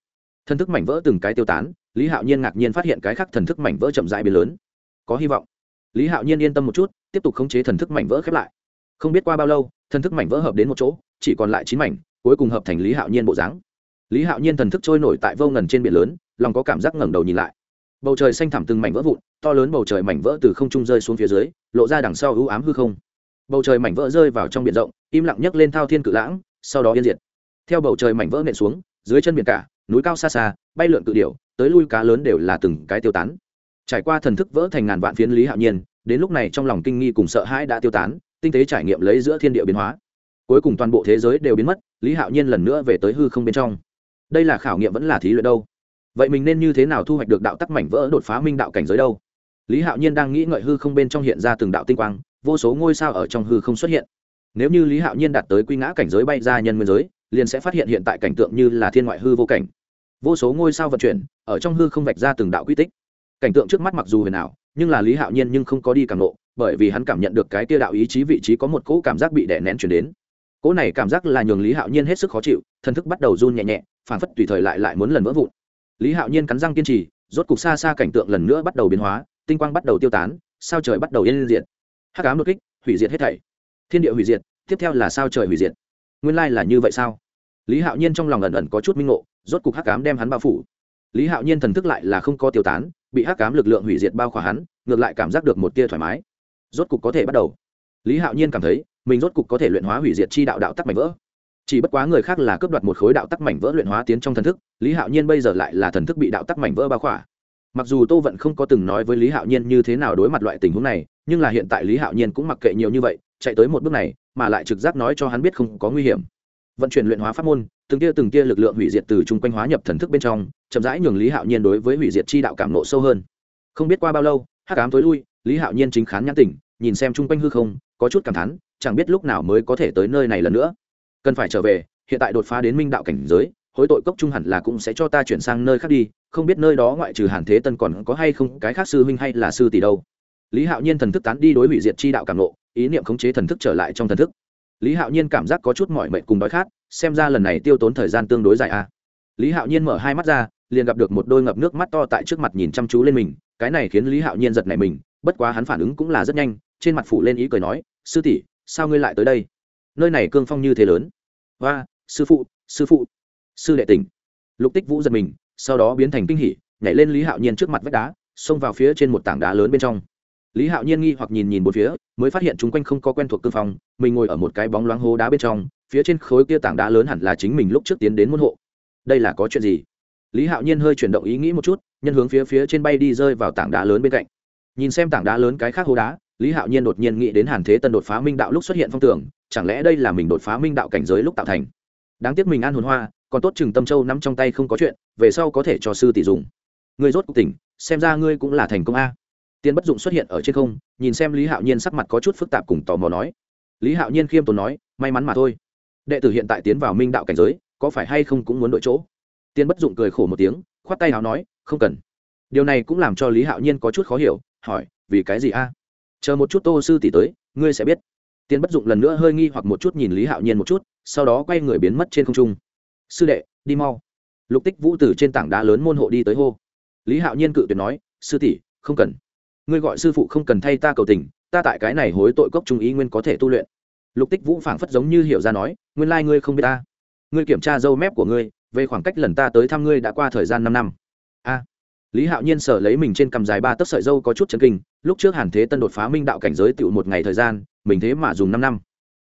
Thần thức mảnh vỡ từng cái tiêu tán, lý hạo nhiên ngạc nhiên phát hiện cái khác thần thức mảnh vỡ chậm rãi biến lớn. Có hy vọng lý hạo nhiên yên tâm một chút, tiếp tục khống chế thần thức mảnh vỡ khép lại. Không biết qua bao lâu, thần thức mảnh vỡ hợp đến một chỗ, chỉ còn lại chín mảnh, cuối cùng hợp thành lý hạo nhiên bộ dáng. Lý hạo nhiên thần thức trôi nổi tại vô ngần trên biển lớn, lòng có cảm giác ngẩng đầu nhìn lại. Bầu trời xanh thẳm từng mảnh vỡ vụn, to lớn bầu trời mảnh vỡ từ không trung rơi xuống phía dưới, lộ ra đằng sau ưu ám hư không. Bầu trời mảnh vỡ rơi vào trong biển rộng, im lặng nhấc lên thao thiên cự lãng, sau đó yên diệt. Theo bầu trời mảnh vỡ nện xuống, dưới chân biển cả, núi cao xa xa, bay lượn cự điệu tới lui cá lớn đều là từng cái tiêu tán trải qua thần thức vỡ thành ngàn vạn phiến lý hạo nhiên, đến lúc này trong lòng kinh nghi cùng sợ hãi đã tiêu tán, tinh tế trải nghiệm lấy giữa thiên địa biến hóa. Cuối cùng toàn bộ thế giới đều biến mất, lý hạo nhiên lần nữa về tới hư không bên trong. Đây là khảo nghiệm vẫn là thí luyện đâu? Vậy mình nên như thế nào thu hoạch được đạo tắc mảnh vỡ đột phá minh đạo cảnh giới đâu? Lý hạo nhiên đang nghĩ ngợi hư không bên trong hiện ra từng đạo tinh quang, vô số ngôi sao ở trong hư không xuất hiện. Nếu như lý hạo nhiên đạt tới quy ngã cảnh giới bay ra nhân nguyên giới, liền sẽ phát hiện hiện tại cảnh tượng như là thiên ngoại hư vô cảnh. Vô số ngôi sao vận chuyển, ở trong hư không vạch ra từng đạo quy tích cảnh tượng trước mắt mặc dù huyền ảo, nhưng là lý hạo nhiên nhưng không có đi càng nộ bởi vì hắn cảm nhận được cái tia đạo ý chí vị trí có một cỗ cảm giác bị đè nén chuyển đến. Cỗ này cảm giác là nhường lý hạo nhiên hết sức khó chịu, thần thức bắt đầu run nhẹ nhẹ, phản phất tùy thời lại lại muốn lần vỡ vụn. Lý hạo nhiên cắn răng kiên trì, rốt cục xa xa cảnh tượng lần nữa bắt đầu biến hóa, tinh quang bắt đầu tiêu tán, sao trời bắt đầu yên diệt. Hắc ám đột kích, hủy diệt hết thảy. Thiên địa hủy diệt, tiếp theo là sao trời hủy diệt. Nguyên lai là như vậy sao? Lý hạo nhiên trong lòng ẩn ẩn có chút minh ngộ, rốt cục hắc ám đem hắn bao phủ lý hạo nhiên thần thức lại là không có tiêu tán, bị hắc ám lực lượng hủy diệt bao khỏa hắn, ngược lại cảm giác được một tia thoải mái. Rốt cục có thể bắt đầu. Lý hạo nhiên cảm thấy, mình rốt cục có thể luyện hóa hủy diệt chi đạo đạo tắc mảnh vỡ. Chỉ bất quá người khác là cướp đoạt một khối đạo tắc mảnh vỡ luyện hóa tiến trong thần thức, lý hạo nhiên bây giờ lại là thần thức bị đạo tắc mảnh vỡ bao khỏa. Mặc dù tô vận không có từng nói với lý hạo nhiên như thế nào đối mặt loại tình huống này, nhưng là hiện tại lý hạo nhiên cũng mặc kệ nhiều như vậy, chạy tới một bước này, mà lại trực giác nói cho hắn biết không có nguy hiểm. Vận chuyển luyện hóa pháp môn từng tia từng tia lực lượng hủy diệt từ chung quanh hóa nhập thần thức bên trong, chậm rãi nhường lý hạo nhiên đối với hủy diệt chi đạo cảm nộ sâu hơn. Không biết qua bao lâu, hắc ám tối lui, lý hạo nhiên chính khán nhãn tỉnh, nhìn xem chung quanh hư không, có chút cảm thán, chẳng biết lúc nào mới có thể tới nơi này lần nữa. Cần phải trở về, hiện tại đột phá đến minh đạo cảnh giới, hối tội cốc trung hẳn là cũng sẽ cho ta chuyển sang nơi khác đi, không biết nơi đó ngoại trừ hàn thế tân còn có hay không, cái khác sư huynh hay là sư tỷ đâu. Lý hạo nhiên thần thức tán đi đối hủy diệt chi đạo cảm nộ, ý niệm khống chế thần thức trở lại trong thần thức lý hạo nhiên cảm giác có chút mỏi mệt cùng đói khát, xem ra lần này tiêu tốn thời gian tương đối dài a à. lý hạo nhiên mở hai mắt ra, liền gặp được một đôi ngập nước mắt to tại trước mặt nhìn chăm chú lên mình, cái này khiến lý hạo nhiên giật nảy mình, bất quá hắn phản ứng cũng là rất nhanh, trên mặt phủ lên ý cười nói, sư tỷ, sao ngươi lại tới đây? Nơi này cương phong như thế lớn. Và sư phụ sư phụ. Sư đệ tỉnh. Lục tích vũ giật mình, sau đó biến thành kinh hỉ, nhảy lên lý hạo nhiên trước mặt vách đá, xông vào phía trên một tảng đá lớn bên trong lý hạo nhiên nghi hoặc nhìn nhìn một phía, mới phát hiện chung quanh không có quen thuộc cương phong, mình ngồi ở một cái bóng loáng hố đá bên trong, phía trên khối kia tảng đá lớn hẳn là chính mình lúc trước tiến đến môn hộ. Đây là có chuyện gì? Lý hạo nhiên hơi chuyển động ý nghĩ một chút, nhân hướng phía phía trên bay đi rơi vào tảng đá lớn bên cạnh. Nhìn xem tảng đá lớn cái khác hố đá, lý hạo nhiên đột nhiên nghĩ đến hàn thế tân đột phá minh đạo lúc xuất hiện phong tưởng chẳng lẽ đây là mình đột phá minh đạo cảnh giới lúc tạo thành? Đáng tiếc mình ăn hồn hoa, còn tốt chừng tâm châu nắm trong tay không có chuyện, về sau có thể cho sư tỷ dùng. Người rốt cuộc tỉnh, xem ra ngươi cũng là thành công a tiên bất dụng xuất hiện ở trên không, nhìn xem lý hạo nhiên sắc mặt có chút phức tạp cùng tò mò nói. Lý hạo nhiên khiêm tốn nói, may mắn mà thôi. Đệ tử hiện tại tiến vào minh đạo cảnh giới, có phải hay không cũng muốn đội chỗ? Tiên bất dụng cười khổ một tiếng, khoát tay h nói, không cần. Điều này cũng làm cho lý hạo nhiên có chút khó hiểu, hỏi, vì cái gì a? Chờ một chút tô sư tỷ tới, ngươi sẽ biết. Tiên bất dụng lần nữa hơi nghi hoặc một chút nhìn lý hạo nhiên một chút, sau đó quay người biến mất trên không trung. Sư đệ, đi mau. Lục tích vũ từ trên tảng đá lớn môn hộ đi tới hô. Lý hạo nhiên cự tuyệt nói, sư tỷ, không cần ngươi gọi sư phụ không cần thay ta cầu tình, ta tại cái này hối tội cốc trung ý nguyên có thể tu luyện. Lục tích vũ phảng phất giống như hiểu ra nói, nguyên lai ngươi không biết ta. Ngươi kiểm tra dâu mép của ngươi, về khoảng cách lần ta tới thăm ngươi đã qua thời gian năm năm. A. Lý hạo nhiên sở lấy mình trên cằm dài ba tấc sợi dâu có chút chấn kinh, lúc trước hàn thế tân đột phá minh đạo cảnh giới tựu một ngày thời gian, mình thế mà dùng năm năm.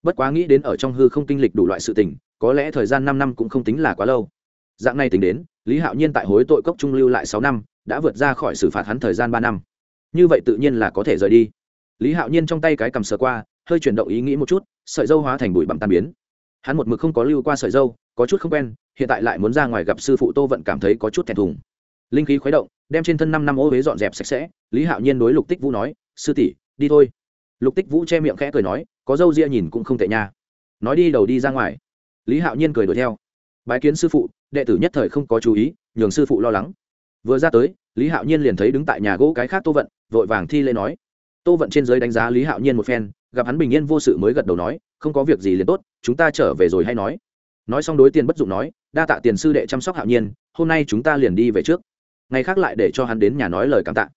Bất quá nghĩ đến ở trong hư không kinh lịch đủ loại sự tình, có lẽ thời gian năm năm cũng không tính là quá lâu. Dạng này tính đến, lý hạo nhiên tại hối tội cốc trung lưu lại sáu năm, đã vượt ra khỏi xử phạt hắn thời gian ba năm như vậy tự nhiên là có thể rời đi. Lý hạo nhiên trong tay cái cầm sờ qua, hơi chuyển động ý nghĩ một chút, sợi dâu hóa thành bụi bặm tan biến. Hắn một mực không có lưu qua sợi dâu, có chút không quen, hiện tại lại muốn ra ngoài gặp sư phụ tô vận cảm thấy có chút thèm thùng. Linh khí khuấy động, đem trên thân năm năm ô huế dọn dẹp sạch sẽ, lý hạo nhiên đối lục tích vũ nói, sư tỷ, đi thôi. Lục tích vũ che miệng khẽ cười nói, có dâu ria nhìn cũng không tệ nha. Nói đi đầu đi ra ngoài. Lý hạo nhiên cười đuổi theo. Bái kiến sư phụ, đệ tử nhất thời không có chú ý, nhường sư phụ lo lắng. Vừa ra tới, lý hạo nhiên liền thấy đứng tại nhà gỗ cái khác tô vận vội vàng thi lễ nói. Tô vận trên giới đánh giá lý hạo nhiên một phen, gặp hắn bình yên vô sự mới gật đầu nói, không có việc gì liền tốt, chúng ta trở về rồi hay nói. Nói xong đối tiền bất dụng nói, đa tạ tiền sư đệ chăm sóc hạo nhiên, hôm nay chúng ta liền đi về trước. Ngày khác lại để cho hắn đến nhà nói lời cảm tạ.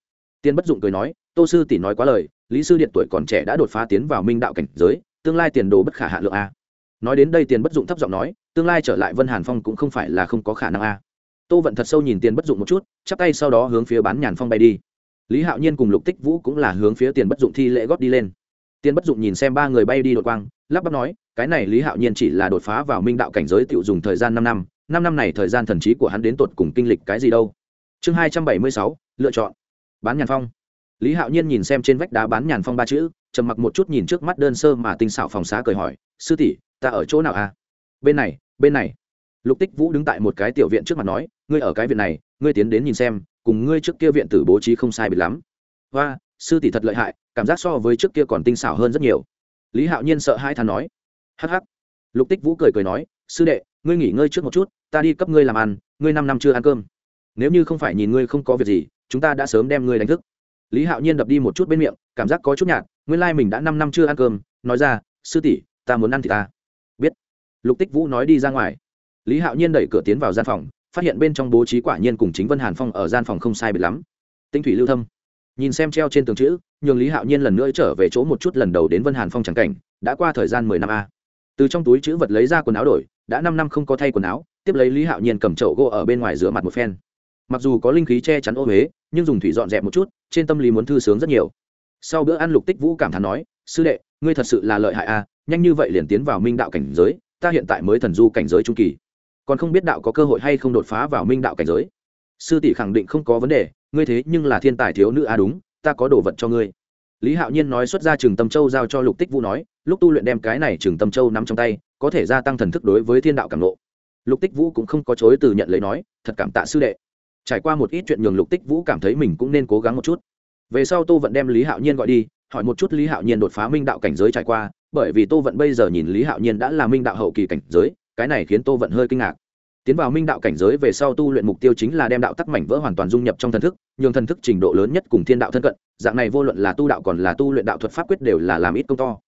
Tiền bất dụng cười nói, tô sư tỷ nói quá lời, lý sư điện tuổi còn trẻ đã đột phá tiến vào minh đạo cảnh giới, tương lai tiền đồ bất khả hạ lượng a. Nói đến đây tiền bất dụng thấp giọng nói, tương lai trở lại vân hàn phong cũng không phải là không có khả năng a. Tô vận thật sâu nhìn tiền bất dụng một chút, chắp tay sau đó hướng phía bán nhàn phong bay đi lý hạo nhiên cùng lục tích vũ cũng là hướng phía tiền bất dụng thi lễ góp đi lên. Tiền bất dụng nhìn xem ba người bay đi đột quang, lắp bắp nói, cái này lý hạo nhiên chỉ là đột phá vào minh đạo cảnh giới tự dùng thời gian năm năm năm năm này thời gian thần trí của hắn đến tột cùng kinh lịch cái gì đâu. Chương hai trăm bảy mươi sáu, lựa chọn. Bán nhàn phong. Lý hạo nhiên nhìn xem trên vách đá bán nhàn phong ba chữ, trầm mặc một chút nhìn trước mắt đơn sơ mà tinh xảo phòng xá cười hỏi, sư tỷ, ta ở chỗ nào à? Bên này bên này. Lục tích vũ đứng tại một cái tiểu viện trước mặt nói, ngươi ở cái viện này, ngươi tiến đến nhìn xem cùng ngươi trước kia viện tử bố trí không sai biệt lắm. Và sư tỷ thật lợi hại, cảm giác so với trước kia còn tinh xảo hơn rất nhiều. Lý hạo nhiên sợ hai thằng nói. Hh lục tích vũ cười cười nói, sư đệ, ngươi nghỉ ngơi trước một chút, ta đi cấp ngươi làm ăn, ngươi năm năm chưa ăn cơm. Nếu như không phải nhìn ngươi không có việc gì, chúng ta đã sớm đem ngươi đánh thức. Lý hạo nhiên đập đi một chút bên miệng, cảm giác có chút nhạt, nguyên lai、like、mình đã năm năm chưa ăn cơm, nói ra, sư tỷ, ta muốn ăn thì ta. Biết. Lục tích vũ nói đi ra ngoài. Lý hạo nhiên đẩy cửa tiến vào gian phòng phát hiện bên trong bố trí quả nhiên cùng chính vân hàn phong ở gian phòng không sai biệt lắm. Tinh thủy lưu thâm. Nhìn xem treo trên tường chữ, nhường lý hạo nhiên lần nữa trở về chỗ một chút lần đầu đến vân hàn phong tràng cảnh, đã qua thời gian mười năm a. Từ trong túi chữ vật lấy ra quần áo đổi, đã năm năm không có thay quần áo, tiếp lấy lý hạo nhiên cầm chậu gỗ ở bên ngoài rửa mặt một phen. Mặc dù có linh khí che chắn ô huế nhưng dùng thủy dọn dẹp một chút, trên tâm lý muốn thư sướng rất nhiều. Sau bữa ăn lục tích vũ cảm thán nói, sư đệ, ngươi thật sự là lợi hại a, nhanh như vậy liền tiến vào minh đạo cảnh giới, ta hiện tại mới thần du cảnh giới trung kỳ còn không biết đạo có cơ hội hay không đột phá vào minh đạo cảnh giới. Sư tỷ khẳng định không có vấn đề, ngươi thế nhưng là thiên tài thiếu nữ a đúng, ta có đồ vật cho ngươi. Lý hạo nhiên nói xuất ra trường tâm châu giao cho lục tích vũ nói, lúc tu luyện đem cái này trường tâm châu nắm trong tay, có thể gia tăng thần thức đối với thiên đạo cảm lộ lục tích vũ cũng không có chối từ nhận lấy nói, thật cảm tạ sư đệ. Trải qua một ít chuyện nhường lục tích vũ cảm thấy mình cũng nên cố gắng một chút. Về sau tô vận đem lý hạo nhiên gọi đi, hỏi một chút lý hạo nhiên đột phá minh đạo cảnh giới trải qua, bởi vì tô vận bây giờ nhìn lý hạo nhiên đã là minh đạo hậu kỳ cảnh giới, cái này khiến tô vận hơi kinh ngạc tiến vào minh đạo cảnh giới về sau tu luyện mục tiêu chính là đem đạo tắc mảnh vỡ hoàn toàn dung nhập trong thần thức, nhường thần thức trình độ lớn nhất cùng thiên đạo thân cận, dạng này vô luận là tu đạo còn là tu luyện đạo thuật pháp quyết đều là làm ít công to.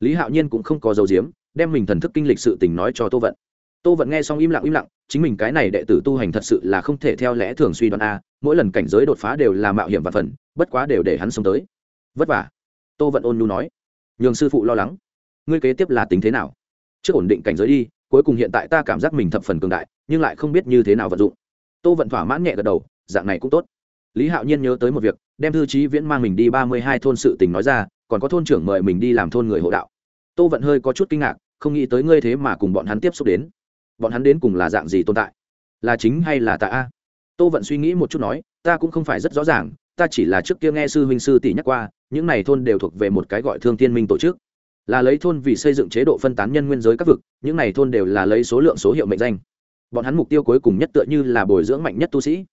Lý hạo nhiên cũng không có dấu diếm đem mình thần thức kinh lịch sự tình nói cho tô vận. Tô vận nghe xong im lặng im lặng, chính mình cái này đệ tử tu hành thật sự là không thể theo lẽ thường suy đoán a, mỗi lần cảnh giới đột phá đều là mạo hiểm và phần, bất quá đều để hắn sống tới. Vất vả. Tô vận ôn nhu nói. Nhường sư phụ lo lắng. Ngươi kế tiếp là tính thế nào? Trước ổn định cảnh giới đi, cuối cùng hiện tại ta cảm giác mình thập phần cường đại nhưng lại không biết như thế nào vận dụng. Tô vận thỏa mãn nhẹ gật đầu, dạng này cũng tốt. Lý hạo nhiên nhớ tới một việc, đem thư trí viễn mang mình đi ba mươi hai thôn sự tình nói ra, còn có thôn trưởng mời mình đi làm thôn người hộ đạo. Tô vận hơi có chút kinh ngạc, không nghĩ tới ngươi thế mà cùng bọn hắn tiếp xúc đến. Bọn hắn đến cùng là dạng gì tồn tại? Là chính hay là tạ a? Tô vận suy nghĩ một chút nói, ta cũng không phải rất rõ ràng, ta chỉ là trước kia nghe sư huynh sư tỷ nhắc qua, những này thôn đều thuộc về một cái gọi thương thiên minh tổ chức. Là lấy thôn vì xây dựng chế độ phân tán nhân nguyên giới các vực, những này thôn đều là lấy số lượng số hiệu mệnh danh bọn hắn mục tiêu cuối cùng nhất tựa như là bồi dưỡng mạnh nhất tu sĩ.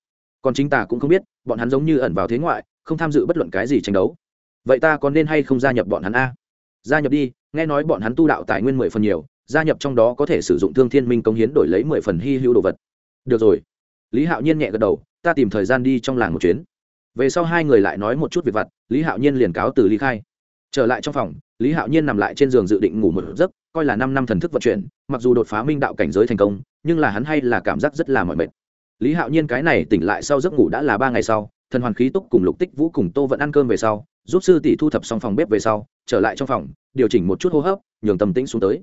Còn chính ta cũng không biết, bọn hắn giống như ẩn vào thế ngoại, không tham dự bất luận cái gì tranh đấu. Vậy ta còn nên hay không gia nhập bọn hắn a? Gia nhập đi, nghe nói bọn hắn tu đạo tài nguyên mười phần nhiều, gia nhập trong đó có thể sử dụng thương thiên minh công hiến đổi lấy mười phần hy hữu đồ vật. Được rồi. Lý hạo nhiên nhẹ gật đầu, ta tìm thời gian đi trong làng một chuyến. Về sau hai người lại nói một chút việc vặt, lý hạo nhiên liền cáo từ lý khai. Trở lại trong phòng, lý hạo nhiên nằm lại trên giường dự định ngủ một giấc coi là năm năm thần thức vận chuyển, mặc dù đột phá minh đạo cảnh giới thành công, nhưng là hắn hay là cảm giác rất là mỏi mệt. Lý hạo nhiên cái này tỉnh lại sau giấc ngủ đã là ba ngày sau, thần hoàn khí túc cùng lục tích vũ cùng tô vẫn ăn cơm về sau, giúp sư tỷ thu thập xong phòng bếp về sau, trở lại trong phòng, điều chỉnh một chút hô hấp, nhường tâm tĩnh xuống tới.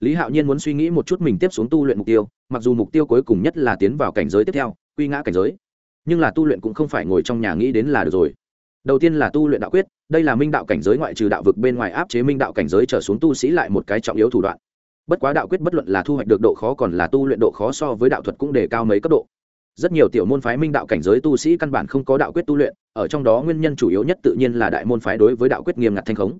Lý hạo nhiên muốn suy nghĩ một chút mình tiếp xuống tu luyện mục tiêu, mặc dù mục tiêu cuối cùng nhất là tiến vào cảnh giới tiếp theo, quy ngã cảnh giới, nhưng là tu luyện cũng không phải ngồi trong nhà nghĩ đến là được rồi đầu tiên là tu luyện đạo quyết, đây là minh đạo cảnh giới ngoại trừ đạo vực bên ngoài áp chế minh đạo cảnh giới trở xuống tu sĩ lại một cái trọng yếu thủ đoạn. Bất quá đạo quyết bất luận là thu hoạch được độ khó còn là tu luyện độ khó so với đạo thuật cũng đề cao mấy cấp độ. Rất nhiều tiểu môn phái minh đạo cảnh giới tu sĩ căn bản không có đạo quyết tu luyện, ở trong đó nguyên nhân chủ yếu nhất tự nhiên là đại môn phái đối với đạo quyết nghiêm ngặt thanh khống.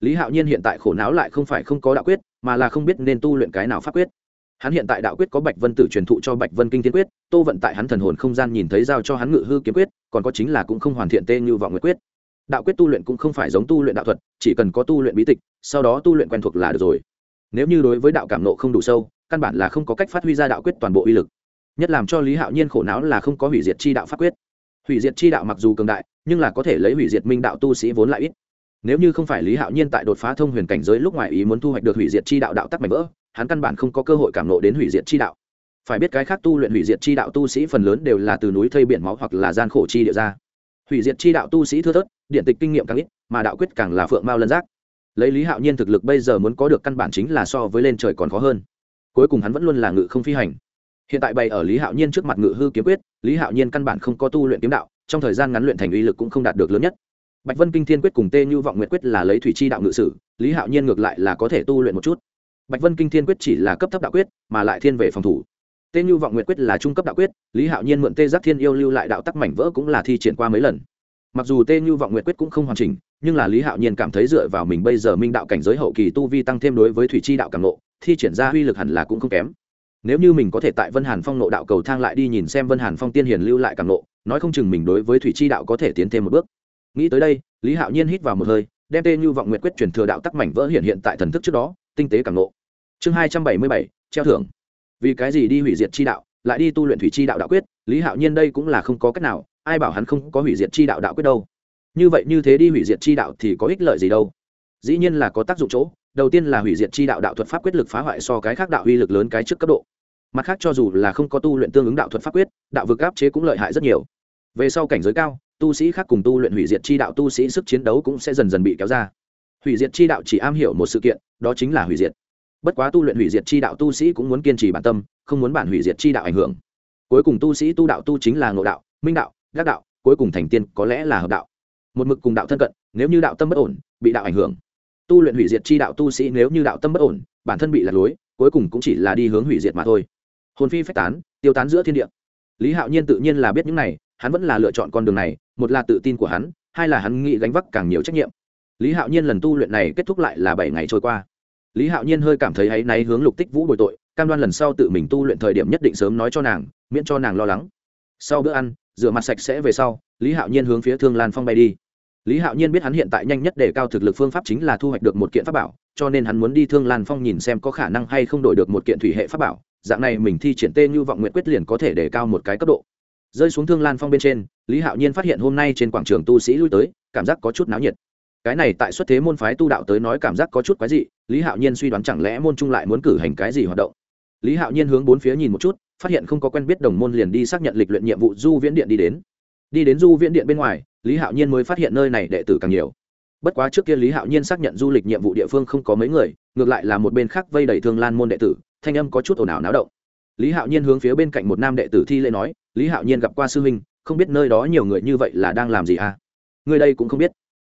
Lý hạo nhiên hiện tại khổ não lại không phải không có đạo quyết, mà là không biết nên tu luyện cái nào pháp quyết hắn hiện tại đạo quyết có bạch vân tử truyền thụ cho bạch vân kinh tiên quyết, tô vận tại hắn thần hồn không gian nhìn thấy giao cho hắn ngự hư kiếm quyết, còn có chính là cũng không hoàn thiện tê như vọng nguyệt quyết. Đạo quyết tu luyện cũng không phải giống tu luyện đạo thuật, chỉ cần có tu luyện bí tịch, sau đó tu luyện quen thuộc là được rồi. Nếu như đối với đạo cảm nộ không đủ sâu, căn bản là không có cách phát huy ra đạo quyết toàn bộ uy lực. Nhất làm cho lý hạo nhiên khổ não là không có hủy diệt chi đạo pháp quyết. Hủy diệt chi đạo mặc dù cường đại, nhưng là có thể lấy hủy diệt minh đạo tu sĩ vốn lại ít. Nếu như không phải lý hạo nhiên tại đột phá thông huyền cảnh giới lúc ngoài ý muốn thu hoạch được hủy diệt chi đạo đạo tắc mạnh vỡ hắn căn bản không có cơ hội cảm nộ đến hủy diệt chi đạo. Phải biết cái khác tu luyện hủy diệt chi đạo tu sĩ phần lớn đều là từ núi thây biển máu hoặc là gian khổ chi địa ra. Hủy diệt chi đạo tu sĩ thưa thớt, điện tịch kinh nghiệm càng ít, mà đạo quyết càng là phượng mao lân giác. Lấy lý hạo nhiên thực lực bây giờ muốn có được căn bản chính là so với lên trời còn khó hơn. Cuối cùng hắn vẫn luôn là ngự không phi hành. Hiện tại bày ở lý hạo nhiên trước mặt ngự hư kiếm quyết, lý hạo nhiên căn bản không có tu luyện kiếm đạo, trong thời gian ngắn luyện thành uy lực cũng không đạt được lớn nhất. Bạch vân kinh thiên quyết cùng tê như vọng nguyệt quyết là lấy thủy chi đạo ngự sử, lý hạo nhiên ngược lại là có thể tu luyện một chút bạch vân kinh thiên quyết chỉ là cấp thấp đạo quyết, mà lại thiên về phòng thủ. Tên như vọng nguyệt quyết là trung cấp đạo quyết, lý hạo nhiên mượn tê giác thiên yêu lưu lại đạo tắc mảnh vỡ cũng là thi triển qua mấy lần. Mặc dù tê như vọng nguyệt quyết cũng không hoàn chỉnh, nhưng là lý hạo nhiên cảm thấy dựa vào mình bây giờ minh đạo cảnh giới hậu kỳ tu vi tăng thêm đối với thủy chi đạo càng nộ thi triển ra uy lực hẳn là cũng không kém. Nếu như mình có thể tại vân hàn phong nộ đạo cầu thang lại đi nhìn xem vân hàn phong tiên hiền lưu lại càng nộ nói không chừng mình đối với thủy chi đạo có thể tiến thêm một bước. Nghĩ tới đây, lý hạo nhiên hít vào một hơi, đem tê như vọng Nguyệt quyết truyền thừa đạo tắc mảnh vỡ hiện hiện tại thần thức trước đó, tinh tế càng nộ chương hai trăm bảy mươi bảy, treo thưởng. Vì cái gì đi hủy diệt chi đạo, lại đi tu luyện thủy chi đạo đạo quyết? Lý hạo nhiên đây cũng là không có cách nào, ai bảo hắn không có hủy diệt chi đạo đạo quyết đâu. Như vậy như thế đi hủy diệt chi đạo thì có ích lợi gì đâu? Dĩ nhiên là có tác dụng chỗ. Đầu tiên là hủy diệt chi đạo đạo thuật pháp quyết lực phá hoại so cái khác đạo uy lực lớn cái trước cấp độ. Mặt khác cho dù là không có tu luyện tương ứng đạo thuật pháp quyết, đạo vực áp chế cũng lợi hại rất nhiều. Về sau cảnh giới cao, tu sĩ khác cùng tu luyện hủy diệt chi đạo tu sĩ sức chiến đấu cũng sẽ dần dần bị kéo ra. Hủy diệt chi đạo chỉ am hiểu một sự kiện, đó chính là hủy diệt bất quá tu luyện hủy diệt chi đạo tu sĩ cũng muốn kiên trì bản tâm, không muốn bản hủy diệt chi đạo ảnh hưởng. Cuối cùng tu sĩ tu đạo tu chính là ngộ đạo, minh đạo gác đạo, cuối cùng thành tiên có lẽ là hợp đạo. Một mực cùng đạo thân cận, nếu như đạo tâm bất ổn, bị đạo ảnh hưởng. Tu luyện hủy diệt chi đạo tu sĩ nếu như đạo tâm bất ổn, bản thân bị lạc lối, cuối cùng cũng chỉ là đi hướng hủy diệt mà thôi. Hồn phi phách tán, tiêu tán giữa thiên địa. Lý hạo nhiên tự nhiên là biết những này, hắn vẫn là lựa chọn con đường này, một là tự tin của hắn, hai là hắn nghĩ gánh vác càng nhiều trách nhiệm. Lý hạo nhiên lần tu luyện này kết thúc lại là bảy ngày trôi qua lý hạo nhiên hơi cảm thấy áy náy hướng lục tích vũ bồi tội, cam đoan lần sau tự mình tu luyện thời điểm nhất định sớm nói cho nàng, miễn cho nàng lo lắng. Sau bữa ăn, rửa mặt sạch sẽ về sau, lý hạo nhiên hướng phía thương lan phong bay đi. Lý hạo nhiên biết hắn hiện tại nhanh nhất để cao thực lực phương pháp chính là thu hoạch được một kiện pháp bảo, cho nên hắn muốn đi thương lan phong nhìn xem có khả năng hay không đổi được một kiện thủy hệ pháp bảo, dạng này mình thi triển tê như vọng nguyện quyết liền có thể để cao một cái cấp độ. Rơi xuống thương lan phong bên trên, lý hạo nhiên phát hiện hôm nay trên quảng trường tu sĩ lui tới, cảm giác có chút náo nhiệt cái này tại xuất thế môn phái tu đạo tới nói cảm giác có chút quái dị, lý hạo nhiên suy đoán chẳng lẽ môn trung lại muốn cử hành cái gì hoạt động. Lý hạo nhiên hướng bốn phía nhìn một chút, phát hiện không có quen biết đồng môn liền đi xác nhận lịch luyện nhiệm vụ du viễn điện đi đến. Đi đến du viễn điện bên ngoài, lý hạo nhiên mới phát hiện nơi này đệ tử càng nhiều. Bất quá trước kia lý hạo nhiên xác nhận du lịch nhiệm vụ địa phương không có mấy người, ngược lại là một bên khác vây đầy thương lan môn đệ tử, thanh âm có chút ồn ào náo động. Lý hạo nhiên hướng phía bên cạnh một nam đệ tử thi lễ nói, lý hạo nhiên gặp qua sư huynh, không biết nơi đó nhiều người như vậy là đang làm gì à? Người đây cũng không biết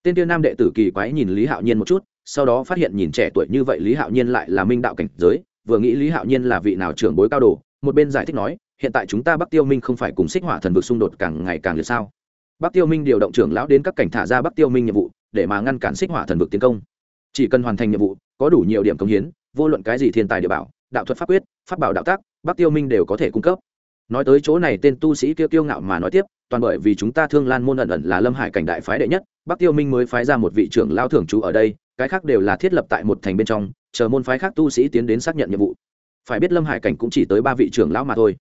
tên tiên nam đệ tử kỳ quái nhìn lý hạo nhiên một chút, sau đó phát hiện nhìn trẻ tuổi như vậy lý hạo nhiên lại là minh đạo cảnh giới, vừa nghĩ lý hạo nhiên là vị nào trưởng bối cao đồ, một bên giải thích nói, hiện tại chúng ta bắc tiêu minh không phải cùng xích hỏa thần vực xung đột càng ngày càng liệt sao? Bắc tiêu minh điều động trưởng lão đến các cảnh thả ra bắc tiêu minh nhiệm vụ, để mà ngăn cản xích hỏa thần vực tiến công. Chỉ cần hoàn thành nhiệm vụ, có đủ nhiều điểm công hiến, vô luận cái gì thiên tài địa bảo, đạo thuật pháp quyết, pháp bảo đạo tác, bắc tiêu minh đều có thể cung cấp nói tới chỗ này tên tu sĩ kia kiêu ngạo mà nói tiếp, toàn bởi vì chúng ta thương lan môn ẩn ẩn là lâm hải cảnh đại phái đệ nhất, bắc tiêu minh mới phái ra một vị trưởng lao thường trú ở đây, cái khác đều là thiết lập tại một thành bên trong, chờ môn phái khác tu sĩ tiến đến xác nhận nhiệm vụ. Phải biết lâm hải cảnh cũng chỉ tới ba vị trưởng lão mà thôi.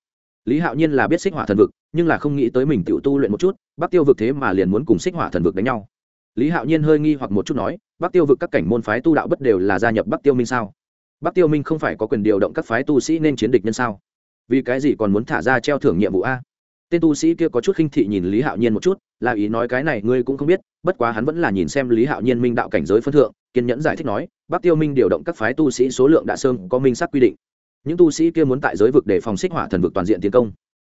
Lý hạo nhiên là biết xích hỏa thần vực, nhưng là không nghĩ tới mình tự tu luyện một chút, bắc tiêu vực thế mà liền muốn cùng xích hỏa thần vực đánh nhau. Lý hạo nhiên hơi nghi hoặc một chút nói, bắc tiêu vực các cảnh môn phái tu đạo bất đều là gia nhập bắc tiêu minh sao? Bắc tiêu minh không phải có quyền điều động các phái tu sĩ nên chiến địch nhân sao? Vì cái gì còn muốn thả ra treo thưởng nhiệm vụ a? Tên tu sĩ kia có chút khinh thị nhìn lý hạo nhiên một chút, là ý nói cái này ngươi cũng không biết, bất quá hắn vẫn là nhìn xem lý hạo nhiên minh đạo cảnh giới phân thượng, kiên nhẫn giải thích nói, bắc tiêu minh điều động các phái tu sĩ số lượng đã sơn có minh sắc quy định. Những tu sĩ kia muốn tại giới vực để phòng xích hỏa thần vực toàn diện tiến công.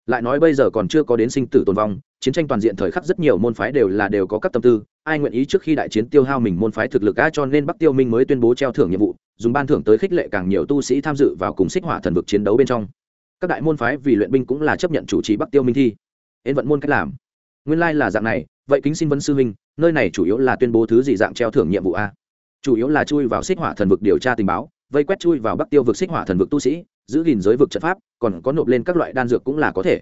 Lại nói bây giờ còn chưa có đến sinh tử tồn vong, chiến tranh toàn diện thời khắc rất nhiều môn phái đều là đều có các tâm tư, ai nguyện ý trước khi đại chiến tiêu hao mình môn phái thực lực a, cho nên bắc tiêu minh mới tuyên bố treo thưởng nhiệm vụ, dùng ban thưởng tới khích lệ càng nhiều tu sĩ tham dự vào cùng xích hỏa thần vực chiến đấu bên trong các đại môn phái vì luyện binh cũng là chấp nhận chủ trì bắc tiêu minh thi. Ên vận môn cách làm. Nguyên lai、like、là dạng này, vậy kính xin vấn sư minh nơi này chủ yếu là tuyên bố thứ gì dạng treo thưởng nhiệm vụ a? Chủ yếu là chui vào xích hỏa thần vực điều tra tình báo, vây quét chui vào bắc tiêu vực xích hỏa thần vực tu sĩ, giữ gìn giới vực trận pháp, còn có nộp lên các loại đan dược cũng là có thể.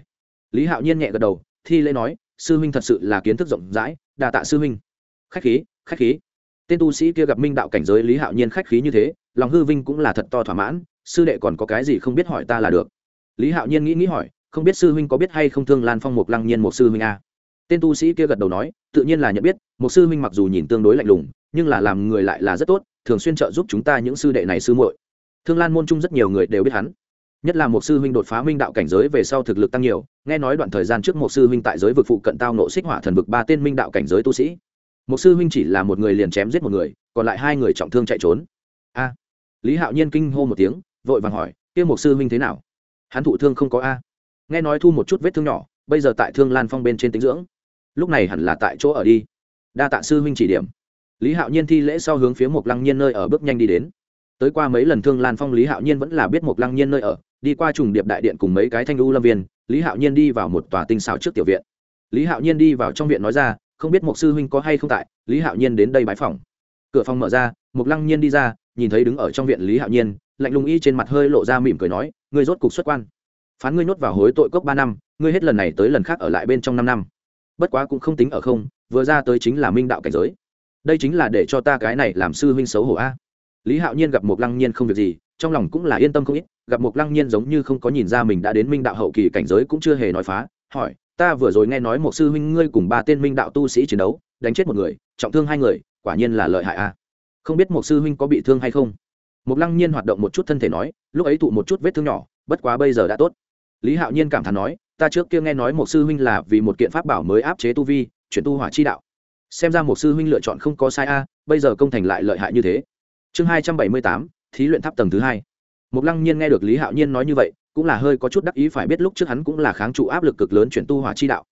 Lý hạo nhiên nhẹ gật đầu, thi lễ nói, sư huynh thật sự là kiến thức rộng rãi đà tạ sư huynh. Khách khí khách khí. Tên tu sĩ kia gặp minh đạo cảnh giới lý hạo nhiên khách khí như thế, lòng hư vinh cũng là thật to thỏa mãn, sư đệ còn có cái gì không biết hỏi ta là được lý hạo nhiên nghĩ nghĩ hỏi, không biết sư huynh có biết hay không thương lan phong mục lăng nhiên một sư huynh a? Tên tu sĩ kia gật đầu nói, tự nhiên là nhận biết, một sư huynh mặc dù nhìn tương đối lạnh lùng, nhưng là làm người lại là rất tốt, thường xuyên trợ giúp chúng ta những sư đệ này sư muội. Thương lan môn chung rất nhiều người đều biết hắn. Nhất là một sư huynh đột phá minh đạo cảnh giới về sau thực lực tăng nhiều, nghe nói đoạn thời gian trước một sư huynh tại giới vực phụ cận tao nộ xích hỏa thần vực ba tên minh đạo cảnh giới tu sĩ. Một sư huynh chỉ là một người liền chém giết một người, còn lại hai người trọng thương chạy trốn. A. Lý hạo nhiên kinh hô một tiếng, vội vàng hỏi, kia một sư huynh thế nào? Hắn thụ thương không có a. Nghe nói thu một chút vết thương nhỏ, bây giờ tại thương lan phong bên trên tính dưỡng. Lúc này hẳn là tại chỗ ở đi. Đa tạ sư huynh chỉ điểm. Lý hạo nhiên thi lễ sau hướng phía một lăng nhiên nơi ở bước nhanh đi đến. Tới qua mấy lần thương lan phong, lý hạo nhiên vẫn là biết một lăng nhiên nơi ở. Đi qua trùng điệp đại điện cùng mấy cái thanh lưu lâm viên, lý hạo nhiên đi vào một tòa tinh xảo trước tiểu viện. Lý hạo nhiên đi vào trong viện nói ra, không biết một sư huynh có hay không tại? Lý hạo nhiên đến đây bãi phòng cửa phòng mở ra một lăng nhiên đi ra, nhìn thấy đứng ở trong viện lý hạo nhiên, lạnh lùng y trên mặt hơi lộ ra mỉm cười nói ngươi rốt cục xuất quan. Phán ngươi nhốt vào hối tội cốc ba năm, ngươi hết lần này tới lần khác ở lại bên trong năm năm. Bất quá cũng không tính ở không, vừa ra tới chính là minh đạo cảnh giới. Đây chính là để cho ta cái này làm sư huynh xấu hổ a. Lý hạo nhiên gặp một lăng nhiên không việc gì, trong lòng cũng là yên tâm không ít, gặp một lăng nhiên giống như không có nhìn ra mình đã đến minh đạo hậu kỳ cảnh giới cũng chưa hề nói phá, hỏi, ta vừa rồi nghe nói một sư huynh ngươi cùng ba tên minh đạo tu sĩ chiến đấu, đánh chết một người, trọng thương hai người, quả nhiên là lợi hại a. Không biết một sư huynh có bị thương hay không? Một lăng nhiên hoạt động một chút thân thể nói, lúc ấy tụ một chút vết thương nhỏ, bất quá bây giờ đã tốt. Lý hạo nhiên cảm thán nói, ta trước kia nghe nói một sư huynh là vì một kiện pháp bảo mới áp chế tu vi, chuyển tu hỏa chi đạo. Xem ra một sư huynh lựa chọn không có sai a, bây giờ công thành lại lợi hại như thế. Chương hai trăm bảy mươi tám, thí luyện tháp tầng thứ hai. Một lăng nhiên nghe được lý hạo nhiên nói như vậy, cũng là hơi có chút đắc ý phải biết lúc trước hắn cũng là kháng trụ áp lực cực lớn chuyển tu hỏa chi đạo.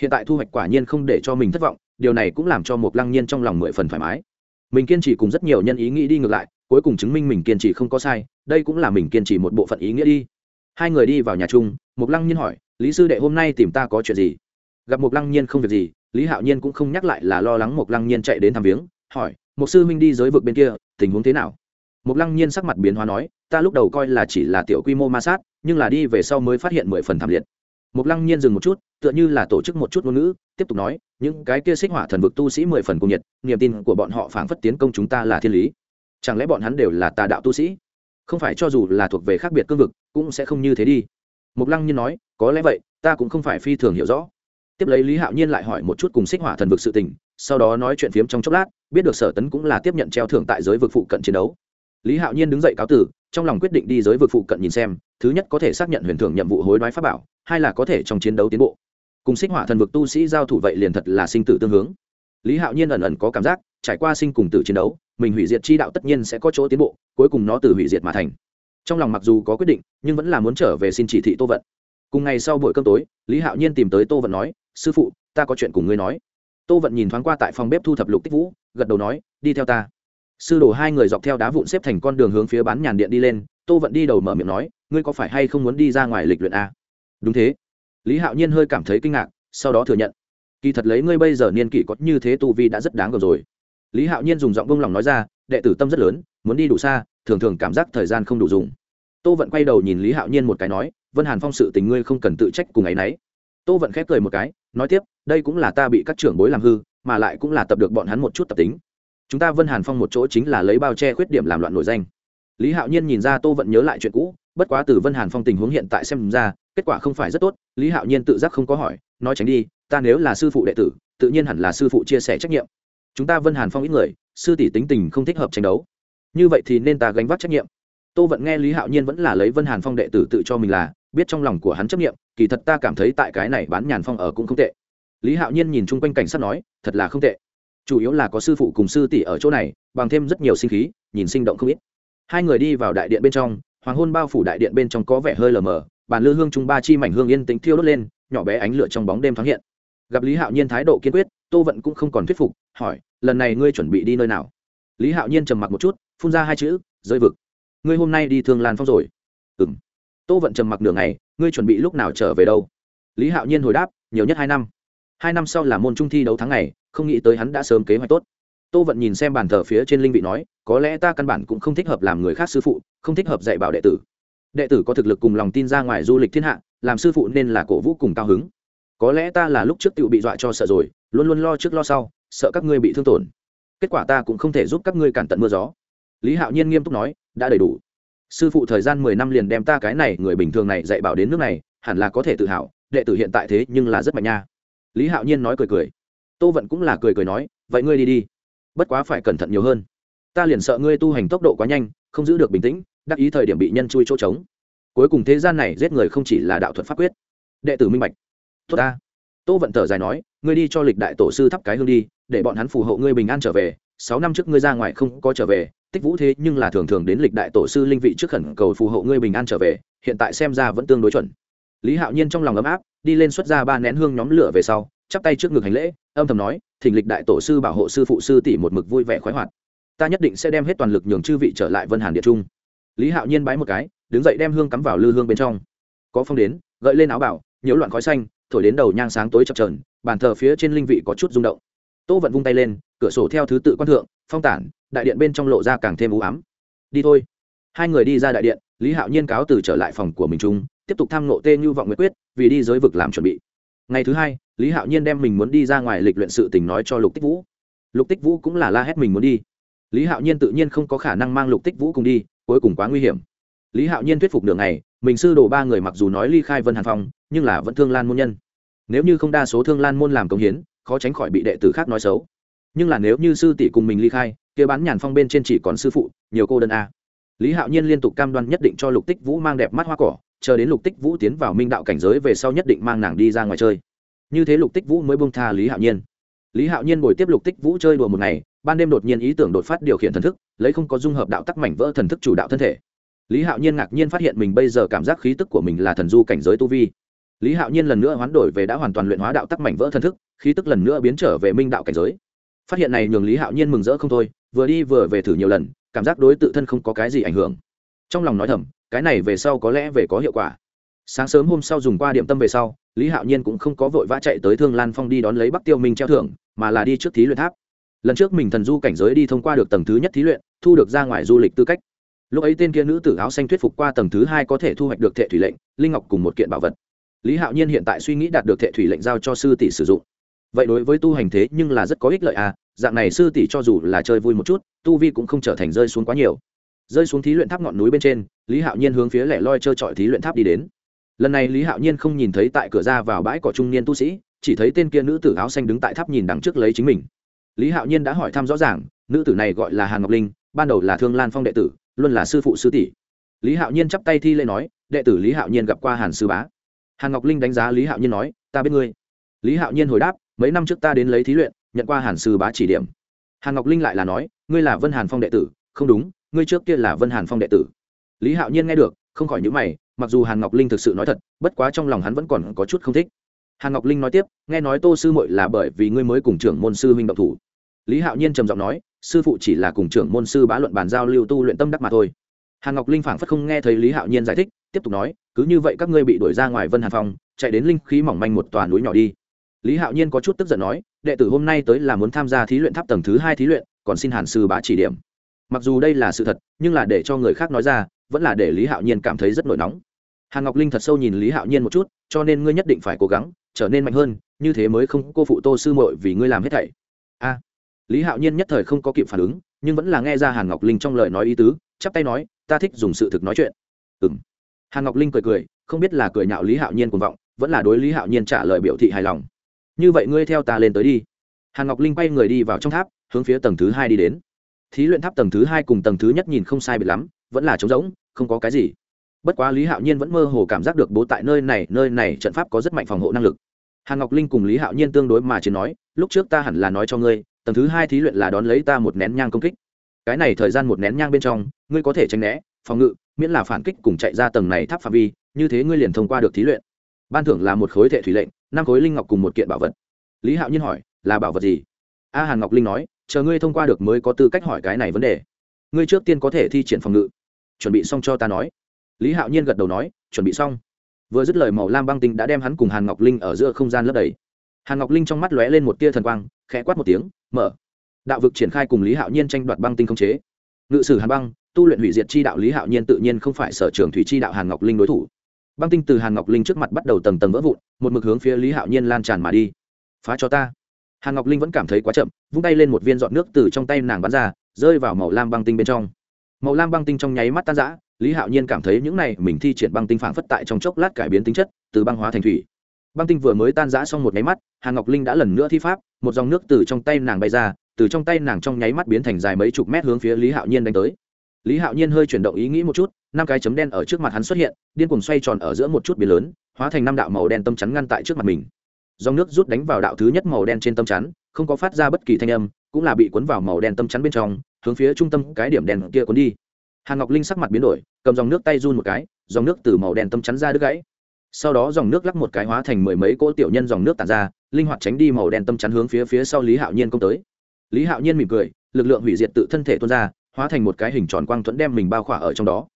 Hiện tại thu hoạch quả nhiên không để cho mình thất vọng, điều này cũng làm cho một lăng nhiên trong lòng mười phần thoải mái. Mình kiên trì cùng rất nhiều nhân ý nghĩ đi ngược lại cuối cùng chứng minh mình kiên trì không có sai, đây cũng là mình kiên trì một bộ phận ý nghĩa đi. Hai người đi vào nhà chung mục lăng nhiên hỏi, lý sư đệ hôm nay tìm ta có chuyện gì? Gặp mục lăng nhiên không việc gì, lý hạo nhiên cũng không nhắc lại là lo lắng mục lăng nhiên chạy đến thăm viếng, hỏi mục sư huynh đi giới vực bên kia, tình huống thế nào? Mục lăng nhiên sắc mặt biến hóa nói, ta lúc đầu coi là chỉ là tiểu quy mô ma sát, nhưng là đi về sau mới phát hiện mười phần thảm liệt. Mục lăng nhiên dừng một chút, tựa như là tổ chức một chút ngôn ngữ, tiếp tục nói, những cái kia xích hỏa thần vực tu sĩ mười phần cung nhiệt, niềm tin của bọn họ phảng phất tiến công chúng ta là thiên lý chẳng lẽ bọn hắn đều là tà đạo tu sĩ? Không phải cho dù là thuộc về khác biệt cương vực, cũng sẽ không như thế đi. Mục lăng nhiên nói, có lẽ vậy, ta cũng không phải phi thường hiểu rõ. Tiếp lấy lý hạo nhiên lại hỏi một chút cùng xích hỏa thần vực sự tình, sau đó nói chuyện phiếm trong chốc lát, biết được sở tấn cũng là tiếp nhận treo thưởng tại giới vực phụ cận chiến đấu. Lý hạo nhiên đứng dậy cáo tử, trong lòng quyết định đi giới vực phụ cận nhìn xem, thứ nhất có thể xác nhận huyền thưởng nhiệm vụ hối đoái pháp bảo, hai là có thể trong chiến đấu tiến bộ. Cùng xích hỏa thần vực tu sĩ giao thủ vậy liền thật là sinh tử tương hướng. Lý hạo nhiên ẩn ẩn có cảm giác, trải qua sinh cùng tử chiến đấu mình hủy diệt chi đạo tất nhiên sẽ có chỗ tiến bộ, cuối cùng nó từ hủy diệt mà thành. Trong lòng mặc dù có quyết định, nhưng vẫn là muốn trở về xin chỉ thị tô vận. Cùng ngày sau buổi cơm tối, lý hạo nhiên tìm tới tô vận nói, sư phụ, ta có chuyện cùng ngươi nói. Tô vận nhìn thoáng qua tại phòng bếp thu thập lục tích vũ, gật đầu nói, đi theo ta. Sư đổ hai người dọc theo đá vụn xếp thành con đường hướng phía bán nhàn điện đi lên, tô vận đi đầu mở miệng nói, ngươi có phải hay không muốn đi ra ngoài lịch luyện a đúng thế. Lý hạo nhiên hơi cảm thấy kinh ngạc, sau đó thừa nhận, kỳ thật lấy ngươi bây giờ niên kỷ có như thế tu vi đã rất đáng gờm rồi lý hạo nhiên dùng giọng bông lòng nói ra, đệ tử tâm rất lớn, muốn đi đủ xa, thường thường cảm giác thời gian không đủ dùng. Tô vận quay đầu nhìn lý hạo nhiên một cái nói, vân hàn phong sự tình ngươi không cần tự trách cùng ấ y n ấ y tô vận khép cười một cái, nói tiếp, đây cũng là ta bị các trưởng bối làm hư, mà lại cũng là tập được bọn hắn một chút tập tính. Chúng ta vân hàn phong một chỗ chính là lấy bao che khuyết điểm làm loạn nổi danh. Lý hạo nhiên nhìn ra tô vận nhớ lại chuyện cũ, bất quá từ vân hàn phong tình huống hiện tại xem ra, kết quả không phải rất tốt, lý hạo nhiên tự giác không có hỏi, nói tránh đi, ta nếu là sư phụ đệ tử, tự nhiên hẳn là sư phụ chia sẻ trách nhiệm chúng ta vân hàn phong ít người, sư tỷ tính tình không thích hợp tranh đấu. Như vậy thì nên ta gánh vác trách nhiệm. Tô vận nghe lý hạo nhiên vẫn là lấy vân hàn phong đệ tử tự cho mình là, biết trong lòng của hắn chấp nghiệm kỳ thật ta cảm thấy tại cái này bán nhàn phong ở cũng không tệ. Lý hạo nhiên nhìn chung quanh cảnh sát nói, thật là không tệ. Chủ yếu là có sư phụ cùng sư tỷ ở chỗ này, bằng thêm rất nhiều sinh khí, nhìn sinh động không ít. Hai người đi vào đại điện bên trong, hoàng hôn bao phủ đại điện bên trong có vẻ hơi lờ mờ, bàn lư hương trung ba chi mảnh hương yên tĩnh thiêu đốt lên, nhỏ bé ánh lửa trong bóng đêm thoáng hiện. Gặp lý hạo nhiên thái độ kiên quyết, tô vận cũng không còn thuyết phục, hỏi lần này ngươi chuẩn bị đi nơi nào? Lý hạo nhiên trầm mặc một chút, phun ra hai chữ, rơi vực. Ngươi hôm nay đi thương lan phong rồi. Ừ m tô vận trầm mặc nửa ngày, ngươi chuẩn bị lúc nào trở về đâu? Lý hạo nhiên hồi đáp, nhiều nhất hai năm. Hai năm sau là môn trung thi đấu tháng này không nghĩ tới hắn đã sớm kế hoạch tốt. Tô vận nhìn xem bàn thờ phía trên linh vị nói, có lẽ ta căn bản cũng không thích hợp làm người khác sư phụ, không thích hợp dạy bảo đệ tử. Đệ tử có thực lực cùng lòng tin ra ngoài du lịch thiên hạ, làm sư phụ nên là cổ vũ cùng cao hứng. Có lẽ ta là lúc trước tự bị dọa cho sợ rồi, luôn luôn lo trước lo sau sợ các ngươi bị thương tổn. Kết quả ta cũng không thể giúp các ngươi cản tận mưa gió. Lý hạo nhiên nghiêm túc nói, đã đầy đủ. Sư phụ thời gian mười năm liền đem ta cái này người bình thường này dạy bảo đến nước này, hẳn là có thể tự hào, đệ tử hiện tại thế nhưng là rất mạnh nha. Lý hạo nhiên nói cười cười. Tô vận cũng là cười cười nói, vậy ngươi đi đi. Bất quá phải cẩn thận nhiều hơn. Ta liền sợ ngươi tu hành tốc độ quá nhanh, không giữ được bình tĩnh, đắc ý thời điểm bị nhân chui chỗ trống. Cuối cùng thế gian này giết người không chỉ là đạo thuật pháp quyết. Đệ tử minh bạch. Tốt ta. Tô vận thở dài nói, ngươi đi cho lịch đại tổ sư thắp cái hương đi để bọn hắn phù hộ ngươi bình an trở về, sáu năm trước ngươi ra ngoài không có trở về, tích vũ thế nhưng là thường thường đến lịch đại tổ sư linh vị trước khẩn cầu phù hộ ngươi bình an trở về, hiện tại xem ra vẫn tương đối chuẩn. Lý hạo nhiên trong lòng ấm áp, đi lên xuất ra ba nén hương nhóm lửa về sau, chắp tay trước ngực hành lễ, âm thầm nói, thỉnh lịch đại tổ sư bảo hộ sư phụ sư tỷ một mực vui vẻ khoái hoạt. Ta nhất định sẽ đem hết toàn lực nhường chư vị trở lại vân hàn địa trung. Lý hạo nhiên bái một cái, đứng dậy đem hương cắm vào lư hương bên trong. Có phong đến, gợi lên áo bảo, nhiễu loạn khói xanh, thổi đến đầu nhang sáng tối chập trờn bàn thờ phía trên linh vị có chút rung động tô vận vung tay lên, cửa sổ theo thứ tự quan thượng, phong tản, đại điện bên trong lộ ra càng thêm u ám. Đi thôi. Hai người đi ra đại điện, lý hạo nhiên cáo từ trở lại phòng của mình chúng tiếp tục tham nộ tê như vọng nguyệt quyết, vì đi giới vực làm chuẩn bị. Ngày thứ hai, lý hạo nhiên đem mình muốn đi ra ngoài lịch luyện sự tình nói cho lục tích vũ. Lục tích vũ cũng là la hét mình muốn đi. Lý hạo nhiên tự nhiên không có khả năng mang lục tích vũ cùng đi, cuối cùng quá nguy hiểm. Lý hạo nhiên thuyết phục đường này mình sư đồ ba người mặc dù nói ly khai vân hàn phong, nhưng là vẫn thương lan môn nhân. Nếu như không đa số thương lan môn làm công hiến khó tránh khỏi bị đệ tử khác nói xấu. Nhưng là nếu như sư tỷ cùng mình ly khai, kia bán nhàn phong bên trên chỉ còn sư phụ, nhiều cô đơn a. Lý hạo nhiên liên tục cam đoan nhất định cho lục tích vũ mang đẹp mắt hoa cỏ, chờ đến lục tích vũ tiến vào minh đạo cảnh giới về sau nhất định mang nàng đi ra ngoài chơi. Như thế lục tích vũ mới bông tha lý hạo nhiên. Lý hạo nhiên bồi tiếp lục tích vũ chơi đùa một ngày, ban đêm đột nhiên ý tưởng đột phát điều khiển thần thức, lấy không có dung hợp đạo tắc mảnh vỡ thần thức chủ đạo thân thể. Lý hạo nhiên ngạc nhiên phát hiện mình bây giờ cảm giác khí tức của mình là thần du cảnh giới tu vi lý hạo nhiên lần nữa hoán đổi về đã hoàn toàn luyện hóa đạo tắc mảnh vỡ thần thức, khí tức lần nữa biến trở về minh đạo cảnh giới. Phát hiện này nhường lý hạo nhiên mừng rỡ không thôi, vừa đi vừa về thử nhiều lần, cảm giác đối tự thân không có cái gì ảnh hưởng. Trong lòng nói thầm, cái này về sau có lẽ về có hiệu quả. Sáng sớm hôm sau dùng qua điểm tâm về sau, lý hạo nhiên cũng không có vội vã chạy tới thương lan phong đi đón lấy bắc tiêu minh treo thưởng, mà là đi trước thí luyện tháp. Lần trước mình thần du cảnh giới đi thông qua được tầng thứ nhất thí luyện, thu được ra ngoài du lịch tư cách. Lúc ấy tên kia nữ tử áo xanh thuyết phục qua tầng thứ hai có thể thu hoạch được thệ thủy lệnh, linh ngọc cùng một kiện bảo vật lý hạo nhiên hiện tại suy nghĩ đạt được thệ thủy lệnh giao cho sư tỷ sử dụng. Vậy đối với tu hành thế nhưng là rất có ích lợi à dạng này sư tỷ cho dù là chơi vui một chút, tu vi cũng không trở thành rơi xuống quá nhiều. Rơi xuống thí luyện tháp ngọn núi bên trên, lý hạo nhiên hướng phía lẻ loi trơ trọi thí luyện tháp đi đến. Lần này lý hạo nhiên không nhìn thấy tại cửa ra vào bãi cỏ trung niên tu sĩ, chỉ thấy tên kia nữ tử áo xanh đứng tại tháp nhìn đằng trước lấy chính mình. Lý hạo nhiên đã hỏi thăm rõ ràng, nữ tử này gọi là hàn ngọc linh, ban đầu là thương lan phong đệ tử, luôn là sư phụ sư tỷ. Lý hạo nhiên chắp tay thi lễ nói, đệ tử lý hạo nhiên gặp qua hàn sư bá hàn ngọc linh đánh giá lý hạo nhiên nói, ta biết ngươi. Lý hạo nhiên hồi đáp, mấy năm trước ta đến lấy thí luyện, nhận qua hàn sư bá chỉ điểm. Hàn ngọc linh lại là nói, ngươi là vân hàn phong đệ tử, không đúng, ngươi trước kia là vân hàn phong đệ tử. Lý hạo nhiên nghe được, không khỏi nhữ mày, mặc dù hàn ngọc linh thực sự nói thật, bất quá trong lòng hắn vẫn còn có chút không thích. Hàn ngọc linh nói tiếp, nghe nói tô sư muội là bởi vì ngươi mới cùng trưởng môn sư huynh độc thủ. Lý hạo nhiên trầm giọng nói, sư phụ chỉ là cùng trưởng môn sư bá luận bàn giao lưu tu luyện tâm đắc mà thôi hàn ngọc linh phảng phất không nghe thấy lý hạo nhiên giải thích, tiếp tục nói, cứ như vậy các ngươi bị đuổi ra ngoài vân hàn phong, chạy đến linh khí mỏng manh một tòa núi nhỏ đi. Lý hạo nhiên có chút tức giận nói, đệ tử hôm nay tới là muốn tham gia thí luyện tháp tầng thứ hai thí luyện, còn xin hàn sư bá chỉ điểm. Mặc dù đây là sự thật, nhưng là để cho người khác nói ra, vẫn là để lý hạo nhiên cảm thấy rất nổi nóng. Hàn ngọc linh thật sâu nhìn lý hạo nhiên một chút, cho nên ngươi nhất định phải cố gắng, trở nên mạnh hơn, như thế mới không cô phụ tô sư mội vì ngươi làm hết thảy. A. Lý hạo nhiên nhất thời không có kịp phản ứng, nhưng vẫn là nghe ra hàn ngọc linh trong lời nói ý tứ, chắp tay nói ta thích dùng sự thực nói chuyện. Ừ m hàn ngọc linh cười cười, không biết là cười nhạo lý hạo nhiên cuồng vọng, vẫn là đối lý hạo nhiên trả lời biểu thị hài lòng. Như vậy ngươi theo ta lên tới đi. Hàn ngọc linh quay người đi vào trong tháp, hướng phía tầng thứ hai đi đến. Thí luyện tháp tầng thứ hai cùng tầng thứ nhất nhìn không sai biệt lắm, vẫn là trống rỗng, không có cái gì. Bất quá lý hạo nhiên vẫn mơ hồ cảm giác được bố tại nơi này nơi này trận pháp có rất mạnh phòng hộ năng lực. Hàn ngọc linh cùng lý hạo nhiên tương đối mà chỉ nói, lúc trước ta hẳn là nói cho ngươi, tầng thứ hai thí luyện là đón lấy ta một nén nhang công kích cái này thời gian một nén nhang bên trong, ngươi có thể tránh né, phòng ngự, miễn là phản kích cùng chạy ra tầng này tháp phạm vi, như thế ngươi liền thông qua được thí luyện. Ban thưởng là một khối thể thủy lệnh, năm khối linh ngọc cùng một kiện bảo vật. Lý hạo nhiên hỏi, là bảo vật gì? A hàn ngọc linh nói, chờ ngươi thông qua được mới có tư cách hỏi cái này vấn đề. Ngươi trước tiên có thể thi triển phòng ngự. Chuẩn bị xong cho ta nói. Lý hạo nhiên gật đầu nói, chuẩn bị xong. Vừa dứt lời màu lam băng tinh đã đem hắn cùng hàn ngọc linh ở giữa không gian lấp đầy. Hàn ngọc linh trong mắt lóe lên một tia thần quang, khẽ quát một tiếng, mở đạo vực triển khai cùng lý hạo nhiên tranh đoạt băng tinh không chế ngự sử hàn băng tu luyện hủy diệt chi đạo lý hạo nhiên tự nhiên không phải sở trường thủy chi đạo hàn ngọc linh đối thủ băng tinh từ hàn ngọc linh trước mặt bắt đầu tầng tầng vỡ vụn một mực hướng phía lý hạo nhiên lan tràn mà đi phá cho ta hàn ngọc linh vẫn cảm thấy quá chậm vung tay lên một viên giọt nước từ trong tay nàng bắn ra rơi vào màu lam băng tinh bên trong màu lam băng tinh trong nháy mắt tan rã lý hạo nhiên cảm thấy những này mình thi triển băng tinh phản phất tại trong chốc lát cải biến tính chất từ băng hóa thành thủy băng tinh vừa mới tan rã xong một nháy mắt hàn ngọc linh đã lần nữa thi pháp một dòng nước từ trong tay nàng bay ra từ trong tay nàng trong nháy mắt biến thành dài mấy chục mét hướng phía lý hạo nhiên đánh tới. Lý hạo nhiên hơi chuyển động ý nghĩ một chút, năm cái chấm đen ở trước mặt hắn xuất hiện, điên cuồng xoay tròn ở giữa một chút biển lớn, hóa thành năm đạo màu đen tâm chắn ngăn tại trước mặt mình. Dòng nước rút đánh vào đạo thứ nhất màu đen trên tâm chắn, không có phát ra bất kỳ thanh âm, cũng là bị cuốn vào màu đen tâm chắn bên trong, hướng phía trung tâm cái điểm đen kia cuốn đi. Hàn ngọc linh sắc mặt biến đổi, cầm dòng nước tay run một cái, dòng nước từ màu đen tâm chắn ra đứt gãy. Sau đó dòng nước lắc một cái hóa thành mười mấy cỗ tiểu nhân dòng nước tàn ra, linh hoạt tránh đi màu đen tâm chắn hướng phía phía sau lý hạo nhiên công tới lý hạo nhiên mỉm cười, lực lượng hủy diệt tự thân thể tuôn ra, hóa thành một cái hình tròn quang thuẫn đem mình bao khỏa ở trong đó.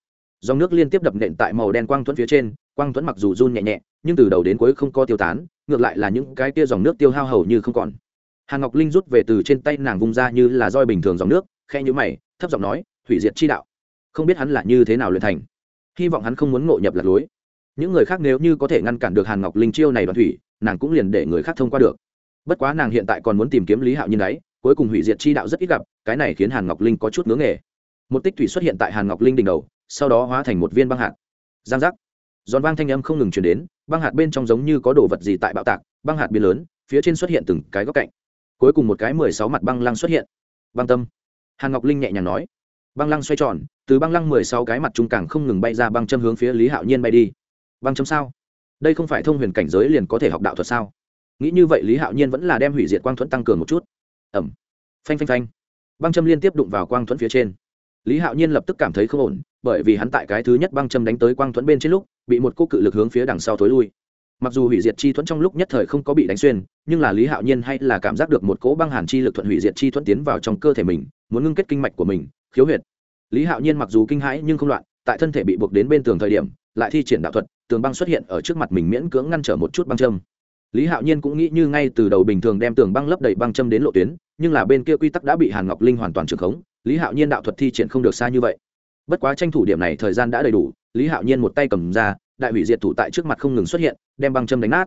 Dòng nước liên tiếp đập nện tại màu đen quang thuẫn phía trên, quang thuẫn mặc dù run nhẹ nhẹ, nhưng từ đầu đến cuối không có tiêu tán, ngược lại là những cái tia dòng nước tiêu hao hầu như không còn. Hàn ngọc linh rút về từ trên tay nàng vung ra như là roi bình thường dòng nước khe nhũ mày, thấp giọng nói, hủy diệt chi đạo. Không biết hắn là như thế nào luyện thành. Hy vọng hắn không muốn ngộ nhập lạc lối. Những người khác nếu như có thể ngăn cản được hàn ngọc linh chiêu này đoàn thủy, nàng cũng liền để người khác thông qua được. Bất quá nàng hiện tại còn muốn tìm kiếm lý hạo nhiên đấy cuối cùng hủy diệt chi đạo rất ít gặp, cái này khiến hàn ngọc linh có chút ngưỡng nghề. Một tích thủy xuất hiện tại hàn ngọc linh đỉnh đầu, sau đó hóa thành một viên băng hạt. Giang giác. Giòn vang thanh âm không ngừng chuyển đến, băng hạt bên trong giống như có đồ vật gì tại bạo tạc, băng hạt biến lớn, phía trên xuất hiện từng cái góc cạnh. Cuối cùng một cái mười sáu mặt băng lăng xuất hiện. Băng tâm. Hàn ngọc linh nhẹ nhàng nói. Băng lăng xoay tròn, từ băng lăng mười sáu cái mặt trung càng không ngừng bay ra băng châm hướng phía lý hạo nhiên bay đi. Băng châm sao? Đây không phải thông huyền cảnh giới liền có thể học đạo thuật sao? Nghĩ như vậy lý hạo nhiên vẫn là đem hủy diệt quang thuẫn tăng cường một chút ẩm. Phanh phanh phanh. Băng châm liên tiếp đụng vào quang thuẫn phía trên. Lý hạo nhiên lập tức cảm thấy không ổn, bởi vì hắn tại cái thứ nhất băng châm đánh tới quang thuẫn bên trên lúc, bị một cô cự lực hướng phía đằng sau thối lui. Mặc dù hủy diệt chi thuẫn trong lúc nhất thời không có bị đánh xuyên, nhưng là lý hạo nhiên hay là cảm giác được một cỗ băng hàn chi lực thuận hủy diệt chi thuẫn tiến vào trong cơ thể mình, muốn ngưng kết kinh mạch của mình, khiếu huyệt. Lý hạo nhiên mặc dù kinh hãi nhưng không loạn, tại thân thể bị buộc đến bên tường thời điểm, lại thi triển đạo thuật, tường băng xuất hiện ở trước mặt mình miễn cưỡng ngăn trở một chút băng châm lý hạo nhiên cũng nghĩ như ngay từ đầu bình thường đem tường băng lấp đầy băng châm đến lộ tuyến, nhưng là bên kia quy tắc đã bị hàn ngọc linh hoàn toàn trưởng khống, lý hạo nhiên đạo thuật thi triển không được xa như vậy. Bất quá tranh thủ điểm này thời gian đã đầy đủ, lý hạo nhiên một tay cầm ra, đại hủy diệt thủ tại trước mặt không ngừng xuất hiện, đem băng châm đánh nát.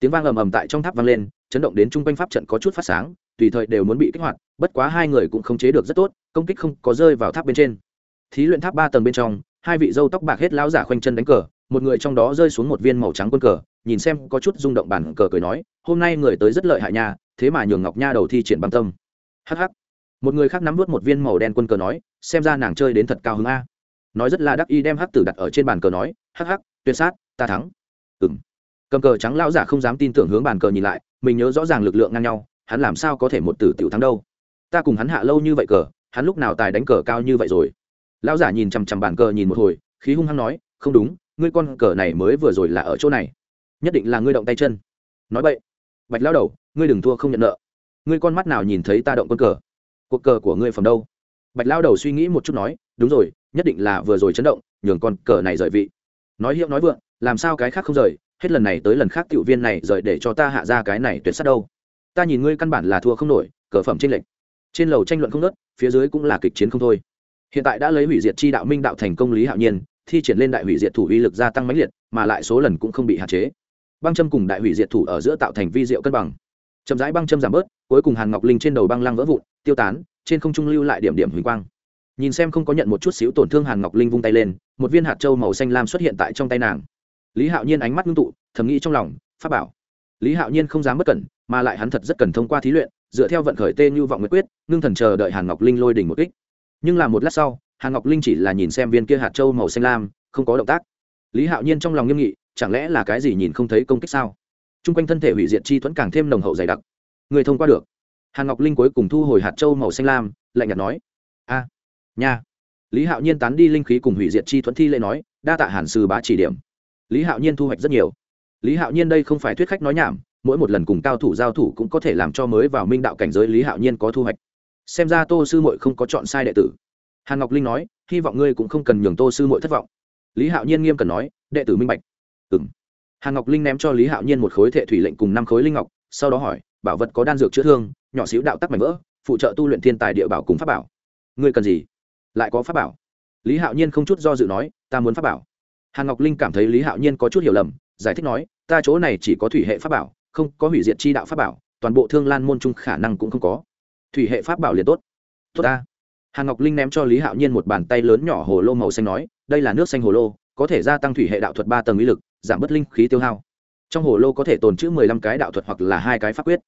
Tiếng vang ầm ầm tại trong tháp vang lên, chấn động đến chung quanh pháp trận có chút phát sáng, tùy thời đều muốn bị kích hoạt, bất quá hai người cũng khống chế được rất tốt, công kích không có rơi vào tháp bên trên. Thí luyện tháp ba tầng bên trong, hai vị dâu tóc bạc hết lão giả khoanh chân đánh cờ, một người trong đó rơi xuống một viên màu trắng quân cờ nhìn xem có chút rung động bản cờ cười nói, hôm nay người tới rất lợi hại nha, thế mà nhường ngọc nha đầu thi triển băng tâm. Hh một người khác nắm vút một viên màu đen quân cờ nói, xem ra nàng chơi đến thật cao hứng a. Nói rất là đắc y đem hắc tử đặt ở trên bàn cờ nói, hắc hắc, tuyệt sát, ta thắng. Ừng cầm cờ trắng lão giả không dám tin tưởng hướng bàn cờ nhìn lại, mình nhớ rõ ràng lực lượng ngang nhau, hắn làm sao có thể một tử tiểu thắng đâu? Ta cùng hắn hạ lâu như vậy cờ, hắn lúc nào tài đánh cờ cao như vậy rồi? Lão giả nhìn chằm chằm bàn cờ nhìn một hồi, khí hung hăng nói, không đúng, ngươi con cờ này mới vừa rồi là ở chỗ này nhất định là ngươi động tay chân. Nói vậy bạch lao đầu, ngươi đừng thua không nhận nợ. Ngươi con mắt nào nhìn thấy ta động con cờ? Cuộc cờ của ngươi phẩm đâu? Bạch lao đầu suy nghĩ một chút nói, đúng rồi, nhất định là vừa rồi chấn động, nhường con cờ này rời vị. Nói hiệu nói vượng, làm sao cái khác không rời, hết lần này tới lần khác tiểu viên này rời để cho ta hạ ra cái này tuyệt sát đâu. Ta nhìn ngươi căn bản là thua không nổi, cờ phẩm trên lệnh trên lầu tranh luận không nớt phía dưới cũng là kịch chiến không thôi. Hiện tại đã lấy hủy diệt chi đạo minh đạo thành công lý hạo nhiên, thi triển lên đại hủy diệt thủ uy lực gia tăng mãnh liệt, mà lại số lần cũng không bị hạn chế băng châm cùng đại hủy diệt thủ ở giữa tạo thành vi diệu cân bằng. Chậm rãi băng châm giảm bớt, cuối cùng hàn ngọc linh trên đầu băng lăng vỡ vụn, tiêu tán, trên không trung lưu lại điểm điểm huỳnh quang. Nhìn xem không có nhận một chút xíu tổn thương hàn ngọc linh vung tay lên, một viên hạt trâu màu xanh lam xuất hiện tại trong tay nàng. Lý hạo nhiên ánh mắt ngưng tụ, thầm nghĩ trong lòng, pháp bảo. Lý hạo nhiên không dám bất cẩn, mà lại hắn thật rất cần thông qua thí luyện, dựa theo vận khởi tê như vọng nguyệt quyết, ngưng thần chờ đợi hàn ngọc linh lôi đỉnh một kích. Nhưng là một lát sau, hàn ngọc linh chỉ là nhìn xem viên kia hạt trâu màu xanh lam, không có động tác. Lý hạo nhiên trong lòng nghiêm nghị chẳng lẽ là cái gì nhìn không thấy công kích sao? T r u n g quanh thân thể hủy diệt chi thuẫn càng thêm nồng hậu dày đặc. Người thông qua được. Hàn ngọc linh cuối cùng thu hồi hạt trâu màu xanh lam, lạnh nhạt nói, a, nha. Lý hạo nhiên tán đi linh khí cùng hủy diệt chi thuẫn thi lễ nói, đa tạ hàn sư bá chỉ điểm. Lý hạo nhiên thu hoạch rất nhiều. Lý hạo nhiên đây không phải thuyết khách nói nhảm, mỗi một lần cùng cao thủ giao thủ cũng có thể làm cho mới vào minh đạo cảnh giới lý hạo nhiên có thu hoạch. Xem ra tô sư mội không có chọn sai đệ tử. Hàn ngọc linh nói, hy vọng ngươi cũng không cần nhường tô sư mội thất vọng. Lý hạo nhiên nghiêm cần nói, đệ tử minh bạch ừ hàn ngọc linh ném cho lý hạo nhiên một khối thệ thủy lệnh cùng năm khối linh ngọc, sau đó hỏi, bảo vật có đan dược chữa thương, nhỏ xíu đạo tắc mảnh vỡ, phụ trợ tu luyện thiên tài địa bảo cùng pháp bảo. Ngươi cần gì? Lại có pháp bảo. Lý hạo nhiên không chút do dự nói, ta muốn pháp bảo. Hàn ngọc linh cảm thấy lý hạo nhiên có chút hiểu lầm, giải thích nói, ta chỗ này chỉ có thủy hệ pháp bảo, không có hủy diệt chi đạo pháp bảo, toàn bộ thương lan môn trung khả năng cũng không có. Thủy hệ pháp bảo liền tốt. Tốt ta. Hàn ngọc linh ném cho lý hạo nhiên một bàn tay lớn nhỏ hồ lô màu xanh nói, đây là nước xanh hồ lô, có thể gia tăng thủy hệ đạo thuật ba tầng uy lực giảm bớt linh khí tiêu hao. Trong hồ lô có thể tồn chữ mười lăm cái đạo thuật hoặc là hai cái pháp quyết.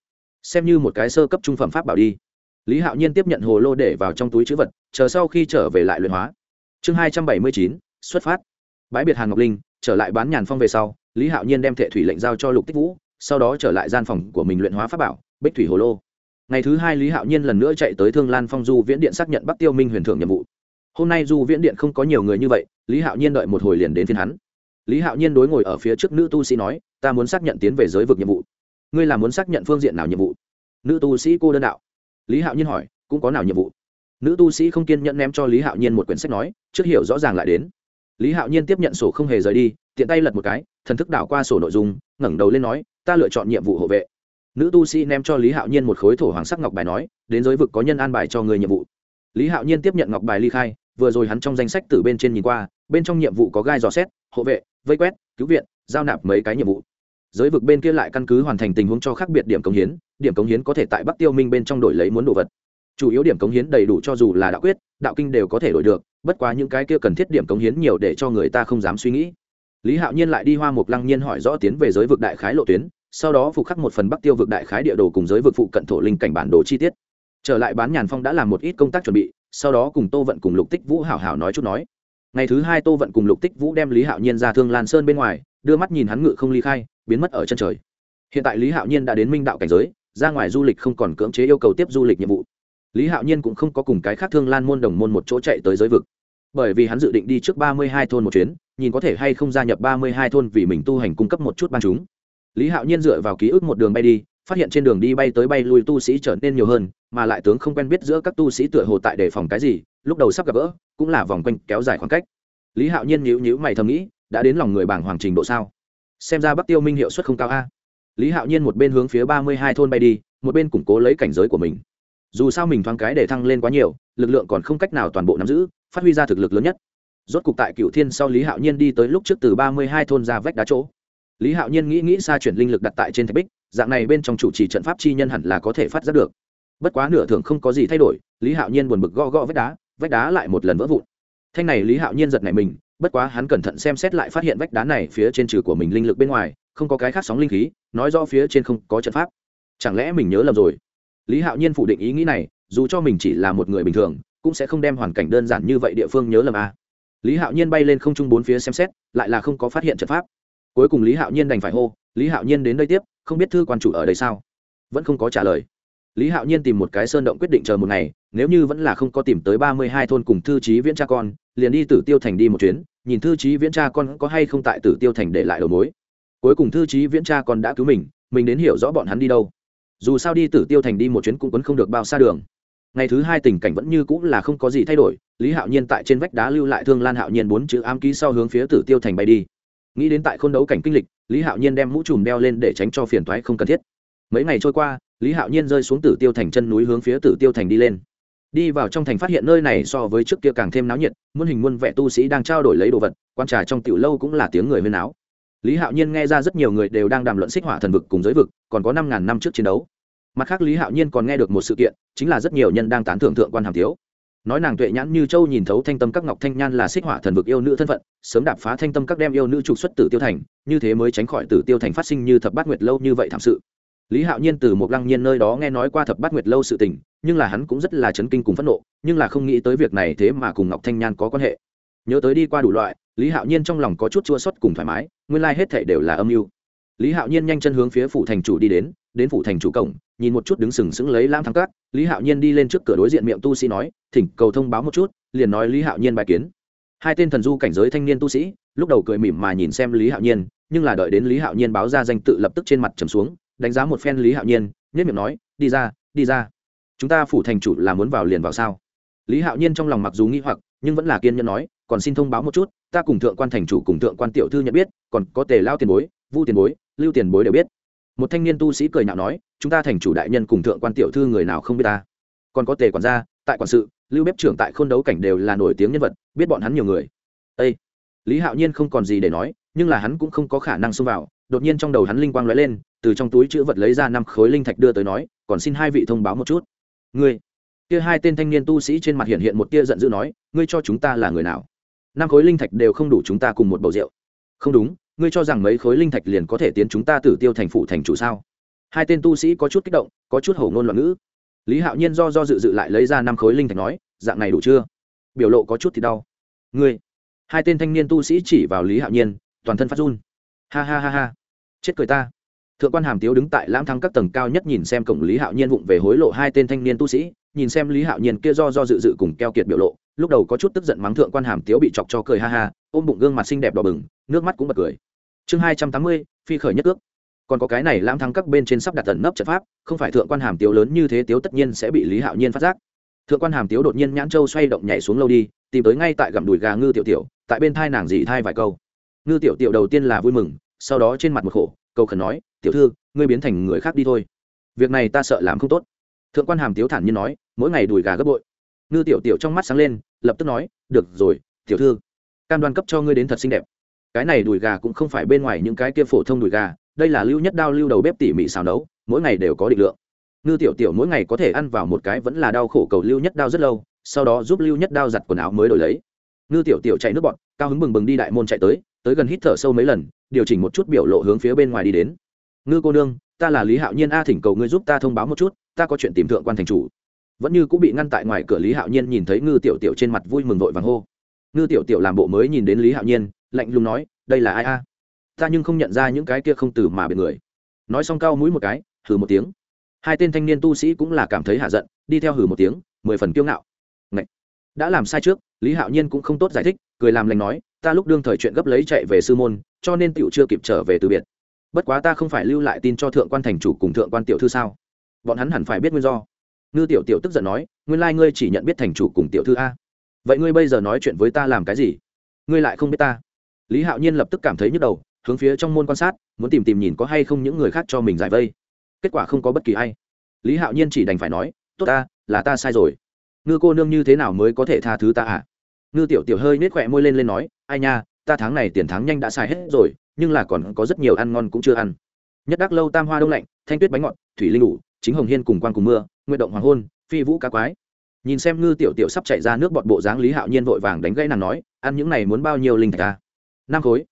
Xem như một cái sơ cấp trung phẩm pháp bảo đi. Lý hạo nhiên tiếp nhận hồ lô để vào trong túi chữ vật, chờ sau khi trở về lại luyện hóa. Chương hai trăm bảy mươi chín, xuất phát. Bãi biệt hàn ngọc linh, trở lại bán nhàn phong về sau, lý hạo nhiên đem thệ thủy lệnh giao cho lục tích vũ, sau đó trở lại gian phòng của mình luyện hóa pháp bảo, bích thủy hồ lô. Ngày thứ hai lý hạo nhiên lần nữa chạy tới thương lan phong du viễn điện xác nhận bắc tiêu minh huyền thưởng nhiệm vụ. Hôm nay du viễn điện không có nhiều người như vậy, lý hạo nhiên đợi một hồi liền đến phiên hắn lý hạo nhiên đối ngồi ở phía trước nữ tu sĩ nói, ta muốn xác nhận tiến về giới vực nhiệm vụ. Ngươi là muốn xác nhận phương diện nào nhiệm vụ? Nữ tu sĩ cô đơn đạo. Lý hạo nhiên hỏi, cũng có nào nhiệm vụ? Nữ tu sĩ không kiên nhẫn ném cho lý hạo nhiên một quyển sách nói, trước hiểu rõ ràng lại đến. Lý hạo nhiên tiếp nhận sổ không hề rời đi, tiện tay lật một cái, thần thức đảo qua sổ nội dung, ngẩng đầu lên nói, ta lựa chọn nhiệm vụ hộ vệ. Nữ tu sĩ ném cho lý hạo nhiên một khối thổ hoàng sắc ngọc bài nói, đến giới vực có nhân an bài cho người nhiệm vụ. Lý hạo nhiên tiếp nhận ngọc bài ly khai, vừa rồi hắn trong danh sách từ bên trên nhìn qua, bên trong nhiệm vụ có gai dò xét, hộ vệ vây quét, cứu viện, giao nạp mấy cái nhiệm vụ. Giới vực bên kia lại căn cứ hoàn thành tình huống cho khác biệt điểm cống hiến, điểm cống hiến có thể tại bắc tiêu minh bên trong đổi lấy muốn đồ vật. Chủ yếu điểm cống hiến đầy đủ cho dù là đạo quyết, đạo kinh đều có thể đổi được, bất quá những cái kia cần thiết điểm cống hiến nhiều để cho người ta không dám suy nghĩ. Lý hạo nhiên lại đi hoa mục lăng nhiên hỏi rõ tiến về giới vực đại khái lộ tuyến, sau đó phục khắc một phần bắc tiêu vực đại khái địa đồ cùng giới vực phụ cận thổ linh cảnh bản đồ chi tiết. Trở lại bán nhàn phong đã làm một ít công tác chuẩn bị, sau đó cùng tô vận cùng lục tích vũ hảo hảo nói chút nói ngày thứ hai tô vận cùng lục tích vũ đem lý hạo nhiên ra thương lan sơn bên ngoài, đưa mắt nhìn hắn ngự không ly khai, biến mất ở chân trời. Hiện tại lý hạo nhiên đã đến minh đạo cảnh giới, ra ngoài du lịch không còn cưỡng chế yêu cầu tiếp du lịch nhiệm vụ. Lý hạo nhiên cũng không có cùng cái khác thương lan môn đồng môn một chỗ chạy tới giới vực. Bởi vì hắn dự định đi trước ba mươi hai thôn một chuyến, nhìn có thể hay không gia nhập ba mươi hai thôn vì mình tu hành cung cấp một chút ban chúng. Lý hạo nhiên dựa vào ký ức một đường bay đi, phát hiện trên đường đi bay tới bay lui tu sĩ trở nên nhiều hơn, mà lại tướng không quen biết giữa các tu sĩ tựa hồ tại đề phòng cái gì, lúc đầu sắp gặp gỡ cũng là vòng quanh kéo dài khoảng cách. Lý hạo nhiên nhíu nhíu mày thầm nghĩ, đã đến lòng người bảng hoàng trình độ sao? Xem ra bắc tiêu minh hiệu suất không cao a. Lý hạo nhiên một bên hướng phía ba mươi hai thôn bay đi, một bên củng cố lấy cảnh giới của mình. Dù sao mình thoáng cái để thăng lên quá nhiều, lực lượng còn không cách nào toàn bộ nắm giữ, phát huy ra thực lực lớn nhất. Rốt cục tại cựu thiên sau lý hạo nhiên đi tới lúc trước từ ba mươi hai thôn ra vách đá chỗ. Lý hạo nhiên nghĩ nghĩ xa chuyển linh lực đặt tại trên thạch bích, dạng này bên trong chủ trì trận pháp chi nhân hẳn là có thể phát giác được. Bất quá nửa thường không có gì thay đổi, lý hạo nhiên buồn bực gõ gõ vách đá vách đá lại một lần vỡ vụn. Thanh này lý hạo nhiên giật này mình, bất quá hắn cẩn thận xem xét lại phát hiện vách đá này phía trên trừ của mình linh lực bên ngoài, không có cái khác sóng linh khí, nói do phía trên không có trận pháp. Chẳng lẽ mình nhớ lầm rồi? Lý hạo nhiên phủ định ý nghĩ này, dù cho mình chỉ là một người bình thường, cũng sẽ không đem hoàn cảnh đơn giản như vậy địa phương nhớ lầm a à. lý hạo nhiên bay lên không trung bốn phía xem xét, lại là không có phát hiện trận pháp. Cuối cùng lý hạo nhiên đành phải hô, lý hạo nhiên đến đây tiếp, không biết thư quan chủ ở đây sao? Vẫn không có trả lời lý hạo nhiên tìm một cái sơn động quyết định chờ một ngày, nếu như vẫn là không có tìm tới ba mươi hai thôn cùng thư trí viễn cha con, liền đi tử tiêu thành đi một chuyến, nhìn thư trí viễn cha con có hay không tại tử tiêu thành để lại đầu mối. Cuối cùng thư trí viễn cha con đã cứu mình mình đến hiểu rõ bọn hắn đi đâu. Dù sao đi tử tiêu thành đi một chuyến cũng quấn không được bao xa đường. Ngày thứ hai tình cảnh vẫn như cũng là không có gì thay đổi, lý hạo nhiên tại trên vách đá lưu lại thương lan hạo nhiên bốn chữ ám ký sau hướng phía tử tiêu thành bay đi. Nghĩ đến tại k h ô n đấu cảnh kinh lịch, lý hạo nhiên đem mũ trùm đeo lên để tránh cho phiền thoái không cần thiết. Mấy ngày trôi qua lý hạo nhiên rơi xuống tử tiêu thành chân núi hướng phía tử tiêu thành đi lên. Đi vào trong thành phát hiện nơi này so với trước kia càng thêm náo nhiệt, muôn hình muôn vẻ tu sĩ đang trao đổi lấy đồ vật, quan trà trong tiểu lâu cũng là tiếng người huyên áo. Lý hạo nhiên nghe ra rất nhiều người đều đang đàm luận xích hỏa thần vực cùng giới vực, còn có năm ngàn năm trước chiến đấu. Mặt khác, lý hạo nhiên còn nghe được một sự kiện, chính là rất nhiều nhân đang tán thưởng thượng quan hàm thiếu. Nói nàng tuệ nhãn như châu nhìn thấu thanh tâm các ngọc thanh nhan là xích hỏa thần vực yêu nữ thân phận, sớm đạp phá thanh tâm các đem yêu nữ trục xuất tử tiêu thành, như thế mới tránh khỏi tử tiêu thành phát sinh như thập bát nguyệt lâu như vậy thảm sự lý hạo nhiên từ một lăng nhiên nơi đó nghe nói qua thập bát nguyệt lâu sự tình, nhưng là hắn cũng rất là chấn kinh cùng phẫn nộ, nhưng là không nghĩ tới việc này thế mà cùng ngọc thanh nhan có quan hệ. Nhớ tới đi qua đủ loại, lý hạo nhiên trong lòng có chút chua xuất cùng thoải mái, nguyên lai、like、hết thể đều là âm mưu. Lý hạo nhiên nhanh chân hướng phía phủ thành chủ đi đến đến phủ thành chủ cổng, nhìn một chút đứng sừng sững lấy lam thắng cát lý hạo nhiên đi lên trước cửa đối diện miệng tu sĩ nói, thỉnh cầu thông báo một chút, liền nói lý hạo nhiên bài kiến. Hai tên thần du cảnh giới thanh niên tu sĩ, lúc đầu cười mỉm mà nhìn xem lý hạo nhiên, nhưng là đợi đến lý hạo nhiên báo ra danh tự lập tức trên mặt trầm xuống đánh giá một phen lý hạo nhiên nhất miệng nói, đi ra đi ra. Chúng ta phủ thành chủ là muốn vào liền vào sao? Lý hạo nhiên trong lòng mặc dù nghĩ hoặc, nhưng vẫn là kiên nhẫn nói, còn xin thông báo một chút, ta cùng thượng quan thành chủ cùng thượng quan tiểu thư nhận biết, còn có tề lao tiền bối, vu tiền bối, lưu tiền bối đều biết. Một thanh niên tu sĩ cười nhạo nói, chúng ta thành chủ đại nhân cùng thượng quan tiểu thư người nào không biết ta? Còn có tề quản gia, tại quản sự, lưu bếp trưởng tại khôn đấu cảnh đều là nổi tiếng nhân vật, biết bọn hắn nhiều người. Ây lý hạo nhiên không còn gì để nói, nhưng là hắn cũng không có khả năng xông vào đột nhiên trong đầu hắn linh quang lóe lên, từ trong túi chữ vật lấy ra năm khối linh thạch đưa tới nói, còn xin hai vị thông báo một chút. Ngươi? Kia hai tên thanh niên tu sĩ trên mặt hiện hiện một tia giận dữ nói, ngươi cho chúng ta là người nào? Năm khối linh thạch đều không đủ chúng ta cùng một bầu rượu. Không đúng, ngươi cho rằng mấy khối linh thạch liền có thể tiến chúng ta tử tiêu thành phủ thành chủ sao? Hai tên tu sĩ có chút kích động, có chút hổ ngôn loạn ngữ. Lý hạo nhiên do do dự dự lại lấy ra năm khối linh thạch nói, dạng này đủ chưa? Biểu lộ có chút thì đau. Ngươi? Hai tên thanh niên tu sĩ chỉ vào lý hạo nhiên, toàn thân phát run ha ha ha ha. Chết cười ta. Thượng quan hàm tiếu đứng tại lãm thăng các tầng cao nhất nhìn xem cổng lý hạo nhiên vụng về hối lộ hai tên thanh niên tu sĩ, nhìn xem lý hạo nhiên kia do do dự dự cùng keo kiệt biểu lộ, lúc đầu có chút tức giận mắng thượng quan hàm tiếu bị chọc cho cười ha ha, ôm bụng gương mặt xinh đẹp đỏ bừng, nước mắt cũng bật cười. Chương hai trăm tám mươi, phi khởi nhất ước. Còn có cái này lãm thắng các bên trên sắp đặt tận nấp trận pháp, không phải thượng quan hàm tiếu lớn như thế tiếu tất nhiên sẽ bị lý hạo nhiên phát giác. Thượng quan hàm tiếu đột nhiên nhãn châu xoay động nhảy xuống lâu đi, tìm tới ngay tại gặm đùi gà ngư tiểu tiểu, tại bên thai nàng dị thai vài câu. Ngư tiểu tiểu đầu tiên là vui mừng sau đó trên mặt một khổ, cầu khẩn nói, tiểu thư, ngươi biến thành người khác đi thôi. Việc này ta sợ làm không tốt. Thượng quan hàm tiếu thản nhiên nói, mỗi ngày đùi gà gấp bội. Ngư tiểu tiểu trong mắt sáng lên, lập tức nói, được rồi, tiểu thư, cam đoan cấp cho ngươi đến thật xinh đẹp. Cái này đùi gà cũng không phải bên ngoài những cái kia phổ thông đùi gà, đây là lưu nhất đao lưu đầu bếp tỉ mỉ xào nấu, mỗi ngày đều có định lượng. Ngư tiểu tiểu mỗi ngày có thể ăn vào một cái vẫn là đau khổ cầu lưu nhất đao rất lâu, sau đó giúp lưu nhất đao giặt quần áo mới đổi lấy. Ngư tiểu tiểu chạy nước bọn, cao hứng bừng bừng đi đại môn chạy tới tới gần hít thở sâu mấy lần điều chỉnh một chút biểu lộ hướng phía bên ngoài đi đến. Ngư cô nương, ta là lý hạo nhiên a thỉnh cầu ngươi giúp ta thông báo một chút, ta có chuyện tìm thượng quan thành chủ. Vẫn như cũng bị ngăn tại ngoài cửa lý hạo nhiên nhìn thấy ngư tiểu tiểu trên mặt vui mừng vội vàng hô. Ngư tiểu tiểu làm bộ mới nhìn đến lý hạo nhiên, lạnh lùng nói, đây là ai a? Ta nhưng không nhận ra những cái kia không từ mà bị người. Nói xong cao mũi một cái, hừ một tiếng. Hai tên thanh niên tu sĩ cũng là cảm thấy hạ giận, đi theo hừ một tiếng, mười phần kiêu ngạo. Ngậy! đã làm sai trước, lý hạo nhiên cũng không tốt giải thích, cười làm lành nói ta lúc đương thời chuyện gấp lấy chạy về sư môn, cho nên tiểu chưa kịp trở về từ biệt. Bất quá ta không phải lưu lại tin cho thượng quan thành chủ cùng thượng quan tiểu thư sao? Bọn hắn hẳn phải biết nguyên do. Ngư tiểu tiểu tức giận nói, nguyên lai ngươi chỉ nhận biết thành chủ cùng tiểu thư a. Vậy ngươi bây giờ nói chuyện với ta làm cái gì? Ngươi lại không biết ta. Lý hạo nhiên lập tức cảm thấy nhức đầu, hướng phía trong môn quan sát, muốn tìm tìm nhìn có hay không những người khác cho mình giải vây. Kết quả không có bất kỳ ai. Lý hạo nhiên chỉ đành phải nói, tốt ta, là ta sai rồi. Ngư cô nương như thế nào mới có thể tha thứ ta à? Ngư tiểu tiểu hơi nết khỏe môi lên lên nói, ai nha, ta tháng này tiền tháng nhanh đã xài hết rồi, nhưng là còn có rất nhiều ăn ngon cũng chưa ăn. Nhất đắc lâu tam hoa đông lạnh, thanh tuyết bánh ngọt, thủy linh đủ chính hồng hiên cùng quan cùng mưa nguyện động hoàng hôn, phi vũ cá quái. Nhìn xem ngư tiểu tiểu sắp chạy ra nước bọt bộ dáng lý hạo nhiên vội vàng đánh gãy nàng nói, ăn những này muốn bao nhiêu linh thạch ta? Năm khối.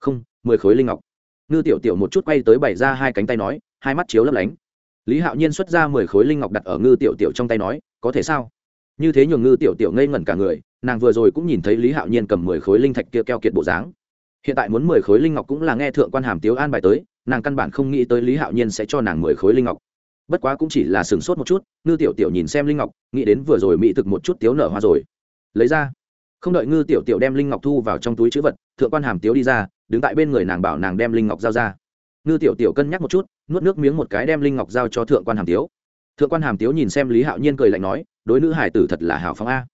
Không, mười khối linh ngọc. Ngư tiểu tiểu một chút quay tới bày ra hai cánh tay nói, hai mắt chiếu lấp lánh. Lý hạo nhiên xuất ra mười khối linh ngọc đặt ở ngư tiểu tiểu trong tay nói, có thể sao? Như thế nhường ngư tiểu tiểu ngây ngẩn cả người nàng vừa rồi cũng nhìn thấy lý hạo nhiên cầm mười khối linh thạch kia keo kiệt bộ dáng. Hiện tại muốn mười khối linh ngọc cũng là nghe thượng quan hàm tiếu an bài tới, nàng căn bản không nghĩ tới lý hạo nhiên sẽ cho nàng mười khối linh ngọc. Bất quá cũng chỉ là sửng sốt một chút, ngư tiểu tiểu nhìn xem linh ngọc, nghĩ đến vừa rồi mỹ thực một chút tiếu nở hoa rồi. Lấy ra. Không đợi ngư tiểu tiểu đem linh ngọc thu vào trong túi chữ vật, thượng quan hàm tiếu đi ra, đứng tại bên người nàng bảo nàng đem linh ngọc giao ra. Ngư tiểu tiểu cân nhắc một chút, nuốt nước miếng một cái đem linh ngọc giao cho thượng quan hàm tiếu. Thượng quan hàm tiếu nhìn xem lý hạo nhiên cười lạnh nói, đối nữ hải tử thật là hào phóng a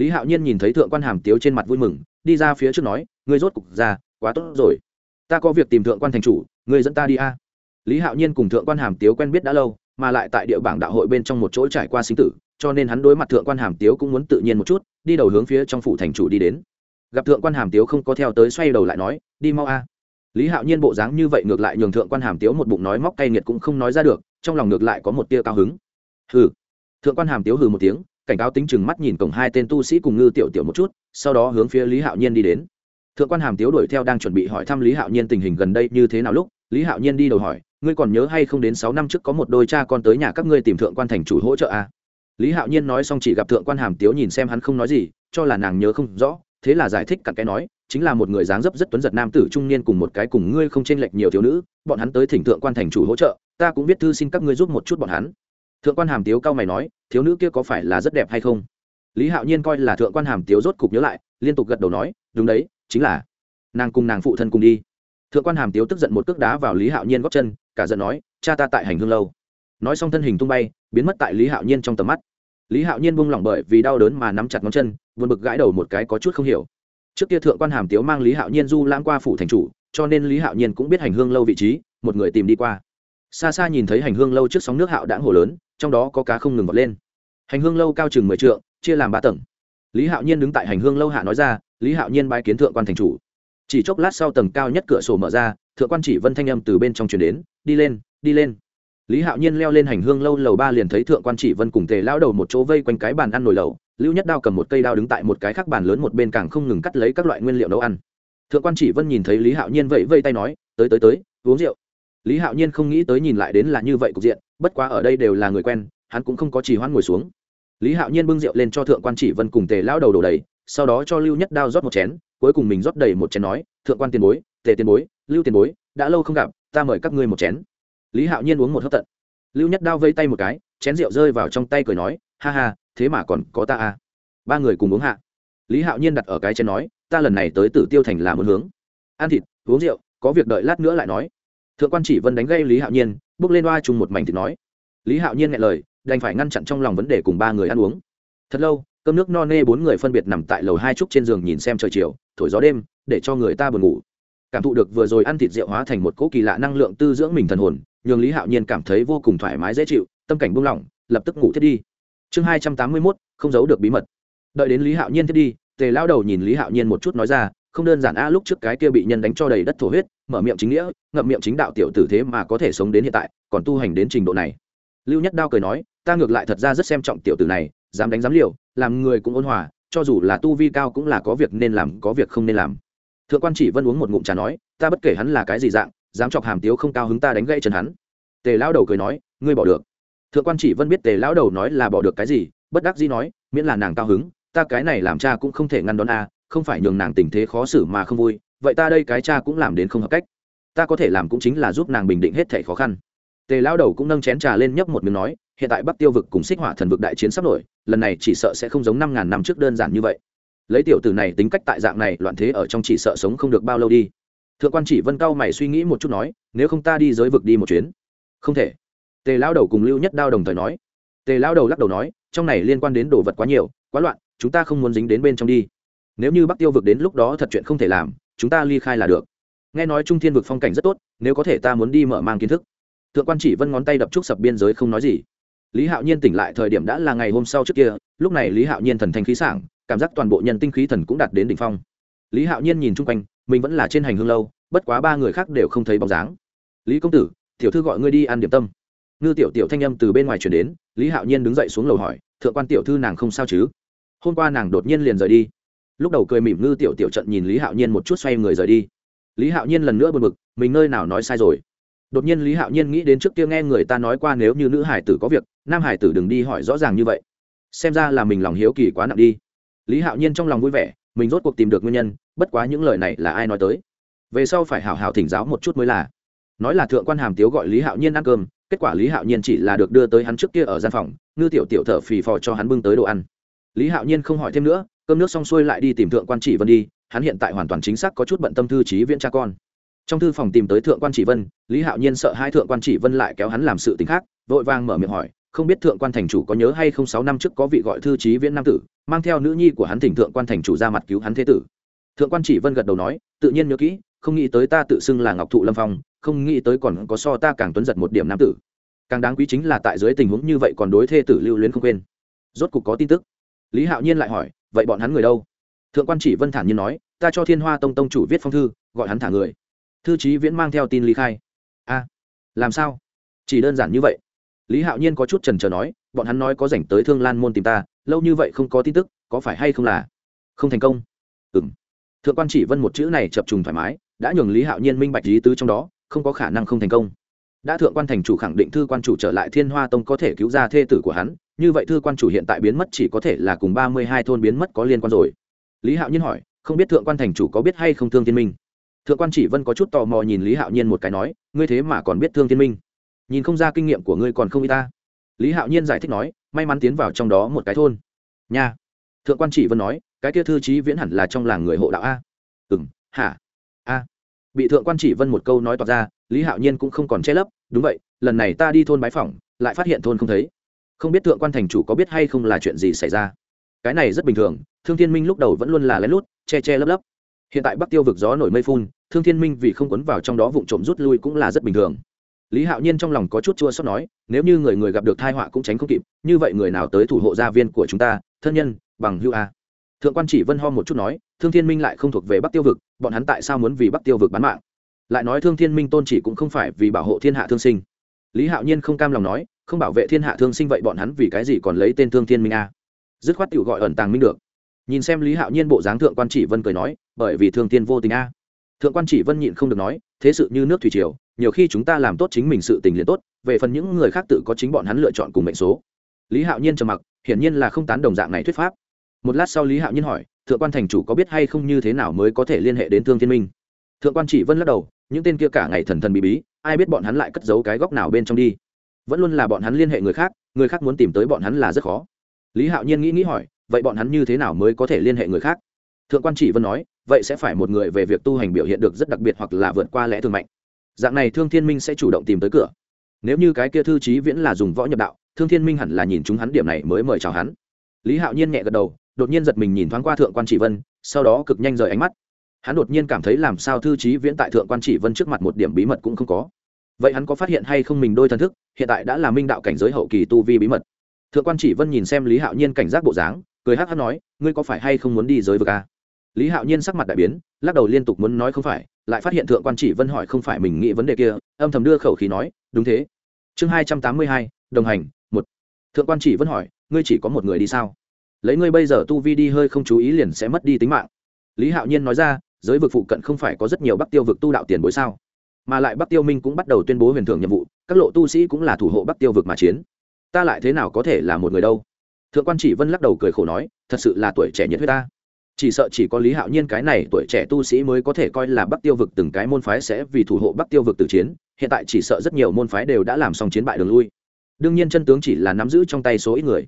lý hạo nhiên nhìn thấy thượng quan hàm tiếu trên mặt vui mừng, đi ra phía trước nói, ngươi rốt cục ra quá tốt rồi. Ta có việc tìm thượng quan thành chủ, ngươi dẫn ta đi a. Lý hạo nhiên cùng thượng quan hàm tiếu quen biết đã lâu, mà lại tại địa bảng đạo hội bên trong một chỗ trải qua sinh tử, cho nên hắn đối mặt thượng quan hàm tiếu cũng muốn tự nhiên một chút, đi đầu hướng phía trong phủ thành chủ đi đến. Gặp thượng quan hàm tiếu không có theo tới xoay đầu lại nói, đi mau a. Lý hạo nhiên bộ dáng như vậy ngược lại nhường thượng quan hàm tiếu một bụng nói móc cay nghiệt cũng không nói ra được, trong lòng ngược lại có một tia cao hứng. Hừ. Thượng quan hàm tiếu hừ một tiếng cảnh cáo tính chừng mắt nhìn cổng hai tên tu sĩ cùng ngư tiểu tiểu một chút, sau đó hướng phía lý hạo nhiên đi đến thượng quan hàm tiếu đuổi theo đang chuẩn bị hỏi thăm lý hạo nhiên tình hình gần đây như thế nào lúc, lý hạo nhiên đi đầu hỏi, ngươi còn nhớ hay không đến sáu năm trước có một đôi cha con tới nhà các ngươi tìm thượng quan thành chủ hỗ trợ à? lý hạo nhiên nói xong chỉ gặp thượng quan hàm tiếu nhìn xem hắn không nói gì, cho là nàng nhớ không rõ, thế là giải thích cặn cái nói, chính là một người dáng dấp rất tuấn giật nam tử trung niên cùng một cái cùng ngươi không chênh lệch nhiều thiếu nữ, bọn hắn tới thỉnh thượng quan thành chủ hỗ trợ, ta cũng viết thư xin các ngươi giúp một chút bọn hắn thượng quan hàm tiếu cao mày nói, thiếu nữ kia có phải là rất đẹp hay không? Lý hạo nhiên coi là thượng quan hàm tiếu rốt cục nhớ lại, liên tục gật đầu nói, đúng đấy, chính là. Nàng cùng nàng phụ thân cùng đi. Thượng quan hàm tiếu tức giận một cước đá vào lý hạo nhiên góp chân, cả giận nói, cha ta tại hành hương lâu. Nói xong thân hình tung bay, biến mất tại lý hạo nhiên trong tầm mắt. Lý hạo nhiên buông lỏng bởi vì đau đớn mà nắm chặt ngón chân vượt bực gãi đầu một cái có chút không hiểu. Trước kia thượng quan hàm tiếu mang lý hạo nhiên du lãng qua phủ thành chủ, cho nên lý hạo nhiên cũng biết hành hương lâu vị trí, một người tìm đi qua. Xa xa nhìn thấy hành hương lâu trước sóng nước hạo đãng hồ lớn trong đó có cá không ngừng vọt lên. Hành hương lâu cao chừng mười trượng, chia làm ba tầng. Lý hạo nhiên đứng tại hành hương lâu hạ nói ra, lý hạo nhiên bái kiến thượng quan thành chủ. Chỉ chốc lát sau tầng cao nhất cửa sổ mở ra, thượng quan chỉ vân thanh âm từ bên trong chuyển đến, đi lên đi lên. Lý hạo nhiên leo lên hành hương lâu lầu ba liền thấy thượng quan chỉ vân cùng tề lao đầu một chỗ vây quanh cái bàn ăn nồi lầu lưu nhất đao cầm một cây đao đứng tại một cái khác bàn lớn một bên càng không ngừng cắt lấy các loại nguyên liệu nấu ăn. Thượng quan chỉ vân nhìn thấy lý hạo nhiên vẫy vây tay nói, tới tới tới, uống rượu lý hạo nhiên không nghĩ tới nhìn lại đến là như vậy cục diện, bất quá ở đây đều là người quen, hắn cũng không có chỉ hoãn ngồi xuống. Lý hạo nhiên bưng rượu lên cho thượng quan chỉ vân cùng tề lao đầu đổ đầy, sau đó cho lưu nhất đao rót một chén, cuối cùng mình rót đầy một chén nói, thượng quan tiền bối, tề tiền bối, lưu tiền bối, đã lâu không gặp, ta mời các ngươi một chén. Lý hạo nhiên uống một hớp tận. Lưu nhất đao vây tay một cái, chén rượu rơi vào trong tay cười nói, ha ha, thế mà còn có ta à? Ba người cùng uống hạ. Lý hạo nhiên đặt ở cái chén nói, ta lần này tới tử tiêu thành là một hướng ăn thịt, uống rượu, có việc đợi lát nữa lại nói thượng quan chỉ vân đánh gây lý hạo nhiên bước lên oa chung một mảnh thì nói lý hạo nhiên nghe lời đành phải ngăn chặn trong lòng vấn đề cùng ba người ăn uống thật lâu cơm nước no nê bốn người phân biệt nằm tại lầu hai trúc trên giường nhìn xem trời chiều thổi gió đêm để cho người ta buồn ngủ cảm thụ được vừa rồi ăn thịt rượu hóa thành một cỗ kỳ lạ năng lượng tư dưỡng mình thần hồn nhường lý hạo nhiên cảm thấy vô cùng thoải mái dễ chịu tâm cảnh buông lỏng lập tức ngủ thiết đi chương hai trăm tám mươi mốt không giấu được bí mật đợi đến lý hạo nhiên thiết đi tề lao đầu nhìn lý hạo nhiên một chút nói ra không đơn giản a, lúc trước cái kia bị nhân đánh cho đầy đất thổ huyết, mở miệng chính nghĩa, ngậm miệng chính đạo tiểu tử thế mà có thể sống đến hiện tại, còn tu hành đến trình độ này. Lưu nhất đao cười nói, ta ngược lại thật ra rất xem trọng tiểu tử này, dám đánh dám liều, làm người cũng ôn hòa, cho dù là tu vi cao cũng là có việc nên làm, có việc không nên làm. Thượng quan chỉ vân uống một ngụm trà nói, ta bất kể hắn là cái gì dạng, dám chọc hàm tiếu không cao hứng ta đánh gãy chân hắn. Tề lão đầu cười nói, ngươi bỏ được. Thượng quan chỉ vân biết tề lão đầu nói là bỏ được cái gì, bất đắc dĩ nói, miễn là nàng cao hứng, ta cái này làm cha cũng không thể ngăn đón a không phải nhường nàng tình thế khó xử mà không vui, vậy ta đây cái cha cũng làm đến không hợp cách. Ta có thể làm cũng chính là giúp nàng bình định hết thể khó khăn. Tề lão đầu cũng nâng chén trà lên nhấp một miếng nói, hiện tại bắc tiêu vực cùng xích hỏa thần vực đại chiến sắp nổi, lần này chỉ sợ sẽ không giống năm ngàn năm trước đơn giản như vậy. Lấy tiểu tử này tính cách tại dạng này, loạn thế ở trong chỉ sợ sống không được bao lâu đi. Thượng quan chỉ vân cao mày suy nghĩ một chút nói, nếu không ta đi giới vực đi một chuyến. Không thể. Tề lão đầu cùng lưu nhất đao đồng thời nói. Tề lão đầu lắc đầu nói, trong này liên quan đến đồ vật quá nhiều, quá loạn, chúng ta không muốn dính đến bên trong đi nếu như bắc tiêu vực đến lúc đó thật chuyện không thể làm, chúng ta ly khai là được. Nghe nói trung thiên vực phong cảnh rất tốt, nếu có thể ta muốn đi mở mang kiến thức. Thượng quan chỉ vân ngón tay đập trúc sập biên giới không nói gì. Lý hạo nhiên tỉnh lại thời điểm đã là ngày hôm sau trước kia, lúc này lý hạo nhiên thần thanh khí sảng, cảm giác toàn bộ nhân tinh khí thần cũng đạt đến đỉnh phong. Lý hạo nhiên nhìn chung quanh, mình vẫn là trên hành hương lâu, bất quá ba người khác đều không thấy bóng dáng. Lý công tử, tiểu thư gọi ngươi đi ăn điểm tâm. Ngư tiểu tiểu thanh âm từ bên ngoài chuyển đến, lý hạo nhiên đứng dậy xuống lầu hỏi, thượng quan tiểu thư nàng không sao chứ? Hôm qua nàng đột nhiên liền rời đi lúc đầu cười mỉm ngư tiểu tiểu trận nhìn lý hạo nhiên một chút xoay người rời đi. lý hạo nhiên lần nữa bật mực mình nơi nào nói sai rồi. đột nhiên lý hạo nhiên nghĩ đến trước kia nghe người ta nói qua nếu như nữ hải tử có việc, nam hải tử đừng đi hỏi rõ ràng như vậy. xem ra là mình lòng hiếu kỳ quá nặng đi. lý hạo nhiên trong lòng vui vẻ, mình rốt cuộc tìm được nguyên nhân, bất quá những lời này là ai nói tới. về sau phải hảo hảo thỉnh giáo một chút mới là. nói là thượng quan hàm tiếu gọi lý hạo nhiên ăn cơm, kết quả lý hạo nhiên chỉ là được đưa tới hắn trước kia ở gian phòng, ngư tiểu tiểu thở phì phò cho hắn bưng tới đồ ăn. lý hạo nhiên không hỏi thêm nữa cơm nước xong xuôi lại đi tìm thượng quan chỉ vân đi, hắn hiện tại hoàn toàn chính xác có chút bận tâm thư trí viễn cha con. Trong thư phòng tìm tới thượng quan chỉ vân, lý hạo nhiên sợ hai thượng quan chỉ vân lại kéo hắn làm sự t ì n h khác, vội vàng mở miệng hỏi, không biết thượng quan thành chủ có nhớ hay không sáu năm trước có vị gọi thư trí viễn nam tử, mang theo nữ nhi của hắn thỉnh thượng quan thành chủ ra mặt cứu hắn thế tử? Thượng quan chỉ vân gật đầu nói, tự nhiên nhớ kỹ, không nghĩ tới ta tự xưng là ngọc thụ lâm phong, không nghĩ tới còn có so ta càng tuấn giật một điểm nam tử. Càng đáng quý chính là tại dưới tình huống như vậy còn đối thê tử lưu luyến không quên. Rốt cục có tin tức. Lý hạo nhiên lại hỏi vậy bọn hắn người đâu? Thượng quan chỉ vân thản nhiên nói, ta cho thiên hoa tông tông chủ viết phong thư, gọi hắn thả người. Thư trí viễn mang theo tin lý khai. A, làm sao? Chỉ đơn giản như vậy. Lý hạo nhiên có chút trần trờ nói, bọn hắn nói có dành tới thương lan môn tìm ta, lâu như vậy không có tin tức, có phải hay không là? Không thành công. Ừ m thượng quan chỉ vân một chữ này chập trùng thoải mái, đã nhường lý hạo nhiên minh bạch lý tứ trong đó, không có khả năng không thành công đã thượng quan thành chủ khẳng định thư quan chủ trở lại thiên hoa tông có thể cứu ra thê tử của hắn, như vậy thư quan chủ hiện tại biến mất chỉ có thể là cùng ba mươi hai thôn biến mất có liên quan rồi. Lý hạo nhiên hỏi, không biết thượng quan thành chủ có biết hay không thương thiên minh? Thượng quan chỉ vân có chút tò mò nhìn lý hạo nhiên một cái nói, ngươi thế mà còn biết thương thiên minh? Nhìn không ra kinh nghiệm của ngươi còn không y ta. Lý hạo nhiên giải thích nói, may mắn tiến vào trong đó một cái thôn. Nha. Thượng quan chỉ vân nói, cái kia thư trí viễn hẳn là trong làng người hộ đạo a. Ừ m hả? A. Bị thượng quan chỉ vân một câu nói tỏ ra lý hạo nhiên cũng không còn che lấp, đúng vậy, lần này ta đi thôn bái phỏng, lại phát hiện thôn không thấy. Không biết thượng quan thành chủ có biết hay không là chuyện gì xảy ra. Cái này rất bình thường, thương thiên minh lúc đầu vẫn luôn là lén lút, che che lấp lấp. Hiện tại bắc tiêu vực gió nổi mây phun, thương thiên minh vì không quấn vào trong đó vụ trộm rút lui cũng là rất bình thường. Lý hạo nhiên trong lòng có chút chua sót nói, nếu như người người gặp được thai họa cũng tránh không kịp, như vậy người nào tới thủ hộ gia viên của chúng ta, thân nhân, bằng hưu a? Thượng quan chỉ vân ho một chút nói, thương thiên minh lại không thuộc về bắc tiêu vực, bọn hắn tại sao muốn vì bắc tiêu vực bán mạng? Lại nói thương thiên minh tôn chỉ cũng không phải vì bảo hộ thiên hạ thương sinh. Lý hạo nhiên không cam lòng nói, không bảo vệ thiên hạ thương sinh vậy bọn hắn vì cái gì còn lấy tên thương thiên minh a? Dứt khoát tự gọi ẩn tàng minh được. Nhìn xem lý hạo nhiên bộ dáng thượng quan chỉ vân cười nói, bởi vì thương tiên vô tình a. Thượng quan chỉ vân nhịn không được nói, thế sự như nước thủy triều, nhiều khi chúng ta làm tốt chính mình sự tình liền tốt, về phần những người khác tự có chính bọn hắn lựa chọn cùng mệnh số. Lý hạo nhiên trầm mặc, hiển nhiên là không tán đồng dạng này thuyết pháp. Một lát sau lý hạo nhiên hỏi, thượng quan thành chủ có biết hay không như thế nào mới có thể liên hệ đến thương thiên minh? Thượng quan chỉ vân lắc đầu những tên kia cả ngày thần thần bí bí, ai biết bọn hắn lại cất giấu cái góc nào bên trong đi. Vẫn luôn là bọn hắn liên hệ người khác người khác muốn tìm tới bọn hắn là rất khó. Lý hạo nhiên nghĩ nghĩ hỏi, vậy bọn hắn như thế nào mới có thể liên hệ người khác? Thượng quan chỉ vân nói, vậy sẽ phải một người về việc tu hành biểu hiện được rất đặc biệt hoặc là vượt qua lẽ thường mạnh. Dạng này thương thiên minh sẽ chủ động tìm tới cửa. Nếu như cái kia thư trí viễn là dùng võ nhập đạo, thương thiên minh hẳn là nhìn chúng hắn điểm này mới mời chào hắn. Lý hạo nhiên nhẹ gật đầu, đột nhiên giật mình nhìn thoáng qua thượng quan chỉ vân, sau đó cực nhanh rời ánh mắt hắn đột nhiên cảm thấy làm sao thư trí viễn tại thượng quan chỉ vân trước mặt một điểm bí mật cũng không có. Vậy hắn có phát hiện hay không mình đôi thần thức, hiện tại đã là minh đạo cảnh giới hậu kỳ tu vi bí mật. Thượng quan chỉ vân nhìn xem lý hạo nhiên cảnh giác bộ dáng, cười hát hát nói, ngươi có phải hay không muốn đi giới vực a lý hạo nhiên sắc mặt đại biến, lắc đầu liên tục muốn nói không phải, lại phát hiện thượng quan chỉ vân hỏi không phải mình nghĩ vấn đề kia, âm thầm đưa khẩu khí nói, đúng thế. Chương hai trăm tám mươi hai, đồng hành, một. Thượng quan chỉ vân hỏi, ngươi chỉ có một người đi sao? Lấy ngươi bây giờ tu vi đi hơi không chú ý liền sẽ mất đi tính mạng. Lý hạo nhiên nói ra giới vực phụ cận không phải có rất nhiều bắc tiêu vực tu đạo tiền bối sao? Mà lại bắc tiêu minh cũng bắt đầu tuyên bố huyền thưởng nhiệm vụ, các lộ tu sĩ cũng là thủ hộ bắc tiêu vực mà chiến. Ta lại thế nào có thể là một người đâu? Thượng quan chỉ vân lắc đầu cười khổ nói, thật sự là tuổi trẻ nhiệt huyết ta. Chỉ sợ chỉ có lý hạo nhiên cái này tuổi trẻ tu sĩ mới có thể coi là bắc tiêu vực từng cái môn phái sẽ vì thủ hộ bắc tiêu vực từ chiến, hiện tại chỉ sợ rất nhiều môn phái đều đã làm xong chiến bại đường lui. Đương nhiên chân tướng chỉ là nắm giữ trong tay số ít người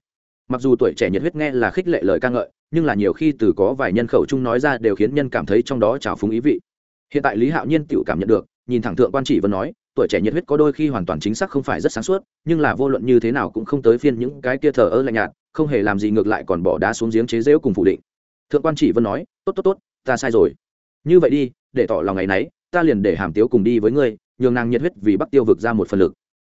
mặc dù tuổi trẻ nhiệt huyết nghe là khích lệ lời ca ngợi, nhưng là nhiều khi từ có vài nhân khẩu chung nói ra đều khiến nhân cảm thấy trong đó trào phúng ý vị. Hiện tại lý hạo nhiên tự cảm nhận được, nhìn thẳng thượng quan chỉ vân nói, tuổi trẻ nhiệt huyết có đôi khi hoàn toàn chính xác không phải rất sáng suốt, nhưng là vô luận như thế nào cũng không tới phiên những cái kia thờ ơ lạnh nhạt, không hề làm gì ngược lại còn bỏ đá xuống giếng chế rễu cùng phủ định. Thượng quan chỉ vân nói, tốt tốt tốt, ta sai rồi. Như vậy đi, để tỏ lòng ngày nấy, ta liền để hàm tiếu cùng đi với ngươi, nhường nàng nhiệt huyết vì bắc tiêu vực ra một phần lực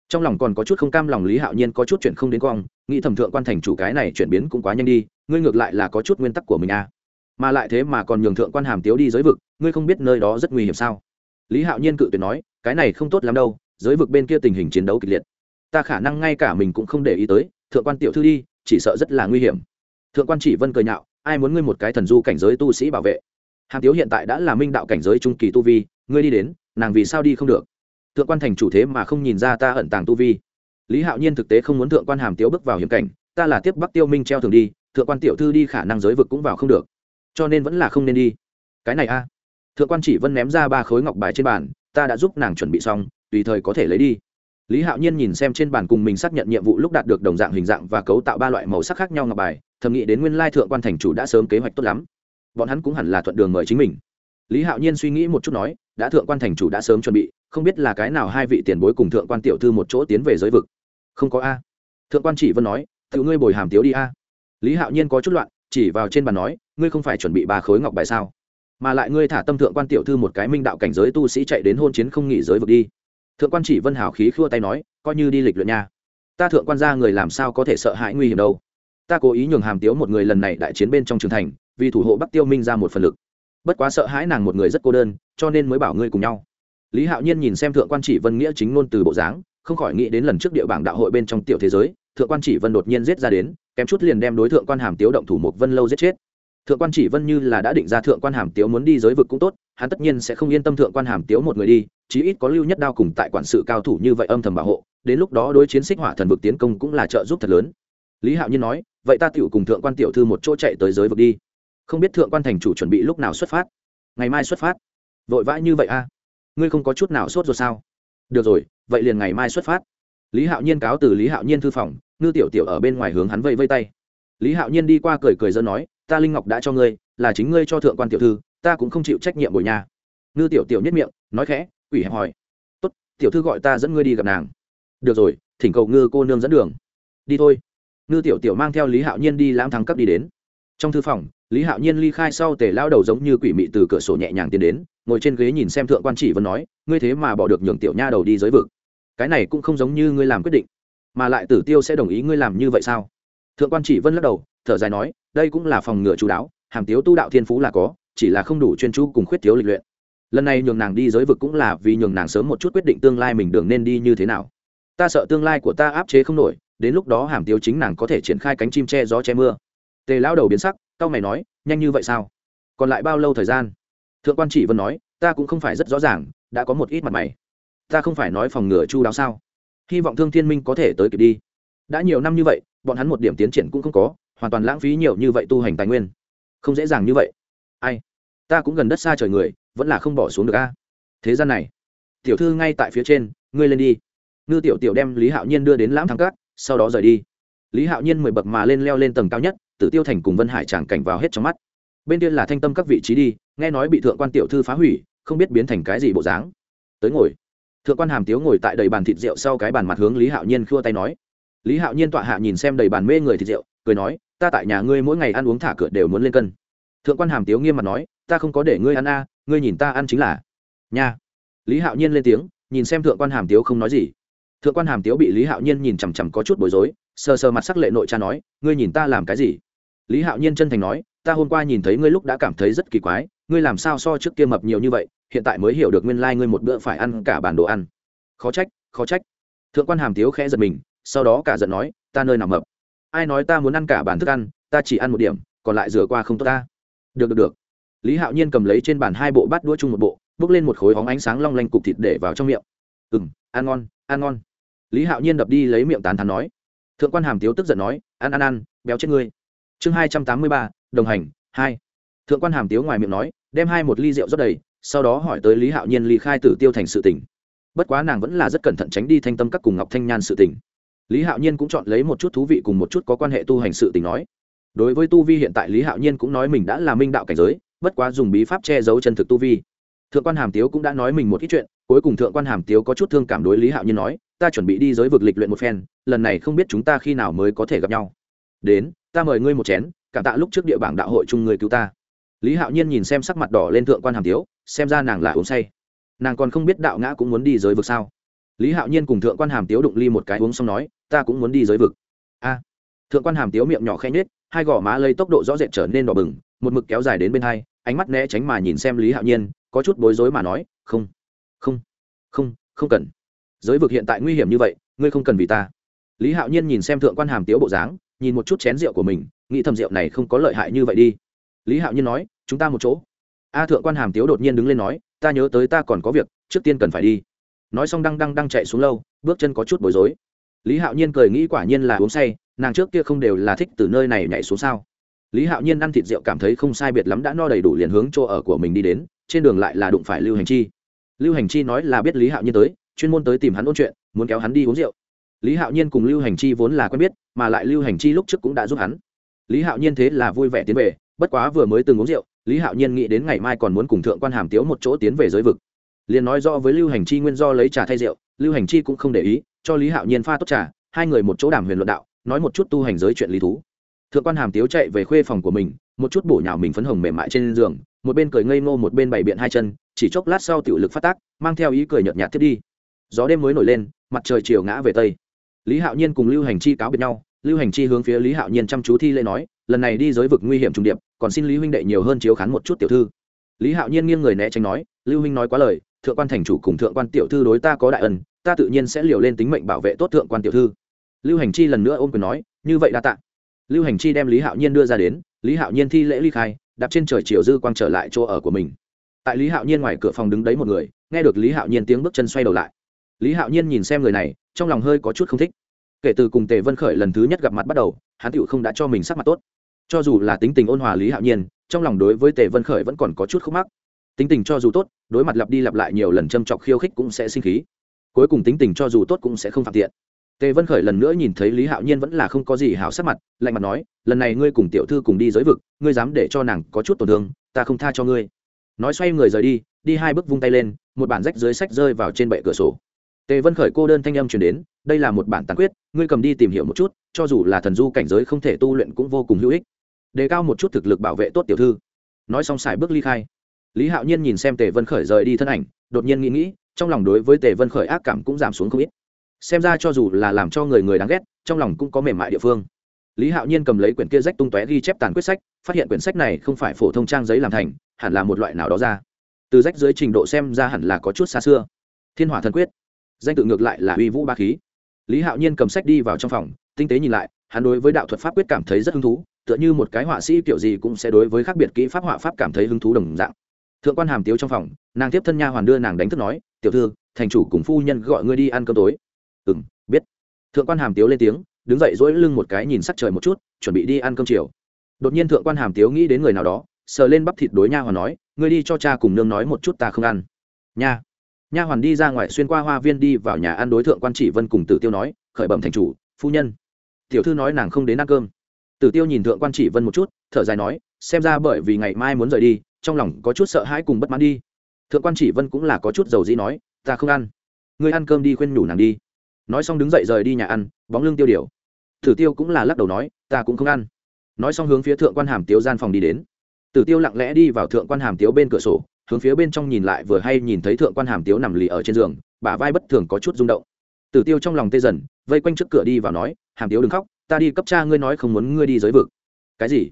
trong lòng còn có chút không cam lòng lý hạo nhiên có chút chuyện không đến cong nghĩ thầm thượng quan thành chủ cái này chuyển biến cũng quá nhanh đi, ngươi ngược lại là có chút nguyên tắc của mình à. Mà lại thế mà còn nhường thượng quan hàm tiếu đi giới vực, ngươi không biết nơi đó rất nguy hiểm sao? Lý hạo nhiên cự tuyệt nói, cái này không tốt lắm đâu, giới vực bên kia tình hình chiến đấu kịch liệt. Ta khả năng ngay cả mình cũng không để ý tới, thượng quan tiểu thư đi, chỉ sợ rất là nguy hiểm. Thượng quan chỉ vân cười nhạo, ai muốn ngươi một cái thần du cảnh giới tu sĩ bảo vệ? Hàm tiếu hiện tại đã là minh đạo cảnh giới trung kỳ tu vi, ngươi đi đến, nàng vì sao đi không được? Thượng quan thành chủ thế mà không nhìn ra ta ẩn tàng tu vi. Lý hạo nhiên thực tế không muốn thượng quan hàm tiếu bước vào hiểm cảnh, ta là tiếp bắc tiêu minh treo thường đi, thượng quan tiểu thư đi khả năng giới vực cũng vào không được. Cho nên vẫn là không nên đi. Cái này a. Thượng quan chỉ vân ném ra ba khối ngọc bài trên bàn, ta đã giúp nàng chuẩn bị xong, tùy thời có thể lấy đi. Lý hạo nhiên nhìn xem trên bàn cùng mình xác nhận nhiệm vụ lúc đạt được đồng dạng hình dạng và cấu tạo ba loại màu sắc khác nhau ngọc bài, thầm nghĩ đến nguyên lai thượng quan thành chủ đã sớm kế hoạch tốt lắm. Bọn hắn cũng hẳn là thuận đường mời chính mình lý hạo nhiên suy nghĩ một chút nói, đã thượng quan thành chủ đã sớm chuẩn bị, không biết là cái nào hai vị tiền bối cùng thượng quan tiểu thư một chỗ tiến về giới vực. Không có a. Thượng quan chỉ vân nói, tự ngươi bồi hàm tiếu đi a. Lý hạo nhiên có chút loạn, chỉ vào trên bàn nói, ngươi không phải chuẩn bị ba khối ngọc bài sao? Mà lại ngươi thả tâm thượng quan tiểu thư một cái minh đạo cảnh giới tu sĩ chạy đến hôn chiến không nghỉ giới vực đi. Thượng quan chỉ vân hào khí khua tay nói, coi như đi lịch luyện nha. Ta thượng quan ra người làm sao có thể sợ hãi nguy hiểm đâu. Ta cố ý nhường hàm tiếu một người lần này đại chiến bên trong trường thành, vì thủ hộ bắc tiêu minh ra một phần lực bất quá sợ hãi nàng một người rất cô đơn, cho nên mới bảo ngươi cùng nhau. Lý hạo nhiên nhìn xem thượng quan chỉ vân nghĩa chính ngôn từ bộ dáng, không khỏi nghĩ đến lần trước địa bảng đạo hội bên trong tiểu thế giới, thượng quan chỉ vân đột nhiên giết ra đến, kém chút liền đem đối tượng quan hàm tiếu động thủ một vân lâu giết chết. Thượng quan chỉ vân như là đã định ra thượng quan hàm tiếu muốn đi giới vực cũng tốt, hắn tất nhiên sẽ không yên tâm thượng quan hàm tiếu một người đi, chí ít có lưu nhất đao cùng tại quản sự cao thủ như vậy âm thầm bảo hộ, đến lúc đó đối chiến xích hỏa thần vực tiến công cũng là trợ giúp thật lớn. Lý hạo nhiên nói, vậy ta tiểu cùng thượng quan tiểu thư một chỗ chạy tới giới vực đi không biết thượng quan thành chủ chuẩn bị lúc nào xuất phát. Ngày mai xuất phát. Vội vã như vậy a à? ngươi không có chút nào sốt rồi sao? Được rồi, vậy liền ngày mai xuất phát. Lý hạo nhiên cáo từ lý hạo nhiên thư phòng, ngư tiểu tiểu ở bên ngoài hướng hắn vây vây tay. Lý hạo nhiên đi qua cười cười dân nói, ta linh ngọc đã cho ngươi, là chính ngươi cho thượng quan tiểu thư, ta cũng không chịu trách nhiệm bồi nhà. Ngư tiểu tiểu nhất miệng, nói khẽ ủy hẹp hỏi tốt, tiểu thư gọi ta dẫn ngươi đi gặp nàng. Được rồi, thỉnh cầu ngư cô nương dẫn đường. Đi thôi. Ngư tiểu tiểu mang theo lý hạo nhiên đi lãng thắng cấp đi đến trong thư phòng, lý hạo nhiên ly khai sau tề lao đầu giống như quỷ mị từ cửa sổ nhẹ nhàng tiến đến, ngồi trên ghế nhìn xem thượng quan chỉ vân nói, ngươi thế mà bỏ được nhường tiểu nha đầu đi giới vực. Cái này cũng không giống như ngươi làm quyết định, mà lại tử tiêu sẽ đồng ý ngươi làm như vậy sao? Thượng quan chỉ vân lắc đầu, thở dài nói, đây cũng là phòng ngừa chú đáo, hàm tiếu tu đạo thiên phú là có, chỉ là không đủ chuyên chú cùng khuyết thiếu lịch luyện. Lần này nhường nàng đi giới vực cũng là vì nhường nàng sớm một chút quyết định tương lai mình đường nên đi như thế nào. Ta sợ tương lai của ta áp chế không nổi, đến lúc đó hàm tiếu chính nàng có thể triển khai cánh chim che gió che mưa tề lao đầu biến sắc tao mày nói, nhanh như vậy sao? Còn lại bao lâu thời gian? Thượng quan chỉ vân nói, ta cũng không phải rất rõ ràng, đã có một ít mặt mày. Ta không phải nói phòng ngừa chu đáo sao? Hy vọng thương thiên minh có thể tới kịp đi. Đã nhiều năm như vậy, bọn hắn một điểm tiến triển cũng không có, hoàn toàn lãng phí nhiều như vậy tu hành tài nguyên. Không dễ dàng như vậy. Ai? Ta cũng gần đất xa trời người, vẫn là không bỏ xuống được a. Thế gian này, tiểu thư ngay tại phía trên, ngươi lên đi. Ngư tiểu tiểu đem lý hạo nhiên đưa đến lãm thắng cát sau đó rời đi. Lý hạo nhiên mười bậc mà lên leo lên tầng cao nhất tử tiêu thành cùng vân hải tràng cảnh vào hết trong mắt. Bên kia là thanh tâm các vị trí đi, nghe nói bị thượng quan tiểu thư phá hủy, không biết biến thành cái gì bộ dáng. Tới ngồi. Thượng quan hàm tiếu ngồi tại đầy bàn thịt rượu sau cái bàn mặt hướng lý hạo nhiên khua tay nói. Lý hạo nhiên tọa hạ nhìn xem đầy bàn mê người thịt rượu, cười nói, ta tại nhà ngươi mỗi ngày ăn uống thả cửa đều muốn lên cân. Thượng quan hàm tiếu nghiêm mặt nói, ta không có để ngươi ăn a, ngươi nhìn ta ăn chính là. Nha. Lý hạo nhiên lên tiếng, nhìn xem thượng quan hàm tiếu không nói gì. Thượng quan hàm tiếu bị lý hạo nhiên nhìn chằm chằm có chút bối rối, sờ sờ mặt sắc lệ nội cha nói, ngươi nhìn ta làm cái gì? Lý hạo nhiên chân thành nói, ta hôm qua nhìn thấy ngươi lúc đã cảm thấy rất kỳ quái, ngươi làm sao so trước kia mập nhiều như vậy, hiện tại mới hiểu được nguyên lai、like、ngươi một bữa phải ăn cả bản đồ ăn. Khó trách khó trách. Thượng quan hàm tiếu khẽ giật mình, sau đó cả giận nói, ta nơi nào mập? Ai nói ta muốn ăn cả bản thức ăn, ta chỉ ăn một điểm, còn lại rửa qua không tốt ta. Được được được. Lý hạo nhiên cầm lấy trên bàn hai bộ bát đũa chung một bộ, bước lên một khối hóng ánh sáng long lanh cục thịt để vào trong miệng. Ừ m ăn ngon ăn ngon. Lý hạo nhiên đập đi lấy miệng tán thắn nói. Thượng quan hàm tiếu tức giận nói, ăn ăn ăn, béo chết ngươi chương hai trăm tám mươi ba, đồng hành, hai. Thượng quan hàm tiếu ngoài miệng nói, đem hai một ly rượu rót đầy, sau đó hỏi tới lý hạo nhiên ly khai tử tiêu thành sự tỉnh bất quá nàng vẫn là rất cẩn thận tránh đi thanh tâm các cùng ngọc thanh nhan sự tỉnh lý hạo nhiên cũng chọn lấy một chút thú vị cùng một chút có quan hệ tu hành sự tình nói. Đối với tu vi hiện tại lý hạo nhiên cũng nói mình đã là minh đạo cảnh giới, bất quá dùng bí pháp che giấu chân thực tu vi. Thượng quan hàm tiếu cũng đã nói mình một ít chuyện, cuối cùng thượng quan hàm tiếu có chút thương cảm đối lý hạo nhiên nói, ta chuẩn bị đi giới vực lịch luyện một phen, lần này không biết chúng ta khi nào mới có thể gặp nhau. Đến ta mời ngươi một chén, cảm tạ lúc trước địa bảng đạo hội chung người cứu ta. Lý hạo nhiên nhìn xem sắc mặt đỏ lên thượng quan hàm tiếu, xem ra nàng là uống say. Nàng còn không biết đạo ngã cũng muốn đi giới vực sao. Lý hạo nhiên cùng thượng quan hàm tiếu đụng ly một cái uống xong nói, ta cũng muốn đi giới vực. A. Thượng quan hàm tiếu miệng nhỏ khen nhết hai gò má lây tốc độ rõ rệt trở nên đỏ bừng, một mực kéo dài đến bên hai, ánh mắt né tránh mà nhìn xem lý hạo nhiên, có chút bối rối mà nói, không không không không cần. Giới vực hiện tại nguy hiểm như vậy, ngươi không cần vì ta. Lý hạo nhiên nhìn xem thượng quan hàm tiếu bộ dáng nhìn một chút chén rượu của mình, nghĩ thầm rượu này không có lợi hại như vậy đi. Lý hạo nhiên nói, chúng ta một chỗ. A thượng quan hàm tiếu đột nhiên đứng lên nói, ta nhớ tới ta còn có việc, trước tiên cần phải đi. Nói xong đang đang đang chạy xuống lâu, bước chân có chút bối rối. Lý hạo nhiên cười nghĩ quả nhiên là uống say, nàng trước kia không đều là thích từ nơi này nhảy xuống sao? Lý hạo nhiên ăn thịt rượu cảm thấy không sai biệt lắm đã no đầy đủ liền hướng chỗ ở của mình đi đến, trên đường lại là đụng phải lưu hành chi. Lưu hành chi nói là biết lý hạo nhiên tới, chuyên môn tới tìm hắn ôn chuyện, muốn kéo hắn đi uống rượu lý hạo nhiên cùng lưu hành chi vốn là quen biết, mà lại lưu hành chi lúc trước cũng đã giúp hắn. Lý hạo nhiên thế là vui vẻ tiến về, bất quá vừa mới từng uống rượu, lý hạo nhiên nghĩ đến ngày mai còn muốn cùng thượng quan hàm tiếu một chỗ tiến về giới vực. Liền nói rõ với lưu hành chi nguyên do lấy trà thay rượu, lưu hành chi cũng không để ý, cho lý hạo nhiên pha tốt trà, hai người một chỗ đàm huyền luận đạo, nói một chút tu hành giới chuyện lý thú. Thượng quan hàm tiếu chạy về khuê phòng của mình, một chút bổ nhào mình phấn hồng mềm mại trên giường, một bên cười ngây ngô một bên bày biện hai chân, chỉ chốc lát sau tiểu lực phát tác, mang theo ý cười nhợt nhạt thiết đi. Gió đêm mới nổi lên, mặt trời chiều ngã về tây lý hạo nhiên cùng lưu hành chi cáo biệt nhau, lưu hành chi hướng phía lý hạo nhiên chăm chú thi lễ nói, lần này đi giới vực nguy hiểm trùng điệp, còn xin lý huynh đệ nhiều hơn chiếu khán một chút tiểu thư. Lý hạo nhiên nghiêng người né tránh nói, lưu huynh nói quá lời, thượng quan thành chủ cùng thượng quan tiểu thư đối ta có đại ân, ta tự nhiên sẽ liều lên tính mệnh bảo vệ tốt thượng quan tiểu thư. Lưu hành chi lần nữa ôm quyền nói, như vậy đa tạ. Lưu hành chi đem lý hạo nhiên đưa ra đến, lý hạo nhiên thi lễ ly khai, đạp trên trời chiều dư quang trở lại chỗ ở của mình. Tại lý hạo nhiên ngoài cửa phòng đứng đấy một người, nghe được lý hạo nhiên tiếng bước chân xoay đầu lại lý hạo nhiên nhìn xem người này, trong lòng hơi có chút không thích. Kể từ cùng tề vân khởi lần thứ nhất gặp mặt bắt đầu, hắn tựu không đã cho mình sắc mặt tốt. Cho dù là tính tình ôn hòa lý hạo nhiên, trong lòng đối với tề vân khởi vẫn còn có chút khúc mắc. Tính tình cho dù tốt, đối mặt lặp đi lặp lại nhiều lần châm chọc khiêu khích cũng sẽ sinh khí. Cuối cùng tính tình cho dù tốt cũng sẽ không phạm tiện. Tề vân khởi lần nữa nhìn thấy lý hạo nhiên vẫn là không có gì hảo sắc mặt, lạnh mặt nói, lần này ngươi cùng tiểu thư cùng đi giới vực, ngươi dám để cho nàng có chút tổn thương, ta không tha cho ngươi. Nói xoay người rời đi đi hai bước vung tay lên, một bản rách dưới sách rơi vào trên bệ cửa sổ tề vân khởi cô đơn thanh âm truyền đến, đây là một bản tàn quyết ngươi cầm đi tìm hiểu một chút, cho dù là thần du cảnh giới không thể tu luyện cũng vô cùng hữu ích. Đề cao một chút thực lực bảo vệ tốt tiểu thư. Nói xong xài bước ly khai. Lý hạo nhiên nhìn xem tề vân khởi rời đi thân ảnh, đột nhiên nghĩ nghĩ, trong lòng đối với tề vân khởi ác cảm cũng giảm xuống không ít. Xem ra cho dù là làm cho người người đáng ghét, trong lòng cũng có mềm mại địa phương. Lý hạo nhiên cầm lấy quyển kia rách tung tóe ghi chép tàn quyết sách, phát hiện quyển sách này không phải phổ thông trang giấy làm thành, hẳn là một loại nào đó ra. Từ rách dưới trình độ xem ra hẳn là có chút xa xưa. Thiên hỏa thần quyết danh tự ngược lại là uy vũ ba khí. Lý hạo nhiên cầm sách đi vào trong phòng, tinh tế nhìn lại, hắn đối với đạo thuật pháp quyết cảm thấy rất hứng thú, tựa như một cái họa sĩ kiểu gì cũng sẽ đối với khác biệt kỹ pháp họa pháp cảm thấy hứng thú đồng dạng. Thượng quan hàm tiếu trong phòng, nàng tiếp thân nha hoàn đưa nàng đánh thức nói, tiểu thư, thành chủ cùng phu nhân gọi ngươi đi ăn cơm tối. Ừ m biết. Thượng quan hàm tiếu lên tiếng, đứng dậy dỗi lưng một cái nhìn sắc trời một chút, chuẩn bị đi ăn cơm chiều. Đột nhiên thượng quan hàm tiếu nghĩ đến người nào đó, sờ lên bắp thịt đối nha hoàn nói, ngươi đi cho cha cùng nương nói một chút ta không ăn. Nha nha hoàn đi ra ngoài xuyên qua hoa viên đi vào nhà ăn đối thượng quan chỉ vân cùng tử tiêu nói, khởi bẩm thành chủ, phu nhân. Tiểu thư nói nàng không đến ăn cơm. Tử tiêu nhìn thượng quan chỉ vân một chút, thở dài nói, xem ra bởi vì ngày mai muốn rời đi, trong lòng có chút sợ hãi cùng bất mãn đi. Thượng quan chỉ vân cũng là có chút dầu dĩ nói, ta không ăn. Ngươi ăn cơm đi khuyên nhủ nàng đi. Nói xong đứng dậy rời đi nhà ăn, bóng lưng tiêu điều. Tử tiêu cũng là lắc đầu nói, ta cũng không ăn. Nói xong hướng phía thượng quan hàm tiếu gian phòng đi đến. Tử tiêu lặng lẽ đi vào thượng quan hàm tiếu bên cửa sổ hướng phía bên trong nhìn lại vừa hay nhìn thấy thượng quan hàm tiếu nằm lì ở trên giường, bả vai bất thường có chút rung động. Tử tiêu trong lòng tê dần, vây quanh trước cửa đi vào nói, hàm tiếu đừng khóc, ta đi cấp cha ngươi nói không muốn ngươi đi giới vực. Cái gì?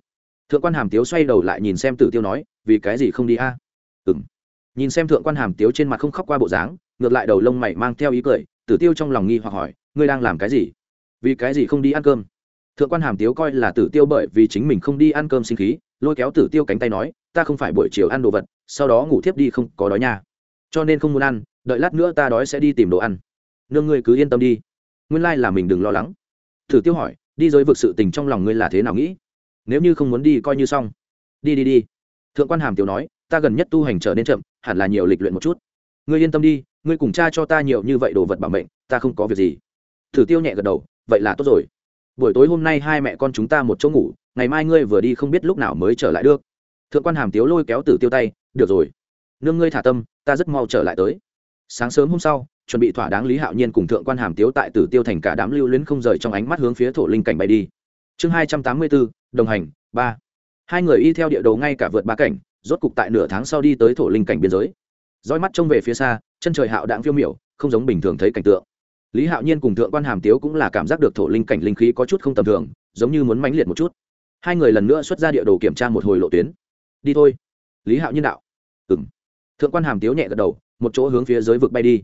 Thượng quan hàm tiếu xoay đầu lại nhìn xem tử tiêu nói, vì cái gì không đi a? À? ừng nhìn xem thượng quan hàm tiếu trên mặt không khóc qua bộ dáng, ngược lại đầu lông mày mang theo ý cười, tử tiêu trong lòng nghi hoặc hỏi, ngươi đang làm cái gì? Vì cái gì không đi ăn cơm? Thượng quan hàm tiếu coi là tử tiêu bởi vì chính mình không đi ăn cơm sinh khí, lôi kéo tử tiêu cánh tay nói ta không phải buổi chiều ăn đồ vật, sau đó ngủ thiếp đi không có đói nha. Cho nên không muốn ăn, đợi lát nữa ta đói sẽ đi tìm đồ ăn. Nương ngươi cứ yên tâm đi. Nguyên lai là mình đừng lo lắng. Thử tiêu hỏi, đi giới vực sự tình trong lòng ngươi là thế nào nghĩ? Nếu như không muốn đi, coi như xong. Đi đi đi. Thượng quan hàm tiểu nói, ta gần nhất tu hành trở nên chậm, hẳn là nhiều lịch luyện một chút. Ngươi yên tâm đi, ngươi cùng cha cho ta nhiều như vậy đồ vật bảo mệnh, ta không có việc gì. Thử tiêu nhẹ gật đầu, vậy là tốt rồi. Buổi tối hôm nay hai mẹ con chúng ta một chỗ ngủ, ngày mai ngươi vừa đi không biết lúc nào mới trở lại được thượng quan hàm tiếu lôi kéo tử tiêu tay, được rồi, nương ngươi thả tâm, ta rất mau trở lại tới. Sáng sớm hôm sau, chuẩn bị thỏa đáng lý hạo nhiên cùng thượng quan hàm tiếu tại tử tiêu thành cả đám lưu luyến không rời trong ánh mắt hướng phía thổ linh cảnh bay đi. Chương hai trăm tám mươi bốn, đồng hành, ba. Hai người y theo địa đồ ngay cả vượt ba cảnh, rốt cục tại nửa tháng sau đi tới thổ linh cảnh biên giới. Roi mắt trông về phía xa, chân trời hạo đạn phiêu miểu, không giống bình thường thấy cảnh tượng. Lý hạo nhiên cùng thượng quan hàm tiếu cũng là cảm giác được thổ linh cảnh linh khí có chút không tầm thường, giống như muốn mãnh liệt một chút. Hai người lần nữa xuất ra địa đồ kiểm tra một hồi lộ tuyến đi thôi. Lý hạo nhiên đạo. Ừng thượng quan hàm tiếu nhẹ gật đầu, một chỗ hướng phía dưới vực bay đi.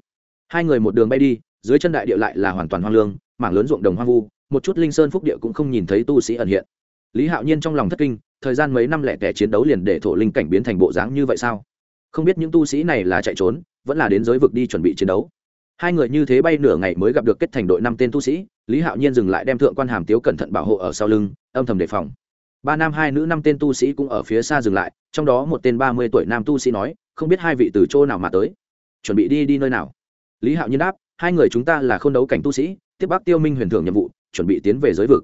Hai người một đường bay đi, dưới chân đại địa lại là hoàn toàn hoang lương, mảng lớn ruộng đồng hoang vu, một chút linh sơn phúc địa cũng không nhìn thấy tu sĩ ẩn hiện. Lý hạo nhiên trong lòng thất kinh, thời gian mấy năm lẻ tẻ chiến đấu liền để thổ linh cảnh biến thành bộ dáng như vậy sao? Không biết những tu sĩ này là chạy trốn, vẫn là đến giới vực đi chuẩn bị chiến đấu. Hai người như thế bay nửa ngày mới gặp được kết thành đội năm tên tu sĩ, lý hạo nhiên dừng lại đem thượng quan hàm tiếu cẩn thận bảo hộ ở sau lưng, âm thầm đề phòng ba nam hai nữ năm tên tu sĩ cũng ở phía xa dừng lại, trong đó một tên ba mươi tuổi nam tu sĩ nói, không biết hai vị từ chỗ nào mà tới. Chuẩn bị đi đi nơi nào? Lý hạo nhiên đáp, hai người chúng ta là k h ô n đấu cảnh tu sĩ, tiếp bác tiêu minh huyền thưởng nhiệm vụ, chuẩn bị tiến về giới vực.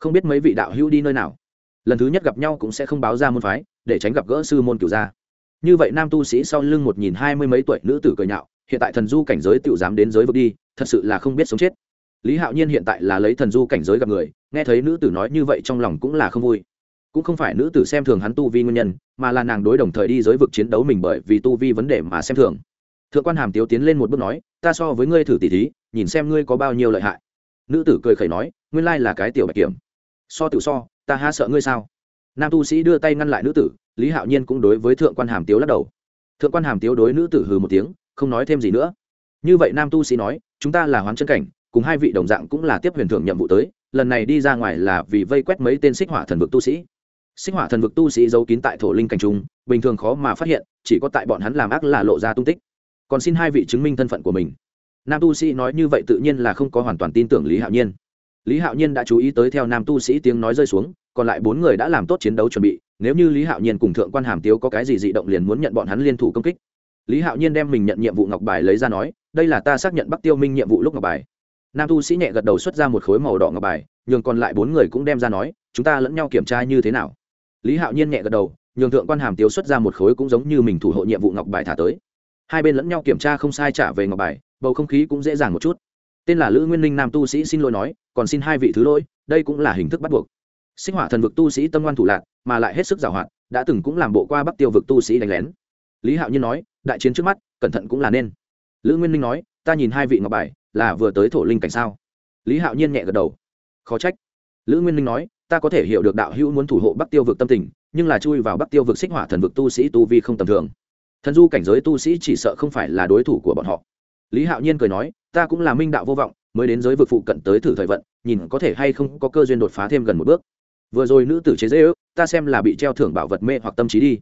Không biết mấy vị đạo hữu đi nơi nào? Lần thứ nhất gặp nhau cũng sẽ không báo ra môn phái, để tránh gặp gỡ sư môn cửu gia. Như vậy nam tu sĩ sau lưng một nhìn hai mươi mấy tuổi nữ tử cười nhạo, hiện tại thần du cảnh giới tự dám đến giới vực đi, thật sự là không biết sống chết. Lý hạo nhiên hiện tại là lấy thần du cảnh giới gặp người, nghe thấy nữ tử nói như vậy trong lòng cũng là không vui cũng không phải nữ tử xem thường hắn tu vi nguyên nhân, mà là nàng đối đồng thời đi giới vực chiến đấu mình bởi vì tu vi vấn đề mà xem thường. Thượng quan hàm tiếu tiến lên một bước nói, ta so với ngươi thử tỷ thí, nhìn xem ngươi có bao nhiêu lợi hại. Nữ tử cười khẩy nói, nguyên lai là cái tiểu bạch kiểm. So tự so, ta ha sợ ngươi sao? Nam tu sĩ đưa tay ngăn lại nữ tử, lý hạo nhiên cũng đối với thượng quan hàm tiếu lắc đầu. Thượng quan hàm tiếu đối nữ tử hừ một tiếng, không nói thêm gì nữa. Như vậy nam tu sĩ nói, chúng ta là hoán chân cảnh, cùng hai vị đồng dạng cũng là tiếp huyền thưởng nhiệm vụ tới, lần này đi ra ngoài là vì vây quét mấy tên xích hỏa thần vực tu sĩ. Sinh hỏa thần vực tu sĩ giấu kín tại thổ linh cảnh trung, bình thường khó mà phát hiện, chỉ có tại bọn hắn làm ác là lộ ra tung tích. Còn xin hai vị chứng minh thân phận của mình. Nam tu sĩ nói như vậy tự nhiên là không có hoàn toàn tin tưởng lý hạo nhiên. Lý hạo nhiên đã chú ý tới theo nam tu sĩ tiếng nói rơi xuống, còn lại bốn người đã làm tốt chiến đấu chuẩn bị, nếu như lý hạo nhiên cùng thượng quan hàm tiếu có cái gì dị động liền muốn nhận bọn hắn liên thủ công kích. Lý hạo nhiên đem mình nhận nhiệm vụ ngọc bài lấy ra nói, đây là ta xác nhận bắc tiêu minh nhiệm vụ lúc ngọc bài. Nam tu sĩ nhẹ gật đầu xuất ra một khối màu đỏ ngọc bài, nhường còn lại bốn người cũng đem ra nói, chúng ta lẫn nhau kiểm tra như thế nào? Lý hạo nhiên nhẹ gật đầu, nhường thượng quan hàm tiếu xuất ra một khối cũng giống như mình thủ hộ nhiệm vụ ngọc bài thả tới. Hai bên lẫn nhau kiểm tra không sai trả về ngọc bài, bầu không khí cũng dễ dàng một chút. Tên là lữ nguyên Ninh nam tu sĩ xin lỗi nói, còn xin hai vị thứ lỗi, đây cũng là hình thức bắt buộc. Sinh hỏa thần vực tu sĩ tâm ngoan thủ lạc, mà lại hết sức giàu hoạt đã từng cũng làm bộ qua bắc tiêu vực tu sĩ đánh lén. Lý hạo nhiên nói, đại chiến trước mắt, cẩn thận cũng là nên. Lữ nguyên Ninh nói, ta nhìn hai vị ngọc bài, là vừa tới thổ linh cảnh sao? Lý hạo nhiên nhẹ gật đầu. Khó trách. Lữ nguyên Ninh nói ta có thể hiểu được đạo hữu muốn thủ hộ bắc tiêu vực tâm tình, nhưng là chui vào bắc tiêu vực xích hỏa thần vực tu sĩ tu vi không tầm thường. Thần du cảnh giới tu sĩ chỉ sợ không phải là đối thủ của bọn họ. Lý hạo nhiên cười nói, ta cũng là minh đạo vô vọng, mới đến giới vực phụ cận tới thử thời vận, nhìn có thể hay không có cơ duyên đột phá thêm gần một bước. Vừa rồi nữ tử chế dễ ước, ta xem là bị treo thưởng bảo vật mê hoặc tâm trí đi.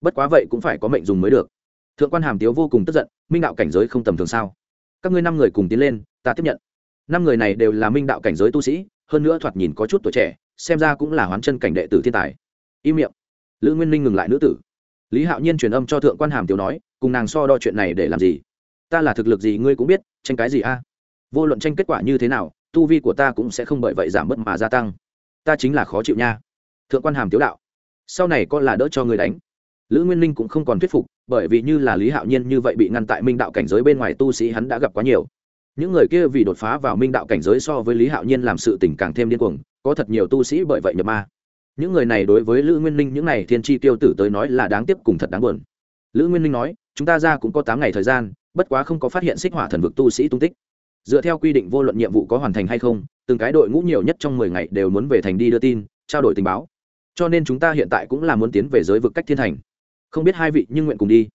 Bất quá vậy cũng phải có mệnh dùng mới được. Thượng quan hàm tiếu vô cùng tức giận, minh đạo cảnh giới không tầm thường sao? Các ngươi năm người cùng tiến lên, ta tiếp nhận. Năm người này đều là minh đạo cảnh giới tu sĩ, hơn nữa thoạt nhìn có chút tuổi trẻ xem ra cũng là hoán chân cảnh đệ tử thiên tài. Im miệng. Lữ nguyên ninh ngừng lại nữ tử. Lý hạo nhiên truyền âm cho thượng quan hàm tiểu nói, cùng nàng so đo chuyện này để làm gì? Ta là thực lực gì ngươi cũng biết, tranh cái gì a? Vô luận tranh kết quả như thế nào, tu vi của ta cũng sẽ không bởi vậy giảm bớt mà gia tăng. Ta chính là khó chịu nha. Thượng quan hàm tiếu đạo. Sau này con là đỡ cho ngươi đánh. Lữ nguyên linh cũng không còn thuyết phục, bởi vì như là lý hạo nhiên như vậy bị ngăn tại minh đạo cảnh giới bên ngoài tu sĩ hắn đã gặp quá nhiều. Những người kia vì đột phá vào minh đạo cảnh giới so với lý hạo nhiên làm sự tình càng thêm điên cuồng có thật nhiều tu sĩ bởi vậy nhập ma. Những người này đối với lữ nguyên ninh, những n à y thiên tri tiêu tử tới nói là đáng tiếc cùng thật đáng buồn. Lữ nguyên ninh nói, chúng ta ra cũng có tám ngày thời gian, bất quá không có phát hiện xích hỏa thần vực tu sĩ tung tích. Dựa theo quy định vô luận nhiệm vụ có hoàn thành hay không, từng cái đội ngũ nhiều nhất trong mười ngày đều muốn về thành đi đưa tin, trao đổi tình báo. Cho nên chúng ta hiện tại cũng là muốn tiến về giới vực cách thiên thành. Không biết hai vị nhưng nguyện cùng đi.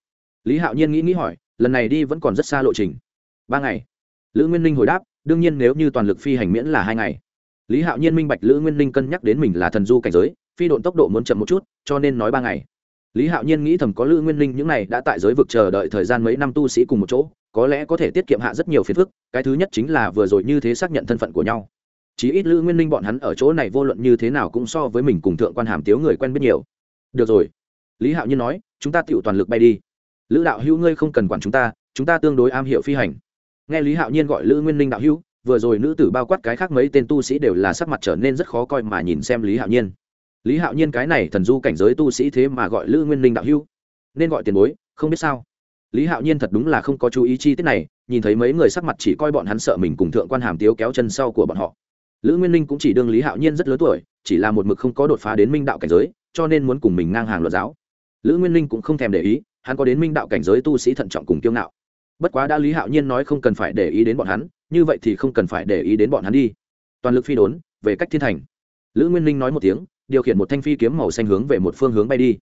Lý hạo nhiên nghĩ nghĩ hỏi, lần này đi vẫn còn rất xa lộ trình. Ba ngày. Lữ nguyên ninh hồi đáp, đương nhiên nếu như toàn lực phi hành miễn là hai ngày lý hạo nhiên minh bạch lữ nguyên ninh cân nhắc đến mình là thần du cảnh giới, phi độn tốc độ muốn chậm một chút, cho nên nói ba ngày. Lý hạo nhiên nghĩ thầm có lữ nguyên ninh những này đã tại giới vực chờ đợi thời gian mấy năm tu sĩ cùng một chỗ, có lẽ có thể tiết kiệm hạ rất nhiều phiền phức, cái thứ nhất chính là vừa rồi như thế xác nhận thân phận của nhau. Chí ít lữ nguyên ninh bọn hắn ở chỗ này vô luận như thế nào cũng so với mình cùng thượng quan hàm tiếu người quen biết nhiều. Được rồi, lý hạo nhiên nói, chúng ta tựu toàn lực bay đi. Lữ đạo hữu ngươi không cần quản chúng ta chúng ta tương đối am hiểu phi hành. Nghe lý hạo nhiên gọi lữ nguyên ninh đạo hữu vừa rồi nữ tử bao quát cái khác mấy tên tu sĩ đều là sắc mặt trở nên rất khó coi mà nhìn xem lý hạo nhiên. Lý hạo nhiên cái này thần du cảnh giới tu sĩ thế mà gọi lữ nguyên ninh đạo hưu nên gọi tiền bối, không biết sao. Lý hạo nhiên thật đúng là không có chú ý chi tiết này, nhìn thấy mấy người sắc mặt chỉ coi bọn hắn sợ mình cùng thượng quan hàm tiếu kéo chân sau của bọn họ. Lữ nguyên ninh cũng chỉ đương lý hạo nhiên rất lớn tuổi, chỉ là một mực không có đột phá đến minh đạo cảnh giới, cho nên muốn cùng mình ngang hàng luật giáo. Lữ nguyên ninh cũng không thèm để ý, hắn có đến minh đạo cảnh giới tu sĩ thận trọng cùng kiêu ngạo. Bất quá đã lý hạo nhiên nói không cần phải để ý đến bọn hắn như vậy thì không cần phải để ý đến bọn hắn đi. Toàn lực phi đốn, về cách thiên thành. Lữ nguyên ninh nói một tiếng, điều khiển một thanh phi kiếm màu xanh hướng về một phương hướng bay đi.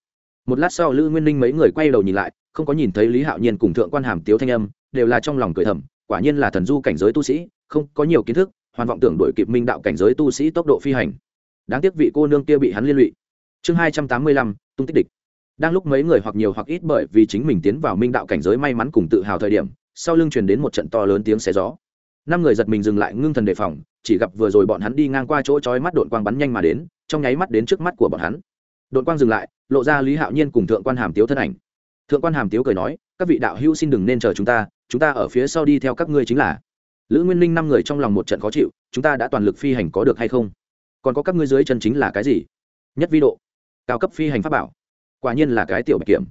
Một lát sau, lữ nguyên ninh mấy người quay đầu nhìn lại, không có nhìn thấy lý hạo nhiên cùng thượng quan hàm tiếu thanh âm, đều là trong lòng cười thầm, quả nhiên là thần du cảnh giới tu sĩ, không có nhiều kiến thức, hoàn vọng tưởng đổi kịp minh đạo cảnh giới tu sĩ tốc độ phi hành. Đáng tiếc vị cô nương kia bị hắn liên lụy. Chương hai trăm tám mươi lăm, tung tích địch. Đang lúc mấy người hoặc nhiều hoặc ít bởi vì chính mình tiến vào minh đạo cảnh giới may mắn cùng tự hào thời điểm, sau lưng truyền đến một trận to lớn tiếng xé gió năm người giật mình dừng lại ngưng thần đề phòng, chỉ gặp vừa rồi bọn hắn đi ngang qua chỗ trói mắt đội quang bắn nhanh mà đến, trong nháy mắt đến trước mắt của bọn hắn. Đội quang dừng lại, lộ ra lý hạo nhiên cùng thượng quan hàm tiếu thân ảnh. Thượng quan hàm tiếu cười nói, các vị đạo hữu xin đừng nên chờ chúng ta chúng ta ở phía sau đi theo các ngươi chính là. Lữ nguyên ninh năm người trong lòng một trận khó chịu, chúng ta đã toàn lực phi hành có được hay không? Còn có các ngươi dưới chân chính là cái gì? Nhất vi độ, cao cấp phi hành pháp bảo. Quả nhiên là cái tiểu bạch kiểm.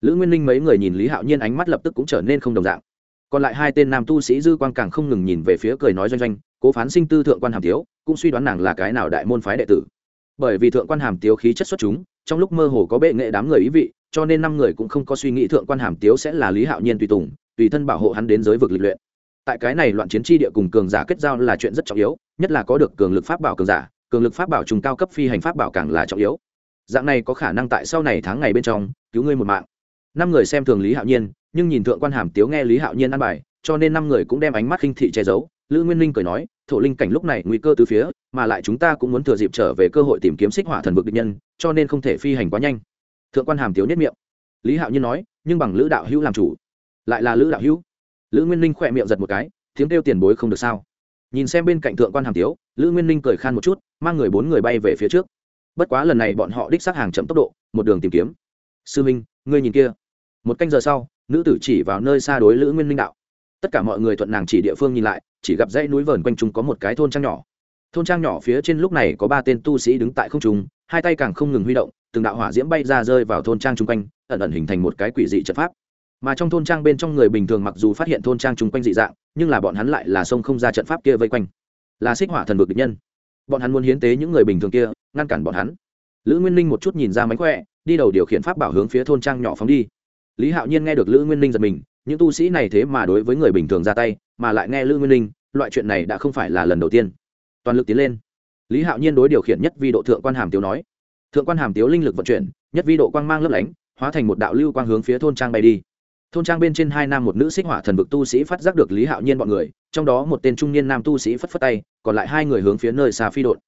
Lữ nguyên ninh mấy người nhìn lý hạo nhiên ánh mắt lập tức cũng trở nên không đồng dạng còn lại hai tên nam tu sĩ dư quang càng không ngừng nhìn về phía cười nói doanh doanh, cố phán sinh tư thượng quan hàm thiếu cũng suy đoán nàng là cái nào đại môn phái đệ tử. Bởi vì thượng quan hàm tiếu khí chất xuất chúng, trong lúc mơ hồ có bệ nghệ đám người ý vị, cho nên năm người cũng không có suy nghĩ thượng quan hàm tiếu sẽ là lý hạo nhiên tùy tùng, tùy thân bảo hộ hắn đến giới vực lịch luyện. Tại cái này loạn chiến tri địa cùng cường giả kết giao là chuyện rất trọng yếu, nhất là có được cường lực pháp bảo cường giả, cường lực pháp bảo trùng cao cấp phi hành pháp bảo càng là trọng yếu. Dạng này có khả năng tại sau này tháng ngày bên trong, cứu ngươi một mạng năm người xem thường lý hạo nhiên, nhưng nhìn thượng quan hàm tiếu nghe lý hạo nhiên ăn bài, cho nên năm người cũng đem ánh mắt khinh thị che giấu. Lữ nguyên linh cười nói, thổ linh cảnh lúc này nguy cơ từ phía, mà lại chúng ta cũng muốn thừa dịp trở về cơ hội tìm kiếm xích hỏa thần vực địch nhân, cho nên không thể phi hành quá nhanh. Thượng quan hàm tiếu nhất miệng. Lý hạo nhiên nói, nhưng bằng lữ đạo hữu làm chủ. Lại là lữ đạo hữu. Lữ nguyên linh khỏe miệng giật một cái, tiếng kêu tiền bối không được sao? Nhìn xem bên cạnh thượng quan hàm tiếu, lữ nguyên linh cười khan một chút, mang người bốn người bay về phía trước. Bất quá lần này bọn họ đích xác hàng chậm tốc độ, một đường tìm kiếm. Sư minh, ngươi nhìn kia một canh giờ sau, nữ tử chỉ vào nơi xa đối lữ nguyên minh đạo. Tất cả mọi người thuận nàng chỉ địa phương nhìn lại, chỉ gặp dãy núi vờn quanh chúng có một cái thôn trang nhỏ. Thôn trang nhỏ phía trên lúc này có ba tên tu sĩ đứng tại không trung, hai tay càng không ngừng huy động, từng đạo hỏa diễm bay ra rơi vào thôn trang chung quanh, ẩn ẩn hình thành một cái quỷ dị trận pháp. Mà trong thôn trang bên trong người bình thường mặc dù phát hiện thôn trang chung quanh dị dạng, nhưng là bọn hắn lại là sông không ra trận pháp kia vây quanh. Là xích hỏa thần vực địch nhân. Bọn hắn muốn hiến tế những người bình thường kia, ngăn cản bọn hắn. Lữ nguyên ninh một chút nhìn ra mánh khỏe, đi đầu điều khiển pháp bảo hướng phía thôn trang nhỏ phóng đi lý hạo nhiên nghe được lữ nguyên ninh giật mình, những tu sĩ này thế mà đối với người bình thường ra tay, mà lại nghe lữ nguyên ninh, loại chuyện này đã không phải là lần đầu tiên. Toàn lực tiến lên. Lý hạo nhiên đối điều khiển nhất vi độ thượng quan hàm tiếu nói. Thượng quan hàm tiếu linh lực vận chuyển, nhất vi độ quang mang lấp lánh, hóa thành một đạo lưu quang hướng phía thôn trang bay đi. Thôn trang bên trên hai nam một nữ xích hỏa thần vực tu sĩ phát giác được lý hạo nhiên bọn người, trong đó một tên trung niên nam tu sĩ phất phất tay, còn lại hai người hướng phía nơi xa phi đột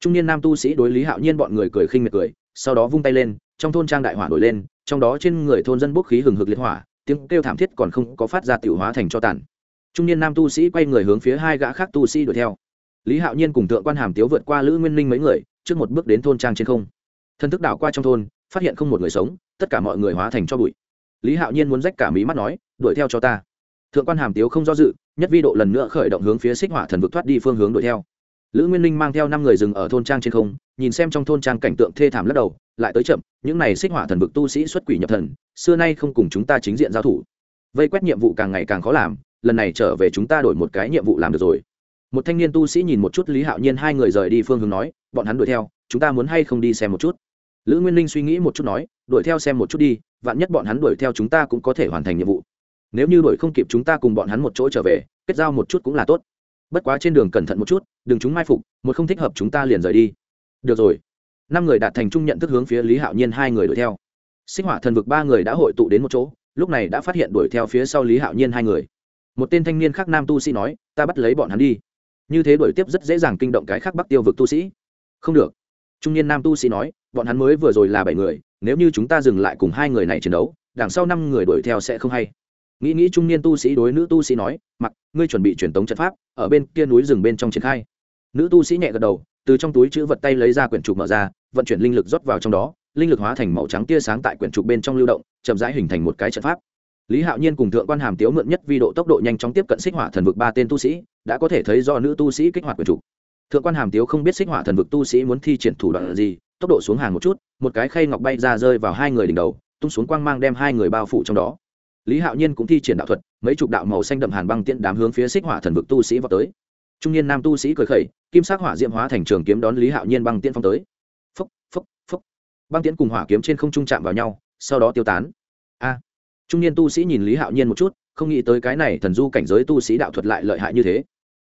trung niên nam tu sĩ đối lý hạo nhiên bọn người cười khinh miệt cười, sau đó vung tay lên, trong thôn trang đại hỏa nổi lên trong đó trên người thôn dân bốc khí hừng hực liệt hỏa, tiếng kêu thảm thiết còn không có phát ra tiểu hóa thành cho tàn. Trung niên nam tu sĩ quay người hướng phía hai gã khác tu sĩ đuổi theo. Lý hạo nhiên cùng thượng quan hàm tiếu vượt qua lữ nguyên linh mấy người, trước một bước đến thôn trang trên không. Thân thức đảo qua trong thôn, phát hiện không một người sống, tất cả mọi người hóa thành cho bụi. Lý hạo nhiên muốn rách cả mí mắt nói, đuổi theo cho ta. Thượng quan hàm tiếu không do dự, nhất vi độ lần nữa khởi động hướng phía xích hỏa thần vực thoát đi phương hướng đuổi theo. Lữ nguyên linh mang theo năm người dừng ở thôn trang trên không nhìn xem trong thôn trang cảnh tượng thê thảm lắc đầu, lại tới chậm, những này xích hỏa thần vực tu sĩ xuất quỷ nhập thần, xưa nay không cùng chúng ta chính diện giao thủ. Vây quét nhiệm vụ càng ngày càng khó làm, lần này trở về chúng ta đổi một cái nhiệm vụ làm được rồi. Một thanh niên tu sĩ nhìn một chút lý hạo nhiên hai người rời đi phương hướng nói, bọn hắn đuổi theo, chúng ta muốn hay không đi xem một chút? Lữ nguyên linh suy nghĩ một chút nói, đuổi theo xem một chút đi, vạn nhất bọn hắn đuổi theo chúng ta cũng có thể hoàn thành nhiệm vụ. Nếu như đuổi không kịp chúng ta cùng bọn hắn một chỗ trở về, kết giao một chút cũng là tốt. Bất quá trên đường cẩn thận một chút, đừng chúng mai phục, một không thích hợp chúng ta liền rời đi được rồi. Năm người đạt thành trung nhận thức hướng phía lý hạo nhiên hai người đuổi theo. Sinh hỏa thần vực ba người đã hội tụ đến một chỗ, lúc này đã phát hiện đuổi theo phía sau lý hạo nhiên hai người. Một tên thanh niên khác nam tu sĩ nói, ta bắt lấy bọn hắn đi. Như thế đuổi tiếp rất dễ dàng kinh động cái khác bắc tiêu vực tu sĩ. Không được. Trung niên nam tu sĩ nói, bọn hắn mới vừa rồi là bảy người, nếu như chúng ta dừng lại cùng hai người này chiến đấu, đằng sau năm người đuổi theo sẽ không hay. Nghĩ nghĩ trung niên tu sĩ đối nữ tu sĩ nói, mặc, ngươi chuẩn bị truyền tống trận pháp, ở bên kia núi rừng bên trong triển khai. Nữ tu sĩ nhẹ gật đầu từ trong túi chữ vật tay lấy ra quyển trục mở ra, vận chuyển linh lực rót vào trong đó, linh lực hóa thành màu trắng tia sáng tại quyển trục bên trong lưu động, chậm rãi hình thành một cái trận pháp. Lý hạo nhiên cùng thượng quan hàm tiếu mượn nhất vi độ tốc độ nhanh chóng tiếp cận xích hỏa thần vực ba tên tu sĩ, đã có thể thấy do nữ tu sĩ kích hoạt quyển trục. Thượng quan hàm tiếu không biết xích hỏa thần vực tu sĩ muốn thi triển thủ đoạn gì, tốc độ xuống hàng một chút, một cái khay ngọc bay ra rơi vào hai người đỉnh đầu, tung xuống quang mang đem hai người bao phủ trong đó. Lý hạo nhiên cũng thi triển đạo thuật, mấy chục đạo màu xanh đậm hàn băng tiễn đám hướng phía xích hỏa thần vực tu sĩ vào tới trung niên nam tu sĩ cười khẩy, kim sắc hỏa diễm hóa thành trường kiếm đón lý hạo nhiên băng tiễn phong tới. Phúc phúc phúc băng tiễn cùng hỏa kiếm trên không trung chạm vào nhau, sau đó tiêu tán. A! Trung niên tu sĩ nhìn lý hạo nhiên một chút, không nghĩ tới cái này thần du cảnh giới tu sĩ đạo thuật lại lợi hại như thế.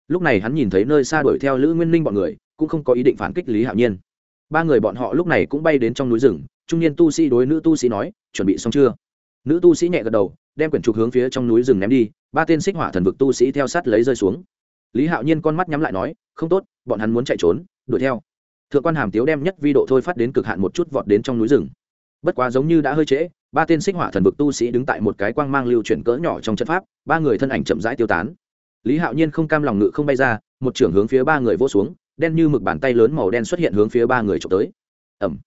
Lúc này hắn nhìn thấy nơi xa đuổi theo lữ nguyên ninh bọn người, cũng không có ý định phản kích lý hạo nhiên. Ba người bọn họ lúc này cũng bay đến trong núi rừng, trung niên tu sĩ đối nữ tu sĩ nói, chuẩn bị xong chưa? Nữ tu sĩ nhẹ gật đầu, đem quyển trục hướng phía trong núi rừng ném đi, ba tên xích hỏa thần vực tu sĩ theo sát lấy rơi xuống lý hạo nhiên con mắt nhắm lại nói, không tốt, bọn hắn muốn chạy trốn, đuổi theo. Thượng quan hàm tiếu đem nhất vi độ thôi phát đến cực hạn một chút vọt đến trong núi rừng. Bất quá giống như đã hơi trễ, ba tên xích hỏa thần vực tu sĩ đứng tại một cái quang mang lưu chuyển cỡ nhỏ trong trận pháp, ba người thân ảnh chậm rãi tiêu tán. Lý hạo nhiên không cam lòng ngự không bay ra, một trưởng hướng phía ba người vô xuống, đen như mực bàn tay lớn màu đen xuất hiện hướng phía ba người trộm tới. Ẩm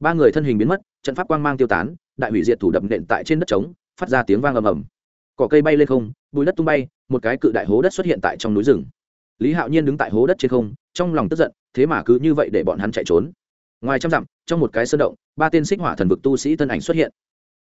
ba người thân hình biến mất, trận pháp quang mang tiêu tán, đại hủy diệt thủ đập nện tại trên đất trống, phát ra tiếng vang ầm ầm cỏ cây bay lên không, bùi đất tung bay, một cái cự đại hố đất xuất hiện tại trong núi rừng. Lý hạo nhiên đứng tại hố đất trên không, trong lòng tức giận, thế mà cứ như vậy để bọn hắn chạy trốn. Ngoài trăm dặm, trong một cái sơn động, ba tên xích hỏa thần vực tu sĩ thân ảnh xuất hiện.